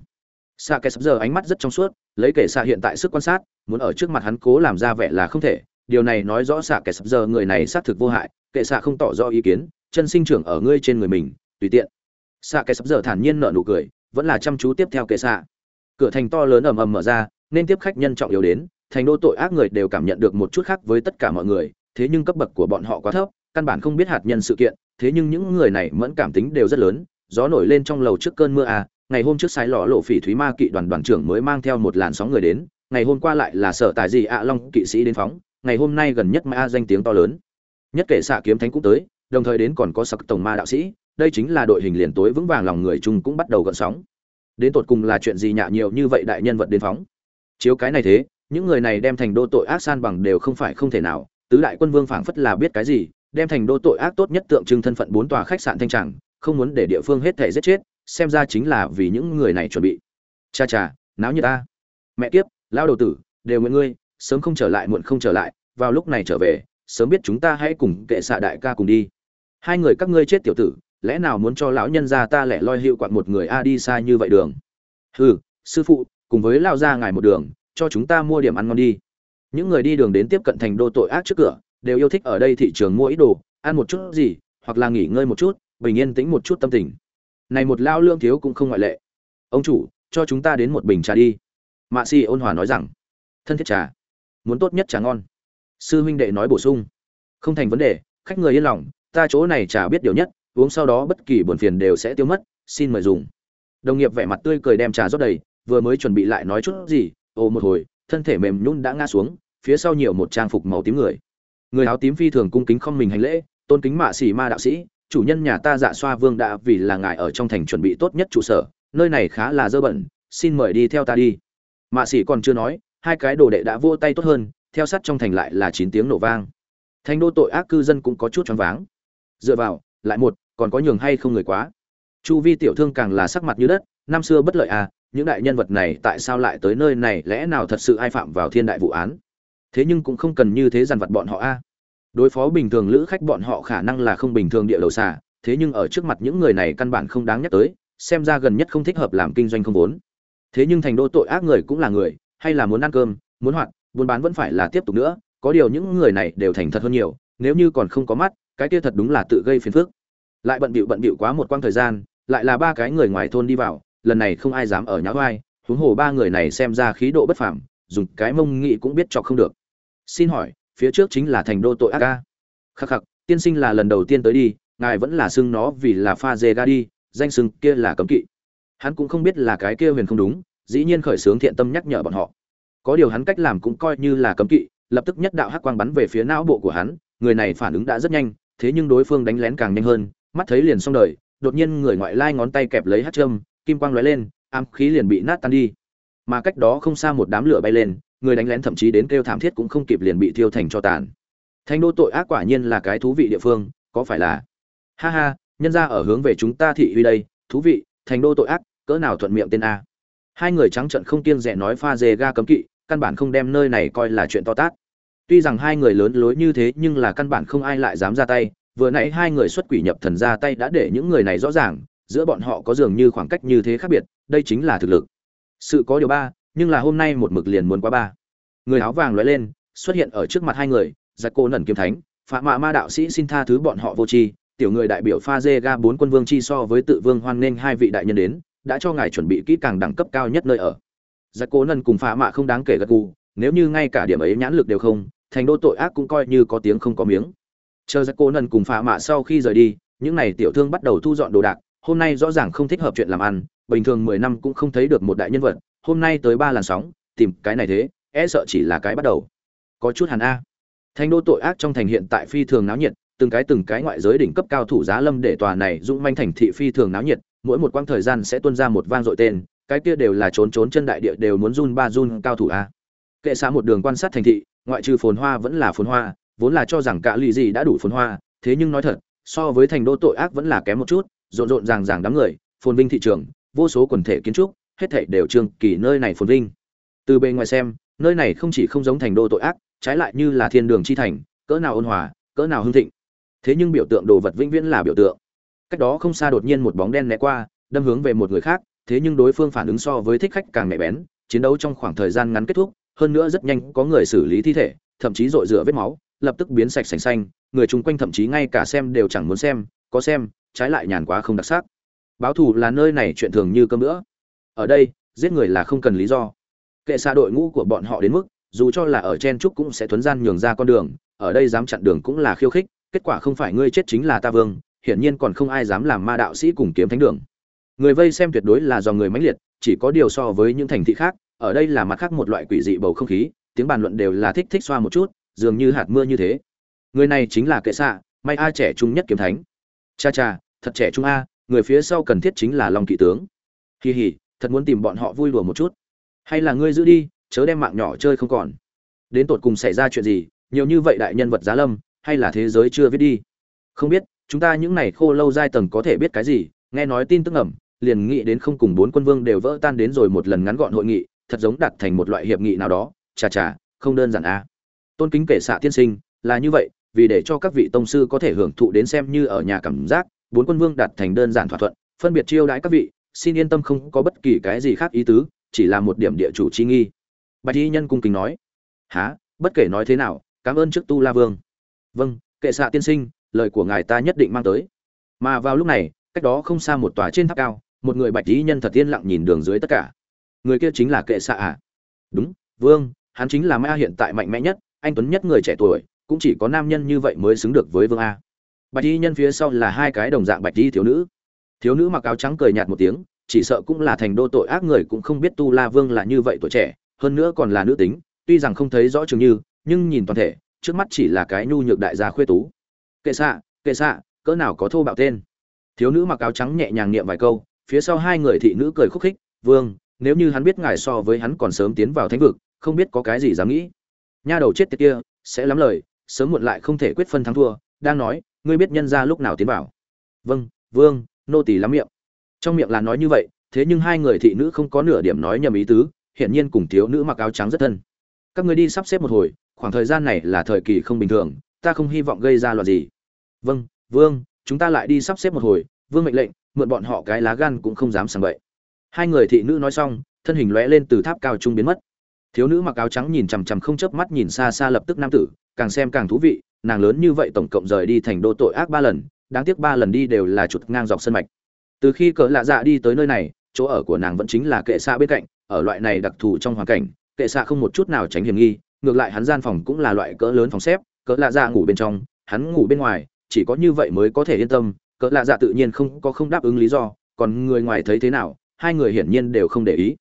Xạ kẻ sập giờ ánh mắt rất trong suốt, lấy kệ xạ hiện tại sức quan sát, muốn ở trước mặt hắn cố làm ra vẻ là không thể, điều này nói rõ xạ kẻ sập giờ người này xác thực vô hại, kệ xạ không tỏ rõ ý kiến, chân sinh trưởng ở ngươi trên người mình, tùy tiện. Xạ kẻ sập giờ thản nhiên nở nụ cười, vẫn là chăm chú tiếp theo kệ xạ cửa thành to lớn ầm ầm mở ra, nên tiếp khách nhân trọng yếu đến, thành đô tội ác người đều cảm nhận được một chút khác với tất cả mọi người, thế nhưng cấp bậc của bọn họ quá thấp, căn bản không biết hạt nhân sự kiện, thế nhưng những người này mẫn cảm tính đều rất lớn, gió nổi lên trong lầu trước cơn mưa à ngày hôm trước sái lọ lộ phỉ thúy ma kỵ đoàn đoàn trưởng mới mang theo một làn sóng người đến, ngày hôm qua lại là sở tài gì ạ long kỵ sĩ đến phóng, ngày hôm nay gần nhất ma danh tiếng to lớn. Nhất kể xạ kiếm thánh cũng tới, đồng thời đến còn có sặc tổng ma đạo sĩ, đây chính là đội hình liền tối vững vàng lòng người chung cũng bắt đầu gợn sóng đến tột cùng là chuyện gì nhạ nhiều như vậy đại nhân vật đến phóng? Chiếu cái này thế, những người này đem thành đô tội ác san bằng đều không phải không thể nào, tứ đại quân vương phảng phất là biết cái gì, đem thành đô tội ác tốt nhất tượng trưng thân phận bốn tòa khách sạn thanh tràng, không muốn để địa phương hết thể giết chết, xem ra chính là vì những người này chuẩn bị. Cha cha, náo như ta. Mẹ kiếp lao đầu tử, đều nguyện ngươi, sớm không trở lại muộn không trở lại, vào lúc này trở về, sớm biết chúng ta hãy cùng kệ xạ đại ca cùng đi. Hai người các ngươi chết tiểu tử lẽ nào muốn cho lão nhân gia ta lẻ loi hiệu quặn một người a đi xa như vậy đường? Hừ, sư phụ, cùng với lao ra ngài một đường, cho chúng ta mua điểm ăn ngon đi. Những người đi đường đến tiếp cận thành đô tội ác trước cửa, đều yêu thích ở đây thị trường mua ít đồ, ăn một chút gì, hoặc là nghỉ ngơi một chút, bình yên tĩnh một chút tâm tình. Này một lao lương thiếu cũng không ngoại lệ. Ông chủ, cho chúng ta đến một bình trà đi. Mạ si ôn hòa nói rằng, thân thiết trà, muốn tốt nhất trà ngon. Sư huynh đệ nói bổ sung, không thành vấn đề, khách người yên lòng, ta chỗ này trà biết điều nhất uống sau đó bất kỳ buồn phiền đều sẽ tiêu mất, xin mời dùng. Đồng nghiệp vẻ mặt tươi cười đem trà rót đầy, vừa mới chuẩn bị lại nói chút gì, ồ một hồi, thân thể mềm nhún đã ngã xuống, phía sau nhiều một trang phục màu tím người. Người áo tím phi thường cung kính không mình hành lễ, tôn kính mạ xỉ ma đạo sĩ, chủ nhân nhà ta dạ xoa vương đã vì là ngài ở trong thành chuẩn bị tốt nhất trụ sở, nơi này khá là dơ bẩn, xin mời đi theo ta đi. Mạ xỉ còn chưa nói, hai cái đồ đệ đã vô tay tốt hơn, theo sát trong thành lại là chín tiếng nổ vang. Thành đô tội ác cư dân cũng có chút choáng váng. Dựa vào, lại một còn có nhường hay không người quá. Chu vi tiểu thương càng là sắc mặt như đất, năm xưa bất lợi à những đại nhân vật này tại sao lại tới nơi này, lẽ nào thật sự ai phạm vào thiên đại vụ án? Thế nhưng cũng không cần như thế dằn vặt bọn họ a đối phó bình thường lữ khách bọn họ khả năng là không bình thường địa đầu xà, thế nhưng ở trước mặt những người này căn bản không đáng nhắc tới, xem ra gần nhất không thích hợp làm kinh doanh không vốn. Thế nhưng thành đô tội ác người cũng là người, hay là muốn ăn cơm, muốn hoạt, buôn bán vẫn phải là tiếp tục nữa, có điều những người này đều thành thật hơn nhiều, nếu như còn không có mắt, cái kia thật đúng là tự gây phiền phức lại bận bịu bận bịu quá một quãng thời gian, lại là ba cái người ngoài thôn đi vào, lần này không ai dám ở nhã vai, huống hồ ba người này xem ra khí độ bất phàm, dùng cái mông nghị cũng biết chọc không được. Xin hỏi, phía trước chính là thành đô tội ác ca? Khắc khắc, tiên sinh là lần đầu tiên tới đi, ngài vẫn là xưng nó vì là pha dê ga đi, danh xưng kia là cấm kỵ. Hắn cũng không biết là cái kia huyền không đúng, dĩ nhiên khởi sướng thiện tâm nhắc nhở bọn họ. Có điều hắn cách làm cũng coi như là cấm kỵ, lập tức nhất đạo hắc quang bắn về phía não bộ của hắn, người này phản ứng đã rất nhanh, thế nhưng đối phương đánh lén càng nhanh hơn mắt thấy liền xong đời, đột nhiên người ngoại lai ngón tay kẹp lấy hát châm, kim quang lóe lên, ám khí liền bị nát tan đi. Mà cách đó không xa một đám lửa bay lên, người đánh lén thậm chí đến kêu thảm thiết cũng không kịp liền bị thiêu thành cho tàn. Thành đô tội ác quả nhiên là cái thú vị địa phương, có phải là? Ha ha, nhân ra ở hướng về chúng ta thị uy đây, thú vị thành đô tội ác, cỡ nào thuận miệng tên a. Hai người trắng trận không kiêng rẻ nói pha dề ga cấm kỵ, căn bản không đem nơi này coi là chuyện to tát. Tuy rằng hai người lớn lối như thế nhưng là căn bản không ai lại dám ra tay vừa nãy hai người xuất quỷ nhập thần ra tay đã để những người này rõ ràng, giữa bọn họ có dường như khoảng cách như thế khác biệt, đây chính là thực lực. Sự có điều ba, nhưng là hôm nay một mực liền muốn qua ba. Người áo vàng lóe lên, xuất hiện ở trước mặt hai người, giặc cô nẩn kiếm thánh phạm mạ ma đạo sĩ xin tha thứ bọn họ vô tri, tiểu người đại biểu pha dê ga bốn quân vương chi so với tự vương hoan nghênh hai vị đại nhân đến, đã cho ngài chuẩn bị kỹ càng đẳng cấp cao nhất nơi ở. Giặc cô nần cùng phạm mạ không đáng kể gật gù, nếu như ngay cả điểm ấy nhãn lực đều không, thành đô tội ác cũng coi như có tiếng không có miếng chờ giặc cô nần cùng phạ mạ sau khi rời đi, những này tiểu thương bắt đầu thu dọn đồ đạc, hôm nay rõ ràng không thích hợp chuyện làm ăn, bình thường mười năm cũng không thấy được một đại nhân vật, hôm nay tới ba làn sóng, tìm cái này thế e sợ chỉ là cái bắt đầu. Có chút hàn a. Thành đô tội ác trong thành hiện tại phi thường náo nhiệt, từng cái từng cái ngoại giới đỉnh cấp cao thủ giá lâm để tòa này dũng manh thành thị phi thường náo nhiệt, mỗi một quãng thời gian sẽ tuôn ra một vang dội tên, cái kia đều là trốn trốn chân đại địa đều muốn run ba run cao thủ a. Kệ xã một đường quan sát thành thị, ngoại trừ phồn hoa vẫn là phồn hoa vốn là cho rằng cả lì gì đã đủ phồn hoa, thế nhưng nói thật, so với thành đô tội ác vẫn là kém một chút, rộn rộn ràng ràng đám người, phồn vinh thị trường, vô số quần thể kiến trúc, hết thảy đều trường kỳ nơi này phồn vinh. Từ bề ngoài xem, nơi này không chỉ không giống thành đô tội ác, trái lại như là thiên đường chi thành, cỡ nào ôn hòa, cỡ nào hưng thịnh. Thế nhưng biểu tượng đồ vật vĩnh viễn là biểu tượng. Cách đó không xa đột nhiên một bóng đen né qua, đâm hướng về một người khác, thế nhưng đối phương phản ứng so với thích khách càng nhạy bén, chiến đấu trong khoảng thời gian ngắn kết thúc, hơn nữa rất nhanh có người xử lý thi thể, thậm chí dội rửa vết máu lập tức biến sạch sành xanh, người chung quanh thậm chí ngay cả xem đều chẳng muốn xem, có xem, trái lại nhàn quá không đặc sắc. Báo thù là nơi này chuyện thường như cơm nữa ở đây, giết người là không cần lý do. Kệ xa đội ngũ của bọn họ đến mức, dù cho là ở chen trúc cũng sẽ thuấn gian nhường ra con đường, ở đây dám chặn đường cũng là khiêu khích, kết quả không phải ngươi chết chính là ta vương, hiển nhiên còn không ai dám làm ma đạo sĩ cùng kiếm thánh đường. Người vây xem tuyệt đối là do người mãnh liệt, chỉ có điều so với những thành thị khác, ở đây là mặt khác một loại quỷ dị bầu không khí, tiếng bàn luận đều là thích thích xoa một chút dường như hạt mưa như thế. Người này chính là kệ xạ, may a trẻ trung nhất kiếm thánh. Cha cha, thật trẻ trung a, người phía sau cần thiết chính là long kỵ tướng. Kỳ hỉ thật muốn tìm bọn họ vui đùa một chút. Hay là ngươi giữ đi, chớ đem mạng nhỏ chơi không còn. Đến tột cùng xảy ra chuyện gì, nhiều như vậy đại nhân vật giá lâm, hay là thế giới chưa viết đi? Không biết, chúng ta những này khô lâu giai tầng có thể biết cái gì, nghe nói tin tức ẩm liền nghĩ đến không cùng bốn quân vương đều vỡ tan đến rồi một lần ngắn gọn hội nghị, thật giống đặt thành một loại hiệp nghị nào đó. Chà chà, không đơn giản a tôn kính kể xạ tiên sinh, là như vậy, vì để cho các vị tông sư có thể hưởng thụ đến xem như ở nhà cảm giác, bốn quân vương đặt thành đơn giản thỏa thuận, phân biệt chiêu đãi các vị, xin yên tâm không có bất kỳ cái gì khác ý tứ, chỉ là một điểm địa chủ chi nghi. Bạch y nhân cung kính nói há bất kể nói thế nào, cảm ơn trước tu la vương. Vâng kệ xạ tiên sinh, lời của ngài ta nhất định mang tới. Mà vào lúc này, cách đó không xa một tòa trên tháp cao, một người bạch y nhân thật yên lặng nhìn đường dưới tất cả. Người kia chính là kệ xạ à? Đúng, vương, hắn chính là ma hiện tại mạnh mẽ nhất anh tuấn nhất người trẻ tuổi, cũng chỉ có nam nhân như vậy mới xứng được với vương a. Bạch y nhân phía sau là hai cái đồng dạng bạch y thiếu nữ. Thiếu nữ mặc áo trắng cười nhạt một tiếng, chỉ sợ cũng là thành đô tội ác người cũng không biết tu la vương là như vậy tuổi trẻ, hơn nữa còn là nữ tính, tuy rằng không thấy rõ chừng như, nhưng nhìn toàn thể, trước mắt chỉ là cái nhu nhược đại gia khuê tú. Kệ xạ kệ xạ, cỡ nào có thô bạo tên. Thiếu nữ mặc áo trắng nhẹ nhàng niệm vài câu, phía sau hai người thị nữ cười khúc khích, vương, nếu như hắn biết ngài so với hắn còn sớm tiến vào thánh vực, không biết có cái gì dám nghĩ nha đầu chết tiệt kia, sẽ lắm lời, sớm muộn lại không thể quyết phân thắng thua, đang nói, ngươi biết nhân ra lúc nào tiến vào. Vâng vương, nô tỳ lắm miệng. Trong miệng là nói như vậy, thế nhưng hai người thị nữ không có nửa điểm nói nhầm ý tứ, hiển nhiên cùng thiếu nữ mặc áo trắng rất thân. Các người đi sắp xếp một hồi, khoảng thời gian này là thời kỳ không bình thường, ta không hy vọng gây ra loạn gì. Vâng vương, chúng ta lại đi sắp xếp một hồi, vương mệnh lệnh, mượn bọn họ cái lá gan cũng không dám sàng bậy. Hai người thị nữ nói xong, thân hình lóe lên từ tháp cao trung biến mất thiếu nữ mặc áo trắng nhìn chằm chằm không chớp mắt nhìn xa xa lập tức nam tử, càng xem càng thú vị, nàng lớn như vậy tổng cộng rời đi thành đô tội ác ba lần, đáng tiếc ba lần đi đều là chuột ngang dọc sân mạch. Từ khi cỡ lạ dạ đi tới nơi này, chỗ ở của nàng vẫn chính là kệ xạ bên cạnh, ở loại này đặc thù trong hoàn cảnh, kệ xạ không một chút nào tránh hiểm nghi, ngược lại hắn gian phòng cũng là loại cỡ lớn phòng xếp, cỡ lạ dạ ngủ bên trong, hắn ngủ bên ngoài, chỉ có như vậy mới có thể yên tâm, cỡ lạ dạ tự nhiên không có không đáp ứng lý do, còn người ngoài thấy thế nào, hai người hiển nhiên đều không để ý.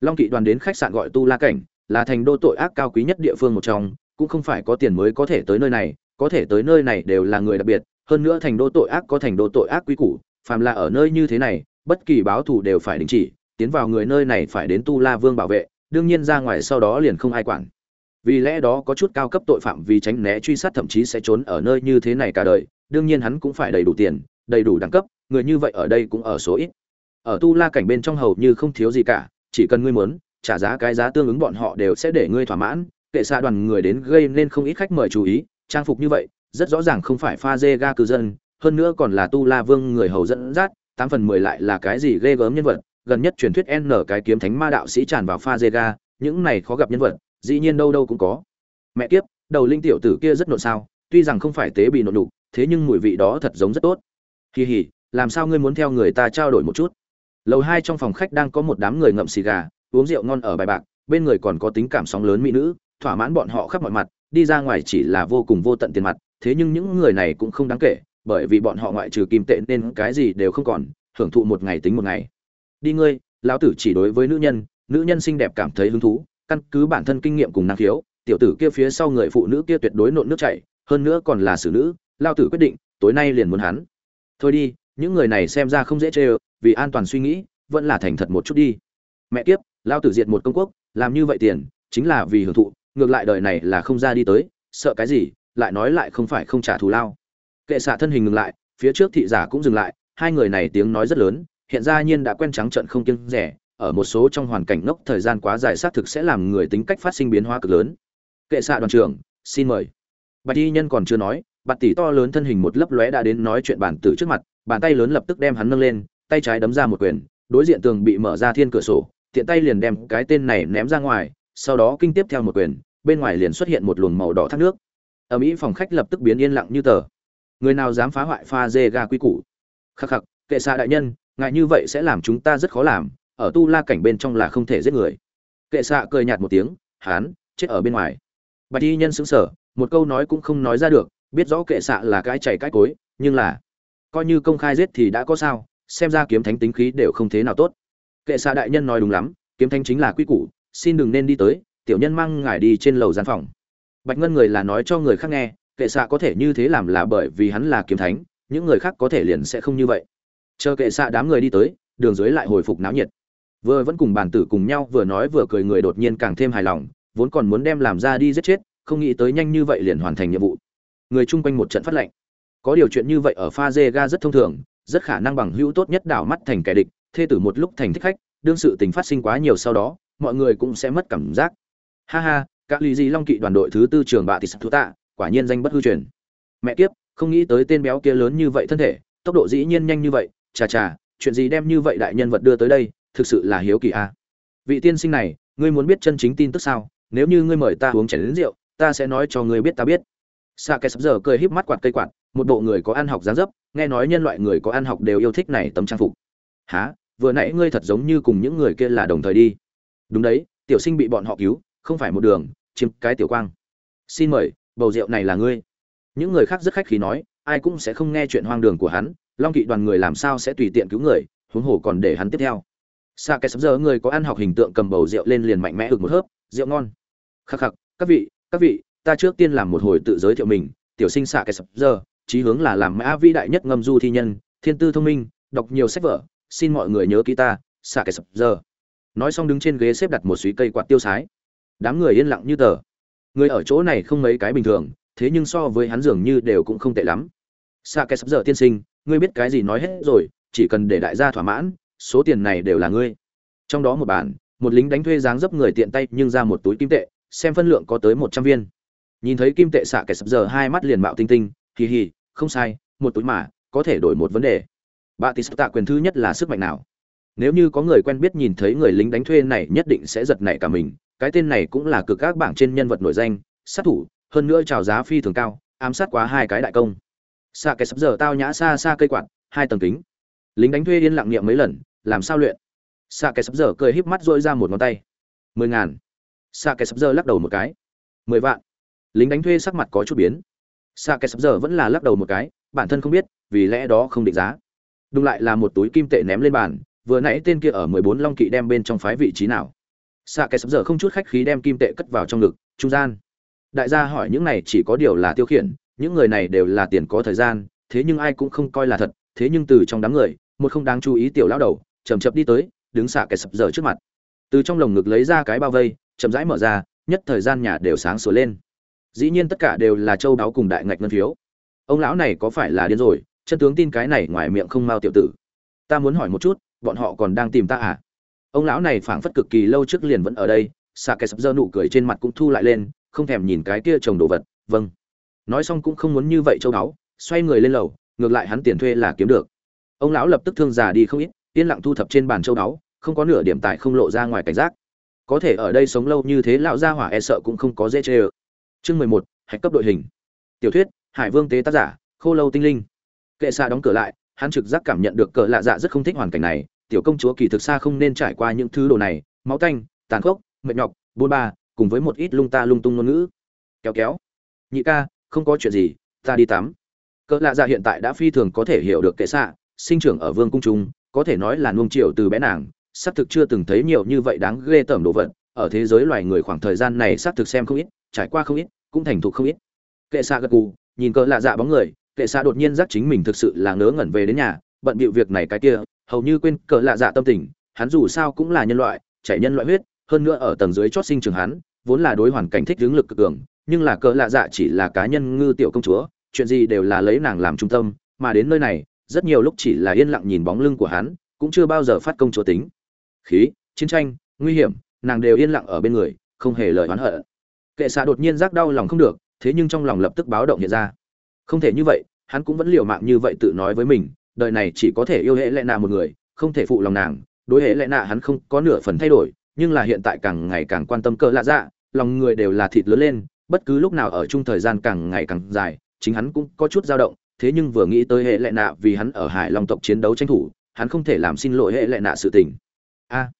Long kỵ đoàn đến khách sạn gọi tu la cảnh là thành đô tội ác cao quý nhất địa phương một trong, cũng không phải có tiền mới có thể tới nơi này, có thể tới nơi này đều là người đặc biệt, hơn nữa thành đô tội ác có thành đô tội ác quý củ, phàm là ở nơi như thế này, bất kỳ báo thù đều phải đình chỉ, tiến vào người nơi này phải đến tu la vương bảo vệ, đương nhiên ra ngoài sau đó liền không ai quản. Vì lẽ đó có chút cao cấp tội phạm vì tránh né truy sát thậm chí sẽ trốn ở nơi như thế này cả đời, đương nhiên hắn cũng phải đầy đủ tiền, đầy đủ đẳng cấp, người như vậy ở đây cũng ở số ít. Ở tu la cảnh bên trong hầu như không thiếu gì cả, chỉ cần ngươi muốn trả giá cái giá tương ứng bọn họ đều sẽ để ngươi thỏa mãn, kệ xa đoàn người đến gây nên không ít khách mời chú ý, trang phục như vậy, rất rõ ràng không phải pha dê ga cư dân, hơn nữa còn là tu la vương người hầu dẫn dắt, tám phần mười lại là cái gì ghê gớm nhân vật, gần nhất truyền thuyết n cái kiếm thánh ma đạo sĩ tràn vào pha dê ga, những này khó gặp nhân vật, dĩ nhiên đâu đâu cũng có. Mẹ kiếp, đầu linh tiểu tử kia rất nộn sao, tuy rằng không phải tế bị nộn đục thế nhưng mùi vị đó thật giống rất tốt. Kỳ hỉ làm sao ngươi muốn theo người ta trao đổi một chút? Lầu hai trong phòng khách đang có một đám người ngậm xì gà uống rượu ngon ở bài bạc, bên người còn có tính cảm sóng lớn mỹ nữ, thỏa mãn bọn họ khắp mọi mặt, đi ra ngoài chỉ là vô cùng vô tận tiền mặt, thế nhưng những người này cũng không đáng kể, bởi vì bọn họ ngoại trừ kim tệ nên cái gì đều không còn, hưởng thụ một ngày tính một ngày. Đi ngươi, lão tử chỉ đối với nữ nhân nữ nhân xinh đẹp cảm thấy hứng thú, căn cứ bản thân kinh nghiệm cùng năng khiếu, tiểu tử kia phía sau người phụ nữ kia tuyệt đối nộn nước chảy, hơn nữa còn là xử nữ lao tử quyết định, tối nay liền muốn hắn. Thôi đi, những người này xem ra không dễ chơi vì an toàn suy nghĩ, vẫn là thành thật một chút đi. Mẹ kiếp lao tử diệt một công quốc, làm như vậy tiền, chính là vì hưởng thụ, ngược lại đời này là không ra đi tới, sợ cái gì, lại nói lại không phải không trả thù lao. Kệ xạ thân hình ngừng lại, phía trước thị giả cũng dừng lại, hai người này tiếng nói rất lớn, hiện ra nhiên đã quen trắng trận không kiêng rẻ, ở một số trong hoàn cảnh ngốc thời gian quá dài xác thực sẽ làm người tính cách phát sinh biến hóa cực lớn. Kệ xạ đoàn trưởng, xin mời. Bạch y nhân còn chưa nói, bạt tỷ to lớn thân hình một lấp lóe đã đến nói chuyện bản tử trước mặt, bàn tay lớn lập tức đem hắn nâng lên, tay trái đấm ra một quyền, đối diện tường bị mở ra thiên cửa sổ tiện tay liền đem cái tên này ném ra ngoài, sau đó kinh tiếp theo một quyền, bên ngoài liền xuất hiện một luồng màu đỏ thác nước. Ở mỹ phòng khách lập tức biến yên lặng như tờ. Người nào dám phá hoại pha dê ga quy củ? Khắc khắc, kệ xa đại nhân, ngại như vậy sẽ làm chúng ta rất khó làm, ở tu la cảnh bên trong là không thể giết người. Kệ xạ cười nhạt một tiếng, hán, chết ở bên ngoài. Bạch y nhân xứng sở một câu nói cũng không nói ra được, biết rõ kệ xạ là cái chảy cái cối, nhưng là, coi như công khai giết thì đã có sao, xem ra kiếm thánh tính khí đều không thế nào tốt kệ xạ đại nhân nói đúng lắm, kiếm thánh chính là quy củ, xin đừng nên đi tới, tiểu nhân mang ngài đi trên lầu gian phòng. Bạch ngân người là nói cho người khác nghe, kệ xạ có thể như thế làm là bởi vì hắn là kiếm thánh, những người khác có thể liền sẽ không như vậy. Chờ kệ xạ đám người đi tới, đường dưới lại hồi phục náo nhiệt. Vừa vẫn cùng bàn tử cùng nhau, vừa nói vừa cười người đột nhiên càng thêm hài lòng, vốn còn muốn đem làm ra đi giết chết, không nghĩ tới nhanh như vậy liền hoàn thành nhiệm vụ. Người chung quanh một trận phát lệnh. Có điều chuyện như vậy ở pha dê ga rất thông thường, rất khả năng bằng hữu tốt nhất đảo mắt thành kẻ địch thê tử một lúc thành thích khách đương sự tình phát sinh quá nhiều sau đó mọi người cũng sẽ mất cảm giác. Ha ha các lý di long kỵ đoàn đội thứ tư trường bạ thì sắp thú tạ quả nhiên danh bất hư truyền. Mẹ kiếp không nghĩ tới tên béo kia lớn như vậy thân thể tốc độ dĩ nhiên nhanh như vậy chà chà chuyện gì đem như vậy đại nhân vật đưa tới đây thực sự là hiếu kỳ a vị tiên sinh này ngươi muốn biết chân chính tin tức sao? Nếu như ngươi mời ta uống chén rượu ta sẽ nói cho ngươi biết ta biết. Sa Kẻ sắp giờ cười híp mắt quạt cây quạt, một bộ người có ăn học dáng dấp, nghe nói nhân loại người có ăn học đều yêu thích này tấm trang phục. Hả? Vừa nãy ngươi thật giống như cùng những người kia là đồng thời đi. Đúng đấy, tiểu sinh bị bọn họ cứu, không phải một đường, chiếm cái tiểu quang. Xin mời, bầu rượu này là ngươi. Những người khác rất khách khí nói, ai cũng sẽ không nghe chuyện hoang đường của hắn, Long Kỵ đoàn người làm sao sẽ tùy tiện cứu người, huống hồ còn để hắn tiếp theo. Sa cái sắp giờ người có ăn học hình tượng cầm bầu rượu lên liền mạnh mẽ ực một hớp, rượu ngon khắc khắc các vị các vị ta trước tiên làm một hồi tự giới thiệu mình tiểu sinh xạ cái sập giờ chí hướng là làm mã vĩ đại nhất ngâm du thi nhân thiên tư thông minh đọc nhiều sách vở xin mọi người nhớ ký ta, xạ kẻ sập giờ. Nói xong đứng trên ghế xếp đặt một suý cây quạt tiêu sái. Đám người yên lặng như tờ. Người ở chỗ này không mấy cái bình thường, thế nhưng so với hắn dường như đều cũng không tệ lắm. Xạ kẻ sập giờ tiên sinh, ngươi biết cái gì nói hết rồi, chỉ cần để đại gia thỏa mãn, số tiền này đều là ngươi. Trong đó một bản, một lính đánh thuê dáng dấp người tiện tay nhưng ra một túi kim tệ, xem phân lượng có tới một trăm viên. Nhìn thấy kim tệ xạ kẻ sập giờ hai mắt liền mạo tinh tinh, hì hì, không sai, một túi mà, có thể đổi một vấn đề bà tis tạ quyền thứ nhất là sức mạnh nào? Nếu như có người quen biết nhìn thấy người lính đánh thuê này nhất định sẽ giật nảy cả mình. Cái tên này cũng là cực các bảng trên nhân vật nổi danh, sát thủ, hơn nữa trào giá phi thường cao, ám sát quá hai cái đại công. Xa kẻ sắp giờ tao nhã xa xa cây quạt, hai tầng kính. Lính đánh thuê yên lặng niệm mấy lần, làm sao luyện? Xa kẻ sắp giờ cười híp mắt dội ra một ngón tay. Mười ngàn. Xa kẻ sắp giờ lắc đầu một cái. Mười vạn. Lính đánh thuê sắc mặt có chút biến. Xa kẻ sắp giờ vẫn là lắc đầu một cái, bản thân không biết, vì lẽ đó không định giá đụng lại là một túi kim tệ ném lên bàn, vừa nãy tên kia ở mười bốn long kỵ đem bên trong phái vị trí nào. Xạ kẻ sập giờ không chút khách khí đem kim tệ cất vào trong ngực, trung gian. Đại gia hỏi, những này chỉ có điều là tiêu khiển, những người này đều là tiền có thời gian, thế nhưng ai cũng không coi là thật, thế nhưng từ trong đám người, một không đáng chú ý tiểu lão đầu chầm chập đi tới, đứng xạ kẻ sập giờ trước mặt. Từ trong lồng ngực lấy ra cái bao vây, chậm rãi mở ra, nhất thời gian nhà đều sáng sửa lên. Dĩ nhiên tất cả đều là châu đáo cùng đại ngạch ngân phiếu. Ông lão này có phải là điên rồi? Chân tướng tin cái này ngoài miệng không mau tiểu tử. Ta muốn hỏi một chút, bọn họ còn đang tìm ta à? Ông lão này phảng phất cực kỳ lâu trước liền vẫn ở đây xạ kẻ sập giờ nụ cười trên mặt cũng thu lại lên, không thèm nhìn cái kia trồng đồ vật vâng. Nói xong cũng không muốn như vậy châu đáo xoay người lên lầu, ngược lại hắn tiền thuê là kiếm được. Ông lão lập tức thương già đi không ít, yên lặng thu thập trên bàn châu đáo không có nửa điểm tài không lộ ra ngoài cảnh giác. Có thể ở đây sống lâu như thế lão gia hỏa e sợ cũng không có dễ chê ơ. Chương mười một, hạch cấp đội hình. Tiểu thuyết, hải vương tế tác giả, khô lâu tinh linh kệ xa đóng cửa lại, hắn trực giác cảm nhận được cờ lạ dạ rất không thích hoàn cảnh này, tiểu công chúa kỳ thực xa không nên trải qua những thứ đồ này, máu tanh, tàn khốc, mệt nhọc bôn ba, cùng với một ít lung ta lung tung ngôn ngữ. Kéo kéo. Nhị ca, không có chuyện gì, ta đi tắm. Cỡ lạ dạ hiện tại đã phi thường có thể hiểu được kệ xạ sinh trưởng ở vương cung trung, có thể nói là nuông chiều từ bé nàng, xác thực chưa từng thấy nhiều như vậy đáng ghê tởm đồ vật, ở thế giới loài người khoảng thời gian này xác thực xem không ít, trải qua không ít, cũng thành thục không ít. Kệ xạ gật gù, nhìn cỡ lạ dạ bóng người kệ xạ đột nhiên giác chính mình thực sự là ngớ ngẩn về đến nhà, bận bịu việc này cái kia, hầu như quên cỡ lạ dạ tâm tình, hắn dù sao cũng là nhân loại chảy nhân loại huyết, hơn nữa ở tầng dưới chót sinh trường hắn, vốn là đối hoàn cảnh thích hướng lực cực cường, nhưng là cỡ lạ dạ chỉ là cá nhân ngư tiểu công chúa, chuyện gì đều là lấy nàng làm trung tâm, mà đến nơi này, rất nhiều lúc chỉ là yên lặng nhìn bóng lưng của hắn, cũng chưa bao giờ phát công chúa tính. Khí, chiến tranh, nguy hiểm, nàng đều yên lặng ở bên người, không hề lời oán hận. Kệ xạ đột nhiên giác đau lòng không được, thế nhưng trong lòng lập tức báo động hiện ra không thể như vậy, hắn cũng vẫn liều mạng như vậy tự nói với mình, đời này chỉ có thể yêu hệ lệ nạ một người, không thể phụ lòng nàng. Đối hệ lệ nạ hắn không có nửa phần thay đổi, nhưng là hiện tại càng ngày càng quan tâm cỡ lạ dạ lòng người đều là thịt lớn lên, bất cứ lúc nào ở chung thời gian càng ngày càng dài, chính hắn cũng có chút dao động. Thế nhưng vừa nghĩ tới hệ lệ nạ vì hắn ở hải long tộc chiến đấu tranh thủ, hắn không thể làm xin lỗi hệ lệ nạ sự tình. A,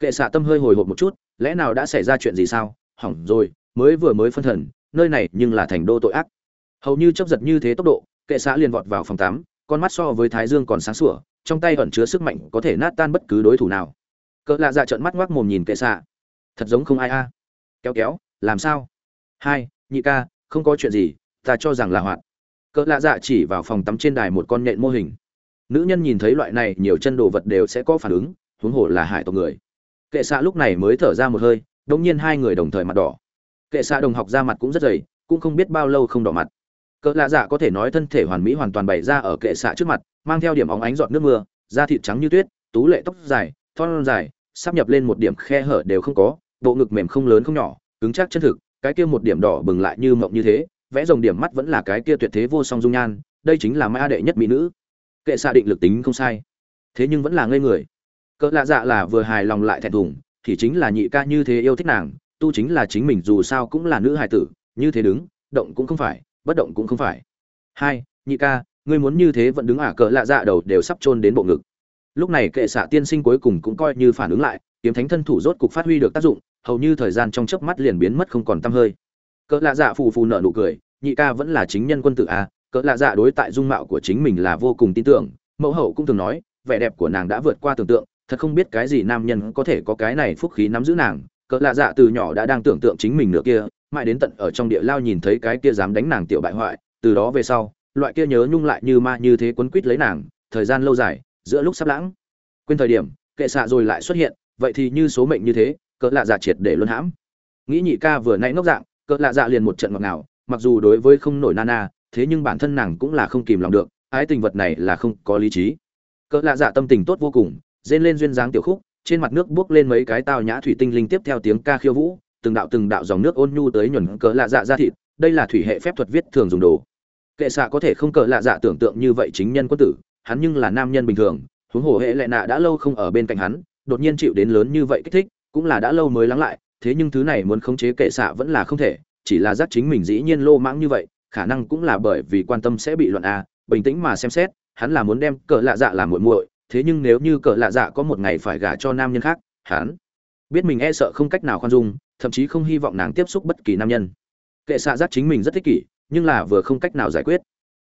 kệ xạ tâm hơi hồi hộp một chút, lẽ nào đã xảy ra chuyện gì sao? Hỏng rồi, mới vừa mới phân thần, nơi này nhưng là thành đô tội ác hầu như chấp giật như thế tốc độ, kệ xã liền vọt vào phòng tắm, con mắt so với thái dương còn sáng sủa, trong tay ẩn chứa sức mạnh có thể nát tan bất cứ đối thủ nào. Cỡ lạ dạ trợn mắt ngoác mồm nhìn kệ xạ. Thật giống không ai a. Kéo kéo, làm sao? Hai, nhị ca, không có chuyện gì, ta cho rằng là hoạn cỡ lạ dạ chỉ vào phòng tắm trên đài một con nhện mô hình. Nữ nhân nhìn thấy loại này, nhiều chân đồ vật đều sẽ có phản ứng, huống hồ là hải tộc người. Kệ xạ lúc này mới thở ra một hơi đống nhiên hai người đồng thời mặt đỏ. Kệ xạ đồng học ra mặt cũng rất dày, cũng không biết bao lâu không đỏ mặt cỡ lạ dạ có thể nói thân thể hoàn mỹ hoàn toàn bày ra ở kệ xạ trước mặt, mang theo điểm óng ánh giọt nước mưa, da thịt trắng như tuyết, tú lệ tóc dài, thon dài, sắp nhập lên một điểm khe hở đều không có, bộ ngực mềm không lớn không nhỏ, cứng chắc chân thực, cái kia một điểm đỏ bừng lại như mộng như thế, vẽ dòng điểm mắt vẫn là cái kia tuyệt thế vô song dung nhan, đây chính là mã đệ nhất mỹ nữ. Kệ xạ định lực tính không sai, thế nhưng vẫn là ngây người. Cỡ lạ dạ là vừa hài lòng lại thẹn thùng, thì chính là nhị ca như thế yêu thích nàng, tu chính là chính mình dù sao cũng là nữ hài tử, như thế đứng, động cũng không phải bất động cũng không phải. Hai, nhị ca, ngươi muốn như thế vẫn đứng ả à cỡ lạ dạ đầu đều sắp chôn đến bộ ngực. Lúc này kệ xạ tiên sinh cuối cùng cũng coi như phản ứng lại, kiếm thánh thân thủ rốt cục phát huy được tác dụng, hầu như thời gian trong chớp mắt liền biến mất không còn tăm hơi. Cỡ lạ dạ phù phù nở nụ cười, nhị ca vẫn là chính nhân quân tử à cỡ lạ dạ đối tại dung mạo của chính mình là vô cùng tin tưởng, mẫu hậu cũng từng nói, vẻ đẹp của nàng đã vượt qua tưởng tượng, thật không biết cái gì nam nhân có thể có cái này phúc khí nắm giữ nàng. Cỡ lạ dạ từ nhỏ đã đang tưởng tượng chính mình nửa kia mãi đến tận ở trong địa lao nhìn thấy cái kia dám đánh nàng tiểu bại hoại, từ đó về sau, loại kia nhớ nhung lại như ma như thế quấn quýt lấy nàng, thời gian lâu dài, giữa lúc sắp lãng. Quên thời điểm, kệ xạ rồi lại xuất hiện, vậy thì như số mệnh như thế, cỡ lạ dạ triệt để luân hãm. Nghĩ nhị ca vừa nãy ngốc dạng, cỡ lạ dạ liền một trận ngọt ngào, mặc dù đối với không nổi nana thế nhưng bản thân nàng cũng là không kìm lòng được, ái tình vật này là không có lý trí. Cỡ lạ dạ tâm tình tốt vô cùng, rên lên duyên dáng tiểu khúc, trên mặt nước buốc lên mấy cái tao nhã thủy tinh linh tiếp theo tiếng ca khiêu vũ từng đạo từng đạo dòng nước ôn nhu tới nhuần cỡ lạ dạ ra thịt, đây là thủy hệ phép thuật viết thường dùng đồ. Kệ xạ có thể không cỡ lạ dạ tưởng tượng như vậy chính nhân quân tử, hắn nhưng là nam nhân bình thường, huống hồ hệ lệ nạ đã lâu không ở bên cạnh hắn, đột nhiên chịu đến lớn như vậy kích thích, cũng là đã lâu mới lắng lại, thế nhưng thứ này muốn khống chế kệ xạ vẫn là không thể, chỉ là giác chính mình dĩ nhiên lô mãng như vậy, khả năng cũng là bởi vì quan tâm sẽ bị luận a, bình tĩnh mà xem xét, hắn là muốn đem cỡ lạ dạ làm muội muội, thế nhưng nếu như cỡ lạ dạ có một ngày phải gả cho nam nhân khác, hắn biết mình e sợ không cách nào khoan dung thậm chí không hy vọng nàng tiếp xúc bất kỳ nam nhân. Kệ xạ giác chính mình rất thích kỷ, nhưng là vừa không cách nào giải quyết.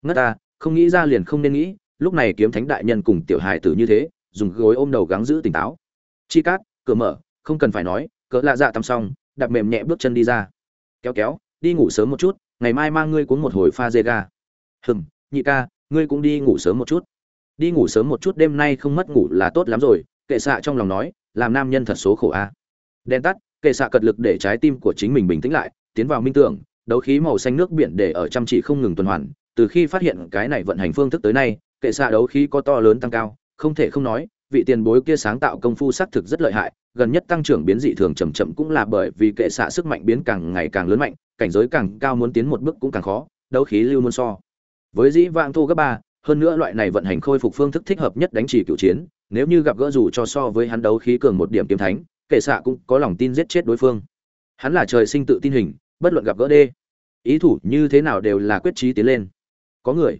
Ngất ta, không nghĩ ra liền không nên nghĩ, lúc này kiếm thánh đại nhân cùng tiểu hài tử như thế, dùng gối ôm đầu gắng giữ tỉnh táo. Chi cát, cửa mở, không cần phải nói, cỡ lạ dạ tắm xong, đạp mềm nhẹ bước chân đi ra. Kéo kéo, đi ngủ sớm một chút, ngày mai mang ngươi cuốn một hồi pha dê ga. Hừng nhị ca, ngươi cũng đi ngủ sớm một chút. Đi ngủ sớm một chút đêm nay không mất ngủ là tốt lắm rồi, kệ xạ trong lòng nói, làm nam nhân thật số khổ a. Đen tắt kệ xạ cật lực để trái tim của chính mình bình tĩnh lại, tiến vào minh tưởng, đấu khí màu xanh nước biển để ở chăm chỉ không ngừng tuần hoàn. Từ khi phát hiện cái này vận hành phương thức tới nay, kệ xạ đấu khí có to lớn tăng cao, không thể không nói, vị tiền bối kia sáng tạo công phu xác thực rất lợi hại, gần nhất tăng trưởng biến dị thường chậm chậm cũng là bởi vì kệ xạ sức mạnh biến càng ngày càng lớn mạnh, cảnh giới càng cao muốn tiến một bước cũng càng khó, đấu khí lưu môn so. Với dĩ vãng thu gấp ba, hơn nữa loại này vận hành khôi phục phương thức thích hợp nhất đánh chỉ cựu chiến, nếu như gặp gỡ dù cho so với hắn đấu khí cường một điểm kiếm thánh kệ xạ cũng có lòng tin giết chết đối phương. Hắn là trời sinh tự tin hình, bất luận gặp gỡ đê. Ý thủ như thế nào đều là quyết trí tiến lên. Có người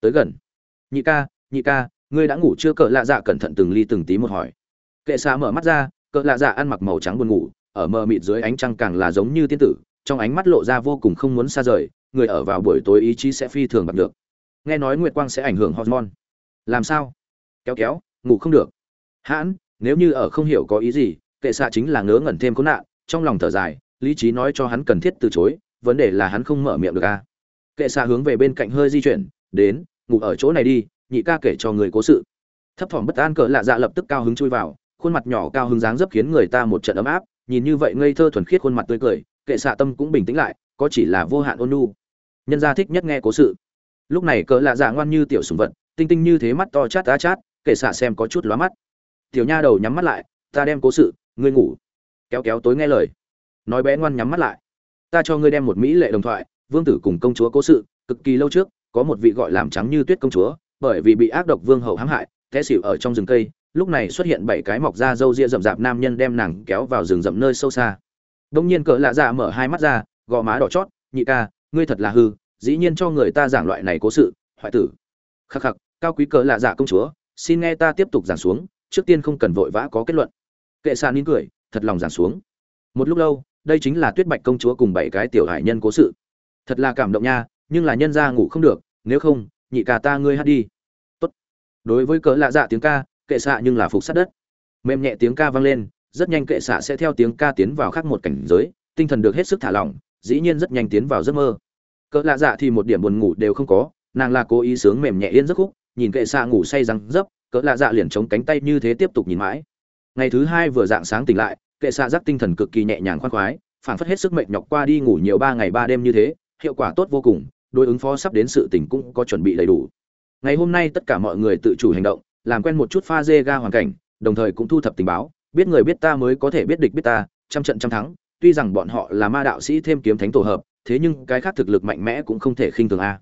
tới gần. Nhị ca nhị ca, ngươi đã ngủ chưa? Cỡ lạ dạ cẩn thận từng ly từng tí một hỏi. Kệ xạ mở mắt ra, cỡ lạ dạ ăn mặc màu trắng buồn ngủ, ở mờ mịt dưới ánh trăng càng là giống như tiên tử, trong ánh mắt lộ ra vô cùng không muốn xa rời, người ở vào buổi tối ý chí sẽ phi thường bật được. Nghe nói nguyệt quang sẽ ảnh hưởng hormone. Làm sao? Kéo kéo, ngủ không được. Hãn, nếu như ở không hiểu có ý gì kệ xạ chính là ngớ ngẩn thêm có nạn, trong lòng thở dài, lý trí nói cho hắn cần thiết từ chối, vấn đề là hắn không mở miệng được a à. kệ xạ hướng về bên cạnh hơi di chuyển, đến, ngủ ở chỗ này đi, nhị ca kể cho người cố sự. Thấp thỏm bất an cỡ lạ dạ lập tức cao hứng chui vào, khuôn mặt nhỏ cao hứng dáng dấp khiến người ta một trận ấm áp, nhìn như vậy ngây thơ thuần khiết khuôn mặt tươi cười, kệ xạ tâm cũng bình tĩnh lại, có chỉ là vô hạn ôn nhu. Nhân gia thích nhất nghe cố sự. Lúc này cỡ lạ dạ ngoan như tiểu sùng vật, tinh tinh như thế mắt to chát á chát, kệ xạ xem có chút lóa mắt. Tiểu nha đầu nhắm mắt lại, ta đem cố sự ngươi ngủ. Kéo kéo tối nghe lời. Nói bé ngoan nhắm mắt lại. Ta cho ngươi đem một mỹ lệ đồng thoại, vương tử cùng công chúa cố sự, cực kỳ lâu trước, có một vị gọi làm trắng như tuyết công chúa, bởi vì bị ác độc vương hậu hãm hại, té xỉu ở trong rừng cây, lúc này xuất hiện bảy cái mọc da râu ria rậm rạp nam nhân đem nàng kéo vào rừng rậm nơi sâu xa. Đông nhiên cỡ lạ dạ mở hai mắt ra, gò má đỏ chót, nhị ca, ngươi thật là hư, dĩ nhiên cho người ta giảng loại này cố sự, hoại tử. Khắc khắc, cao quý cỡ lạ dạ công chúa, xin nghe ta tiếp tục giảng xuống, trước tiên không cần vội vã có kết luận kệ sàn nín cười, thật lòng giảng xuống. Một lúc lâu, đây chính là tuyết bạch công chúa cùng bảy cái tiểu hải nhân cố sự. Thật là cảm động nha, nhưng là nhân ra ngủ không được, nếu không, nhị ca ta ngươi hát đi. Tốt. Đối với cỡ lạ dạ tiếng ca, kệ xạ nhưng là phục sát đất. Mềm nhẹ tiếng ca vang lên, rất nhanh kệ xạ sẽ theo tiếng ca tiến vào khác một cảnh giới, tinh thần được hết sức thả lỏng, dĩ nhiên rất nhanh tiến vào giấc mơ. Cỡ lạ dạ thì một điểm buồn ngủ đều không có, nàng là cố ý sướng mềm nhẹ yên giấc khúc, nhìn kệ xạ ngủ say răng dấp, cỡ lạ dạ liền chống cánh tay như thế tiếp tục nhìn mãi ngày thứ hai vừa dạng sáng tỉnh lại, kệ xạ giác tinh thần cực kỳ nhẹ nhàng khoan khoái phản phất hết sức mệnh nhọc qua đi ngủ nhiều ba ngày ba đêm như thế, hiệu quả tốt vô cùng, đối ứng phó sắp đến sự tỉnh cũng có chuẩn bị đầy đủ. Ngày hôm nay tất cả mọi người tự chủ hành động, làm quen một chút pha dê ga hoàn cảnh, đồng thời cũng thu thập tình báo, biết người biết ta mới có thể biết địch biết ta, trăm trận trăm thắng, tuy rằng bọn họ là ma đạo sĩ thêm kiếm thánh tổ hợp, thế nhưng cái khác thực lực mạnh mẽ cũng không thể khinh thường a.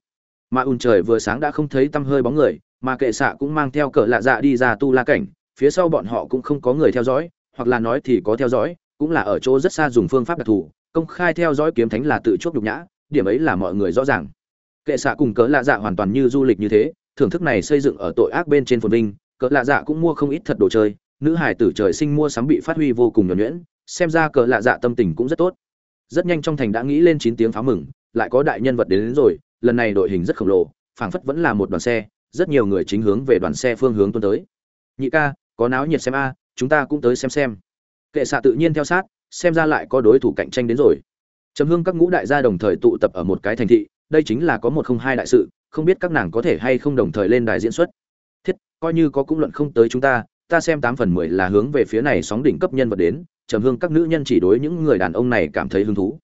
Mà ùn trời vừa sáng đã không thấy tăm hơi bóng người, mà kệ xạ cũng mang theo cỡ lạ dạ đi ra tu la cảnh phía sau bọn họ cũng không có người theo dõi hoặc là nói thì có theo dõi cũng là ở chỗ rất xa dùng phương pháp đặc thù công khai theo dõi kiếm thánh là tự chuốc nhục nhã điểm ấy là mọi người rõ ràng. Kệ xạ cùng cỡ lạ dạ hoàn toàn như du lịch như thế thưởng thức này xây dựng ở tội ác bên trên phồn vinh cỡ lạ dạ cũng mua không ít thật đồ chơi nữ hải tử trời sinh mua sắm bị phát huy vô cùng nhuẩn nhuyễn xem ra cỡ lạ dạ tâm tình cũng rất tốt. Rất nhanh trong thành đã nghĩ lên chín tiếng pháo mừng lại có đại nhân vật đến, đến rồi lần này đội hình rất khổng lồ phảng phất vẫn là một đoàn xe rất nhiều người chính hướng về đoàn xe phương hướng tuân tới. Nhị ca có náo nhiệt xem a, chúng ta cũng tới xem xem. Kệ xạ tự nhiên theo sát, xem ra lại có đối thủ cạnh tranh đến rồi. Trầm hương các ngũ đại gia đồng thời tụ tập ở một cái thành thị, đây chính là có một không hai đại sự, không biết các nàng có thể hay không đồng thời lên đài diễn xuất. Thiết, coi như có cũng luận không tới chúng ta ta xem tám phần mười là hướng về phía này sóng đỉnh cấp nhân vật đến, trầm hương các nữ nhân chỉ đối những người đàn ông này cảm thấy hứng thú.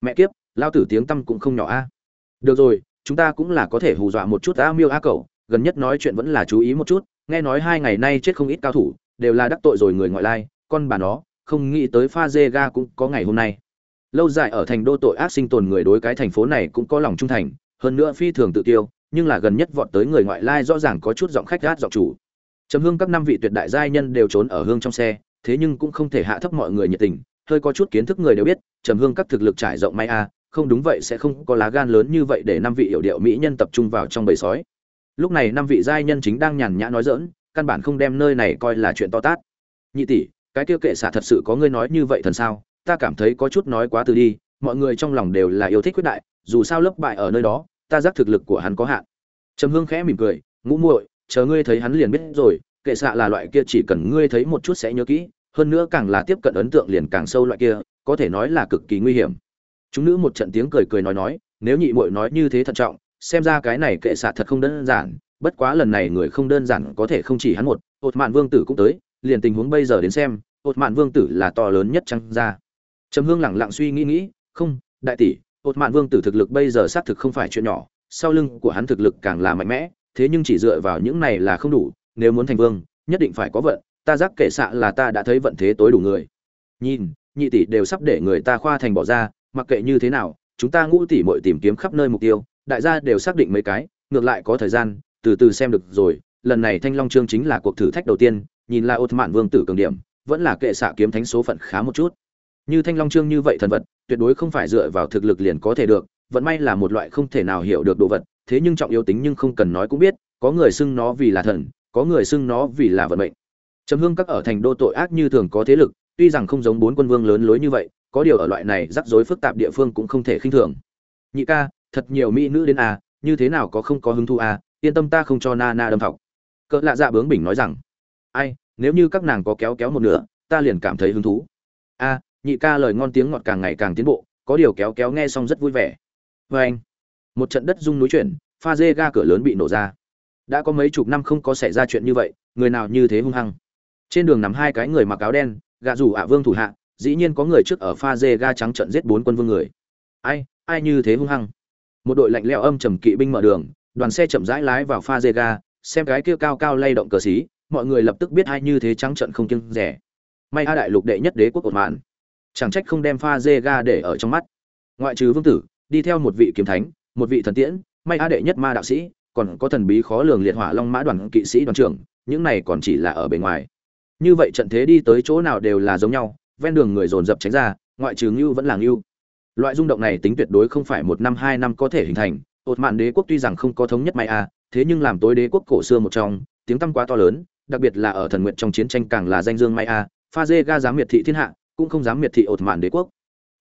Mẹ kiếp, lao tử tiếng tâm cũng không nhỏ a. Được rồi, chúng ta cũng là có thể hù dọa một chút a miêu a cậu gần nhất nói chuyện vẫn là chú ý một chút, nghe nói hai ngày nay chết không ít cao thủ, đều là đắc tội rồi người ngoại lai, con bà nó, không nghĩ tới pha dê ga cũng có ngày hôm nay. Lâu dài ở thành đô tội ác sinh tồn người đối cái thành phố này cũng có lòng trung thành, hơn nữa phi thường tự tiêu nhưng là gần nhất vọt tới người ngoại lai rõ ràng có chút giọng khách gát giọng chủ. Trầm hương các năm vị tuyệt đại giai nhân đều trốn ở hương trong xe, thế nhưng cũng không thể hạ thấp mọi người nhiệt tình, hơi có chút kiến thức người đều biết, trầm hương các thực lực trải rộng may a, không đúng vậy sẽ không có lá gan lớn như vậy để năm vị hiểu điệu mỹ nhân tập trung vào trong bầy sói lúc này năm vị giai nhân chính đang nhàn nhã nói dỡn căn bản không đem nơi này coi là chuyện to tát. Nhị tỷ, cái tiêu kệ xả thật sự có ngươi nói như vậy thần sao? Ta cảm thấy có chút nói quá từ đi, mọi người trong lòng đều là yêu thích quyết đại, dù sao lớp bại ở nơi đó, ta giác thực lực của hắn có hạn. Trầm hương khẽ mỉm cười, ngũ muội, chờ ngươi thấy hắn liền biết rồi, kệ xạ là loại kia chỉ cần ngươi thấy một chút sẽ nhớ kỹ, hơn nữa càng là tiếp cận ấn tượng liền càng sâu loại kia, có thể nói là cực kỳ nguy hiểm. Chúng nữ một trận tiếng cười cười nói nói, nếu nhị muội nói như thế thận trọng xem ra cái này kệ xạ thật không đơn giản, bất quá lần này người không đơn giản có thể không chỉ hắn một. Ột mạn vương tử cũng tới, liền tình huống bây giờ đến xem ột mạn vương tử là to lớn nhất trăng ra. Trầm hương lẳng lặng suy nghĩ nghĩ, không, đại tỷ ột mạn vương tử thực lực bây giờ xác thực không phải chuyện nhỏ, sau lưng của hắn thực lực càng là mạnh mẽ, thế nhưng chỉ dựa vào những này là không đủ, nếu muốn thành vương, nhất định phải có vận, ta giác kệ xạ là ta đã thấy vận thế tối đủ người. Nhìn, nhị tỷ đều sắp để người ta khoa thành bỏ ra, mặc kệ như thế nào, chúng ta ngũ tỷ muội tìm kiếm khắp nơi mục tiêu đại gia đều xác định mấy cái, ngược lại có thời gian, từ từ xem được rồi. Lần này thanh long trương chính là cuộc thử thách đầu tiên, nhìn là ột mạn vương tử cường điểm, vẫn là kệ xạ kiếm thánh số phận khá một chút. Như thanh long trương như vậy thần vật, tuyệt đối không phải dựa vào thực lực liền có thể được, vận may là một loại không thể nào hiểu được đồ vật, thế nhưng trọng yếu tính nhưng không cần nói cũng biết, có người xưng nó vì là thần, có người xưng nó vì là vận mệnh. Trầm hương các ở thành đô tội ác như thường có thế lực, tuy rằng không giống bốn quân vương lớn lối như vậy, có điều ở loại này rắc rối phức tạp địa phương cũng không thể khinh thường. Nhị ca thật nhiều mỹ nữ đến à như thế nào có không có hứng thú à yên tâm ta không cho na na đâm thọc. Cỡ lạ dạ bướng bỉnh nói rằng, ai, nếu như các nàng có kéo kéo một nửa, ta liền cảm thấy hứng thú. A, nhị ca lời ngon tiếng ngọt càng ngày càng tiến bộ, có điều kéo kéo nghe xong rất vui vẻ. Vê anh. Một trận đất rung núi chuyển, pha dê ga cửa lớn bị nổ ra. Đã có mấy chục năm không có xảy ra chuyện như vậy, người nào như thế hung hăng. Trên đường nằm hai cái người mặc áo đen, gạ rủ ạ vương thủ hạ, dĩ nhiên có người trước ở pha dê ga trắng trận giết bốn quân vương người. Ai ai như thế hung hăng? Một đội lạnh lẽo âm trầm kỵ binh mở đường, đoàn xe chậm rãi lái vào pha dê ga, xem cái kia cao cao lay động cờ xí, mọi người lập tức biết ai như thế trắng trận không kiêng rẻ. May a đại lục đệ nhất đế quốc cột mạn. Chẳng trách không đem pha dê ga để ở trong mắt. Ngoại trừ vương tử, đi theo một vị kiếm thánh, một vị thần tiễn, may a đệ nhất ma đạo sĩ, còn có thần bí khó lường liệt hỏa long mã đoàn kỵ sĩ đoàn trưởng, những này còn chỉ là ở bề ngoài. Như vậy trận thế đi tới chỗ nào đều là giống nhau, ven đường người dồn dập tránh ra, ngoại trừ ngưu vẫn là ngưu loại rung động này tính tuyệt đối không phải một năm, hai năm có thể hình thành. Ột mạn đế quốc tuy rằng không có thống nhất may a thế nhưng làm tối đế quốc cổ xưa một trong, tiếng tăm quá to lớn, đặc biệt là ở thần nguyện trong chiến tranh càng là danh dương may a pha dê ga dám miệt thị thiên hạ, cũng không dám miệt thị ột mạn đế quốc.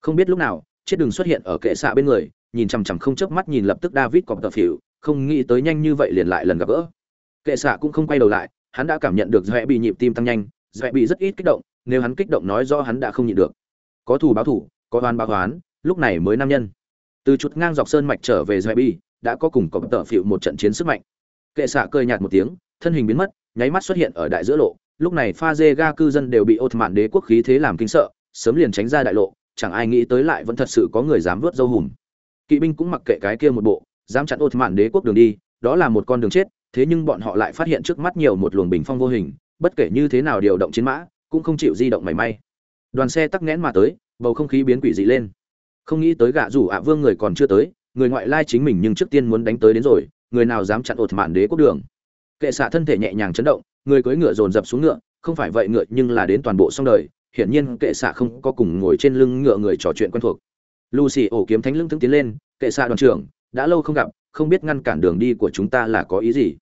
Không biết lúc nào chết đường xuất hiện ở kệ xạ bên người, nhìn chằm chằm không chớp mắt nhìn lập tức david cọp tập phỉu, không nghĩ tới nhanh như vậy liền lại lần gặp gỡ. Kệ xạ cũng không quay đầu lại, hắn đã cảm nhận được dọa bị nhịp tim tăng nhanh dọa bị rất ít kích động, nếu hắn kích động nói do hắn đã không nhịn được. Có thù báo thù, có oan báo oán lúc này mới nam nhân. Từ chút ngang dọc sơn mạch trở về dọa bi đã có cùng cọp tợ phịu một trận chiến sức mạnh. Kệ xạ cơi nhạt một tiếng, thân hình biến mất, nháy mắt xuất hiện ở đại giữa lộ. Lúc này pha dê ga cư dân đều bị ột mạn đế quốc khí thế làm kinh sợ, sớm liền tránh ra đại lộ, chẳng ai nghĩ tới lại vẫn thật sự có người dám vớt dâu hùm. Kỵ binh cũng mặc kệ cái kia một bộ, dám chặn ột mạn đế quốc đường đi, đó là một con đường chết, thế nhưng bọn họ lại phát hiện trước mắt nhiều một luồng bình phong vô hình, bất kể như thế nào điều động chiến mã, cũng không chịu di động mảy may. Đoàn xe tắc nghẽn mà tới, bầu không khí biến quỷ dị lên không nghĩ tới gạ rủ ạ vương người còn chưa tới, người ngoại lai chính mình nhưng trước tiên muốn đánh tới đến rồi, người nào dám chặn ột mạn đế quốc đường. Kệ xạ thân thể nhẹ nhàng chấn động, người cưỡi ngựa dồn dập xuống ngựa, không phải vậy ngựa nhưng là đến toàn bộ xong đời, hiển nhiên kệ xạ không có cùng ngồi trên lưng ngựa người trò chuyện quen thuộc. Lucy ổ kiếm thánh lưng thức tiến lên, kệ xạ đoàn trưởng, đã lâu không gặp, không biết ngăn cản đường đi của chúng ta là có ý gì.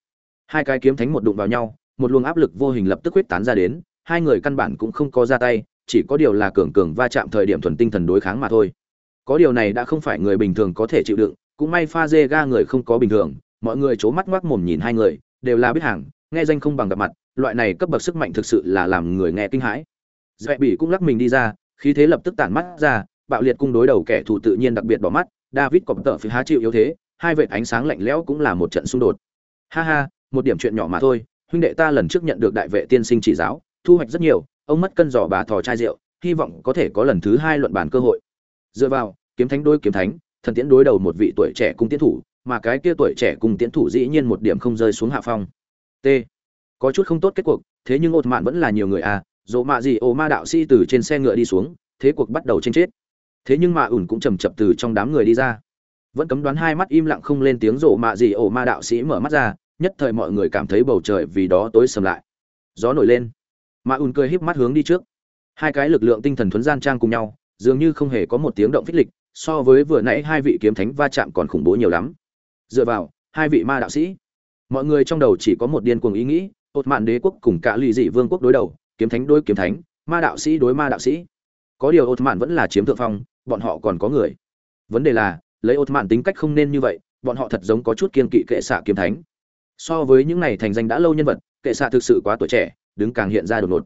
Hai cái kiếm thánh một đụng vào nhau, một luồng áp lực vô hình lập tức huyết tán ra đến, hai người căn bản cũng không có ra tay, chỉ có điều là cường cường va chạm thời điểm thuần tinh thần đối kháng mà thôi có điều này đã không phải người bình thường có thể chịu đựng, cũng may pha dê ga người không có bình thường, mọi người c mắt ngoác mồm nhìn hai người, đều là biết hàng, nghe danh không bằng gặp mặt, loại này cấp bậc sức mạnh thực sự là làm người nghe kinh hãi. Dẹp bỉ cũng lắc mình đi ra, khí thế lập tức tản mắt ra, bạo liệt cung đối đầu kẻ thù tự nhiên đặc biệt bỏ mắt, david cọp tợ phía há chịu yếu thế, hai vệt ánh sáng lạnh lẽo cũng là một trận xung đột. Ha ha, một điểm chuyện nhỏ mà thôi, huynh đệ ta lần trước nhận được đại vệ tiên sinh chỉ giáo, thu hoạch rất nhiều, ông mất cân giỏ bà thò chai rượu, hy vọng có thể có lần thứ hai luận bàn cơ hội dựa vào, kiếm thánh đôi kiếm thánh, thần tiễn đối đầu một vị tuổi trẻ cung tiến thủ, mà cái kia tuổi trẻ cung tiến thủ dĩ nhiên một điểm không rơi xuống hạ phong. T. Có chút không tốt kết cuộc, thế nhưng ột mạn vẫn là nhiều người à dỗ mạ gì ô ma đạo sĩ từ trên xe ngựa đi xuống, thế cuộc bắt đầu tranh chết. Thế nhưng mà ủn cũng chầm chập từ trong đám người đi ra. Vẫn cấm đoán hai mắt im lặng không lên tiếng rộ mạ gì ổ ma đạo sĩ mở mắt ra, nhất thời mọi người cảm thấy bầu trời vì đó tối sầm lại. Gió nổi lên. Mạ ùn cười híp mắt hướng đi trước. Hai cái lực lượng tinh thần thuấn gian trang cùng nhau dường như không hề có một tiếng động phích lịch, so với vừa nãy hai vị kiếm thánh va chạm còn khủng bố nhiều lắm. Dựa vào, hai vị ma đạo sĩ. Mọi người trong đầu chỉ có một điên cuồng ý nghĩ ột mạn đế quốc cùng cả lì dị vương quốc đối đầu, kiếm thánh đối kiếm thánh, ma đạo sĩ đối ma đạo sĩ. Có điều ột mạn vẫn là chiếm thượng phong, bọn họ còn có người. Vấn đề là, lấy ột mạn tính cách không nên như vậy, bọn họ thật giống có chút kiên kỵ kệ xạ kiếm thánh. So với những này thành danh đã lâu nhân vật, kệ xạ thực sự quá tuổi trẻ, đứng càng hiện ra đột ngột.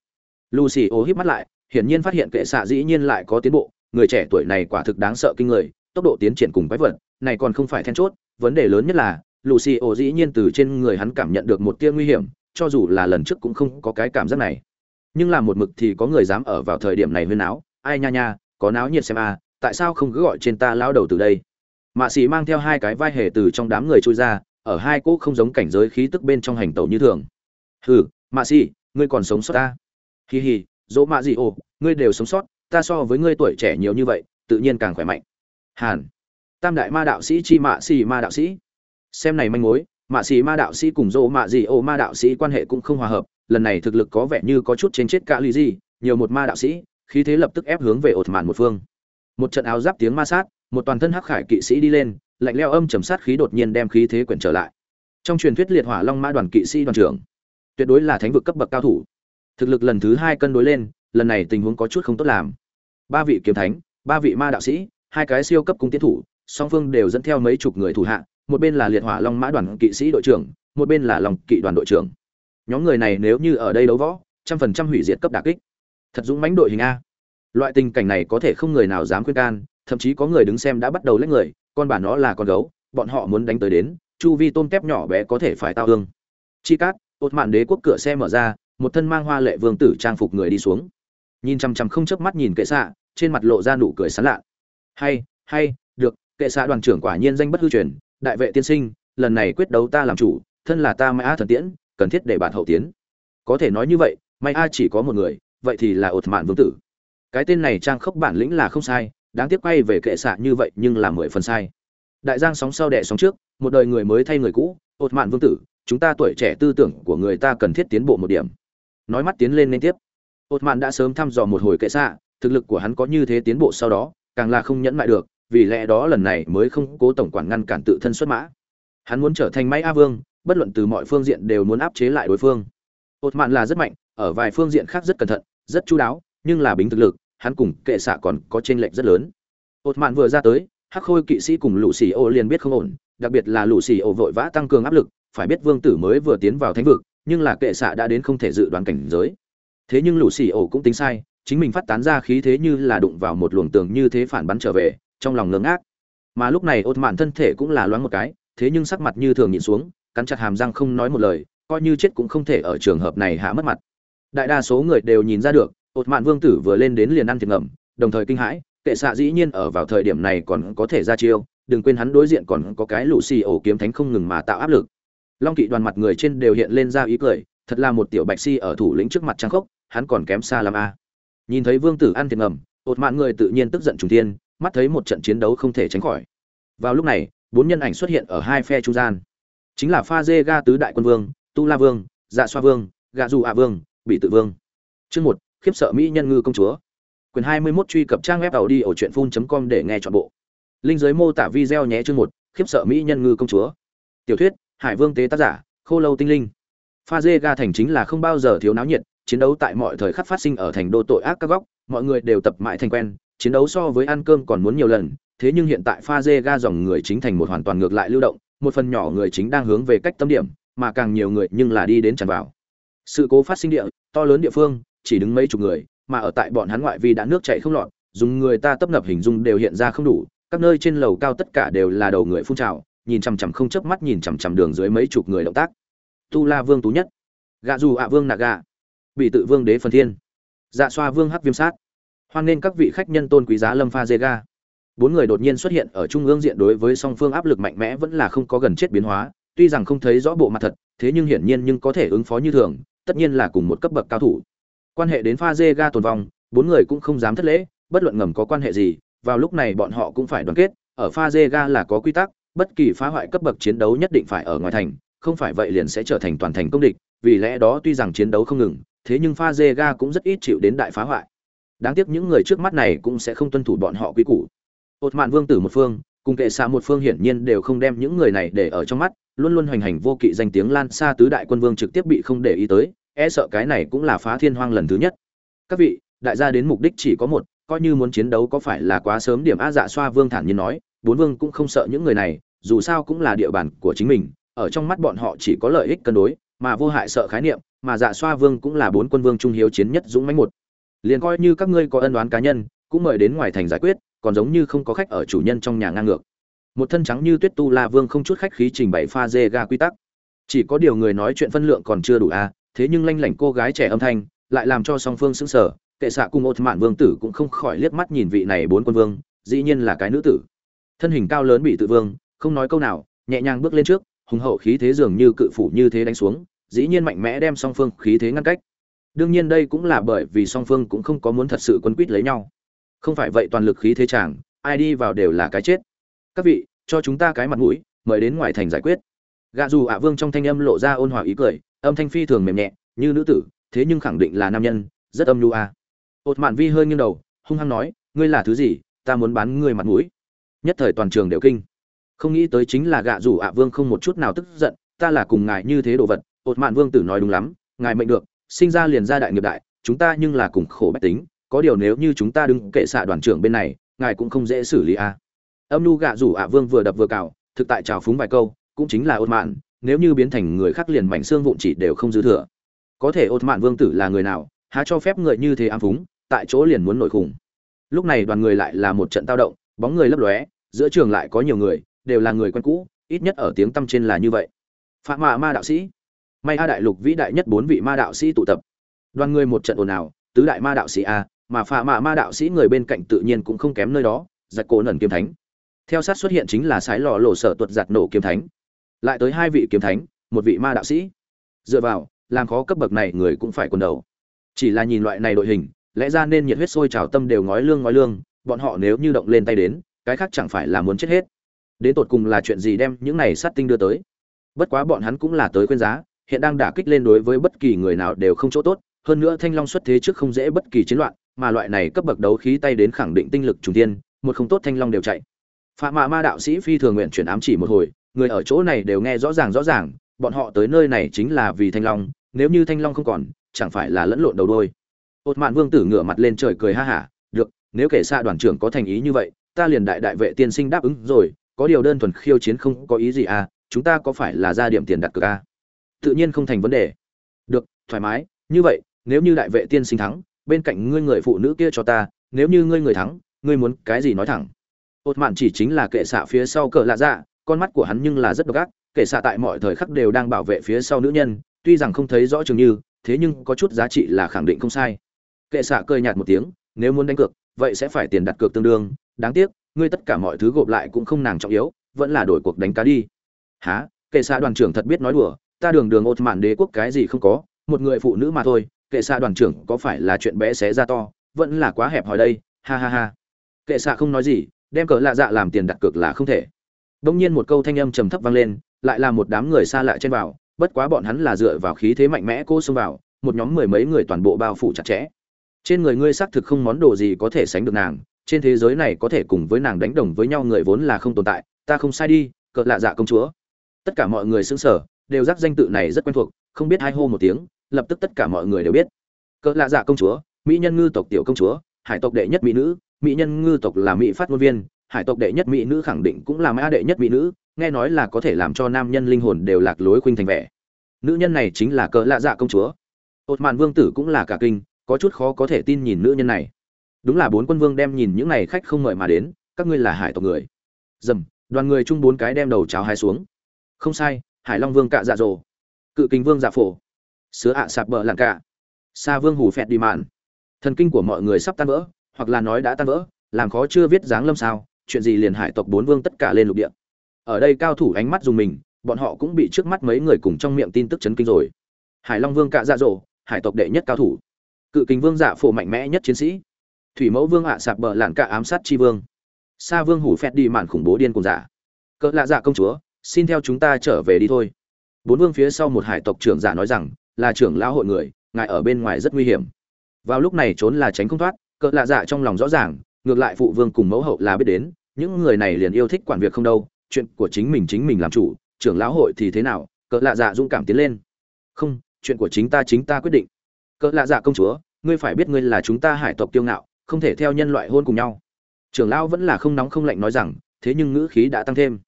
Lucy ô híp mắt lại hiển nhiên phát hiện kệ xạ dĩ nhiên lại có tiến bộ người trẻ tuổi này quả thực đáng sợ kinh người tốc độ tiến triển cùng quái vật này còn không phải then chốt vấn đề lớn nhất là lucy ô dĩ nhiên từ trên người hắn cảm nhận được một tia nguy hiểm cho dù là lần trước cũng không có cái cảm giác này. Nhưng làm một mực thì có người dám ở vào thời điểm này huyên áo ai nha nha có náo nhiệt xem a à, tại sao không cứ gọi trên ta lao đầu từ đây? Mạ sĩ mang theo hai cái vai hề từ trong đám người trôi ra ở hai cỗ không giống cảnh giới khí tức bên trong hành tẩu như thường. Hừ mạ sĩ ngươi còn sống sót ta. Hì hì dỗ mạ gì ồ ngươi đều sống sót, ta so với ngươi tuổi trẻ nhiều như vậy, tự nhiên càng khỏe mạnh. Hàn. Tam đại ma đạo sĩ chi mạ xì ma đạo sĩ. Xem này manh mối, mạ xì ma đạo sĩ cùng dỗ mạ gì ồ ma đạo sĩ quan hệ cũng không hòa hợp, lần này thực lực có vẻ như có chút trên chết cả lì gì, nhiều một ma đạo sĩ, khí thế lập tức ép hướng về ột mạn một phương. Một trận áo giáp tiếng ma sát, một toàn thân hắc khải kỵ sĩ đi lên, lạnh leo âm trầm sát khí đột nhiên đem khí thế quyển trở lại. Trong truyền thuyết liệt hỏa long mã đoàn kỵ sĩ đoàn trưởng, tuyệt đối là thánh vực cấp bậc cao thủ thực lực lần thứ hai cân đối lên, lần này tình huống có chút không tốt làm. Ba vị kiếm thánh, ba vị ma đạo sĩ, hai cái siêu cấp cung tiến thủ, song phương đều dẫn theo mấy chục người thủ hạ, một bên là liệt hỏa long mã đoàn kỵ sĩ đội trưởng, một bên là lòng kỵ đoàn đội trưởng. Nhóm người này nếu như ở đây đấu võ, trăm phần trăm hủy diệt cấp đà kích. Thật dũng mãnh đội hình a. Loại tình cảnh này có thể không người nào dám khuyên can, thậm chí có người đứng xem đã bắt đầu lấy người, con bản nó là con gấu, bọn họ muốn đánh tới đến, chu vi tôm tép nhỏ bé có thể phải tao hương. Chi cát ột mạn đế quốc cửa xe mở ra một thân mang hoa lệ vương tử trang phục người đi xuống. Nhìn chằm chằm không chớp mắt nhìn kệ xạ, trên mặt lộ ra nụ cười sán lạ hay hay, được, kệ xạ đoàn trưởng quả nhiên danh bất hư truyền, đại vệ tiên sinh, lần này quyết đấu ta làm chủ, thân là ta mai a thần tiễn, cần thiết để bạn hậu tiến. Có thể nói như vậy may a chỉ có một người, vậy thì là ột mạn vương tử. Cái tên này trang khốc bản lĩnh là không sai, đáng tiếc quay về kệ xạ như vậy nhưng là mười phần sai. Đại giang sóng sau đẻ sóng trước, một đời người mới thay người cũ, ột mạn vương tử, chúng ta tuổi trẻ tư tưởng của người ta cần thiết tiến bộ một điểm nói mắt tiến lên liên tiếp. Ột mạn đã sớm thăm dò một hồi kệ xạ, thực lực của hắn có như thế tiến bộ sau đó, càng là không nhẫn lại được, vì lẽ đó lần này mới không cố tổng quản ngăn cản tự thân xuất mã. Hắn muốn trở thành máy a vương, bất luận từ mọi phương diện đều muốn áp chế lại đối phương. Ột mạn là rất mạnh, ở vài phương diện khác rất cẩn thận, rất chu đáo, nhưng là bính thực lực, hắn cùng kệ xạ còn có chênh lệch rất lớn. Ột mạn vừa ra tới, hắc khôi kỵ sĩ cùng lũ xì ô liền biết không ổn, đặc biệt là lũ xì ô vội vã tăng cường áp lực, phải biết vương tử mới vừa tiến vào thánh vực nhưng là kệ xạ đã đến không thể dự đoán cảnh giới. Thế nhưng lũ xì ổ cũng tính sai, chính mình phát tán ra khí thế như là đụng vào một luồng tường như thế phản bắn trở về, trong lòng ngưỡng ác mà lúc này ột mạn thân thể cũng là loáng một cái, thế nhưng sắc mặt như thường nhìn xuống, cắn chặt hàm răng không nói một lời, coi như chết cũng không thể ở trường hợp này hạ mất mặt. Đại đa số người đều nhìn ra được ột mạn vương tử vừa lên đến liền ăn thiệt ngầm đồng thời kinh hãi, kệ xạ dĩ nhiên ở vào thời điểm này còn có thể ra chiêu, đừng quên hắn đối diện còn có cái lũ xì ổ kiếm thánh không ngừng mà tạo áp lực long kỵ đoàn mặt người trên đều hiện lên ra ý cười, thật là một tiểu bạch si ở thủ lĩnh trước mặt trang khốc, hắn còn kém xa làm a. Nhìn thấy vương tử ăn thiệt ngầm ột mạn người tự nhiên tức giận trùng thiên, mắt thấy một trận chiến đấu không thể tránh khỏi. Vào lúc này, bốn nhân ảnh xuất hiện ở hai phe trung gian. Chính là pha dê ga tứ đại quân vương, tu la vương dạ xoa vương gà dù ạ vương, bị tự vương. Chương một, khiếp sợ mỹ nhân ngư công chúa. Quyền hai mươi 21 truy cập trang web tàu đi ở truyện phun com để nghe chọn bộ. Linh giới mô tả video nhé chương một, khiếp sợ mỹ nhân ngư công chúa. Tiểu thuyết hải vương tế tác giả, khô lâu tinh linh. Pha dê ga thành chính là không bao giờ thiếu náo nhiệt, chiến đấu tại mọi thời khắc phát sinh ở thành đô tội ác các góc, mọi người đều tập mãi thành quen, chiến đấu so với ăn cơm còn muốn nhiều lần, thế nhưng hiện tại pha dê ga dòng người chính thành một hoàn toàn ngược lại lưu động, một phần nhỏ người chính đang hướng về cách tâm điểm, mà càng nhiều người nhưng là đi đến tràn vào. Sự cố phát sinh địa, to lớn địa phương, chỉ đứng mấy chục người, mà ở tại bọn hắn ngoại vi đã nước chảy không lọt, dùng người ta tấp nập hình dung đều hiện ra không đủ, các nơi trên lầu cao tất cả đều là đầu người phun trào nhìn chằm chằm không chớp mắt nhìn chằm chằm đường dưới mấy chục người động tác. Tu la vương tú nhất. Gạ dù ạ vương nạ gạ. Bị tự vương đế phần thiên. Dạ xoa vương hắc viêm sát. Hoan nên các vị khách nhân tôn quý giá lâm pha dê ga. Bốn người đột nhiên xuất hiện ở trung ương diện đối với song phương áp lực mạnh mẽ vẫn là không có gần chết biến hóa, tuy rằng không thấy rõ bộ mặt thật, thế nhưng hiển nhiên nhưng có thể ứng phó như thường, tất nhiên là cùng một cấp bậc cao thủ. Quan hệ đến pha dê ga tồn vong, bốn người cũng không dám thất lễ, bất luận ngầm có quan hệ gì, vào lúc này bọn họ cũng phải đoàn kết, ở pha dê ga là có quy tắc bất kỳ phá hoại cấp bậc chiến đấu nhất định phải ở ngoài thành, không phải vậy liền sẽ trở thành toàn thành công địch, vì lẽ đó tuy rằng chiến đấu không ngừng, thế nhưng pha dê ga cũng rất ít chịu đến đại phá hoại. Đáng tiếc những người trước mắt này cũng sẽ không tuân thủ bọn họ quy củ. Ột mạn vương tử một phương, cùng kệ xạ một phương hiển nhiên đều không đem những người này để ở trong mắt, luôn luôn hoành hành vô kỵ danh tiếng lan xa tứ đại quân vương trực tiếp bị không để ý tới e sợ cái này cũng là phá thiên hoang lần thứ nhất. Các vị, đại gia đến mục đích chỉ có một, coi như muốn chiến đấu có phải là quá sớm điểm a dạ xoa vương thản nhiên nói, bốn vương cũng không sợ những người này dù sao cũng là địa bàn của chính mình ở trong mắt bọn họ chỉ có lợi ích cân đối mà vô hại sợ khái niệm mà dạ xoa vương cũng là bốn quân vương trung hiếu chiến nhất dũng mãnh một. Liền coi như các ngươi có ân đoán cá nhân cũng mời đến ngoài thành giải quyết còn giống như không có khách ở chủ nhân trong nhà ngang ngược. Một thân trắng như tuyết tu la vương không chút khách khí trình bày pha dê ga quy tắc. Chỉ có điều người nói chuyện phân lượng còn chưa đủ a à, thế nhưng lanh lảnh cô gái trẻ âm thanh lại làm cho song phương sững sờ kệ xạ cùng ột mạn vương tử cũng không khỏi liếc mắt nhìn vị này bốn quân vương dĩ nhiên là cái nữ tử. Thân hình cao lớn bị tự vương không nói câu nào, nhẹ nhàng bước lên trước, hùng hậu khí thế dường như cự phủ như thế đánh xuống, dĩ nhiên mạnh mẽ đem song phương khí thế ngăn cách. Đương nhiên đây cũng là bởi vì song phương cũng không có muốn thật sự quân quýt lấy nhau. Không phải vậy toàn lực khí thế chàng, ai đi vào đều là cái chết. Các vị, cho chúng ta cái mặt mũi, mời đến ngoài thành giải quyết. Gạ dù ạ vương trong thanh âm lộ ra ôn hòa ý cười, âm thanh phi thường mềm nhẹ, như nữ tử, thế nhưng khẳng định là nam nhân, rất âm lưu a. À. ột mạn vi hơi nghiêng đầu, hung hăng nói, ngươi là thứ gì? Ta muốn bán ngươi mặt mũi. Nhất thời toàn trường đều kinh không nghĩ tới chính là gạ rủ ạ vương không một chút nào tức giận, ta là cùng ngài như thế đồ vật, ột mạn vương tử nói đúng lắm, ngài mệnh được, sinh ra liền ra đại nghiệp đại, chúng ta nhưng là cùng khổ bách tính, có điều nếu như chúng ta đứng kệ xạ đoàn trưởng bên này, ngài cũng không dễ xử lý a à. âm nu gạ rủ ạ vương vừa đập vừa cào, thực tại trào phúng vài câu, cũng chính là ột mạn, nếu như biến thành người khác liền mảnh xương vụn chỉ đều không dư thừa có thể ột mạn vương tử là người nào, há cho phép người như thế ám phúng, tại chỗ liền muốn nổi khủng lúc này đoàn người lại là một trận tao động, bóng người lấp lóe, giữa trường lại có nhiều người đều là người quen cũ, ít nhất ở tiếng tăm trên là như vậy. Phạm mạ ma đạo sĩ. May a đại lục vĩ đại nhất bốn vị ma đạo sĩ tụ tập. Đoàn người một trận ồn ào, tứ đại ma đạo sĩ a, mà phạm mạ ma đạo sĩ người bên cạnh tự nhiên cũng không kém nơi đó, giặc cổ nần kiếm thánh. Theo sát xuất hiện chính là sái lò lộ sở tuột giặt nổ kiếm thánh. Lại tới hai vị kiếm thánh, một vị ma đạo sĩ. Dựa vào, làm khó cấp bậc này người cũng phải quần đầu. Chỉ là nhìn loại này đội hình, lẽ ra nên nhiệt huyết sôi trào tâm đều ngói lương ngói lương, bọn họ nếu như động lên tay đến, cái khác chẳng phải là muốn chết hết đến tột cùng là chuyện gì đem những này sát tinh đưa tới? Bất quá bọn hắn cũng là tới khuyên giá, hiện đang đả kích lên đối với bất kỳ người nào đều không chỗ tốt, hơn nữa thanh long xuất thế trước không dễ bất kỳ chiến loạn, mà loại này cấp bậc đấu khí tay đến khẳng định tinh lực trùng tiên một không tốt thanh long đều chạy. Phạm mạ ma đạo sĩ phi thường nguyện chuyển ám chỉ một hồi, người ở chỗ này đều nghe rõ ràng rõ ràng, bọn họ tới nơi này chính là vì thanh long, nếu như thanh long không còn, chẳng phải là lẫn lộn đầu đôi. Ột mạn vương tử ngửa mặt lên trời cười ha hả, được, nếu kể xa đoàn trưởng có thành ý như vậy, ta liền đại đại vệ tiên sinh đáp ứng rồi có điều đơn thuần khiêu chiến không có ý gì à chúng ta có phải là ra điểm tiền đặt cược à? Tự nhiên không thành vấn đề. Được, thoải mái, như vậy, nếu như đại vệ tiên sinh thắng, bên cạnh ngươi người phụ nữ kia cho ta, nếu như ngươi người thắng, ngươi muốn cái gì nói thẳng? Ột mạn chỉ chính là kệ xạ phía sau cờ lạ dạ con mắt của hắn nhưng là rất độc ác, kệ xạ tại mọi thời khắc đều đang bảo vệ phía sau nữ nhân, tuy rằng không thấy rõ chừng như, thế nhưng có chút giá trị là khẳng định không sai. Kệ xạ cười nhạt một tiếng, nếu muốn đánh cược, vậy sẽ phải tiền đặt cược tương đương, đáng tiếc ngươi tất cả mọi thứ gộp lại cũng không nàng trọng yếu, vẫn là đổi cuộc đánh cá đi. Há kệ xạ đoàn trưởng thật biết nói đùa, ta đường đường ột mạn đế quốc cái gì không có, một người phụ nữ mà thôi, kệ xạ đoàn trưởng có phải là chuyện bé xé ra to, vẫn là quá hẹp hòi đây, ha ha ha. Kệ xạ không nói gì, đem cờ lạ dạ làm tiền đặt cược là không thể. Đông nhiên một câu thanh âm trầm thấp vang lên, lại là một đám người xa lạ trên vào, bất quá bọn hắn là dựa vào khí thế mạnh mẽ cô xông vào, một nhóm mười mấy người toàn bộ bao phủ chặt chẽ. Trên người ngươi xác thực không món đồ gì có thể sánh được nàng trên thế giới này có thể cùng với nàng đánh đồng với nhau người vốn là không tồn tại, ta không sai đi cỡ lạ dạ công chúa. Tất cả mọi người xứng sở đều giác danh tự này rất quen thuộc, không biết hai hô một tiếng, lập tức tất cả mọi người đều biết. Cỡ lạ dạ công chúa, mỹ nhân ngư tộc tiểu công chúa, hải tộc đệ nhất mỹ nữ, mỹ nhân ngư tộc là mỹ phát ngôn viên, hải tộc đệ nhất mỹ nữ khẳng định cũng là mã đệ nhất mỹ nữ, nghe nói là có thể làm cho nam nhân linh hồn đều lạc lối khuynh thành vẻ. Nữ nhân này chính là cỡ lạ dạ công chúa. Ột mạn vương tử cũng là cả kinh, có chút khó có thể tin nhìn nữ nhân này đúng là bốn quân vương đem nhìn những này khách không mời mà đến, các ngươi là hải tộc người. Dầm, đoàn người chung bốn cái đem đầu cháo hai xuống. Không sai, hải long vương cạ dạ dỗ cự kính vương dạ phổ. Sứa ạ sạp bờ làng cạ. Xa vương hủ phẹt đi mạn. Thần kinh của mọi người sắp tan vỡ, hoặc là nói đã tan vỡ, làm khó chưa viết dáng lâm sao, chuyện gì liền hải tộc bốn vương tất cả lên lục địa. Ở đây cao thủ ánh mắt dùng mình, bọn họ cũng bị trước mắt mấy người cùng trong miệng tin tức chấn kinh rồi. Hải long vương cạ dạ dỗ hải tộc đệ nhất cao thủ. Cự kính vương dạ phổ mạnh mẽ nhất chiến sĩ thủy mẫu vương ạ à sạp bờ lạn cả ám sát chi vương. Sa vương hủ phét đi mạn khủng bố điên cùng giả. Cỡ lạ dạ công chúa, xin theo chúng ta trở về đi thôi. Bốn vương phía sau một hải tộc trưởng giả nói rằng, là trưởng lão hội người, ngài ở bên ngoài rất nguy hiểm. Vào lúc này trốn là tránh không thoát, cỡ lạ dạ trong lòng rõ ràng, ngược lại phụ vương cùng mẫu hậu là biết đến, những người này liền yêu thích quản việc không đâu, chuyện của chính mình chính mình làm chủ, trưởng lão hội thì thế nào, cỡ lạ dạ dũng cảm tiến lên. Không, chuyện của chính ta chính ta quyết định. Cỡ lạ dạ công chúa, ngươi phải biết ngươi là chúng ta hải tộc kiêu ngạo không thể theo nhân loại hôn cùng nhau. Trưởng lão vẫn là không nóng không lạnh nói rằng, thế nhưng ngữ khí đã tăng thêm.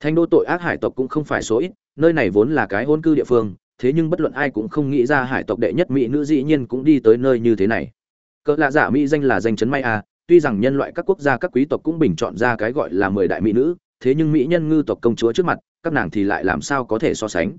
Thanh đô tội ác hải tộc cũng không phải số ít, nơi này vốn là cái hôn cư địa phương, thế nhưng bất luận ai cũng không nghĩ ra hải tộc đệ nhất mỹ nữ dĩ nhiên cũng đi tới nơi như thế này. Cỡ lạ giả dạ mỹ danh là danh chấn may à tuy rằng nhân loại các quốc gia các quý tộc cũng bình chọn ra cái gọi là mười đại mỹ nữ, thế nhưng mỹ nhân ngư tộc công chúa trước mặt, các nàng thì lại làm sao có thể so sánh.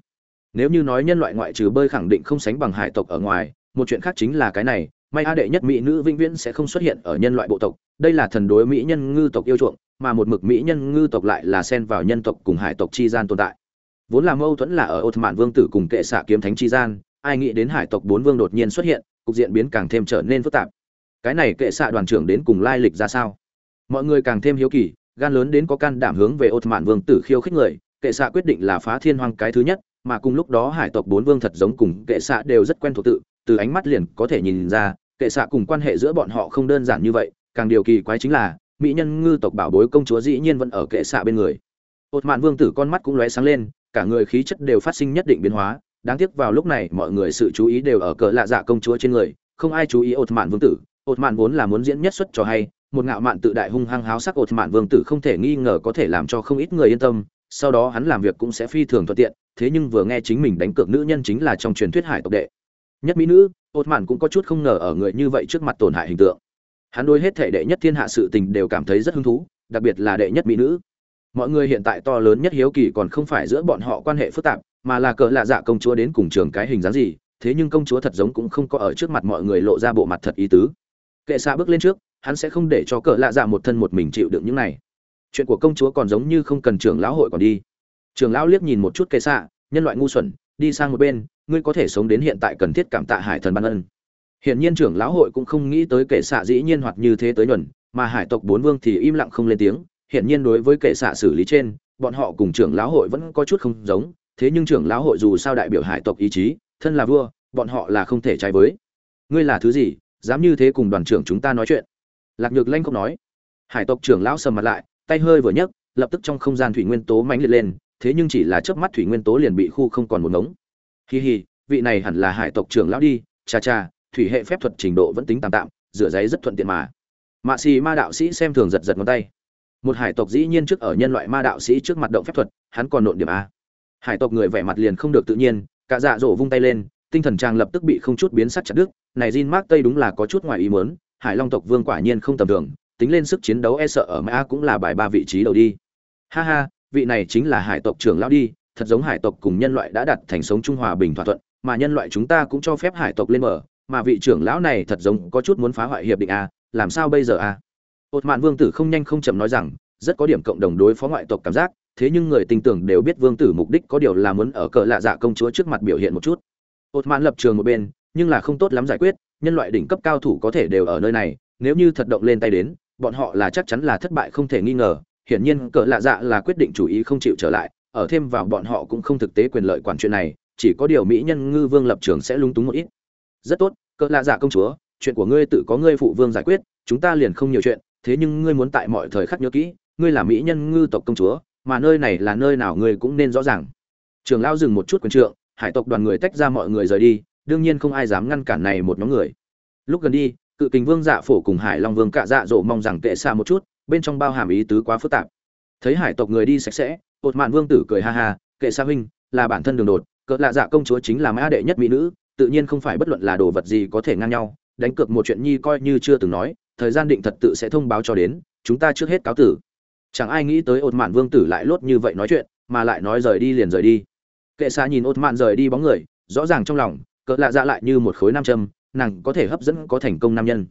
Nếu như nói nhân loại ngoại trừ bơi khẳng định không sánh bằng hải tộc ở ngoài, một chuyện khác chính là cái này may a đệ nhất mỹ nữ vĩnh viễn sẽ không xuất hiện ở nhân loại bộ tộc, đây là thần đối mỹ nhân ngư tộc yêu chuộng, mà một mực mỹ nhân ngư tộc lại là xen vào nhân tộc cùng hải tộc chi gian tồn tại. Vốn là mâu thuẫn là ở ột mạn vương tử cùng kệ xạ kiếm thánh chi gian, ai nghĩ đến hải tộc bốn vương đột nhiên xuất hiện, cục diện biến càng thêm trở nên phức tạp. Cái này kệ xạ đoàn trưởng đến cùng lai lịch ra sao? Mọi người càng thêm hiếu kỳ, gan lớn đến có can đảm hướng về ột mạn vương tử khiêu khích người, kệ xạ quyết định là phá thiên hoang cái thứ nhất, mà cùng lúc đó hải tộc bốn vương thật giống cùng kệ xạ đều rất quen thuộc tự, từ ánh mắt liền có thể nhìn ra kệ xạ cùng quan hệ giữa bọn họ không đơn giản như vậy, càng điều kỳ quái chính là, mỹ nhân ngư tộc bảo bối công chúa dĩ nhiên vẫn ở kệ xạ bên người. Ột mạn vương tử con mắt cũng lóe sáng lên, cả người khí chất đều phát sinh nhất định biến hóa, đáng tiếc vào lúc này mọi người sự chú ý đều ở cỡ lạ dạ công chúa trên người, không ai chú ý ột mạn vương tử. Ột mạn vốn là muốn diễn nhất xuất cho hay, một ngạo mạn tự đại hung hăng háo sắc ột mạn vương tử không thể nghi ngờ có thể làm cho không ít người yên tâm, sau đó hắn làm việc cũng sẽ phi thường thuận tiện, thế nhưng vừa nghe chính mình đánh cược nữ nhân chính là trong truyền thuyết hải tộc đệ. Nhất mỹ nữ ột mạn cũng có chút không ngờ ở người như vậy trước mặt tổn hại hình tượng. Hắn đối hết thể đệ nhất thiên hạ sự tình đều cảm thấy rất hứng thú, đặc biệt là đệ nhất mỹ nữ. Mọi người hiện tại to lớn nhất hiếu kỳ còn không phải giữa bọn họ quan hệ phức tạp, mà là cỡ lạ dạ công chúa đến cùng trường cái hình dáng gì, thế nhưng công chúa thật giống cũng không có ở trước mặt mọi người lộ ra bộ mặt thật ý tứ. Kệ xa bước lên trước, hắn sẽ không để cho cỡ lạ dạ một thân một mình chịu đựng những này. Chuyện của công chúa còn giống như không cần trưởng lão hội còn đi. Trưởng lão liếc nhìn một chút kệ xạ, nhân loại ngu xuẩn, đi sang một bên ngươi có thể sống đến hiện tại cần thiết cảm tạ hải thần ban ân Hiện nhiên trưởng lão hội cũng không nghĩ tới kệ xạ dĩ nhiên hoặc như thế tới nhuần, mà hải tộc bốn vương thì im lặng không lên tiếng, Hiện nhiên đối với kệ xạ xử lý trên, bọn họ cùng trưởng lão hội vẫn có chút không giống, thế nhưng trưởng lão hội dù sao đại biểu hải tộc ý chí, thân là vua, bọn họ là không thể trái với. Ngươi là thứ gì, dám như thế cùng đoàn trưởng chúng ta nói chuyện? Lạc Nhược Lanh không nói. Hải tộc trưởng lão sầm mặt lại, tay hơi vừa nhấc, lập tức trong không gian thủy nguyên tố mãnh liệt lên, thế nhưng chỉ là chớp mắt thủy nguyên tố liền bị khu không còn một ngống. Hi hi, vị này hẳn là hải tộc trưởng lão đi, cha cha, thủy hệ phép thuật trình độ vẫn tính tạm tạm rửa giấy rất thuận tiện mà. Mạ xì ma đạo sĩ xem thường giật giật ngón tay. Một hải tộc dĩ nhiên trước ở nhân loại ma đạo sĩ trước mặt động phép thuật hắn còn nộn điểm a. Hải tộc người vẻ mặt liền không được tự nhiên cả dạ dỗ vung tay lên tinh thần trang lập tức bị không chút biến sắc chặt đứt này Jin Mark Tây đúng là có chút ngoài ý muốn, Hải Long tộc vương quả nhiên không tầm thường, tính lên sức chiến đấu e sợ ở Mã cũng là bài ba vị trí đầu đi. Ha ha, vị này chính là Hải tộc trưởng lão đi, thật giống Hải tộc cùng nhân loại đã đặt thành sống trung hòa bình thỏa thuận, mà nhân loại chúng ta cũng cho phép Hải tộc lên mở, mà vị trưởng lão này thật giống có chút muốn phá hoại hiệp định a làm sao bây giờ a? Ột mạn vương tử không nhanh không chậm nói rằng rất có điểm cộng đồng đối phó ngoại tộc cảm giác thế nhưng người tin tưởng đều biết vương tử mục đích có điều là muốn ở cờ lạ dạ công chúa trước mặt biểu hiện một chút. Ột mạn lập trường một bên nhưng là không tốt lắm giải quyết nhân loại đỉnh cấp cao thủ có thể đều ở nơi này nếu như thật động lên tay đến bọn họ là chắc chắn là thất bại không thể nghi ngờ hiển nhiên cờ lạ dạ là quyết định chủ ý không chịu trở lại ở thêm vào bọn họ cũng không thực tế quyền lợi quản chuyện này, chỉ có điều mỹ nhân ngư vương lập trường sẽ lung túng một ít. Rất tốt, cỡ lạ dạ công chúa, chuyện của ngươi tự có ngươi phụ vương giải quyết, chúng ta liền không nhiều chuyện, thế nhưng ngươi muốn tại mọi thời khắc nhớ kỹ, ngươi là mỹ nhân ngư tộc công chúa, mà nơi này là nơi nào ngươi cũng nên rõ ràng. Trường lao dừng một chút quyền trượng, hải tộc đoàn người tách ra mọi người rời đi, đương nhiên không ai dám ngăn cản này một nhóm người. Lúc gần đi, cự kình vương dạ phổ cùng hải long vương cạ dạ dỗ mong rằng tệ xa một chút, bên trong bao hàm ý tứ quá phức tạp. Thấy hải tộc người đi sạch sẽ ột mạn vương tử cười ha ha, kệ xa huynh, là bản thân đường đột, cỡ lạ dạ công chúa chính là mã đệ nhất mỹ nữ, tự nhiên không phải bất luận là đồ vật gì có thể ngang nhau, đánh cược một chuyện nhi coi như chưa từng nói, thời gian định thật tự sẽ thông báo cho đến, chúng ta trước hết cáo tử. Chẳng ai nghĩ tới ột mạn vương tử lại lốt như vậy nói chuyện, mà lại nói rời đi liền rời đi. Kệ xa nhìn ột mạn rời đi bóng người, rõ ràng trong lòng, cỡ lạ dạ lại như một khối nam châm, nàng có thể hấp dẫn có thành công nam nhân.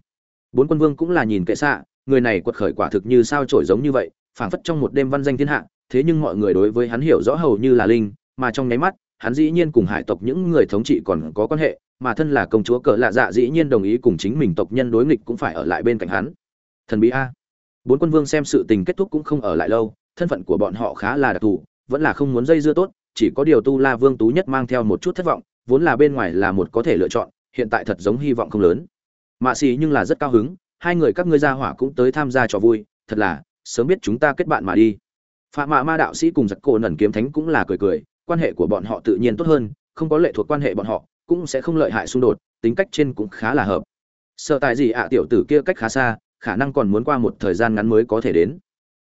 Bốn quân vương cũng là nhìn kệ xạ người này quật khởi quả thực như sao trổi giống như vậy, phảng phất trong một đêm văn danh thiên hạ thế nhưng mọi người đối với hắn hiểu rõ hầu như là linh, mà trong nháy mắt, hắn dĩ nhiên cùng hải tộc những người thống trị còn có quan hệ, mà thân là công chúa cỡ lạ dạ dĩ nhiên đồng ý cùng chính mình tộc nhân đối nghịch cũng phải ở lại bên cạnh hắn. Thần bí a. Bốn quân vương xem sự tình kết thúc cũng không ở lại lâu, thân phận của bọn họ khá là đặc thù, vẫn là không muốn dây dưa tốt, chỉ có điều tu la vương tú nhất mang theo một chút thất vọng, vốn là bên ngoài là một có thể lựa chọn, hiện tại thật giống hy vọng không lớn. Mạ xì nhưng là rất cao hứng, hai người các ngươi gia hỏa cũng tới tham gia trò vui, thật là, sớm biết chúng ta kết bạn mà đi phạm mạ ma đạo sĩ cùng giặc cổ nần kiếm thánh cũng là cười cười, quan hệ của bọn họ tự nhiên tốt hơn, không có lệ thuộc quan hệ bọn họ, cũng sẽ không lợi hại xung đột, tính cách trên cũng khá là hợp. Sợ tại gì ạ à, tiểu tử kia cách khá xa, khả năng còn muốn qua một thời gian ngắn mới có thể đến.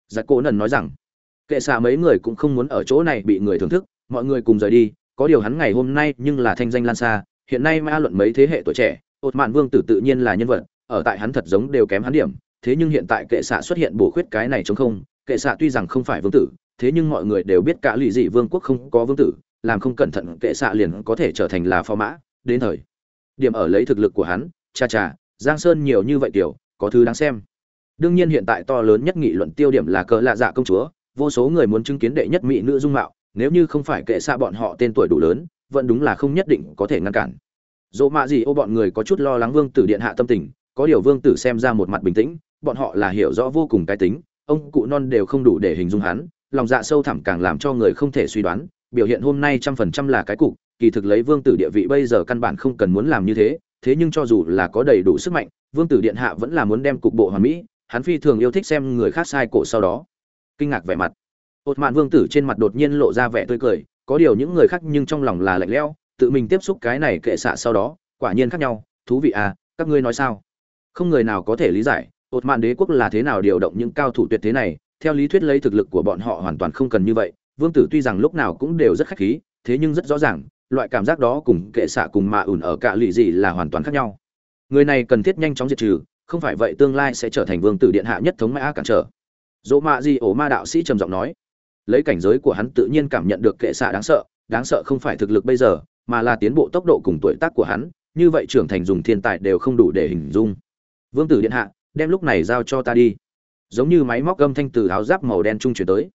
Giặc cổ nần nói rằng, kệ xạ mấy người cũng không muốn ở chỗ này bị người thưởng thức, mọi người cùng rời đi, có điều hắn ngày hôm nay nhưng là thanh danh lan xa, hiện nay ma luận mấy thế hệ tuổi trẻ ột mạn vương tử tự nhiên là nhân vật, ở tại hắn thật giống đều kém hắn điểm, thế nhưng hiện tại kệ xạ xuất hiện bổ khuyết cái này chống không kệ xạ tuy rằng không phải vương tử, thế nhưng mọi người đều biết cả lụy dị vương quốc không có vương tử, làm không cẩn thận kệ xạ liền có thể trở thành là phò mã, đến thời. Điểm ở lấy thực lực của hắn, cha cha, giang sơn nhiều như vậy tiểu, có thứ đáng xem. Đương nhiên hiện tại to lớn nhất nghị luận tiêu điểm là cờ lạ dạ công chúa, vô số người muốn chứng kiến đệ nhất mỹ nữ dung mạo, nếu như không phải kệ xạ bọn họ tên tuổi đủ lớn, vẫn đúng là không nhất định có thể ngăn cản. Dỗ mạ gì ô bọn người có chút lo lắng vương tử điện hạ tâm tình, có điều vương tử xem ra một mặt bình tĩnh, bọn họ là hiểu rõ vô cùng cái tính ông cụ non đều không đủ để hình dung hắn, lòng dạ sâu thẳm càng làm cho người không thể suy đoán, biểu hiện hôm nay trăm phần trăm là cái cục, kỳ thực lấy vương tử địa vị bây giờ căn bản không cần muốn làm như thế thế nhưng cho dù là có đầy đủ sức mạnh, vương tử điện hạ vẫn là muốn đem cục bộ hoàn mỹ, hắn phi thường yêu thích xem người khác sai cổ sau đó. Kinh ngạc vẻ mặt. Hột mạn vương tử trên mặt đột nhiên lộ ra vẻ tươi cười, có điều những người khác nhưng trong lòng là lạnh lẽo, tự mình tiếp xúc cái này kệ xạ sau đó, quả nhiên khác nhau, thú vị à các ngươi nói sao? Không người nào có thể lý giải ột mạn đế quốc là thế nào điều động những cao thủ tuyệt thế này? Theo lý thuyết lấy thực lực của bọn họ hoàn toàn không cần như vậy. Vương tử tuy rằng lúc nào cũng đều rất khách khí, thế nhưng rất rõ ràng, loại cảm giác đó cùng kệ xạ cùng mạ ủn ở cả lụy gì là hoàn toàn khác nhau. Người này cần thiết nhanh chóng diệt trừ, không phải vậy tương lai sẽ trở thành vương tử điện hạ nhất thống mã cản trở. Dỗ mạ di ổ ma đạo sĩ trầm giọng nói. Lấy cảnh giới của hắn tự nhiên cảm nhận được kệ xạ đáng sợ đáng sợ không phải thực lực bây giờ, mà là tiến bộ tốc độ cùng tuổi tác của hắn, như vậy trưởng thành dùng thiên tài đều không đủ để hình dung. Vương tử điện hạ đem lúc này giao cho ta đi. Giống như máy móc gâm thanh từ áo giáp màu đen trung chuyển tới.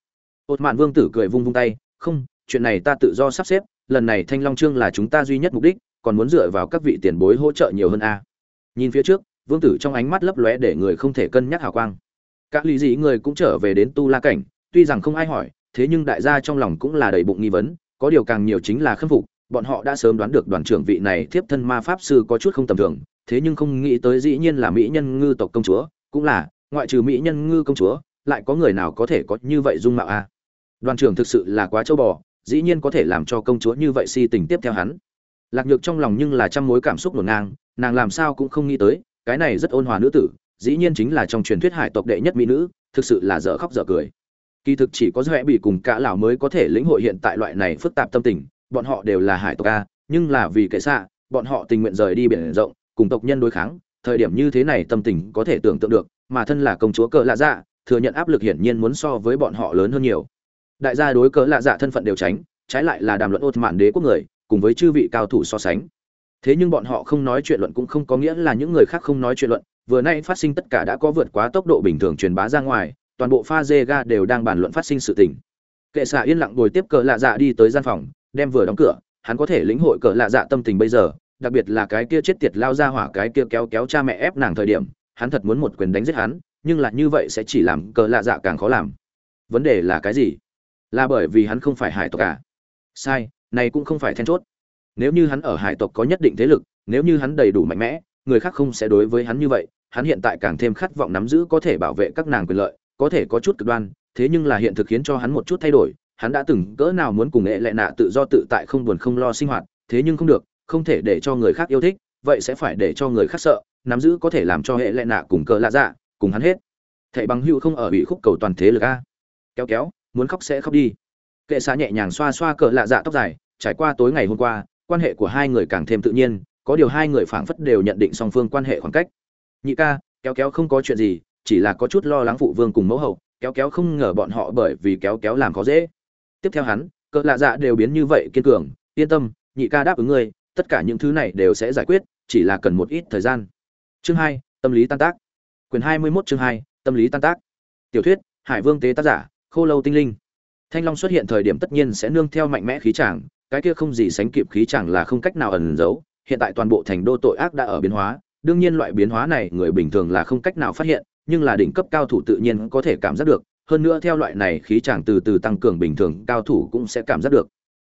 Ột mạn vương tử cười vung vung tay, không, chuyện này ta tự do sắp xếp, lần này thanh long trương là chúng ta duy nhất mục đích, còn muốn dựa vào các vị tiền bối hỗ trợ nhiều hơn a. Nhìn phía trước, vương tử trong ánh mắt lấp lóe để người không thể cân nhắc hào quang. Các lý dĩ người cũng trở về đến tu la cảnh, tuy rằng không ai hỏi, thế nhưng đại gia trong lòng cũng là đầy bụng nghi vấn, có điều càng nhiều chính là khâm phục bọn họ đã sớm đoán được đoàn trưởng vị này thiếp thân ma pháp sư có chút không tầm thường, thế nhưng không nghĩ tới dĩ nhiên là mỹ nhân ngư tộc công chúa, cũng là, ngoại trừ mỹ nhân ngư công chúa, lại có người nào có thể có như vậy dung mạo a? Đoàn trưởng thực sự là quá châu bò, dĩ nhiên có thể làm cho công chúa như vậy si tình tiếp theo hắn. Lạc nhược trong lòng nhưng là trăm mối cảm xúc ngổn ngang, nàng làm sao cũng không nghĩ tới, cái này rất ôn hòa nữ tử, dĩ nhiên chính là trong truyền thuyết hải tộc đệ nhất mỹ nữ, thực sự là dở khóc dở cười. Kỳ thực chỉ có dõe bị cùng cả lão mới có thể lĩnh hội hiện tại loại này phức tạp tâm tình bọn họ đều là hải tộc a, nhưng là vì kệ xạ, bọn họ tình nguyện rời đi biển rộng, cùng tộc nhân đối kháng, thời điểm như thế này tâm tình có thể tưởng tượng được, mà thân là công chúa cỡ lạ dạ thừa nhận áp lực hiển nhiên muốn so với bọn họ lớn hơn nhiều. Đại gia đối cỡ lạ dạ thân phận đều tránh, trái lại là đàm luận ột mạn đế quốc người, cùng với chư vị cao thủ so sánh. Thế nhưng bọn họ không nói chuyện luận cũng không có nghĩa là những người khác không nói chuyện luận, vừa nay phát sinh tất cả đã có vượt quá tốc độ bình thường truyền bá ra ngoài, toàn bộ pha dê ga đều đang bàn luận phát sinh sự tình. Kệ xạ yên lặng ngồi tiếp cỡ lạ dạ đi tới gian phòng đem vừa đóng cửa, hắn có thể lĩnh hội cỡ lạ dạ tâm tình bây giờ, đặc biệt là cái kia chết tiệt lao ra hỏa cái kia kéo kéo cha mẹ ép nàng thời điểm, hắn thật muốn một quyền đánh giết hắn, nhưng là như vậy sẽ chỉ làm cỡ lạ dạ càng khó làm. Vấn đề là cái gì? Là bởi vì hắn không phải hải tộc cả à? sai, này cũng không phải then chốt. Nếu như hắn ở hải tộc có nhất định thế lực, nếu như hắn đầy đủ mạnh mẽ, người khác không sẽ đối với hắn như vậy, hắn hiện tại càng thêm khát vọng nắm giữ có thể bảo vệ các nàng quyền lợi, có thể có chút cực đoan, thế nhưng là hiện thực khiến cho hắn một chút thay đổi hắn đã từng cỡ nào muốn cùng nghệ lệ nạ tự do tự tại không buồn không lo sinh hoạt, thế nhưng không được, không thể để cho người khác yêu thích, vậy sẽ phải để cho người khác sợ, nắm giữ có thể làm cho hệ lệ nạ cùng cỡ lạ dạ cùng hắn hết. Thệ bằng hữu không ở bị khúc cầu toàn thế lực a. Kéo kéo, muốn khóc sẽ khóc đi. Kệ xạ nhẹ nhàng xoa xoa cỡ lạ dạ tóc dài, trải qua tối ngày hôm qua, quan hệ của hai người càng thêm tự nhiên, có điều hai người phảng phất đều nhận định song phương quan hệ khoảng cách. Nhị ca, kéo kéo không có chuyện gì, chỉ là có chút lo lắng phụ vương cùng mẫu hậu, kéo kéo không ngờ bọn họ bởi vì kéo kéo làm khó dễ tiếp theo hắn, cỡ lạ dạ đều biến như vậy, kiên cường, yên tâm, nhị ca đáp ứng ngươi, tất cả những thứ này đều sẽ giải quyết, chỉ là cần một ít thời gian. Chương hai, tâm lý tan tác. Quyền hai mươi 21 chương hai, tâm lý tan tác. Tiểu thuyết, hải vương tế tác giả, khô lâu tinh linh. Thanh long xuất hiện thời điểm tất nhiên sẽ nương theo mạnh mẽ khí tràng cái kia không gì sánh kịp khí tràng là không cách nào ẩn giấu, hiện tại toàn bộ thành đô tội ác đã ở biến hóa, đương nhiên loại biến hóa này người bình thường là không cách nào phát hiện, nhưng là đỉnh cấp cao thủ tự nhiên có thể cảm giác được hơn nữa theo loại này khí chàng từ từ tăng cường bình thường, cao thủ cũng sẽ cảm giác được.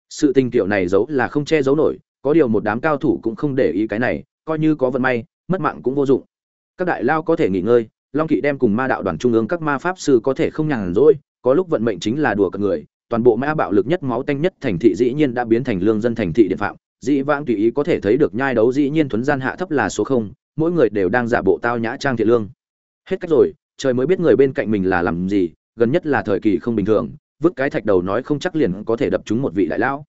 Sự tình kiểu này giấu là không che giấu nổi, có điều một đám cao thủ cũng không để ý cái này, coi như có vận may, mất mạng cũng vô dụng. Các đại lao có thể nghỉ ngơi, long kỵ đem cùng ma đạo đoàn trung ương các ma pháp sư có thể không nhàn rỗi, có lúc vận mệnh chính là đùa cợt người, toàn bộ ma bạo lực nhất máu tanh nhất thành thị dĩ nhiên đã biến thành lương dân thành thị điện phạm, dĩ vãng tùy ý có thể thấy được nhai đấu dĩ nhiên thuấn gian hạ thấp là số không, mỗi người đều đang giả bộ tao nhã trang thiện lương. Hết cách rồi, trời mới biết người bên cạnh mình là làm gì gần nhất là thời kỳ không bình thường vứt cái thạch đầu nói không chắc liền có thể đập trúng một vị đại lão.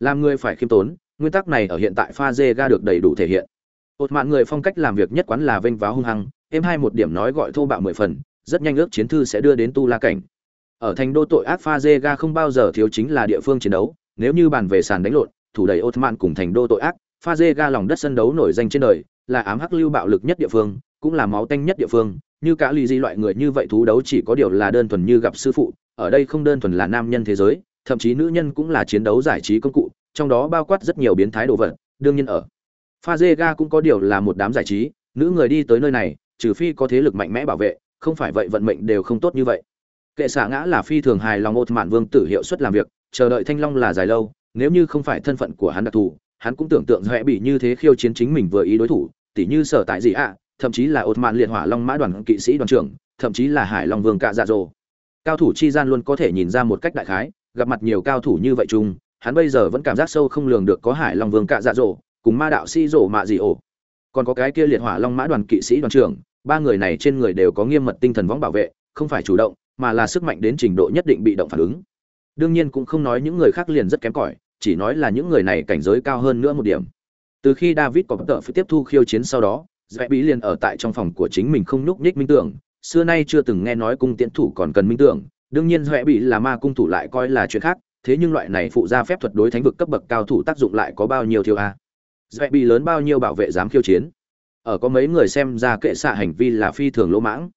Làm người phải khiêm tốn nguyên tắc này ở hiện tại pha dê ga được đầy đủ thể hiện. Ột mạn người phong cách làm việc nhất quán là vênh váo hung hăng em hai một điểm nói gọi thô bạo mười phần rất nhanh ước chiến thư sẽ đưa đến tu la cảnh. Ở thành đô tội ác pha dê ga không bao giờ thiếu chính là địa phương chiến đấu nếu như bàn về sàn đánh lộn thủ đầy Ottoman cùng thành đô tội ác, pha dê ga lòng đất sân đấu nổi danh trên đời, là ám hắc lưu bạo lực nhất địa phương, cũng là máu tanh nhất địa phương, như cả lì di loại người như vậy thú đấu chỉ có điều là đơn thuần như gặp sư phụ, ở đây không đơn thuần là nam nhân thế giới, thậm chí nữ nhân cũng là chiến đấu giải trí công cụ, trong đó bao quát rất nhiều biến thái đồ vật, đương nhiên ở pha dê ga cũng có điều là một đám giải trí, nữ người đi tới nơi này, trừ phi có thế lực mạnh mẽ bảo vệ, không phải vậy vận mệnh đều không tốt như vậy. Kệ xả ngã là phi thường hài lòng Ottoman vương tử hiệu suất làm việc, chờ đợi thanh long là dài lâu, nếu như không phải thân phận của hắn đặc thù hắn cũng tưởng tượng rẽ bị như thế khiêu chiến chính mình vừa ý đối thủ tỉ như sở tại gì ạ thậm chí là ột mạn liệt hỏa long mã đoàn kỵ sĩ đoàn trưởng, thậm chí là hải long vương cạ dạ dỗ cao thủ chi gian luôn có thể nhìn ra một cách đại khái, gặp mặt nhiều cao thủ như vậy chung, hắn bây giờ vẫn cảm giác sâu không lường được có hải long vương cạ dạ dỗ cùng ma đạo sĩ dỗ mạ dị ổ. Còn có cái kia liệt hỏa long mã đoàn kỵ sĩ đoàn trưởng, ba người này trên người đều có nghiêm mật tinh thần võng bảo vệ, không phải chủ động, mà là sức mạnh đến trình độ nhất định bị động phản ứng. Đương nhiên cũng không nói những người khác liền rất kém cỏi, chỉ nói là những người này cảnh giới cao hơn nữa một điểm. Từ khi david có bất tợ phải tiếp thu khiêu chiến sau đó dễ bí liền ở tại trong phòng của chính mình không nhúc nhích minh tưởng, xưa nay chưa từng nghe nói cung tiễn thủ còn cần minh tưởng, đương nhiên dễ bị là ma cung thủ lại coi là chuyện khác, thế nhưng loại này phụ ra phép thuật đối thánh vực cấp bậc cao thủ tác dụng lại có bao nhiêu thiếu a? Dễ bị lớn bao nhiêu bảo vệ dám khiêu chiến? Ở có mấy người xem ra kệ xạ hành vi là phi thường lỗ mãng.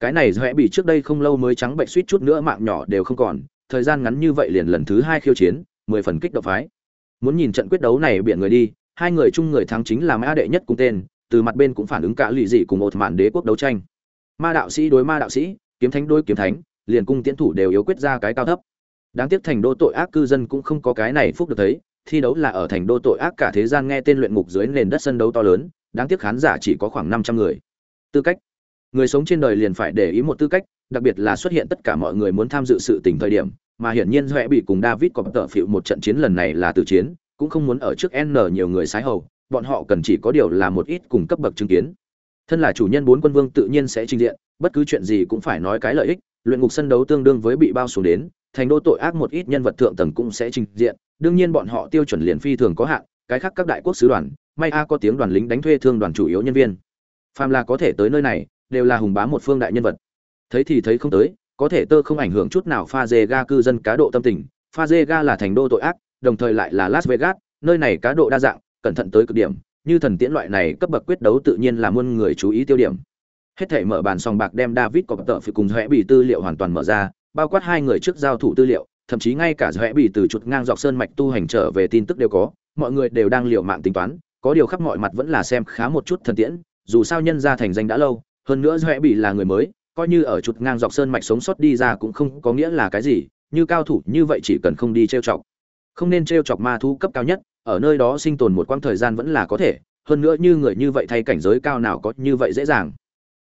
Cái này dễ bị trước đây không lâu mới trắng bệnh suýt chút nữa mạng nhỏ đều không còn, thời gian ngắn như vậy liền lần thứ hai khiêu chiến, mười phần kích động phái. Muốn nhìn trận quyết đấu này biển người đi, hai người chung người thắng chính là mã đệ nhất cùng tên từ mặt bên cũng phản ứng cả lụy dị cùng một mạn đế quốc đấu tranh. Ma đạo sĩ đối ma đạo sĩ kiếm thánh đối kiếm thánh liền cung tiến thủ đều yếu quyết ra cái cao thấp. Đáng tiếc thành đô tội ác cư dân cũng không có cái này phúc được thấy thi đấu là ở thành đô tội ác cả thế gian nghe tên luyện ngục dưới nền đất sân đấu to lớn đáng tiếc khán giả chỉ có khoảng năm trăm người. Tư cách. Người sống trên đời liền phải để ý một tư cách đặc biệt là xuất hiện tất cả mọi người muốn tham dự sự tình thời điểm mà hiển nhiên Huệ bị cùng David có tợ phịu một trận chiến lần này là từ chiến, cũng không muốn ở trước N nhiều người sái hầu, bọn họ cần chỉ có điều là một ít cùng cấp bậc chứng kiến. Thân là chủ nhân bốn quân vương tự nhiên sẽ trình diện, bất cứ chuyện gì cũng phải nói cái lợi ích, luyện ngục sân đấu tương đương với bị bao xuống đến, thành đô tội ác một ít nhân vật thượng tầng cũng sẽ trình diện, đương nhiên bọn họ tiêu chuẩn liền phi thường có hạn, cái khác các đại quốc sứ đoàn, may a có tiếng đoàn lính đánh thuê thương đoàn chủ yếu nhân viên. Phàm là có thể tới nơi này, đều là hùng bá một phương đại nhân vật. Thấy thì thấy không tới, có thể tơ không ảnh hưởng chút nào pha dê ga cư dân cá độ tâm tình pha dê ga là thành đô tội ác đồng thời lại là las vegas nơi này cá độ đa dạng cẩn thận tới cực điểm, như thần tiễn loại này cấp bậc quyết đấu tự nhiên là muôn người chú ý tiêu điểm. Hết thể mở bàn sòng bạc đem david có tợ phải cùng rẽ bị tư liệu hoàn toàn mở ra, bao quát hai người trước giao thủ tư liệu, thậm chí ngay cả rẽ bị từ chuột ngang dọc sơn mạch tu hành trở về tin tức đều có, mọi người đều đang liệu mạng tính toán, có điều khắp mọi mặt vẫn là xem khá một chút thần tiễn, dù sao nhân ra thành danh đã lâu, hơn nữa rẽ bị là người mới, coi như ở chuột ngang dọc sơn mạch sống sót đi ra cũng không có nghĩa là cái gì, như cao thủ như vậy chỉ cần không đi trêu chọc. Không nên trêu chọc ma thú cấp cao nhất ở nơi đó sinh tồn một quãng thời gian vẫn là có thể, hơn nữa như người như vậy thay cảnh giới cao nào có như vậy dễ dàng.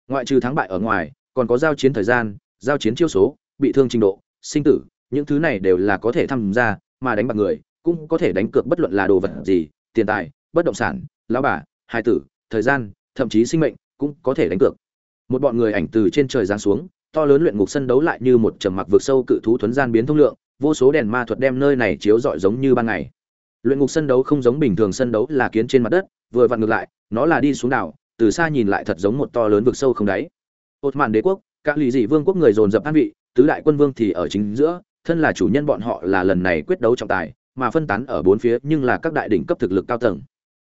Ngoại trừ thắng bại ở ngoài, còn có giao chiến thời gian, giao chiến chiêu số, bị thương trình độ, sinh tử, những thứ này đều là có thể tham gia, mà đánh bạc người cũng có thể đánh cược bất luận là đồ vật gì, tiền tài, bất động sản, lão bà, hài tử, thời gian, thậm chí sinh mệnh cũng có thể đánh cược. Một bọn người ảnh từ trên trời giáng xuống, to lớn luyện ngục sân đấu lại như một trầm mặc vượt sâu cự thú thuấn gian biến thông lượng, vô số đèn ma thuật đem nơi này chiếu rọi giống như ban ngày luyện ngục sân đấu không giống bình thường sân đấu là kiến trên mặt đất, vừa vặn ngược lại, nó là đi xuống đảo, từ xa nhìn lại thật giống một to lớn vực sâu không đáy. Ột mạn đế quốc các lì dị vương quốc người dồn dập an vị, tứ đại quân vương thì ở chính giữa, thân là chủ nhân bọn họ là lần này quyết đấu trọng tài, mà phân tán ở bốn phía nhưng là các đại đỉnh cấp thực lực cao tầng.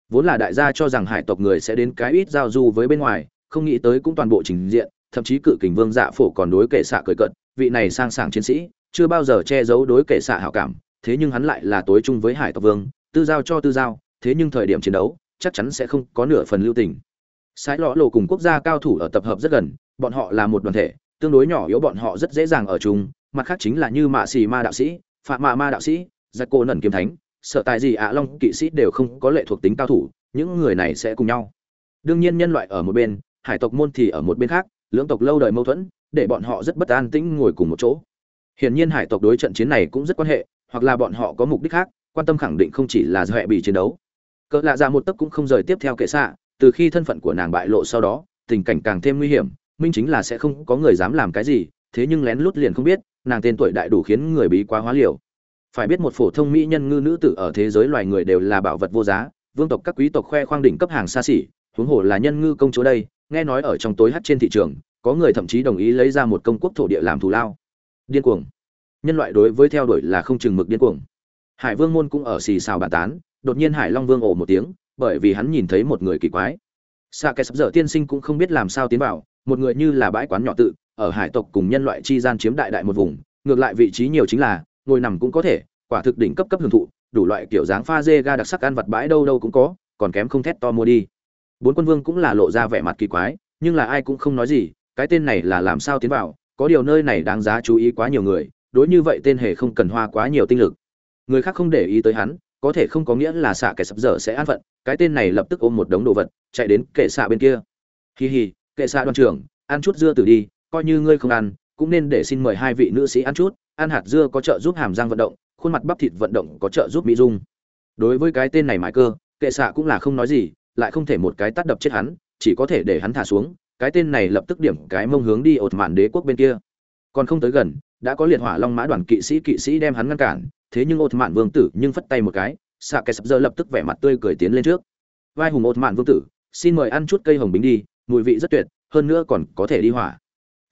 Vốn là đại gia cho rằng hải tộc người sẽ đến cái ít giao du với bên ngoài, không nghĩ tới cũng toàn bộ trình diện, thậm chí cự kình vương dạ phổ còn đối kệ xạ cười cận vị này sang sảng chiến sĩ, chưa bao giờ che giấu đối kệ xạ hảo cảm thế nhưng hắn lại là tối chung với hải tộc vương, tư giao cho tư giao, thế nhưng thời điểm chiến đấu, chắc chắn sẽ không có nửa phần lưu tình. Sái lọ lộ cùng quốc gia cao thủ ở tập hợp rất gần, bọn họ là một đoàn thể, tương đối nhỏ yếu bọn họ rất dễ dàng ở chung, mặt khác chính là như mạ xì ma đạo sĩ phạm mạ ma đạo sĩ, giặc cô nẩn kiếm thánh sợ tài gì ạ long kỵ sĩ đều không có lệ thuộc tính cao thủ, những người này sẽ cùng nhau. Đương nhiên nhân loại ở một bên, hải tộc môn thì ở một bên khác, lưỡng tộc lâu đời mâu thuẫn, để bọn họ rất bất an tĩnh ngồi cùng một chỗ. Hiển nhiên hải tộc đối trận chiến này cũng rất quan hệ hoặc là bọn họ có mục đích khác, quan tâm khẳng định không chỉ là do hệ bị chiến đấu. Cỡ lạ ra một tấc cũng không rời tiếp theo kệ xạ, từ khi thân phận của nàng bại lộ sau đó, tình cảnh càng thêm nguy hiểm, minh chính là sẽ không có người dám làm cái gì, thế nhưng lén lút liền không biết, nàng tên tuổi đại đủ khiến người bí quá hóa liều. Phải biết một phổ thông mỹ nhân ngư nữ tử ở thế giới loài người đều là bảo vật vô giá, vương tộc các quý tộc khoe khoang đỉnh cấp hàng xa xỉ, huống hồ là nhân ngư công chúa đây, nghe nói ở trong tối hắt trên thị trường, có người thậm chí đồng ý lấy ra một công quốc thổ địa làm thù lao. Điên cuồng nhân loại đối với theo đuổi là không chừng mực điên cuồng. Hải vương môn cũng ở xì xào bàn tán, đột nhiên hải long vương ồ một tiếng, bởi vì hắn nhìn thấy một người kỳ quái. Xa kẻ sắp dở tiên sinh cũng không biết làm sao tiến vào, một người như là bãi quán nhỏ tự, ở hải tộc cùng nhân loại chi gian chiếm đại đại một vùng, ngược lại vị trí nhiều chính là, ngồi nằm cũng có thể, quả thực đỉnh cấp cấp hưởng thụ, đủ loại kiểu dáng pha dê ga đặc sắc ăn vặt bãi đâu đâu cũng có, còn kém không thét to mua đi. Bốn quân vương cũng là lộ ra vẻ mặt kỳ quái, nhưng là ai cũng không nói gì, cái tên này là làm sao tiến vào, có điều nơi này đáng giá chú ý quá nhiều người đối như vậy tên hề không cần hoa quá nhiều tinh lực. Người khác không để ý tới hắn, có thể không có nghĩa là xạ kẻ sập dở sẽ an phận, cái tên này lập tức ôm một đống đồ vật, chạy đến kệ xạ bên kia. Hì hì kệ xạ đoàn trưởng, ăn chút dưa tử đi, coi như ngươi không ăn, cũng nên để xin mời hai vị nữ sĩ ăn chút, ăn hạt dưa có trợ giúp hàm răng vận động, khuôn mặt bắp thịt vận động có trợ giúp mỹ dung. Đối với cái tên này mãi cơ, kệ xạ cũng là không nói gì, lại không thể một cái tắt đập chết hắn, chỉ có thể để hắn thả xuống, cái tên này lập tức điểm cái mông hướng đi ột mạn đế quốc bên kia. Còn không tới gần đã có liệt hỏa long mã đoàn kỵ sĩ kỵ sĩ đem hắn ngăn cản, thế nhưng ột mạn vương tử nhưng phất tay một cái xạ kẻ sập giờ lập tức vẻ mặt tươi cười tiến lên trước. Vai hùng ột mạn vương tử, xin mời ăn chút cây hồng bính đi, mùi vị rất tuyệt, hơn nữa còn có thể đi hỏa.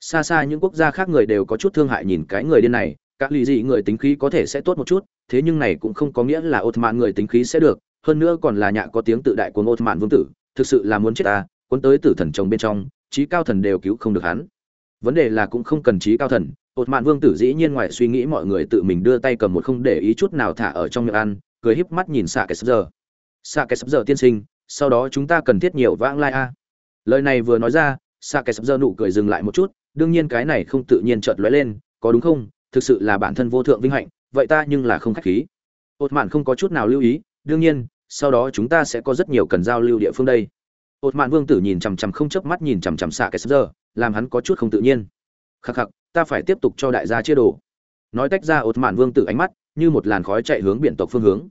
Xa xa những quốc gia khác người đều có chút thương hại nhìn cái người điên này các lì dị người tính khí có thể sẽ tốt một chút, thế nhưng này cũng không có nghĩa là ột mạn người tính khí sẽ được, hơn nữa còn là nhạ có tiếng tự đại của ột mạn vương tử, thực sự là muốn chết ta, cuốn tới tử thần chồng bên trong trí cao thần đều cứu không được hắn. Vấn đề là cũng không cần trí cao thần Hột mạn vương tử dĩ nhiên ngoài suy nghĩ mọi người tự mình đưa tay cầm một không để ý chút nào thả ở trong miệng ăn, cười híp mắt nhìn xạ cái sấp giờ. Xạ cái sấp giờ tiên sinh, sau đó chúng ta cần thiết nhiều vãng lai a. Lời này vừa nói ra xạ cái sấp giờ nụ cười dừng lại một chút, đương nhiên cái này không tự nhiên chợt lóe lên, có đúng không? Thực sự là bản thân vô thượng vinh hạnh, vậy ta nhưng là không khách khí. Hột mạn không có chút nào lưu ý, đương nhiên, sau đó chúng ta sẽ có rất nhiều cần giao lưu địa phương đây. Hột mạn vương tử nhìn chằm chằm không chớp mắt nhìn chằm chằm xạ cái sấp giờ, làm hắn có chút không tự nhiên. Khắc khắc ta phải tiếp tục cho đại gia chia đồ. Nói tách ra ột mạn vương tử ánh mắt, như một làn khói chạy hướng biển tộc phương hướng.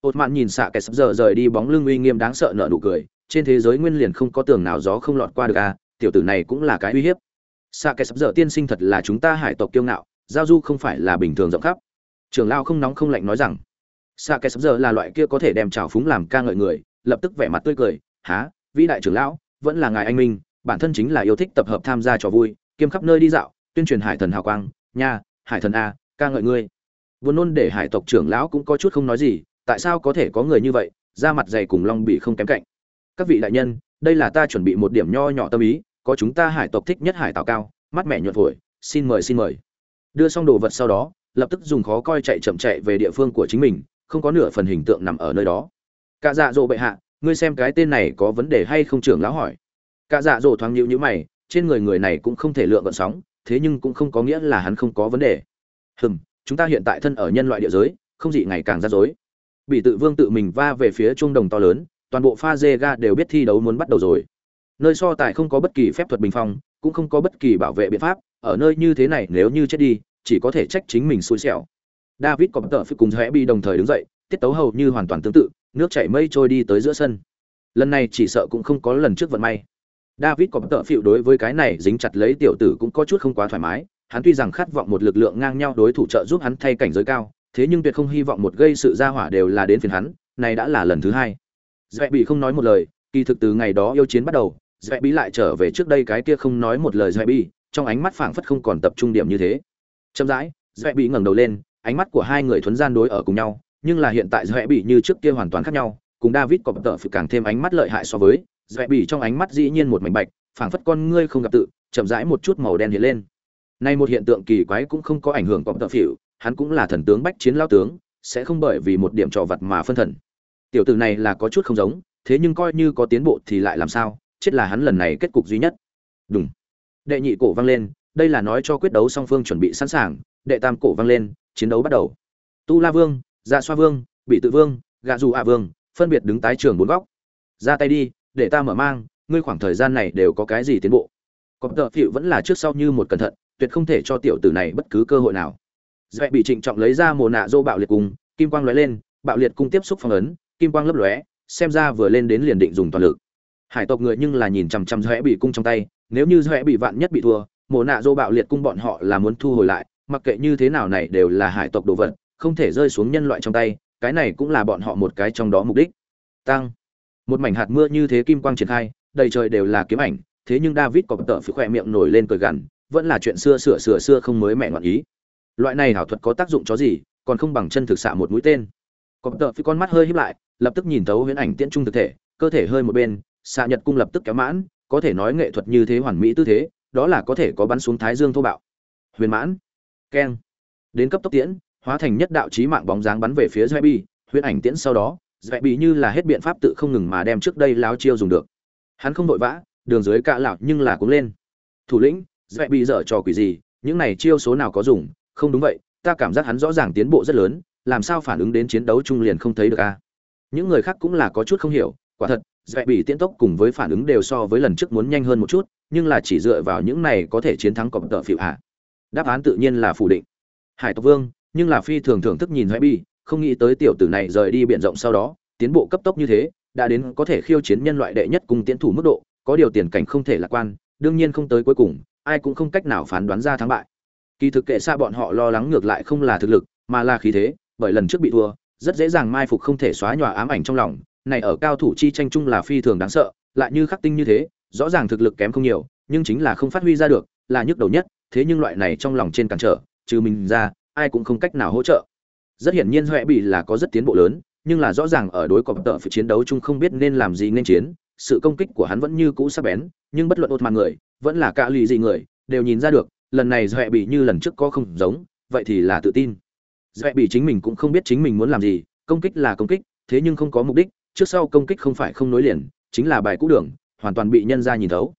Ột mạn nhìn xạ kẻ sắp giờ rời đi bóng lưng uy nghiêm đáng sợ nợ nụ cười, trên thế giới nguyên liền không có tường nào gió không lọt qua được à tiểu tử này cũng là cái uy hiếp. Xạ kẻ sắp giờ tiên sinh thật là chúng ta hải tộc kiêu ngạo, giao du không phải là bình thường rộng khắp. Trường lao không nóng không lạnh nói rằng xạ kẻ sắp giờ là loại kia có thể đem trào phúng làm ca ngợi người, lập tức vẻ mặt tươi cười há vĩ đại trưởng lão, vẫn là ngài anh minh, bản thân chính là yêu thích tập hợp tham gia trò vui, kiêm khắp nơi đi dạo tuyên truyền hải thần hào quang, nha, hải thần a, ca ngợi ngươi. Vốn nôn để hải tộc trưởng lão cũng có chút không nói gì, tại sao có thể có người như vậy, da mặt dày cùng long bị không kém cạnh. Các vị đại nhân, đây là ta chuẩn bị một điểm nho nhỏ tâm ý, có chúng ta hải tộc thích nhất hải tạo cao, mắt mẹ nhuận phổi, xin mời xin mời. Đưa xong đồ vật sau đó, lập tức dùng khó coi chạy chậm chạy về địa phương của chính mình, không có nửa phần hình tượng nằm ở nơi đó. Cả dạ dỗ bệ hạ, ngươi xem cái tên này có vấn đề hay không trưởng lão hỏi. Cả dạ dỗ thoáng nhịu nhữ mày, trên người người này cũng không thể lượng gợn sóng thế nhưng cũng không có nghĩa là hắn không có vấn đề. Hừm, chúng ta hiện tại thân ở nhân loại địa giới, không gì ngày càng ra dối bị tự vương tự mình va về phía trung đồng to lớn, toàn bộ pha dê ga đều biết thi đấu muốn bắt đầu rồi. Nơi so tài không có bất kỳ phép thuật bình phong, cũng không có bất kỳ bảo vệ biện pháp, ở nơi như thế này nếu như chết đi, chỉ có thể trách chính mình xui xẻo. David có bất tờ phi cùng rẽ bị đồng thời đứng dậy, tiết tấu hầu như hoàn toàn tương tự, nước chảy mây trôi đi tới giữa sân. Lần này chỉ sợ cũng không có lần trước vận may david có bất tờ phiệu đối với cái này dính chặt lấy tiểu tử cũng có chút không quá thoải mái. Hắn tuy rằng khát vọng một lực lượng ngang nhau đối thủ trợ giúp hắn thay cảnh giới cao, thế nhưng tuyệt không hy vọng một gây sự ra hỏa đều là đến phiền hắn, này đã là lần thứ hai. Dễ bị không nói một lời, kỳ thực từ ngày đó yêu chiến bắt đầu dễ bị lại trở về trước đây cái kia không nói một lời dễ bị trong ánh mắt phảng phất không còn tập trung điểm như thế. Chậm rãi dễ bị ngẩng đầu lên, ánh mắt của hai người thuấn gian đối ở cùng nhau, nhưng là hiện tại dễ bị như trước kia hoàn toàn khác nhau, cùng david có tợ phải càng thêm ánh mắt lợi hại so với dễ bỉ trong ánh mắt dĩ nhiên một mảnh bạch, phảng phất con ngươi không gặp tự, chậm rãi một chút màu đen hiện lên. Nay một hiện tượng kỳ quái cũng không có ảnh hưởng có tợ phỉu, hắn cũng là thần tướng bách chiến lao tướng, sẽ không bởi vì một điểm trò vật mà phân thần. Tiểu tử này là có chút không giống, thế nhưng coi như có tiến bộ thì lại làm sao, chết là hắn lần này kết cục duy nhất. Đúng đệ nhị cổ vang lên, đây là nói cho quyết đấu song phương chuẩn bị sẵn sàng, đệ tam cổ vang lên, chiến đấu bắt đầu. Tu la vương dạ xoa vương, bị tự vương, gạ dù ạ vương, phân biệt đứng tái trường bốn góc. Ra tay đi để ta mở mang, ngươi khoảng thời gian này đều có cái gì tiến bộ? Có tợ phịu vẫn là trước sau như một cẩn thận, tuyệt không thể cho tiểu tử này bất cứ cơ hội nào. Dễ bị trịnh trọng lấy ra mồ nạ dô bạo liệt cung kim quang lóe lên, bạo liệt cung tiếp xúc phong ấn, kim quang lấp lóe, xem ra vừa lên đến liền định dùng toàn lực. Hải tộc người nhưng là nhìn chằm chằm dễ bị cung trong tay, nếu như dễ bị vạn nhất bị thua, mồ nạ dô bạo liệt cung bọn họ là muốn thu hồi lại, mặc kệ như thế nào này đều là hải tộc đồ vật, không thể rơi xuống nhân loại trong tay, cái này cũng là bọn họ một cái trong đó mục đích. Tăng một mảnh hạt mưa như thế kim quang triển khai đầy trời đều là kiếm ảnh thế nhưng david có tợ phía khỏe miệng nổi lên cười gằn vẫn là chuyện xưa sửa sửa xưa không mới mẹ ngoạn ý. Loại này hảo thuật có tác dụng chó gì còn không bằng chân thực xạ một mũi tên. Có tợ phía con mắt hơi híp lại lập tức nhìn thấu huyễn ảnh tiễn trung thực thể cơ thể hơi một bên xạ nhật cung lập tức kéo mãn có thể nói nghệ thuật như thế hoàn mỹ tư thế đó là có thể có bắn xuống thái dương thô bạo. Huyền mãn. Keng. Đến cấp tốc tiễn hóa thành nhất đạo chí mạng bóng dáng bắn về phía Zebi, huyễn ảnh tiễn sau đó, Zebi như là hết biện pháp tự không ngừng mà đem trước đây láo chiêu dùng được. Hắn không vội vã, đường dưới cạ lạo nhưng là cũng lên. Thủ lĩnh, Zebi dở trò quỷ gì, những này chiêu số nào có dùng, không đúng vậy, ta cảm giác hắn rõ ràng tiến bộ rất lớn, làm sao phản ứng đến chiến đấu chung liền không thấy được a. Những người khác cũng là có chút không hiểu, quả thật, Zebi tiến tốc cùng với phản ứng đều so với lần trước muốn nhanh hơn một chút, nhưng là chỉ dựa vào những này có thể chiến thắng cọp tợ phịu hạ. Đáp án tự nhiên là phủ định. Hải tộc vương, nhưng là phi thường thưởng thức nhìn Hoài bị không nghĩ tới tiểu tử này rời đi biển rộng sau đó, tiến bộ cấp tốc như thế, đã đến có thể khiêu chiến nhân loại đệ nhất cùng tiến thủ mức độ, có điều tiền cảnh không thể lạc quan, đương nhiên không tới cuối cùng, ai cũng không cách nào phán đoán ra thắng bại. Kỳ thực kệ xa bọn họ lo lắng ngược lại không là thực lực, mà là khí thế, bởi lần trước bị thua, rất dễ dàng mai phục không thể xóa nhòa ám ảnh trong lòng, này ở cao thủ chi tranh chung là phi thường đáng sợ, lại như khắc tinh như thế, rõ ràng thực lực kém không nhiều, nhưng chính là không phát huy ra được, là nhức đầu nhất, thế nhưng loại này trong lòng trên cản trở, trừ mình ra, ai cũng không cách nào hỗ trợ rất hiển nhiên huệ bị là có rất tiến bộ lớn, nhưng là rõ ràng ở đối cọp tợ phải chiến đấu chung không biết nên làm gì nên chiến, sự công kích của hắn vẫn như cũ sắc bén, nhưng bất luận ột mà người, vẫn là cạ lì gì người, đều nhìn ra được, lần này huệ bị như lần trước có không giống, vậy thì là tự tin. Huệ bị chính mình cũng không biết chính mình muốn làm gì, công kích là công kích, thế nhưng không có mục đích, trước sau công kích không phải không nối liền, chính là bài cũ đường, hoàn toàn bị nhân ra nhìn thấu.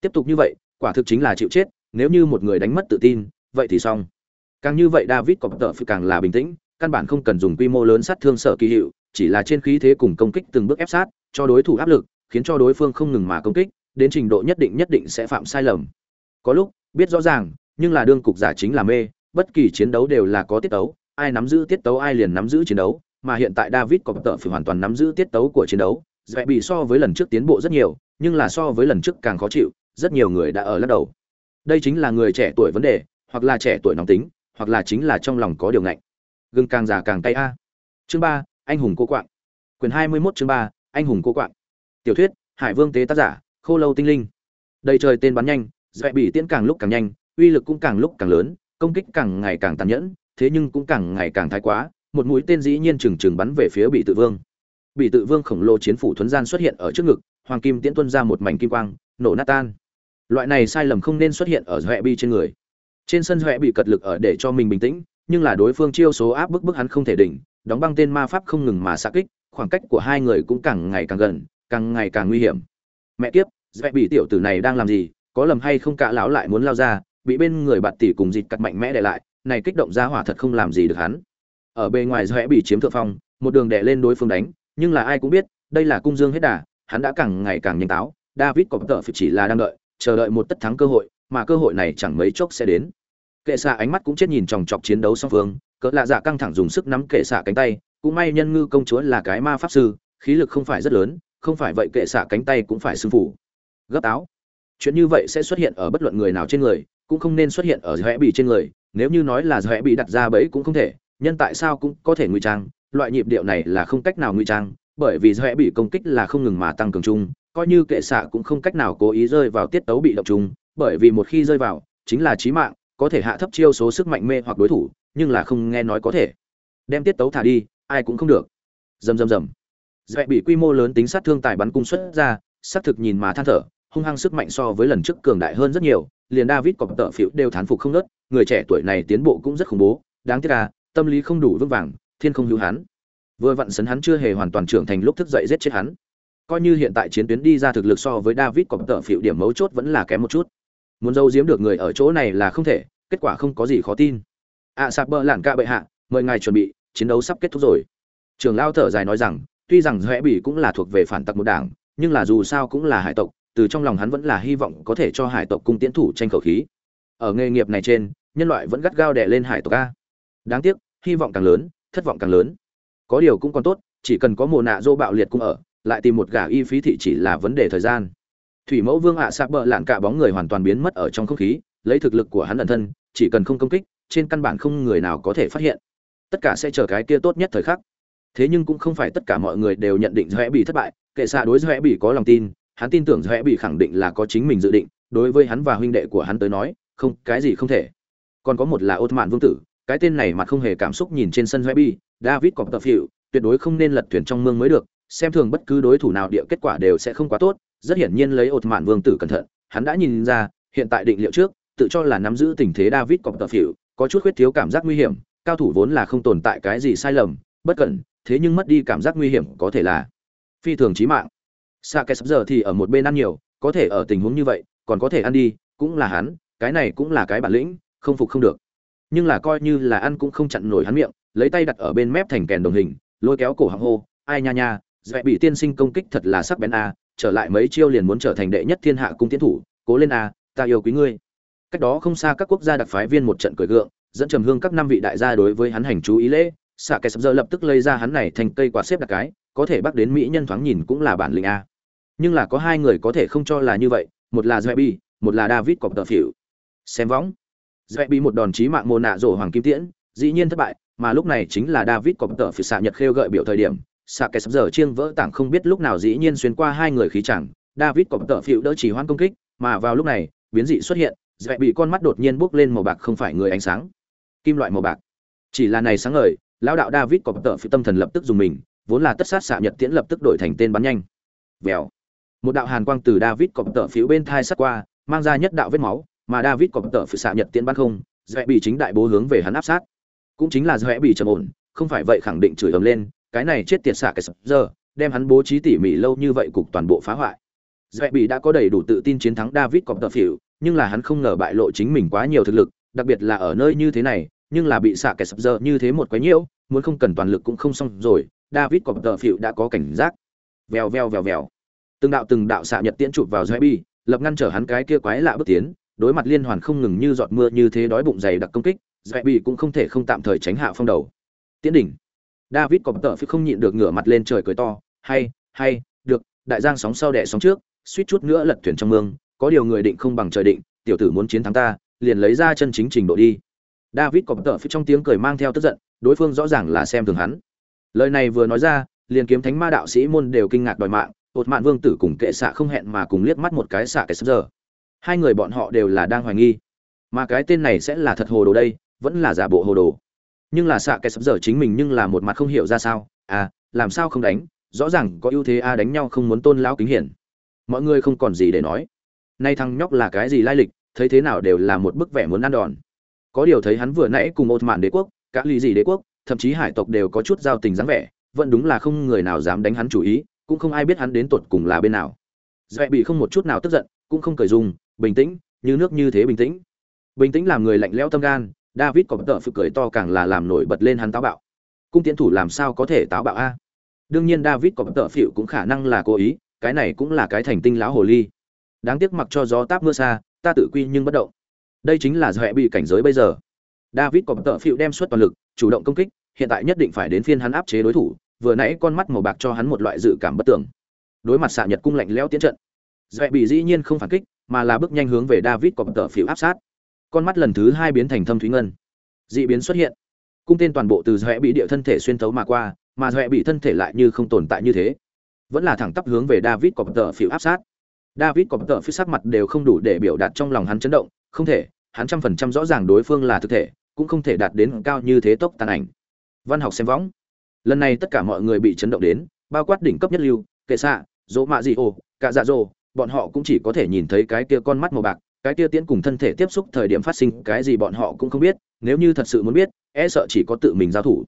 Tiếp tục như vậy, quả thực chính là chịu chết, nếu như một người đánh mất tự tin, vậy thì xong. Càng như vậy david có tợ phải càng là bình tĩnh căn bản không cần dùng quy mô lớn sát thương sở kỳ hiệu, chỉ là trên khí thế cùng công kích từng bước ép sát, cho đối thủ áp lực, khiến cho đối phương không ngừng mà công kích, đến trình độ nhất định nhất định sẽ phạm sai lầm. Có lúc, biết rõ ràng, nhưng là đương cục giả chính là mê, bất kỳ chiến đấu đều là có tiết tấu, ai nắm giữ tiết tấu ai liền nắm giữ chiến đấu, mà hiện tại david có tợ phải hoàn toàn nắm giữ tiết tấu của chiến đấu, dễ bị so với lần trước tiến bộ rất nhiều, nhưng là so với lần trước càng khó chịu, rất nhiều người đã ở lắc đầu. Đây chính là người trẻ tuổi vấn đề, hoặc là trẻ tuổi nóng tính, hoặc là chính là trong lòng có điều ngạnh gừng càng già càng tay a. Chương ba, anh hùng cô quạng. Quyền hai mươi 21 chương ba, anh hùng cô quạng. Tiểu thuyết, hải vương tế tác giả, khô lâu tinh linh. Đầy trời tên bắn nhanh, dạy bị tiễn càng lúc càng nhanh, uy lực cũng càng lúc càng lớn, công kích càng ngày càng tàn nhẫn, thế nhưng cũng càng ngày càng thái quá, một mũi tên dĩ nhiên trừng trừng bắn về phía bị tự vương. Bị tự vương khổng lồ chiến phủ thuấn gian xuất hiện ở trước ngực, hoàng kim tiễn tuân ra một mảnh kim quang, nổ nát tan. Loại này sai lầm không nên xuất hiện ở dạy bi trên người. Trên sân huệ bị cật lực ở để cho mình bình tĩnh nhưng là đối phương chiêu số áp bức bức hắn không thể đỉnh, đóng băng tên ma pháp không ngừng mà xạ kích, khoảng cách của hai người cũng càng ngày càng gần, càng ngày càng nguy hiểm. Mẹ kiếp dễ bị tiểu tử này đang làm gì, có lầm hay không cả lão lại muốn lao ra, bị bên người bạn tỷ cùng dịt cắt mạnh mẽ để lại, này kích động ra hỏa thật không làm gì được hắn. Ở bề ngoài dễ bị chiếm thượng phong, một đường đè lên đối phương đánh, nhưng là ai cũng biết, đây là cung dương hết đà, hắn đã càng ngày càng nhanh táo, david có tợ chỉ là đang đợi, chờ đợi một tất thắng cơ hội, mà cơ hội này chẳng mấy chốc sẽ đến kệ xạ ánh mắt cũng chết nhìn chòng chọc chiến đấu song phương, cỡ lạ dạ căng thẳng dùng sức nắm kệ xạ cánh tay, cũng may nhân ngư công chúa là cái ma pháp sư, khí lực không phải rất lớn, không phải vậy kệ xạ cánh tay cũng phải xưng phủ. Gấp áo. Chuyện như vậy sẽ xuất hiện ở bất luận người nào trên người, cũng không nên xuất hiện ở rẽ bị trên người, nếu như nói là rẽ bị đặt ra bẫy cũng không thể, nhân tại sao cũng có thể ngụy trang, loại nhịp điệu này là không cách nào ngụy trang, bởi vì dõe bị công kích là không ngừng mà tăng cường chung, coi như kệ xạ cũng không cách nào cố ý rơi vào tiết tấu bị động chung, bởi vì một khi rơi vào, chính là chí mạng có thể hạ thấp chiêu số sức mạnh mê hoặc đối thủ, nhưng là không nghe nói có thể. Đem tiết tấu thả đi, ai cũng không được. Rầm rầm rầm. Dễ bị quy mô lớn tính sát thương tài bắn cung xuất ra, xác thực nhìn mà than thở, hung hăng sức mạnh so với lần trước cường đại hơn rất nhiều, liền david cọp tợ phiểu đều thán phục không nớt, người trẻ tuổi này tiến bộ cũng rất khủng bố, đáng tiếc là tâm lý không đủ vững vàng, thiên không hữu hắn vừa vặn sấn hắn chưa hề hoàn toàn trưởng thành lúc thức dậy giết chết hắn. Coi như hiện tại chiến tuyến đi ra thực lực so với david cọp tợ phiểu điểm mấu chốt vẫn là kém một chút muốn giấu giếm được người ở chỗ này là không thể kết quả không có gì khó tin. Ạ à, sạp bờ lản ca bệ hạ mời ngài chuẩn bị chiến đấu sắp kết thúc rồi. Trường lao thở dài nói rằng tuy rằng rẽ bỉ cũng là thuộc về phản tặc một đảng nhưng là dù sao cũng là hải tộc từ trong lòng hắn vẫn là hy vọng có thể cho hải tộc cung tiến thủ tranh khẩu khí. Ở nghề nghiệp này trên nhân loại vẫn gắt gao đè lên hải tộc a. Đáng tiếc hy vọng càng lớn thất vọng càng lớn. Có điều cũng còn tốt chỉ cần có mồ nạ dô bạo liệt cũng ở lại tìm một gã y phí thị chỉ là vấn đề thời gian thủy mẫu vương ạ à sạp bờ lạn cả bóng người hoàn toàn biến mất ở trong không khí, lấy thực lực của hắn ẩn thân, chỉ cần không công kích, trên căn bản không người nào có thể phát hiện. Tất cả sẽ chờ cái kia tốt nhất thời khắc. Thế nhưng cũng không phải tất cả mọi người đều nhận định rẽ bị thất bại, kệ xạ đối rẽ bị có lòng tin, hắn tin tưởng rẽ bị khẳng định là có chính mình dự định, đối với hắn và huynh đệ của hắn tới nói, không, cái gì không thể. Còn có một là ột mạn vương tử, cái tên này mặt không hề cảm xúc nhìn trên sân rẽ bị david cọp tập hiệu tuyệt đối không nên lật thuyền trong mương mới được, xem thường bất cứ đối thủ nào địa kết quả đều sẽ không quá tốt rất hiển nhiên lấy ột mạn vương tử cẩn thận, hắn đã nhìn ra, hiện tại định liệu trước, tự cho là nắm giữ tình thế david cọp tập hiệu có chút khuyết thiếu cảm giác nguy hiểm, cao thủ vốn là không tồn tại cái gì sai lầm, bất cẩn, thế nhưng mất đi cảm giác nguy hiểm có thể là phi thường chí mạng. Xa cái sắp giờ thì ở một bên ăn nhiều, có thể ở tình huống như vậy, còn có thể ăn đi, cũng là hắn, cái này cũng là cái bản lĩnh, không phục không được. Nhưng là coi như là ăn cũng không chặn nổi hắn miệng, lấy tay đặt ở bên mép thành kèn đồng hình, lôi kéo cổ họng hô, ai nha nha dễ bị tiên sinh công kích thật là sắc bén a trở lại mấy chiêu liền muốn trở thành đệ nhất thiên hạ cung tiến thủ cố lên a ta yêu quý ngươi. Cách đó không xa các quốc gia đặc phái viên một trận cười gượng dẫn trầm hương các năm vị đại gia đối với hắn hành chú ý lễ xạ kẻ sập giờ lập tức lấy ra hắn này thành cây quạt xếp đặt cái có thể bắt đến mỹ nhân thoáng nhìn cũng là bản lĩnh a. Nhưng là có hai người có thể không cho là như vậy một là Zebi, một là David cọp tờ phỉu. Xem võng. Zebi một đòn chí mạng mồ nạ rổ hoàng kim tiễn, dĩ nhiên thất bại, mà lúc này chính là David cọp tờ phỉu xạ nhật khêu gợi biểu thời điểm, xạ kẻ sắp giờ chiêng vỡ tảng không biết lúc nào dĩ nhiên xuyên qua hai người khí chẳng, David có tợ phịu đỡ chỉ hoan công kích, mà vào lúc này, biến dị xuất hiện, Zebi con mắt đột nhiên bốc lên màu bạc không phải người ánh sáng, kim loại màu bạc. Chỉ là này sáng ngời, lão đạo David có tợ phịu tâm thần lập tức dùng mình, vốn là tất sát xạ nhật tiễn lập tức đổi thành tên bắn nhanh. Vèo một đạo hàn quang từ david có tợ phịu bên thai sắt qua mang ra nhất đạo vết máu mà david có tợ phịu xạ nhật tiễn bắn không dễ bị chính đại bố hướng về hắn áp sát cũng chính là dễ bị trầm ổn không phải vậy khẳng định chửi ầm lên cái này chết tiệt xạ cái sập giờ, đem hắn bố trí tỉ mỉ lâu như vậy cục toàn bộ phá hoại. Dễ bị đã có đầy đủ tự tin chiến thắng david cọp tờ phiểu nhưng là hắn không ngờ bại lộ chính mình quá nhiều thực lực, đặc biệt là ở nơi như thế này, nhưng là bị xạ kẻ sập giờ như thế một quái nhiễu, muốn không cần toàn lực cũng không xong rồi, david cọp tờ phiểu đã có cảnh giác. Vèo vèo vèo vèo. Từng đạo từng đạo xạ nhật tiễn chụp vào dõi bị, lập ngăn trở hắn cái kia quái lạ bước tiến, đối mặt liên hoàn không ngừng như giọt mưa như thế đói bụng dày đặc công kích dõi bị cũng không thể không tạm thời tránh hạ phong đầu. Tiễn đỉnh david có tợ phi không nhịn được ngửa mặt lên trời cười to, hay hay, được, đại giang sóng sau đẻ sóng trước, suýt chút nữa lật thuyền trong mương, có điều người định không bằng trời định, tiểu tử muốn chiến thắng ta, liền lấy ra chân chính trình độ đi. David có tợ phi trong tiếng cười mang theo tức giận, đối phương rõ ràng là xem thường hắn. Lời này vừa nói ra, liền kiếm thánh ma đạo sĩ môn đều kinh ngạc đòi mạng ột mạn vương tử cùng kệ xạ không hẹn mà cùng liếc mắt một cái xạ kẻ sắp giờ. Hai người bọn họ đều là đang hoài nghi. Mà cái tên này sẽ là thật hồ đồ đây, vẫn là giả bộ hồ đồ nhưng là xạ cái sắp giờ chính mình nhưng là một mặt không hiểu ra sao. À làm sao không đánh? Rõ ràng có ưu thế a đánh nhau không muốn tôn lão kính hiển. Mọi người không còn gì để nói. Nay thằng nhóc là cái gì lai lịch, thấy thế nào đều là một bức vẻ muốn ăn đòn. Có điều thấy hắn vừa nãy cùng ột mạn đế quốc, cả lì gì đế quốc, thậm chí hải tộc đều có chút giao tình dáng vẻ, vẫn đúng là không người nào dám đánh hắn chủ ý, cũng không ai biết hắn đến tột cùng là bên nào. Dễ bị không một chút nào tức giận, cũng không cởi dùng bình tĩnh, như nước như thế bình tĩnh. Bình tĩnh làm người lạnh lẽo tâm gan david có bất tợ phực cười to càng là làm nổi bật lên hắn táo bạo. Cung tiến thủ làm sao có thể táo bạo a? Đương nhiên david có bất tợ phịu cũng khả năng là cố ý, cái này cũng là cái thành tinh lão hồ ly. Đáng tiếc mặc cho gió táp mưa xa, ta tự quy nhưng bất động. Đây chính là dọa bị cảnh giới bây giờ. David có bất tợ phịu đem suất toàn lực, chủ động công kích, hiện tại nhất định phải đến phiên hắn áp chế đối thủ, vừa nãy con mắt màu bạc cho hắn một loại dự cảm bất tưởng. Đối mặt xạ nhật cung lạnh lẽo tiến trận dọa bị dĩ nhiên không phản kích, mà là bước nhanh hướng về david có tờ phiếu áp sát con mắt lần thứ hai biến thành thâm thúy ngân. Dị biến xuất hiện. Cung tên toàn bộ từ dạy bị địa thân thể xuyên thấu mà qua, mà dọa bị thân thể lại như không tồn tại như thế. Vẫn là thẳng tắp hướng về david cọp tờ phiêu áp sát. David cọp tờ phiêu sắc mặt đều không đủ để biểu đạt trong lòng hắn chấn động, không thể, hắn trăm phần trăm rõ ràng đối phương là thực thể, cũng không thể đạt đến cao như thế tốc tàn ảnh. Văn học xem võng. Lần này tất cả mọi người bị chấn động đến, bao quát đỉnh cấp nhất lưu, kệ xạ, dỗ mạ dị ồ cả dạ dỗ, bọn họ cũng chỉ có thể nhìn thấy cái kia con mắt màu bạc cái tia tiễn cùng thân thể tiếp xúc thời điểm phát sinh cái gì bọn họ cũng không biết, nếu như thật sự muốn biết e sợ chỉ có tự mình giao thủ.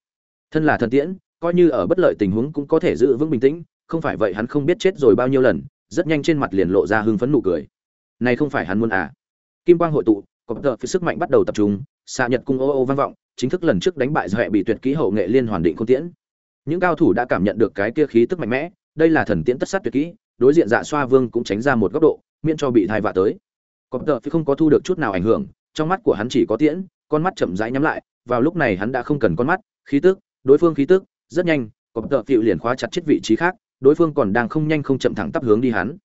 Thân là thần tiễn, coi như ở bất lợi tình huống cũng có thể giữ vững bình tĩnh, không phải vậy hắn không biết chết rồi bao nhiêu lần, rất nhanh trên mặt liền lộ ra hưng phấn nụ cười. Này không phải hắn muốn à? Kim quang hội tụ có tờ phía sức mạnh bắt đầu tập trung, xạ nhật cung ô ô vang vọng, chính thức lần trước đánh bại do hệ bị tuyệt kỹ hậu nghệ liên hoàn định không tiễn. Những cao thủ đã cảm nhận được cái kia khí tức mạnh mẽ, đây là thần tiễn tất sát tuyệt kỹ, đối diện dạ xoa vương cũng tránh ra một góc độ, miễn cho bị thai vạ tới cọp tợ phía không có thu được chút nào ảnh hưởng, trong mắt của hắn chỉ có tiễn, con mắt chậm rãi nhắm lại, vào lúc này hắn đã không cần con mắt, khí tức, đối phương khí tức, rất nhanh cọp tợ phiệu liền khóa chặt chết vị trí khác, đối phương còn đang không nhanh không chậm thẳng tắp hướng đi hắn.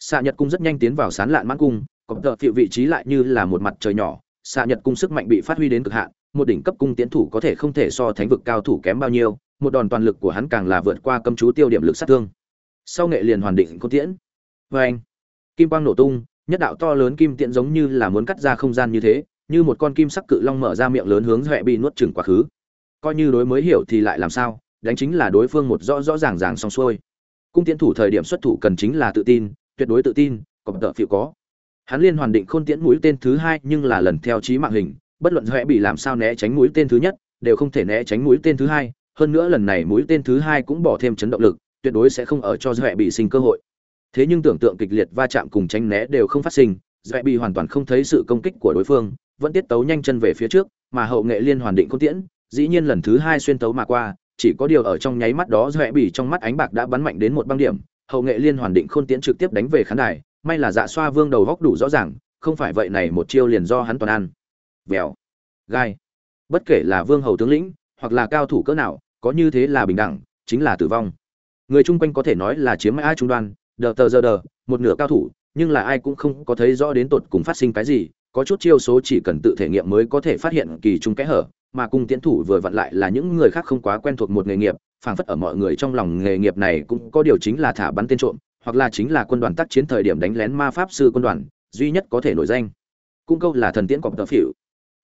Xạ nhật cung rất nhanh tiến vào sán lạn mãn cung cọp tợ phiệu vị trí lại như là một mặt trời nhỏ, xạ nhật cung sức mạnh bị phát huy đến cực hạn, một đỉnh cấp cung tiến thủ có thể không thể so thánh vực cao thủ kém bao nhiêu, một đòn toàn lực của hắn càng là vượt qua cấm chú tiêu điểm lực sát thương. Sau nghệ liền hoàn định có tiễn. Vê anh kim quang nổ tung nhất đạo to lớn kim tiện giống như là muốn cắt ra không gian như thế, như một con kim sắc cự long mở ra miệng lớn hướng huệ bị nuốt chửng quá khứ. Coi như đối mới hiểu thì lại làm sao, đánh chính là đối phương một rõ rõ ràng ràng xong xuôi. Cung tiễn thủ thời điểm xuất thủ cần chính là tự tin, tuyệt đối tự tin còn tợ phiệu có. Hắn liên hoàn định khôn tiễn mũi tên thứ hai nhưng là lần theo trí mạng hình, bất luận huệ bị làm sao né tránh mũi tên thứ nhất, đều không thể né tránh mũi tên thứ hai. Hơn nữa lần này mũi tên thứ hai cũng bỏ thêm chấn động lực, tuyệt đối sẽ không ở cho huệ bị sinh cơ hội thế nhưng tưởng tượng kịch liệt va chạm cùng tránh né đều không phát sinh huệ bị hoàn toàn không thấy sự công kích của đối phương, vẫn tiết tấu nhanh chân về phía trước, mà hậu nghệ liên hoàn định khôn tiễn, dĩ nhiên lần thứ hai xuyên tấu mà qua, chỉ có điều ở trong nháy mắt đó huệ bị trong mắt ánh bạc đã bắn mạnh đến một băng điểm, hậu nghệ liên hoàn định khôn tiễn trực tiếp đánh về khán đài, may là dạ xoa vương đầu góc đủ rõ ràng, không phải vậy này một chiêu liền do hắn toàn ăn. Vèo. Gai. Bất kể là vương hầu tướng lĩnh, hoặc là cao thủ cỡ nào, có như thế là bình đẳng, chính là tử vong. Người chung quanh có thể nói là chiếm ai trung đoan đờ tờ giờ đờ, một nửa cao thủ, nhưng là ai cũng không có thấy rõ đến tột cùng phát sinh cái gì, có chút chiêu số chỉ cần tự thể nghiệm mới có thể phát hiện kỳ trung kẽ hở, mà cung tiến thủ vừa vặn lại là những người khác không quá quen thuộc một nghề nghiệp, phảng phất ở mọi người trong lòng nghề nghiệp này cũng có điều chính là thả bắn tên trộm, hoặc là chính là quân đoàn tác chiến thời điểm đánh lén ma pháp sư quân đoàn, duy nhất có thể nổi danh. Cung câu là thần tiễn cọp tợ phịu.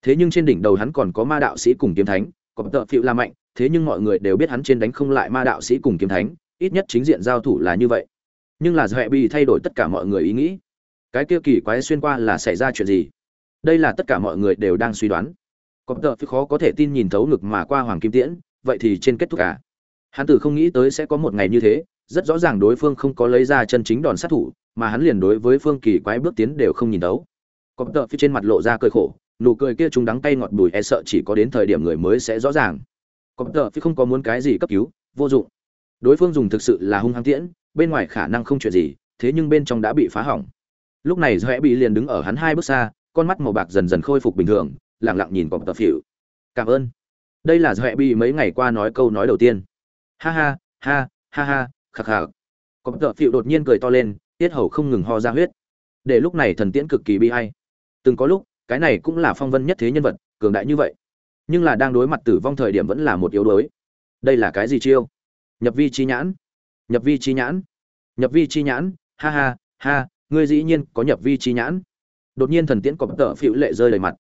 Thế nhưng trên đỉnh đầu hắn còn có ma đạo sĩ cùng kiếm thánh, cọp tợ phịu là mạnh, thế nhưng mọi người đều biết hắn trên đánh không lại ma đạo sĩ cùng kiếm thánh, ít nhất chính diện giao thủ là như vậy nhưng là dọa bị thay đổi tất cả mọi người ý nghĩ. Cái kia kỳ quái xuyên qua là xảy ra chuyện gì? Đây là tất cả mọi người đều đang suy đoán. Có tờ phi khó có thể tin nhìn thấu ngực mà qua hoàng kim tiễn, vậy thì trên kết thúc cả hắn tử không nghĩ tới sẽ có một ngày như thế, rất rõ ràng đối phương không có lấy ra chân chính đòn sát thủ, mà hắn liền đối với phương kỳ quái bước tiến đều không nhìn thấu. Có tờ phi trên mặt lộ ra cười khổ, nụ cười kia chúng đắng tay ngọt bùi e sợ chỉ có đến thời điểm người mới sẽ rõ ràng. Có tờ phi không có muốn cái gì cấp cứu, vô dụng. Đối phương dùng thực sự là hung hăng tiễn bên ngoài khả năng không chuyện gì, thế nhưng bên trong đã bị phá hỏng. Lúc này dõe bị liền đứng ở hắn hai bước xa, con mắt màu bạc dần dần khôi phục bình thường lẳng lặng nhìn cọp tập phỉu. Cảm ơn. Đây là dõe bị mấy ngày qua nói câu nói đầu tiên. Ha ha ha ha ha, khạc khạc. Cọp tập phỉu đột nhiên cười to lên, tiết hầu không ngừng ho ra huyết. Để lúc này thần tiễn cực kỳ bi hay từng có lúc, cái này cũng là phong vân nhất thế nhân vật, cường đại như vậy. Nhưng là đang đối mặt tử vong thời điểm vẫn là một yếu đuối. Đây là cái gì chiêu? Nhập vi chi nhãn nhập vi chi nhãn. Nhập vi chi nhãn, ha ha ha, ngươi dĩ nhiên có nhập vi chi nhãn. Đột nhiên thần tiễn cọp tợ phịu lệ rơi đầy mặt.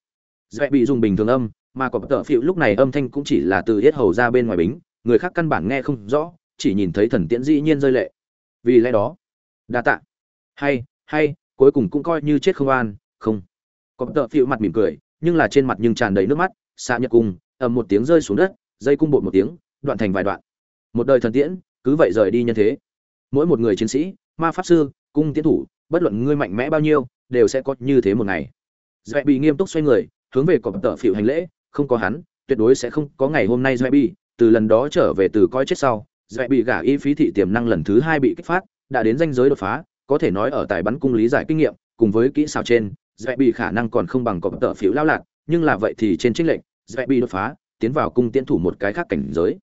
Dễ bị dùng bình thường âm, mà cọp tợ phịu lúc này âm thanh cũng chỉ là từ hết hầu ra bên ngoài bính, người khác căn bản nghe không rõ, chỉ nhìn thấy thần tiễn dĩ nhiên rơi lệ. Vì lẽ đó, đa tạ. Hay hay, cuối cùng cũng coi như chết không an, không. Cọp tợ phịu mặt mỉm cười, nhưng là trên mặt nhưng tràn đầy nước mắt xa nhật cung ầm một tiếng rơi xuống đất, dây cung bột một tiếng, đoạn thành vài đoạn. Một đời thần tiễn cứ vậy rời đi nhân thế. Mỗi một người chiến sĩ, ma pháp sư, cung tiến thủ, bất luận ngươi mạnh mẽ bao nhiêu, đều sẽ có như thế một ngày. Dạy bị nghiêm túc xoay người, hướng về cọp tợ phịu hành lễ, không có hắn, tuyệt đối sẽ không có ngày hôm nay dạy bị. Từ lần đó trở về từ coi chết sau dạy bị gả y phí thị tiềm năng lần thứ hai bị kích phát, đã đến danh giới đột phá, có thể nói ở tại bắn cung lý giải kinh nghiệm, cùng với kỹ xảo trên dạy bị khả năng còn không bằng cọp tợ phiếu lao lạc, nhưng là vậy thì trên trích lệnh dạy bị đột phá, tiến vào cung tiến thủ một cái khác cảnh giới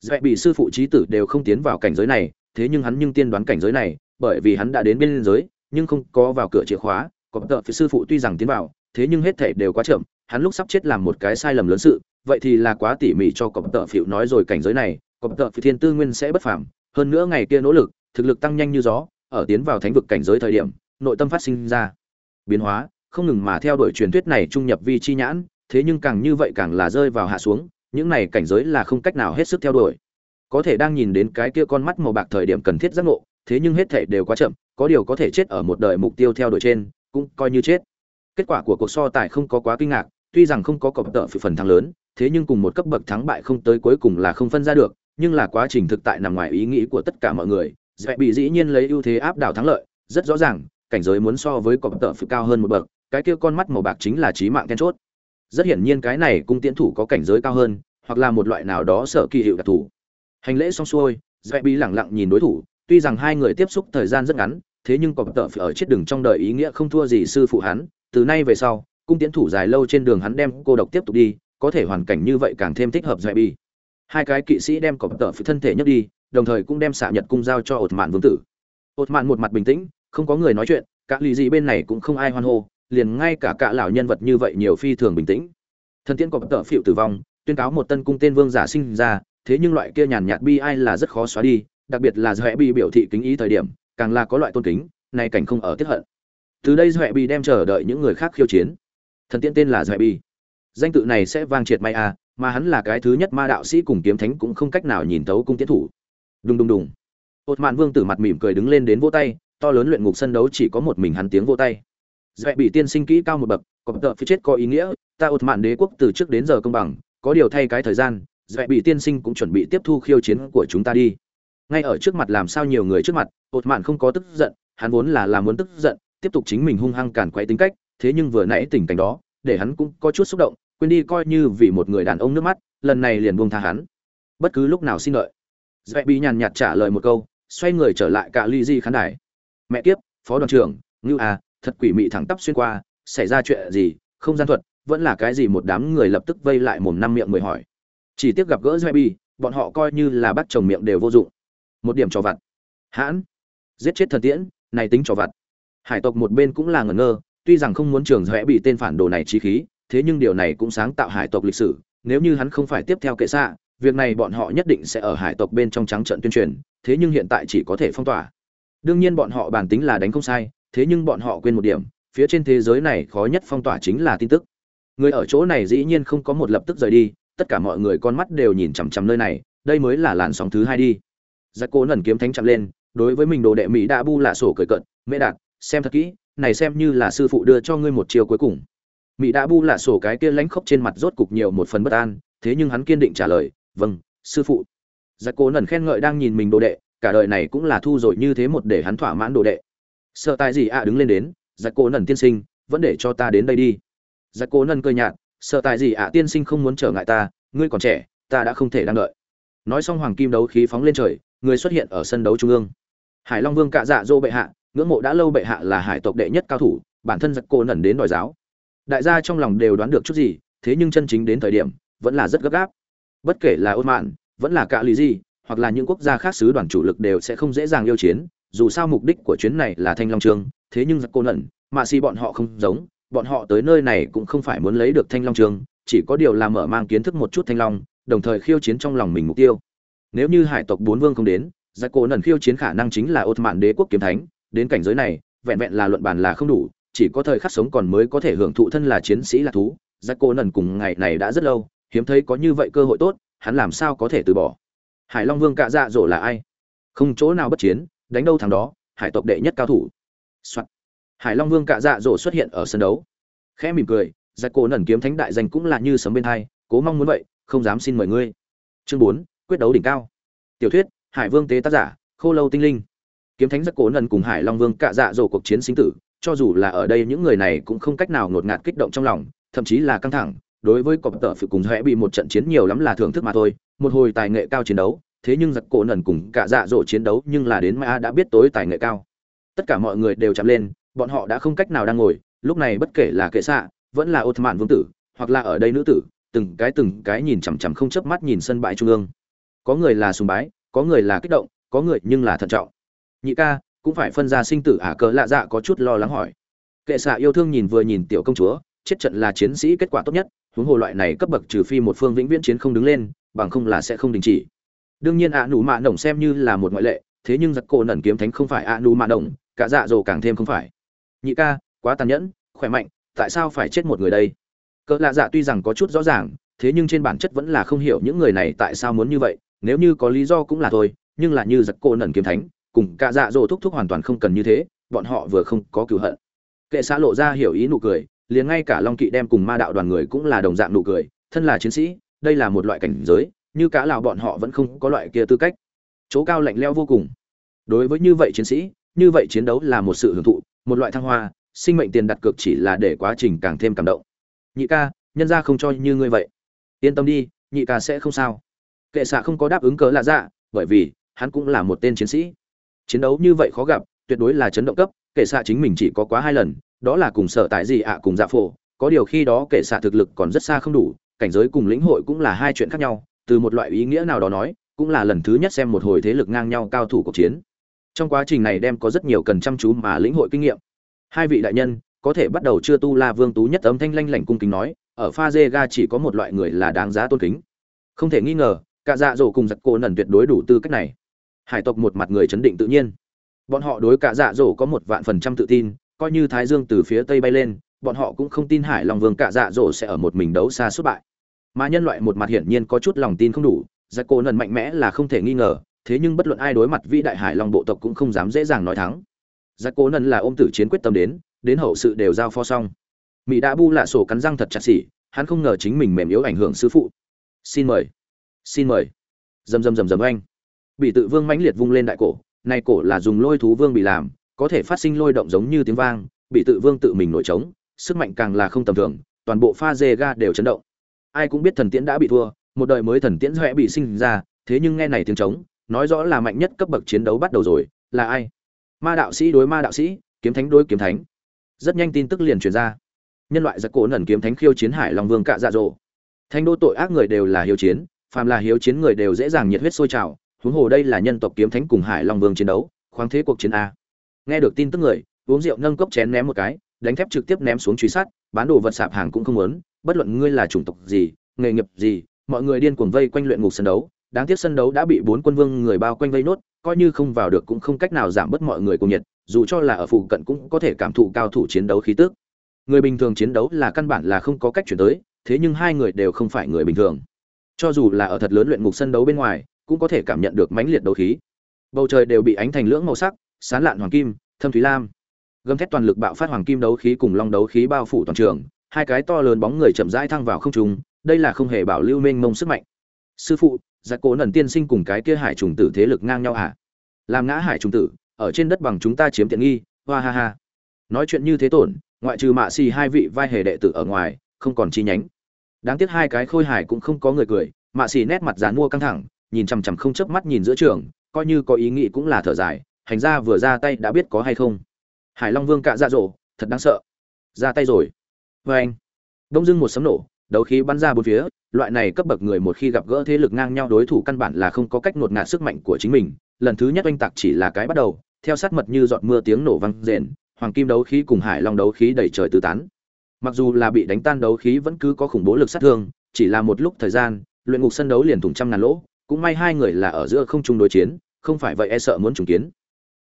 dạy bị sư phụ trí tử đều không tiến vào cảnh giới này, thế nhưng hắn nhưng tiên đoán cảnh giới này, bởi vì hắn đã đến biên giới, nhưng không có vào cửa chìa khóa. Có tợ phía sư phụ tuy rằng tiến vào, thế nhưng hết thể đều quá chậm, hắn lúc sắp chết làm một cái sai lầm lớn sự, vậy thì là quá tỉ mỉ cho cọp tợ phiệu nói rồi cảnh giới này cọp tợ phi thiên tư nguyên sẽ bất phàm, hơn nữa ngày kia nỗ lực, thực lực tăng nhanh như gió, ở tiến vào thánh vực cảnh giới thời điểm, nội tâm phát sinh ra biến hóa, không ngừng mà theo đuổi truyền thuyết này trung nhập vi chi nhãn, thế nhưng càng như vậy càng là rơi vào hạ xuống những này cảnh giới là không cách nào hết sức theo đuổi. Có thể đang nhìn đến cái kia con mắt màu bạc thời điểm cần thiết giác ngộ, thế nhưng hết thể đều quá chậm, có điều có thể chết ở một đời mục tiêu theo đuổi trên, cũng coi như chết. Kết quả của cuộc so tài không có quá kinh ngạc, tuy rằng không có cọp tợ phần thắng lớn, thế nhưng cùng một cấp bậc thắng bại không tới cuối cùng là không phân ra được, nhưng là quá trình thực tại nằm ngoài ý nghĩ của tất cả mọi người. Dễ bị dĩ nhiên lấy ưu thế áp đảo thắng lợi, rất rõ ràng, cảnh giới muốn so với cọp tợ cao hơn một bậc, cái kia con mắt màu bạc chính là trí mạng then chốt rất hiển nhiên cái này cung tiễn thủ có cảnh giới cao hơn, hoặc là một loại nào đó sở kỳ hiệu đặc thù. Hành lễ xong xuôi dễ bị lẳng lặng nhìn đối thủ, tuy rằng hai người tiếp xúc thời gian rất ngắn, thế nhưng cọp tợ phải ở chết đường trong đời ý nghĩa không thua gì sư phụ hắn, từ nay về sau, cung tiễn thủ dài lâu trên đường hắn đem cô độc tiếp tục đi, có thể hoàn cảnh như vậy càng thêm thích hợp dễ bị hai cái kỵ sĩ đem cọp tợ phải thân thể nhấc đi, đồng thời cũng đem xạ nhật cung giao cho ột mạn vương tử. Ột mạn một mặt bình tĩnh, không có người nói chuyện, cả lì gì bên này cũng không ai hoan hô liền ngay cả cả lão nhân vật như vậy nhiều phi thường bình tĩnh. Thần tiên cọp tợ phiệu tử vong, tuyên cáo một tân cung tên vương giả sinh ra, thế nhưng loại kia nhàn nhạt bi ai là rất khó xóa đi, đặc biệt là dọa bi biểu thị kính ý thời điểm, càng là có loại tôn kính này cảnh không ở tiết hận. Từ đây dọa bi đem chờ đợi những người khác khiêu chiến. Thần tiên tên là dọa bi. Danh tự này sẽ vang triệt may a mà hắn là cái thứ nhất ma đạo sĩ cùng kiếm thánh cũng không cách nào nhìn thấu cung tiến thủ. Đùng đùng đùng. Ột mạn vương tử mặt mỉm cười đứng lên đến vỗ tay, to lớn luyện ngục sân đấu chỉ có một mình hắn tiếng vỗ tay dạy bị tiên sinh kỹ cao một bậc, có tợ phía chết có ý nghĩa, ta ột mạn đế quốc từ trước đến giờ công bằng, có điều thay cái thời gian dạy bị tiên sinh cũng chuẩn bị tiếp thu khiêu chiến của chúng ta đi. Ngay ở trước mặt làm sao nhiều người trước mặt ột mạn không có tức giận, hắn vốn là làm muốn tức giận, tiếp tục chính mình hung hăng cản quay tính cách, thế nhưng vừa nãy tình cảnh đó, để hắn cũng có chút xúc động, quên đi coi như vì một người đàn ông nước mắt, lần này liền buông tha hắn. Bất cứ lúc nào xin lợi. Dạy bị nhàn nhạt trả lời một câu, xoay người trở lại cả ly di khán đài. Mẹ kiếp, phó đoàn trưởng, ngưu à thật quỷ mị thẳng tắp xuyên qua xảy ra chuyện gì không gian thuật vẫn là cái gì một đám người lập tức vây lại mồm năm miệng mười hỏi. Chỉ tiếc gặp gỡ Zebi, bọn họ coi như là bắt chồng miệng đều vô dụng. Một điểm trò vặt. Hãn. Giết chết thần tiễn này tính trò vặt. Hải tộc một bên cũng là ngẩn ngơ tuy rằng không muốn trường rẽ bị tên phản đồ này trí khí thế nhưng điều này cũng sáng tạo hải tộc lịch sử nếu như hắn không phải tiếp theo kệ xạ việc này bọn họ nhất định sẽ ở hải tộc bên trong trắng trận tuyên truyền thế nhưng hiện tại chỉ có thể phong tỏa. Đương nhiên bọn họ bản tính là đánh không sai thế nhưng bọn họ quên một điểm, phía trên thế giới này khó nhất phong tỏa chính là tin tức. Người ở chỗ này dĩ nhiên không có một lập tức rời đi, tất cả mọi người con mắt đều nhìn chằm chằm nơi này, đây mới là làn sóng thứ hai đi. Giặc cố lần kiếm thánh chậm lên, đối với mình đồ đệ mỹ đã bu lạ sổ cười cận mễ đạt, xem thật kỹ, này xem như là sư phụ đưa cho ngươi một chiều cuối cùng. Mỹ đã bu lạ sổ cái kia lánh khóc trên mặt rốt cục nhiều một phần bất an, thế nhưng hắn kiên định trả lời vâng sư phụ. Giặc cố lần khen ngợi đang nhìn mình đồ đệ, cả đời này cũng là thu rồi như thế một để hắn thỏa mãn đồ đệ sợ tài gì ạ à đứng lên đến giặc cố nần tiên sinh, vẫn để cho ta đến đây đi. Giặc cố nần cơ nhạt, sợ tài gì ạ à tiên sinh không muốn trở ngại ta, ngươi còn trẻ, ta đã không thể đang đợi. Nói xong hoàng kim đấu khí phóng lên trời, người xuất hiện ở sân đấu trung ương. Hải long vương cạ dạ dô bệ hạ, ngưỡng mộ đã lâu bệ hạ là hải tộc đệ nhất cao thủ, bản thân giặc cô nần đến đòi giáo. Đại gia trong lòng đều đoán được chút gì, thế nhưng chân chính đến thời điểm, vẫn là rất gấp gáp. Bất kể là ôn mạn, vẫn là cạ lý gì hoặc là những quốc gia khác sứ đoàn chủ lực đều sẽ không dễ dàng yêu chiến dù sao mục đích của chuyến này là thanh long trường thế nhưng giặc cô nẩn mà xì bọn họ không giống, bọn họ tới nơi này cũng không phải muốn lấy được thanh long trường chỉ có điều là mở mang kiến thức một chút thanh long, đồng thời khiêu chiến trong lòng mình mục tiêu. Nếu như hải tộc bốn vương không đến giặc cô nẩn khiêu chiến khả năng chính là ột mạn đế quốc kiếm thánh, đến cảnh giới này, vẹn vẹn là luận bàn là không đủ, chỉ có thời khắc sống còn mới có thể hưởng thụ thân là chiến sĩ là thú giặc cô nần cùng ngày này đã rất lâu, hiếm thấy có như vậy cơ hội tốt, hắn làm sao có thể từ bỏ. Hải long vương cạ dạ dỗ là ai? Không chỗ nào bất chiến đánh đâu thằng đó, hải tộc đệ nhất cao thủ、Soạn. hải long vương cạ dạ dỗ xuất hiện ở sân đấu. Khẽ mỉm cười, giặc cổ nẩn kiếm thánh đại danh cũng là như sấm bên thai cố mong muốn vậy, không dám xin mời ngươi. Chương bốn, quyết đấu đỉnh cao. Tiểu thuyết, hải vương tế tác giả, khô lâu tinh linh. Kiếm thánh giặc cổ nần cùng hải long vương cạ dạ dỗ cuộc chiến sinh tử, cho dù là ở đây những người này cũng không cách nào ngột ngạt kích động trong lòng, thậm chí là căng thẳng, đối với cọp tợ phụ cùng hễ bị một trận chiến nhiều lắm là thưởng thức mà thôi, một hồi tài nghệ cao chiến đấu thế nhưng giặc cổ nần cùng cả dạ dỗ chiến đấu nhưng là đến ma đã biết tối tài nghệ cao. Tất cả mọi người đều chạm lên, bọn họ đã không cách nào đang ngồi, lúc này bất kể là kệ xạ, vẫn là ô mạn vương tử, hoặc là ở đây nữ tử, từng cái từng cái nhìn chằm chằm không chớp mắt nhìn sân bãi trung ương. Có người là sùng bái, có người là kích động, có người nhưng là thận trọng. Nhị ca, cũng phải phân ra sinh tử ả cờ lạ dạ có chút lo lắng hỏi. Kệ xạ yêu thương nhìn vừa nhìn tiểu công chúa, chết trận là chiến sĩ kết quả tốt nhất, huống hồ loại này cấp bậc trừ phi một phương vĩnh viễn chiến không đứng lên, bằng không là sẽ không đình chỉ đương nhiên ạ nụ mạ nồng xem như là một ngoại lệ, thế nhưng giặc cổ nẩn kiếm thánh không phải ạ nụ mạ nồng, cả dạ dồ càng thêm không phải. Nhị ca, quá tàn nhẫn, khỏe mạnh, tại sao phải chết một người đây? Cỡ lạ dạ tuy rằng có chút rõ ràng, thế nhưng trên bản chất vẫn là không hiểu những người này tại sao muốn như vậy, nếu như có lý do cũng là thôi, nhưng là như giặc cổ nẩn kiếm thánh, cùng cả dạ dồ thúc thúc hoàn toàn không cần như thế, bọn họ vừa không có cửu hận. Kệ xã lộ ra hiểu ý nụ cười, liền ngay cả long kỵ đem cùng ma đạo đoàn người cũng là đồng dạng nụ cười, thân là chiến sĩ, đây là một loại cảnh giới như cả lào bọn họ vẫn không có loại kia tư cách. Chỗ cao lạnh leo vô cùng. Đối với như vậy chiến sĩ, như vậy chiến đấu là một sự hưởng thụ, một loại thăng hoa, sinh mệnh tiền đặt cược chỉ là để quá trình càng thêm cảm động. Nhị ca, nhân ra không cho như ngươi vậy. Yên tâm đi, nhị ca sẽ không sao. Kệ xạ không có đáp ứng cớ lạ dạ bởi vì hắn cũng là một tên chiến sĩ. Chiến đấu như vậy khó gặp, tuyệt đối là chấn động cấp, kệ xạ chính mình chỉ có quá hai lần, đó là cùng sở tại gì ạ, cùng dạ phổ. Có điều khi đó kệ xạ thực lực còn rất xa không đủ, cảnh giới cùng lĩnh hội cũng là hai chuyện khác nhau từ một loại ý nghĩa nào đó nói, cũng là lần thứ nhất xem một hồi thế lực ngang nhau cao thủ cuộc chiến. Trong quá trình này đem có rất nhiều cần chăm chú mà lĩnh hội kinh nghiệm. Hai vị đại nhân, có thể bắt đầu chưa tu la vương tú nhất âm thanh lanh lảnh cung kính nói, ở pha dê ga chỉ có một loại người là đáng giá tôn kính. Không thể nghi ngờ, cả dạ dỗ cùng giặc cô nần tuyệt đối đủ tư cách này. Hải tộc một mặt người chấn định tự nhiên. Bọn họ đối cả dạ dỗ có một vạn phần trăm tự tin, coi như thái dương từ phía tây bay lên, bọn họ cũng không tin hải long vương cả dạ dỗ sẽ ở một mình đấu xa suốt bại mà nhân loại một mặt hiển nhiên có chút lòng tin không đủ giặc cổ nần mạnh mẽ là không thể nghi ngờ, thế nhưng bất luận ai đối mặt vĩ đại hải long bộ tộc cũng không dám dễ dàng nói thắng. Giặc cổ nần là ôm tử chiến quyết tâm đến đến hậu sự đều giao pho xong. Mỹ đã bu lạ sổ cắn răng thật chặt xỉ, hắn không ngờ chính mình mềm yếu ảnh hưởng sư phụ. Xin mời xin mời. Dầm dầm dầm dầm anh bị tự vương mãnh liệt vung lên đại cổ này cổ là dùng lôi thú vương bị làm, có thể phát sinh lôi động giống như tiếng vang bị tự vương tự mình nổi trống, sức mạnh càng là không tầm thường, toàn bộ pha dê ga đều chấn động ai cũng biết thần tiễn đã bị thua, một đời mới thần tiễn huệ bị sinh ra, thế nhưng nghe này tiếng trống, nói rõ là mạnh nhất cấp bậc chiến đấu bắt đầu rồi, là ai? Ma đạo sĩ đối ma đạo sĩ, kiếm thánh đối kiếm thánh. Rất nhanh tin tức liền truyền ra. Nhân loại giặc cổ nẩn kiếm thánh khiêu chiến hải long vương cạ dạ dỗ. Thanh đô tội ác người đều là hiếu chiến, phàm là hiếu chiến người đều dễ dàng nhiệt huyết sôi trào, huống hồ đây là nhân tộc kiếm thánh cùng hải long vương chiến đấu, khoáng thế cuộc chiến a. Nghe được tin tức người, uống rượu nâng cốc chén ném một cái, đánh thép trực tiếp ném xuống truy sát, bán đồ vật sạp hàng cũng không muốn bất luận ngươi là chủng tộc gì, nghề nghiệp gì, mọi người điên cuồng vây quanh luyện ngục sân đấu. Đáng tiếc sân đấu đã bị bốn quân vương người bao quanh vây nốt, coi như không vào được cũng không cách nào giảm bớt mọi người cùng nhiệt, dù cho là ở phụ cận cũng có thể cảm thụ cao thủ chiến đấu khí tức. Người bình thường chiến đấu là căn bản là không có cách chuyển tới, thế nhưng hai người đều không phải người bình thường. Cho dù là ở thật lớn luyện ngục sân đấu bên ngoài, cũng có thể cảm nhận được mãnh liệt đấu khí. Bầu trời đều bị ánh thành lưỡng màu sắc sáng lạn hoàng kim, thâm thúy lam. Gầm thét toàn lực bạo phát hoàng kim đấu khí cùng long đấu khí bao phủ toàn trường hai cái to lớn bóng người chậm rãi thăng vào không trung, đây là không hề bảo lưu mênh mông sức mạnh. Sư phụ, giặc cố nần tiên sinh cùng cái kia hải trùng tử thế lực ngang nhau à làm ngã hải trùng tử, ở trên đất bằng chúng ta chiếm tiện nghi, hoa ha ha. Nói chuyện như thế tổn, ngoại trừ mạ xì hai vị vai hề đệ tử ở ngoài, không còn chi nhánh. Đáng tiếc hai cái khôi hải cũng không có người cười, mạ xì nét mặt giàn mua căng thẳng, nhìn chằm chằm không chớp mắt nhìn giữa trường, coi như có ý nghĩ cũng là thở dài, hành ra vừa ra tay đã biết có hay không. Hải long vương cạ dạ dỗ thật đáng sợ. Ra tay rồi vê anh. Đông dưng một sấm nổ, đấu khí bắn ra bốn phía, loại này cấp bậc người một khi gặp gỡ thế lực ngang nhau đối thủ căn bản là không có cách ngột ngạt sức mạnh của chính mình. Lần thứ nhất oanh tạc chỉ là cái bắt đầu, theo sát mật như giọt mưa tiếng nổ vang rền, hoàng kim đấu khí cùng hải long đấu khí đầy trời tứ tán. Mặc dù là bị đánh tan đấu khí vẫn cứ có khủng bố lực sát thương, chỉ là một lúc thời gian, luyện ngục sân đấu liền thủng trăm ngàn lỗ, cũng may hai người là ở giữa không chung đối chiến, không phải vậy e sợ muốn trùng kiến.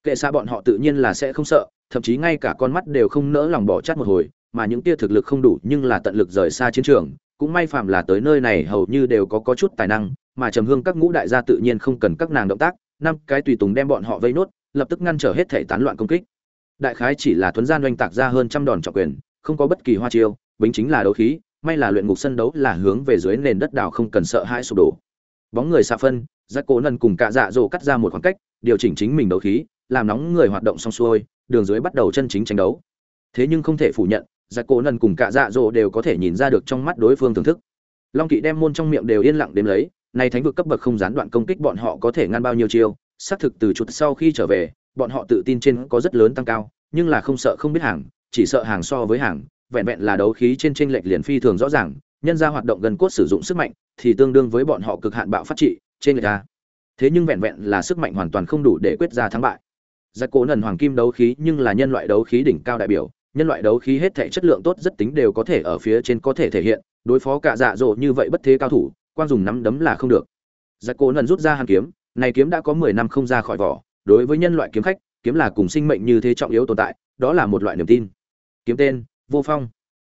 Kệ xa bọn họ tự nhiên là sẽ không sợ, thậm chí ngay cả con mắt đều không nỡ lòng bỏ chát một hồi mà những tia thực lực không đủ nhưng là tận lực rời xa chiến trường, cũng may phạm là tới nơi này hầu như đều có có chút tài năng, mà trầm hương các ngũ đại gia tự nhiên không cần các nàng động tác, năm cái tùy tùng đem bọn họ vây nốt, lập tức ngăn trở hết thể tán loạn công kích. Đại khái chỉ là thuấn gian oanh tạc ra hơn trăm đòn trọng quyền, không có bất kỳ hoa chiêu, bính chính là đấu khí, may là luyện ngục sân đấu là hướng về dưới nền đất đảo không cần sợ hãi sụp đổ. Bóng người xạ phân, giác cố nần cùng cạ dạ dỗ cắt ra một khoảng cách, điều chỉnh chính mình đấu khí, làm nóng người hoạt động xong xuôi, đường dưới bắt đầu chân chính tranh đấu. Thế nhưng không thể phủ nhận giặc cố nần cùng cả dạ dỗ đều có thể nhìn ra được trong mắt đối phương thưởng thức. Long kỵ đem môn trong miệng đều yên lặng đếm lấy nay thánh vực cấp bậc không gián đoạn công kích bọn họ có thể ngăn bao nhiêu chiêu, xác thực từ chút sau khi trở về, bọn họ tự tin trên có rất lớn tăng cao, nhưng là không sợ không biết hàng, chỉ sợ hàng so với hàng, vẹn vẹn là đấu khí trên tranh lệch liền phi thường rõ ràng, nhân ra hoạt động gần cốt sử dụng sức mạnh thì tương đương với bọn họ cực hạn bạo phát trị trên người ta thế nhưng vẹn vẹn là sức mạnh hoàn toàn không đủ để quyết ra thắng bại. Giặc cố nần hoàng kim đấu khí nhưng là nhân loại đấu khí đỉnh cao đại biểu nhân loại đấu khí hết thể chất lượng tốt rất tính đều có thể ở phía trên có thể thể hiện, đối phó cả dạ dỗ như vậy bất thế cao thủ quan dùng nắm đấm là không được. Giặc cổ nần rút ra hàn kiếm, này kiếm đã có mười năm không ra khỏi vỏ, đối với nhân loại kiếm khách, kiếm là cùng sinh mệnh như thế trọng yếu tồn tại, đó là một loại niềm tin. Kiếm tên, vô phong.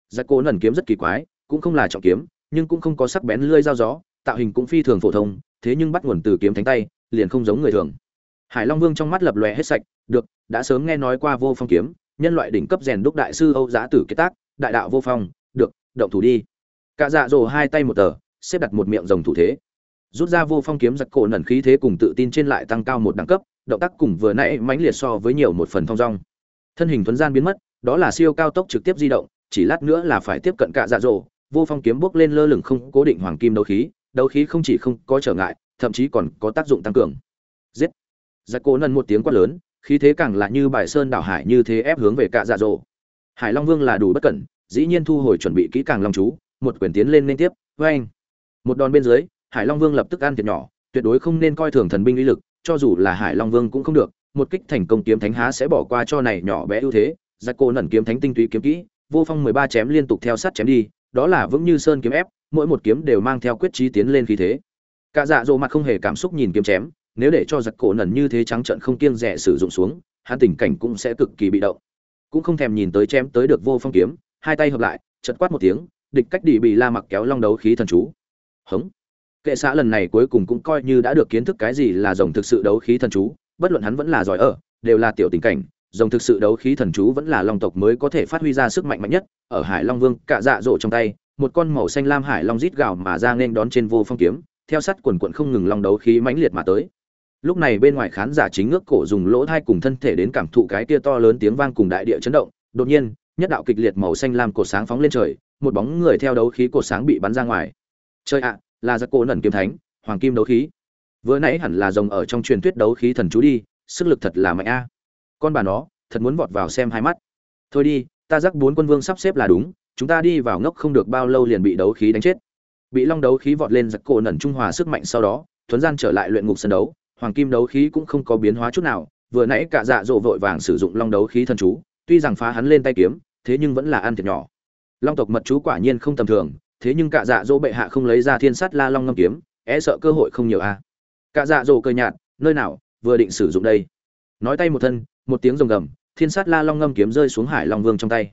Giặc cổ nần kiếm rất kỳ quái, cũng không là trọng kiếm, nhưng cũng không có sắc bén lưỡi dao gió, tạo hình cũng phi thường phổ thông, thế nhưng bắt nguồn từ kiếm thánh tay, liền không giống người thường. Hải long vương trong mắt lập lòe hết sạch, được, đã sớm nghe nói qua vô phong kiếm nhân loại đỉnh cấp rèn đúc đại sư âu giá tử kết tác, đại đạo vô phong, được, động thủ đi. Cả dạ rồ hai tay một tờ, xếp đặt một miệng rồng thủ thế. Rút ra vô phong kiếm giật cổ nẩn khí thế cùng tự tin trên lại tăng cao một đẳng cấp, động tác cùng vừa nãy mãnh liệt so với nhiều một phần thông dong. Thân hình tuấn gian biến mất, đó là siêu cao tốc trực tiếp di động, chỉ lát nữa là phải tiếp cận cả dạ rồ. Vô phong kiếm bước lên lơ lửng không cố định hoàng kim đấu khí đấu khí không chỉ không có trở ngại, thậm chí còn có tác dụng tăng cường. Giết! Giật cổ nần một tiếng quát lớn khí thế càng là như bài sơn đảo hải như thế ép hướng về cả dạ dỗ hải long vương là đủ bất cẩn, dĩ nhiên thu hồi chuẩn bị kỹ càng long chú, một quyền tiến lên liên tiếp với anh một đòn bên dưới, hải long vương lập tức ăn thiệt nhỏ, tuyệt đối không nên coi thường thần binh uy lực, cho dù là hải long vương cũng không được, một kích thành công kiếm thánh há sẽ bỏ qua cho này nhỏ bé ưu thế. Giặc cô nẩn kiếm thánh tinh túy kiếm kỹ, vô phong mười ba chém liên tục theo sát chém đi, đó là vững như sơn kiếm ép, mỗi một kiếm đều mang theo quyết trí tiến lên khí thế. Cả dạ dỗ mặt không hề cảm xúc nhìn kiếm chém nếu để cho giặc cổ nần như thế trắng trận không kiêng rẻ sử dụng xuống, hắn tình cảnh cũng sẽ cực kỳ bị động. Cũng không thèm nhìn tới chém tới được vô phong kiếm, hai tay hợp lại chật quát một tiếng, địch cách đi bị la mặc kéo long đấu khí thần chú. Hống. Kệ xã lần này cuối cùng cũng coi như đã được kiến thức cái gì là dòng thực sự đấu khí thần chú, bất luận hắn vẫn là giỏi ở, đều là tiểu tình cảnh dòng thực sự đấu khí thần chú vẫn là long tộc mới có thể phát huy ra sức mạnh mạnh nhất, ở hải long vương, cạ dạ dỗ trong tay, một con màu xanh lam hải long rít gào mà ra nên đón trên vô phong kiếm, theo sắt quần quận không ngừng long đấu khí mãnh liệt mà tới lúc này bên ngoài khán giả chính ngước cổ dùng lỗ thai cùng thân thể đến cảm thụ cái kia to lớn tiếng vang cùng đại địa chấn động. Đột nhiên, nhất đạo kịch liệt màu xanh lam cột sáng phóng lên trời, một bóng người theo đấu khí cột sáng bị bắn ra ngoài. Chơi ạ, là giặc cổ nẩn kiếm thánh, hoàng kim đấu khí. Vừa nãy hẳn là rồng ở trong truyền thuyết đấu khí thần chú đi, sức lực thật là mạnh a. Con bà nó, thật muốn vọt vào xem hai mắt. Thôi đi, ta giác bốn quân vương sắp xếp là đúng, chúng ta đi vào ngốc không được bao lâu liền bị đấu khí đánh chết. Bị long đấu khí vọt lên giặc cổ nẩn trung hòa sức mạnh sau đó, thuấn gian trở lại luyện ngục sân đấu hoàng kim đấu khí cũng không có biến hóa chút nào, vừa nãy cả dạ dỗ vội vàng sử dụng long đấu khí thần chú, tuy rằng phá hắn lên tay kiếm, thế nhưng vẫn là ăn thiệt nhỏ. Long tộc mật chú quả nhiên không tầm thường, thế nhưng cả dạ dỗ bệ hạ không lấy ra thiên sắt la long ngâm kiếm e sợ cơ hội không nhiều a. À. cả dạ dỗ cơ nhạt, nơi nào, vừa định sử dụng đây. Nói tay một thân, một tiếng rồng gầm, thiên sát la long ngâm kiếm rơi xuống hải long vương trong tay.